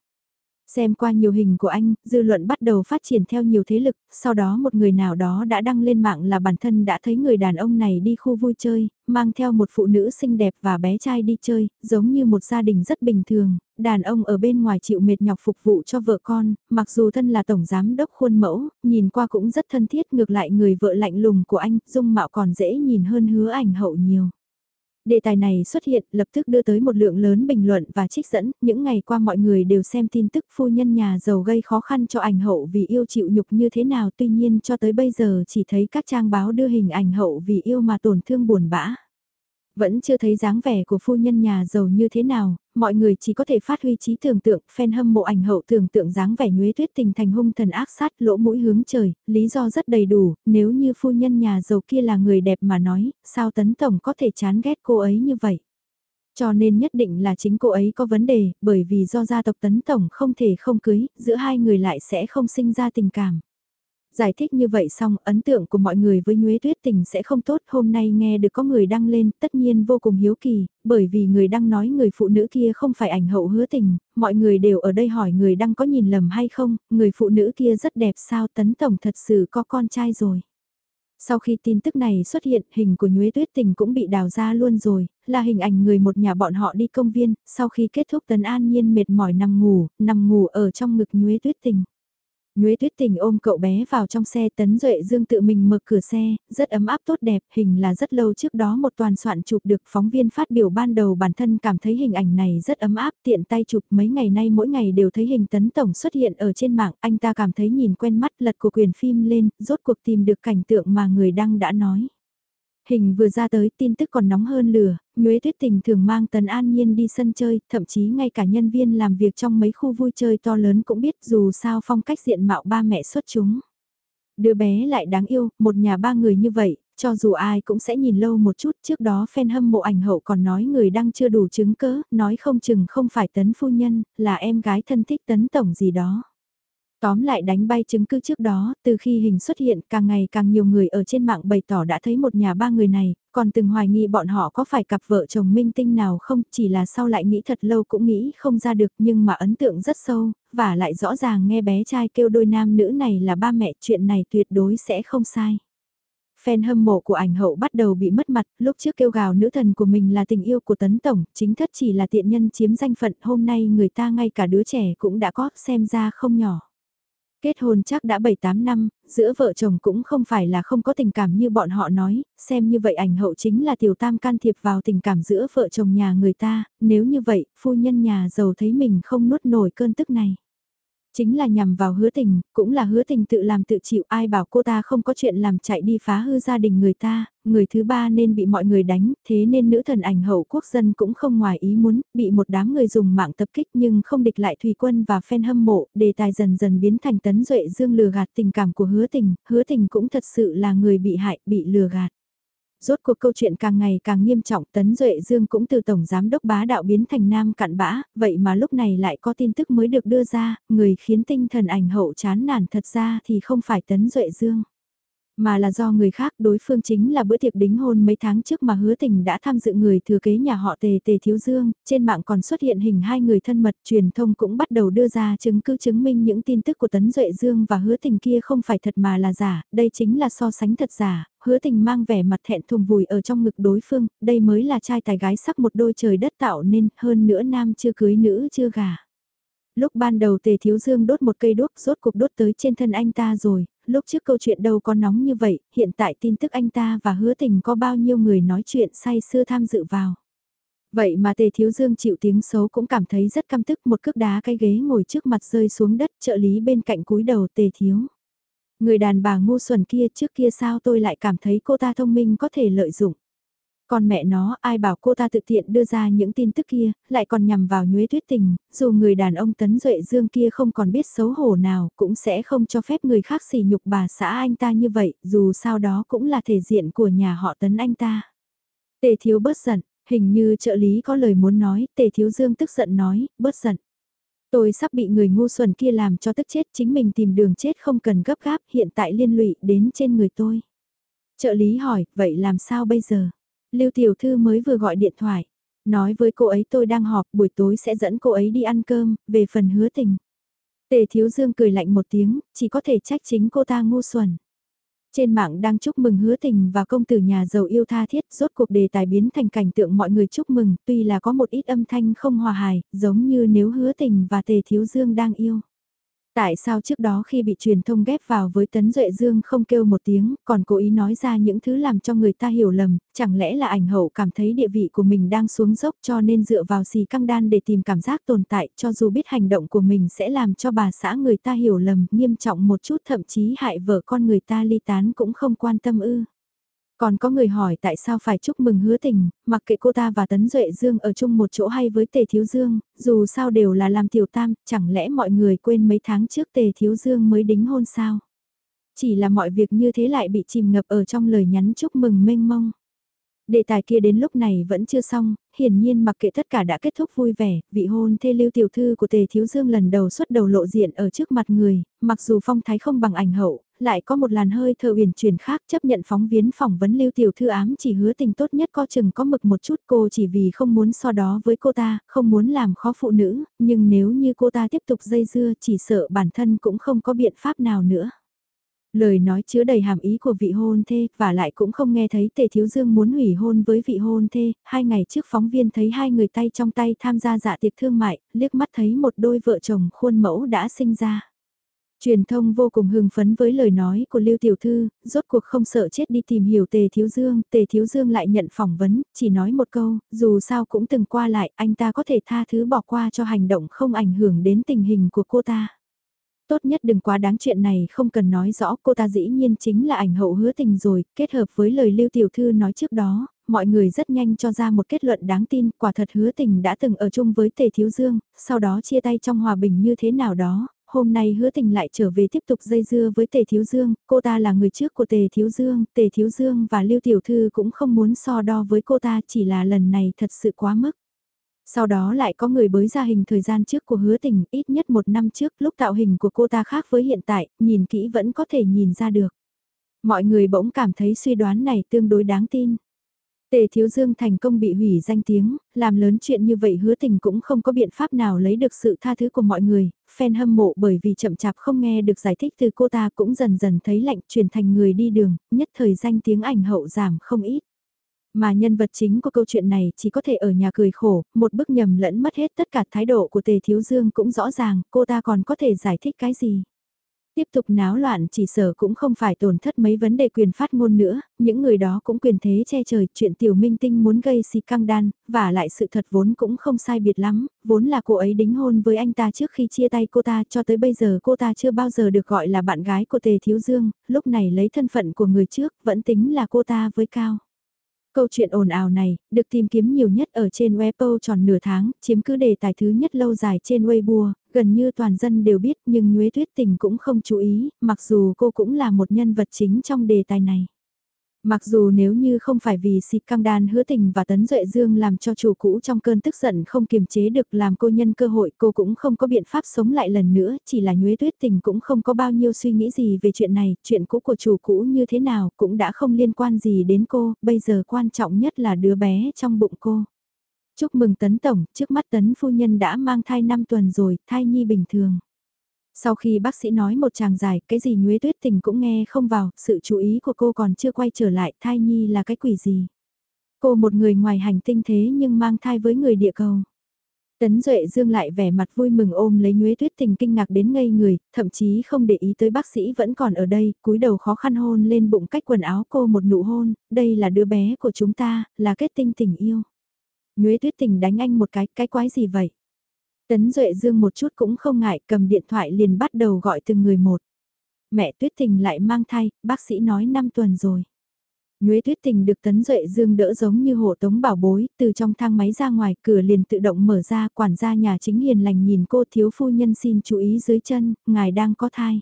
Xem qua nhiều hình của anh, dư luận bắt đầu phát triển theo nhiều thế lực, sau đó một người nào đó đã đăng lên mạng là bản thân đã thấy người đàn ông này đi khu vui chơi, mang theo một phụ nữ xinh đẹp và bé trai đi chơi, giống như một gia đình rất bình thường, đàn ông ở bên ngoài chịu mệt nhọc phục vụ cho vợ con, mặc dù thân là tổng giám đốc khuôn mẫu, nhìn qua cũng rất thân thiết ngược lại người vợ lạnh lùng của anh, dung mạo còn dễ nhìn hơn hứa ảnh hậu nhiều. Đề tài này xuất hiện lập tức đưa tới một lượng lớn bình luận và trích dẫn, những ngày qua mọi người đều xem tin tức phu nhân nhà giàu gây khó khăn cho ảnh hậu vì yêu chịu nhục như thế nào tuy nhiên cho tới bây giờ chỉ thấy các trang báo đưa hình ảnh hậu vì yêu mà tổn thương buồn bã. Vẫn chưa thấy dáng vẻ của phu nhân nhà giàu như thế nào, mọi người chỉ có thể phát huy trí tưởng tượng, fan hâm mộ ảnh hậu tưởng tượng dáng vẻ nhuế tuyết tình thành hung thần ác sát lỗ mũi hướng trời, lý do rất đầy đủ, nếu như phu nhân nhà giàu kia là người đẹp mà nói, sao tấn tổng có thể chán ghét cô ấy như vậy. Cho nên nhất định là chính cô ấy có vấn đề, bởi vì do gia tộc tấn tổng không thể không cưới, giữa hai người lại sẽ không sinh ra tình cảm. Giải thích như vậy xong, ấn tượng của mọi người với Nhuế Tuyết Tình sẽ không tốt. Hôm nay nghe được có người đăng lên, tất nhiên vô cùng hiếu kỳ, bởi vì người đăng nói người phụ nữ kia không phải ảnh hậu hứa tình, mọi người đều ở đây hỏi người đăng có nhìn lầm hay không, người phụ nữ kia rất đẹp sao tấn tổng thật sự có con trai rồi. Sau khi tin tức này xuất hiện, hình của Nhuế Tuyết Tình cũng bị đào ra luôn rồi, là hình ảnh người một nhà bọn họ đi công viên, sau khi kết thúc Tấn An Nhiên mệt mỏi nằm ngủ, nằm ngủ ở trong ngực Nhuế Tuyết Tình. Nhuế tuyết tình ôm cậu bé vào trong xe tấn duệ dương tự mình mở cửa xe, rất ấm áp tốt đẹp, hình là rất lâu trước đó một toàn soạn chụp được phóng viên phát biểu ban đầu bản thân cảm thấy hình ảnh này rất ấm áp tiện tay chụp mấy ngày nay mỗi ngày đều thấy hình tấn tổng xuất hiện ở trên mạng, anh ta cảm thấy nhìn quen mắt lật của quyền phim lên, rốt cuộc tìm được cảnh tượng mà người đăng đã nói. Hình vừa ra tới tin tức còn nóng hơn lửa, Nhuế Tuyết Tình thường mang Tần An Nhiên đi sân chơi, thậm chí ngay cả nhân viên làm việc trong mấy khu vui chơi to lớn cũng biết dù sao phong cách diện mạo ba mẹ xuất chúng. Đứa bé lại đáng yêu, một nhà ba người như vậy, cho dù ai cũng sẽ nhìn lâu một chút, trước đó fan hâm mộ ảnh hậu còn nói người đang chưa đủ chứng cớ, nói không chừng không phải tấn phu nhân, là em gái thân thích tấn tổng gì đó. Tóm lại đánh bay chứng cứ trước đó, từ khi hình xuất hiện càng ngày càng nhiều người ở trên mạng bày tỏ đã thấy một nhà ba người này, còn từng hoài nghi bọn họ có phải cặp vợ chồng minh tinh nào không, chỉ là sau lại nghĩ thật lâu cũng nghĩ không ra được nhưng mà ấn tượng rất sâu, và lại rõ ràng nghe bé trai kêu đôi nam nữ này là ba mẹ chuyện này tuyệt đối sẽ không sai fan hâm mộ của ảnh hậu bắt đầu bị mất mặt, lúc trước kêu gào nữ thần của mình là tình yêu của tấn tổng, chính thất chỉ là tiện nhân chiếm danh phận, hôm nay người ta ngay cả đứa trẻ cũng đã có, xem ra không nhỏ. Kết hôn chắc đã 7-8 năm, giữa vợ chồng cũng không phải là không có tình cảm như bọn họ nói, xem như vậy ảnh hậu chính là tiểu tam can thiệp vào tình cảm giữa vợ chồng nhà người ta, nếu như vậy, phu nhân nhà giàu thấy mình không nuốt nổi cơn tức này. Chính là nhằm vào hứa tình, cũng là hứa tình tự làm tự chịu ai bảo cô ta không có chuyện làm chạy đi phá hư gia đình người ta, người thứ ba nên bị mọi người đánh, thế nên nữ thần ảnh hậu quốc dân cũng không ngoài ý muốn, bị một đám người dùng mạng tập kích nhưng không địch lại Thùy Quân và fan hâm mộ, đề tài dần dần biến thành tấn duệ dương lừa gạt tình cảm của hứa tình, hứa tình cũng thật sự là người bị hại, bị lừa gạt. Rốt cuộc câu chuyện càng ngày càng nghiêm trọng Tấn Duệ Dương cũng từ Tổng Giám Đốc bá đạo biến thành nam cặn bã, vậy mà lúc này lại có tin tức mới được đưa ra, người khiến tinh thần ảnh hậu chán nản thật ra thì không phải Tấn Duệ Dương. Mà là do người khác đối phương chính là bữa tiệc đính hôn mấy tháng trước mà hứa tình đã tham dự người thừa kế nhà họ tề tề thiếu dương, trên mạng còn xuất hiện hình hai người thân mật truyền thông cũng bắt đầu đưa ra chứng cứ chứng minh những tin tức của Tấn Duệ Dương và hứa tình kia không phải thật mà là giả, đây chính là so sánh thật giả, hứa tình mang vẻ mặt thẹn thùng vùi ở trong ngực đối phương, đây mới là trai tài gái sắc một đôi trời đất tạo nên, hơn nữa nam chưa cưới nữ chưa gà. Lúc ban đầu tề thiếu dương đốt một cây đuốc rốt cuộc đốt tới trên thân anh ta rồi, lúc trước câu chuyện đâu có nóng như vậy, hiện tại tin tức anh ta và hứa tình có bao nhiêu người nói chuyện say sưa tham dự vào. Vậy mà tề thiếu dương chịu tiếng xấu cũng cảm thấy rất căm tức một cước đá cái ghế ngồi trước mặt rơi xuống đất trợ lý bên cạnh cúi đầu tề thiếu. Người đàn bà ngu xuẩn kia trước kia sao tôi lại cảm thấy cô ta thông minh có thể lợi dụng. Còn mẹ nó, ai bảo cô ta tự tiện đưa ra những tin tức kia, lại còn nhằm vào nhuế tuyết tình, dù người đàn ông Tấn Duệ Dương kia không còn biết xấu hổ nào, cũng sẽ không cho phép người khác sỉ nhục bà xã anh ta như vậy, dù sao đó cũng là thể diện của nhà họ Tấn anh ta. Tề thiếu bớt giận, hình như trợ lý có lời muốn nói, Tề thiếu Dương tức giận nói, bớt giận. Tôi sắp bị người ngu xuẩn kia làm cho tức chết chính mình tìm đường chết không cần gấp gáp hiện tại liên lụy đến trên người tôi. Trợ lý hỏi, vậy làm sao bây giờ? Lưu Tiểu Thư mới vừa gọi điện thoại. Nói với cô ấy tôi đang họp buổi tối sẽ dẫn cô ấy đi ăn cơm, về phần hứa tình. Tề Thiếu Dương cười lạnh một tiếng, chỉ có thể trách chính cô ta ngu xuẩn. Trên mạng đang chúc mừng hứa tình và công tử nhà giàu yêu tha thiết, rốt cuộc đề tài biến thành cảnh tượng mọi người chúc mừng, tuy là có một ít âm thanh không hòa hài, giống như nếu hứa tình và tề thiếu dương đang yêu. Tại sao trước đó khi bị truyền thông ghép vào với Tấn Duệ Dương không kêu một tiếng, còn cố ý nói ra những thứ làm cho người ta hiểu lầm, chẳng lẽ là ảnh hậu cảm thấy địa vị của mình đang xuống dốc cho nên dựa vào xì căng đan để tìm cảm giác tồn tại cho dù biết hành động của mình sẽ làm cho bà xã người ta hiểu lầm, nghiêm trọng một chút thậm chí hại vợ con người ta ly tán cũng không quan tâm ư. Còn có người hỏi tại sao phải chúc mừng hứa tình, mặc kệ cô ta và Tấn Duệ Dương ở chung một chỗ hay với Tề Thiếu Dương, dù sao đều là làm tiểu tam, chẳng lẽ mọi người quên mấy tháng trước Tề Thiếu Dương mới đính hôn sao? Chỉ là mọi việc như thế lại bị chìm ngập ở trong lời nhắn chúc mừng mênh mông. Đề tài kia đến lúc này vẫn chưa xong, hiển nhiên mặc kệ tất cả đã kết thúc vui vẻ, vị hôn thê lưu tiểu thư của Tề Thiếu Dương lần đầu xuất đầu lộ diện ở trước mặt người, mặc dù phong thái không bằng ảnh hậu, lại có một làn hơi thở uyển chuyển khác chấp nhận phóng viến phỏng vấn lưu tiểu thư ám chỉ hứa tình tốt nhất có chừng có mực một chút cô chỉ vì không muốn so đó với cô ta, không muốn làm khó phụ nữ, nhưng nếu như cô ta tiếp tục dây dưa chỉ sợ bản thân cũng không có biện pháp nào nữa. Lời nói chứa đầy hàm ý của vị hôn thê, và lại cũng không nghe thấy tề thiếu dương muốn hủy hôn với vị hôn thê, hai ngày trước phóng viên thấy hai người tay trong tay tham gia dạ tiệc thương mại, liếc mắt thấy một đôi vợ chồng khuôn mẫu đã sinh ra. Truyền thông vô cùng hưng phấn với lời nói của Lưu Tiểu Thư, rốt cuộc không sợ chết đi tìm hiểu Tề Thiếu Dương, Tề Thiếu Dương lại nhận phỏng vấn, chỉ nói một câu, dù sao cũng từng qua lại, anh ta có thể tha thứ bỏ qua cho hành động không ảnh hưởng đến tình hình của cô ta. Tốt nhất đừng quá đáng chuyện này không cần nói rõ cô ta dĩ nhiên chính là ảnh hậu hứa tình rồi, kết hợp với lời Lưu Tiểu Thư nói trước đó, mọi người rất nhanh cho ra một kết luận đáng tin, quả thật hứa tình đã từng ở chung với Tề Thiếu Dương, sau đó chia tay trong hòa bình như thế nào đó, hôm nay hứa tình lại trở về tiếp tục dây dưa với Tề Thiếu Dương, cô ta là người trước của Tề Thiếu Dương, Tề Thiếu Dương và Lưu Tiểu Thư cũng không muốn so đo với cô ta chỉ là lần này thật sự quá mức. Sau đó lại có người bới ra hình thời gian trước của hứa tình, ít nhất một năm trước lúc tạo hình của cô ta khác với hiện tại, nhìn kỹ vẫn có thể nhìn ra được. Mọi người bỗng cảm thấy suy đoán này tương đối đáng tin. Tề Thiếu Dương thành công bị hủy danh tiếng, làm lớn chuyện như vậy hứa tình cũng không có biện pháp nào lấy được sự tha thứ của mọi người, fan hâm mộ bởi vì chậm chạp không nghe được giải thích từ cô ta cũng dần dần thấy lạnh chuyển thành người đi đường, nhất thời danh tiếng ảnh hậu giảm không ít. Mà nhân vật chính của câu chuyện này chỉ có thể ở nhà cười khổ, một bước nhầm lẫn mất hết tất cả thái độ của Tề Thiếu Dương cũng rõ ràng, cô ta còn có thể giải thích cái gì. Tiếp tục náo loạn chỉ sở cũng không phải tổn thất mấy vấn đề quyền phát ngôn nữa, những người đó cũng quyền thế che trời, chuyện tiểu minh tinh muốn gây xì căng đan, và lại sự thật vốn cũng không sai biệt lắm, vốn là cô ấy đính hôn với anh ta trước khi chia tay cô ta cho tới bây giờ cô ta chưa bao giờ được gọi là bạn gái của Tề Thiếu Dương, lúc này lấy thân phận của người trước vẫn tính là cô ta với Cao. Câu chuyện ồn ào này, được tìm kiếm nhiều nhất ở trên Weibo tròn nửa tháng, chiếm cứ đề tài thứ nhất lâu dài trên Weibo, gần như toàn dân đều biết nhưng Nguyễn Tuyết Tình cũng không chú ý, mặc dù cô cũng là một nhân vật chính trong đề tài này. Mặc dù nếu như không phải vì xịt căng đan hứa tình và Tấn Duệ Dương làm cho chủ cũ trong cơn tức giận không kiềm chế được làm cô nhân cơ hội cô cũng không có biện pháp sống lại lần nữa, chỉ là nhuế tuyết tình cũng không có bao nhiêu suy nghĩ gì về chuyện này, chuyện cũ của chủ cũ như thế nào cũng đã không liên quan gì đến cô, bây giờ quan trọng nhất là đứa bé trong bụng cô. Chúc mừng Tấn Tổng, trước mắt Tấn Phu Nhân đã mang thai 5 tuần rồi, thai nhi bình thường. Sau khi bác sĩ nói một chàng dài, cái gì nhuế tuyết tình cũng nghe không vào, sự chú ý của cô còn chưa quay trở lại, thai nhi là cái quỷ gì. Cô một người ngoài hành tinh thế nhưng mang thai với người địa cầu. Tấn Duệ Dương lại vẻ mặt vui mừng ôm lấy nhuế tuyết tình kinh ngạc đến ngây người, thậm chí không để ý tới bác sĩ vẫn còn ở đây, cúi đầu khó khăn hôn lên bụng cách quần áo cô một nụ hôn, đây là đứa bé của chúng ta, là kết tinh tình yêu. Nhuế tuyết tình đánh anh một cái, cái quái gì vậy? Tấn Duệ Dương một chút cũng không ngại cầm điện thoại liền bắt đầu gọi từng người một. Mẹ Tuyết Tình lại mang thai, bác sĩ nói 5 tuần rồi. Nhuế Tuyết Tình được Tấn Duệ Dương đỡ giống như hộ tống bảo bối, từ trong thang máy ra ngoài cửa liền tự động mở ra, quản gia nhà chính hiền lành nhìn cô thiếu phu nhân xin chú ý dưới chân, ngài đang có thai.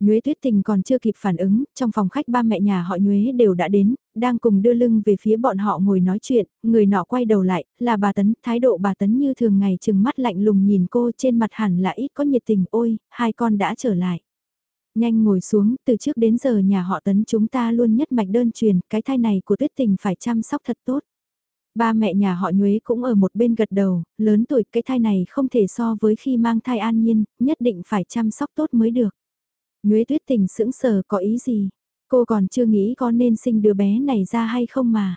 Nhuế Tuyết Tình còn chưa kịp phản ứng, trong phòng khách ba mẹ nhà họ Nhuế đều đã đến, đang cùng đưa lưng về phía bọn họ ngồi nói chuyện, người nọ quay đầu lại, là bà Tấn, thái độ bà Tấn như thường ngày chừng mắt lạnh lùng nhìn cô trên mặt hẳn là ít có nhiệt tình, ôi, hai con đã trở lại. Nhanh ngồi xuống, từ trước đến giờ nhà họ Tấn chúng ta luôn nhất mạch đơn truyền, cái thai này của Tuyết Tình phải chăm sóc thật tốt. Ba mẹ nhà họ Nhuế cũng ở một bên gật đầu, lớn tuổi cái thai này không thể so với khi mang thai an nhiên, nhất định phải chăm sóc tốt mới được. Nhuế tuyết tình sững sờ có ý gì? Cô còn chưa nghĩ có nên sinh đứa bé này ra hay không mà.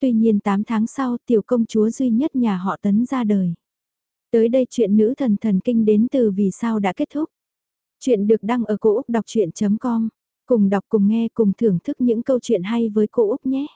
Tuy nhiên 8 tháng sau, tiểu công chúa duy nhất nhà họ tấn ra đời. Tới đây chuyện nữ thần thần kinh đến từ vì sao đã kết thúc. Chuyện được đăng ở cổ Úc Đọc Chuyện.com. Cùng đọc cùng nghe cùng thưởng thức những câu chuyện hay với cô Úc nhé.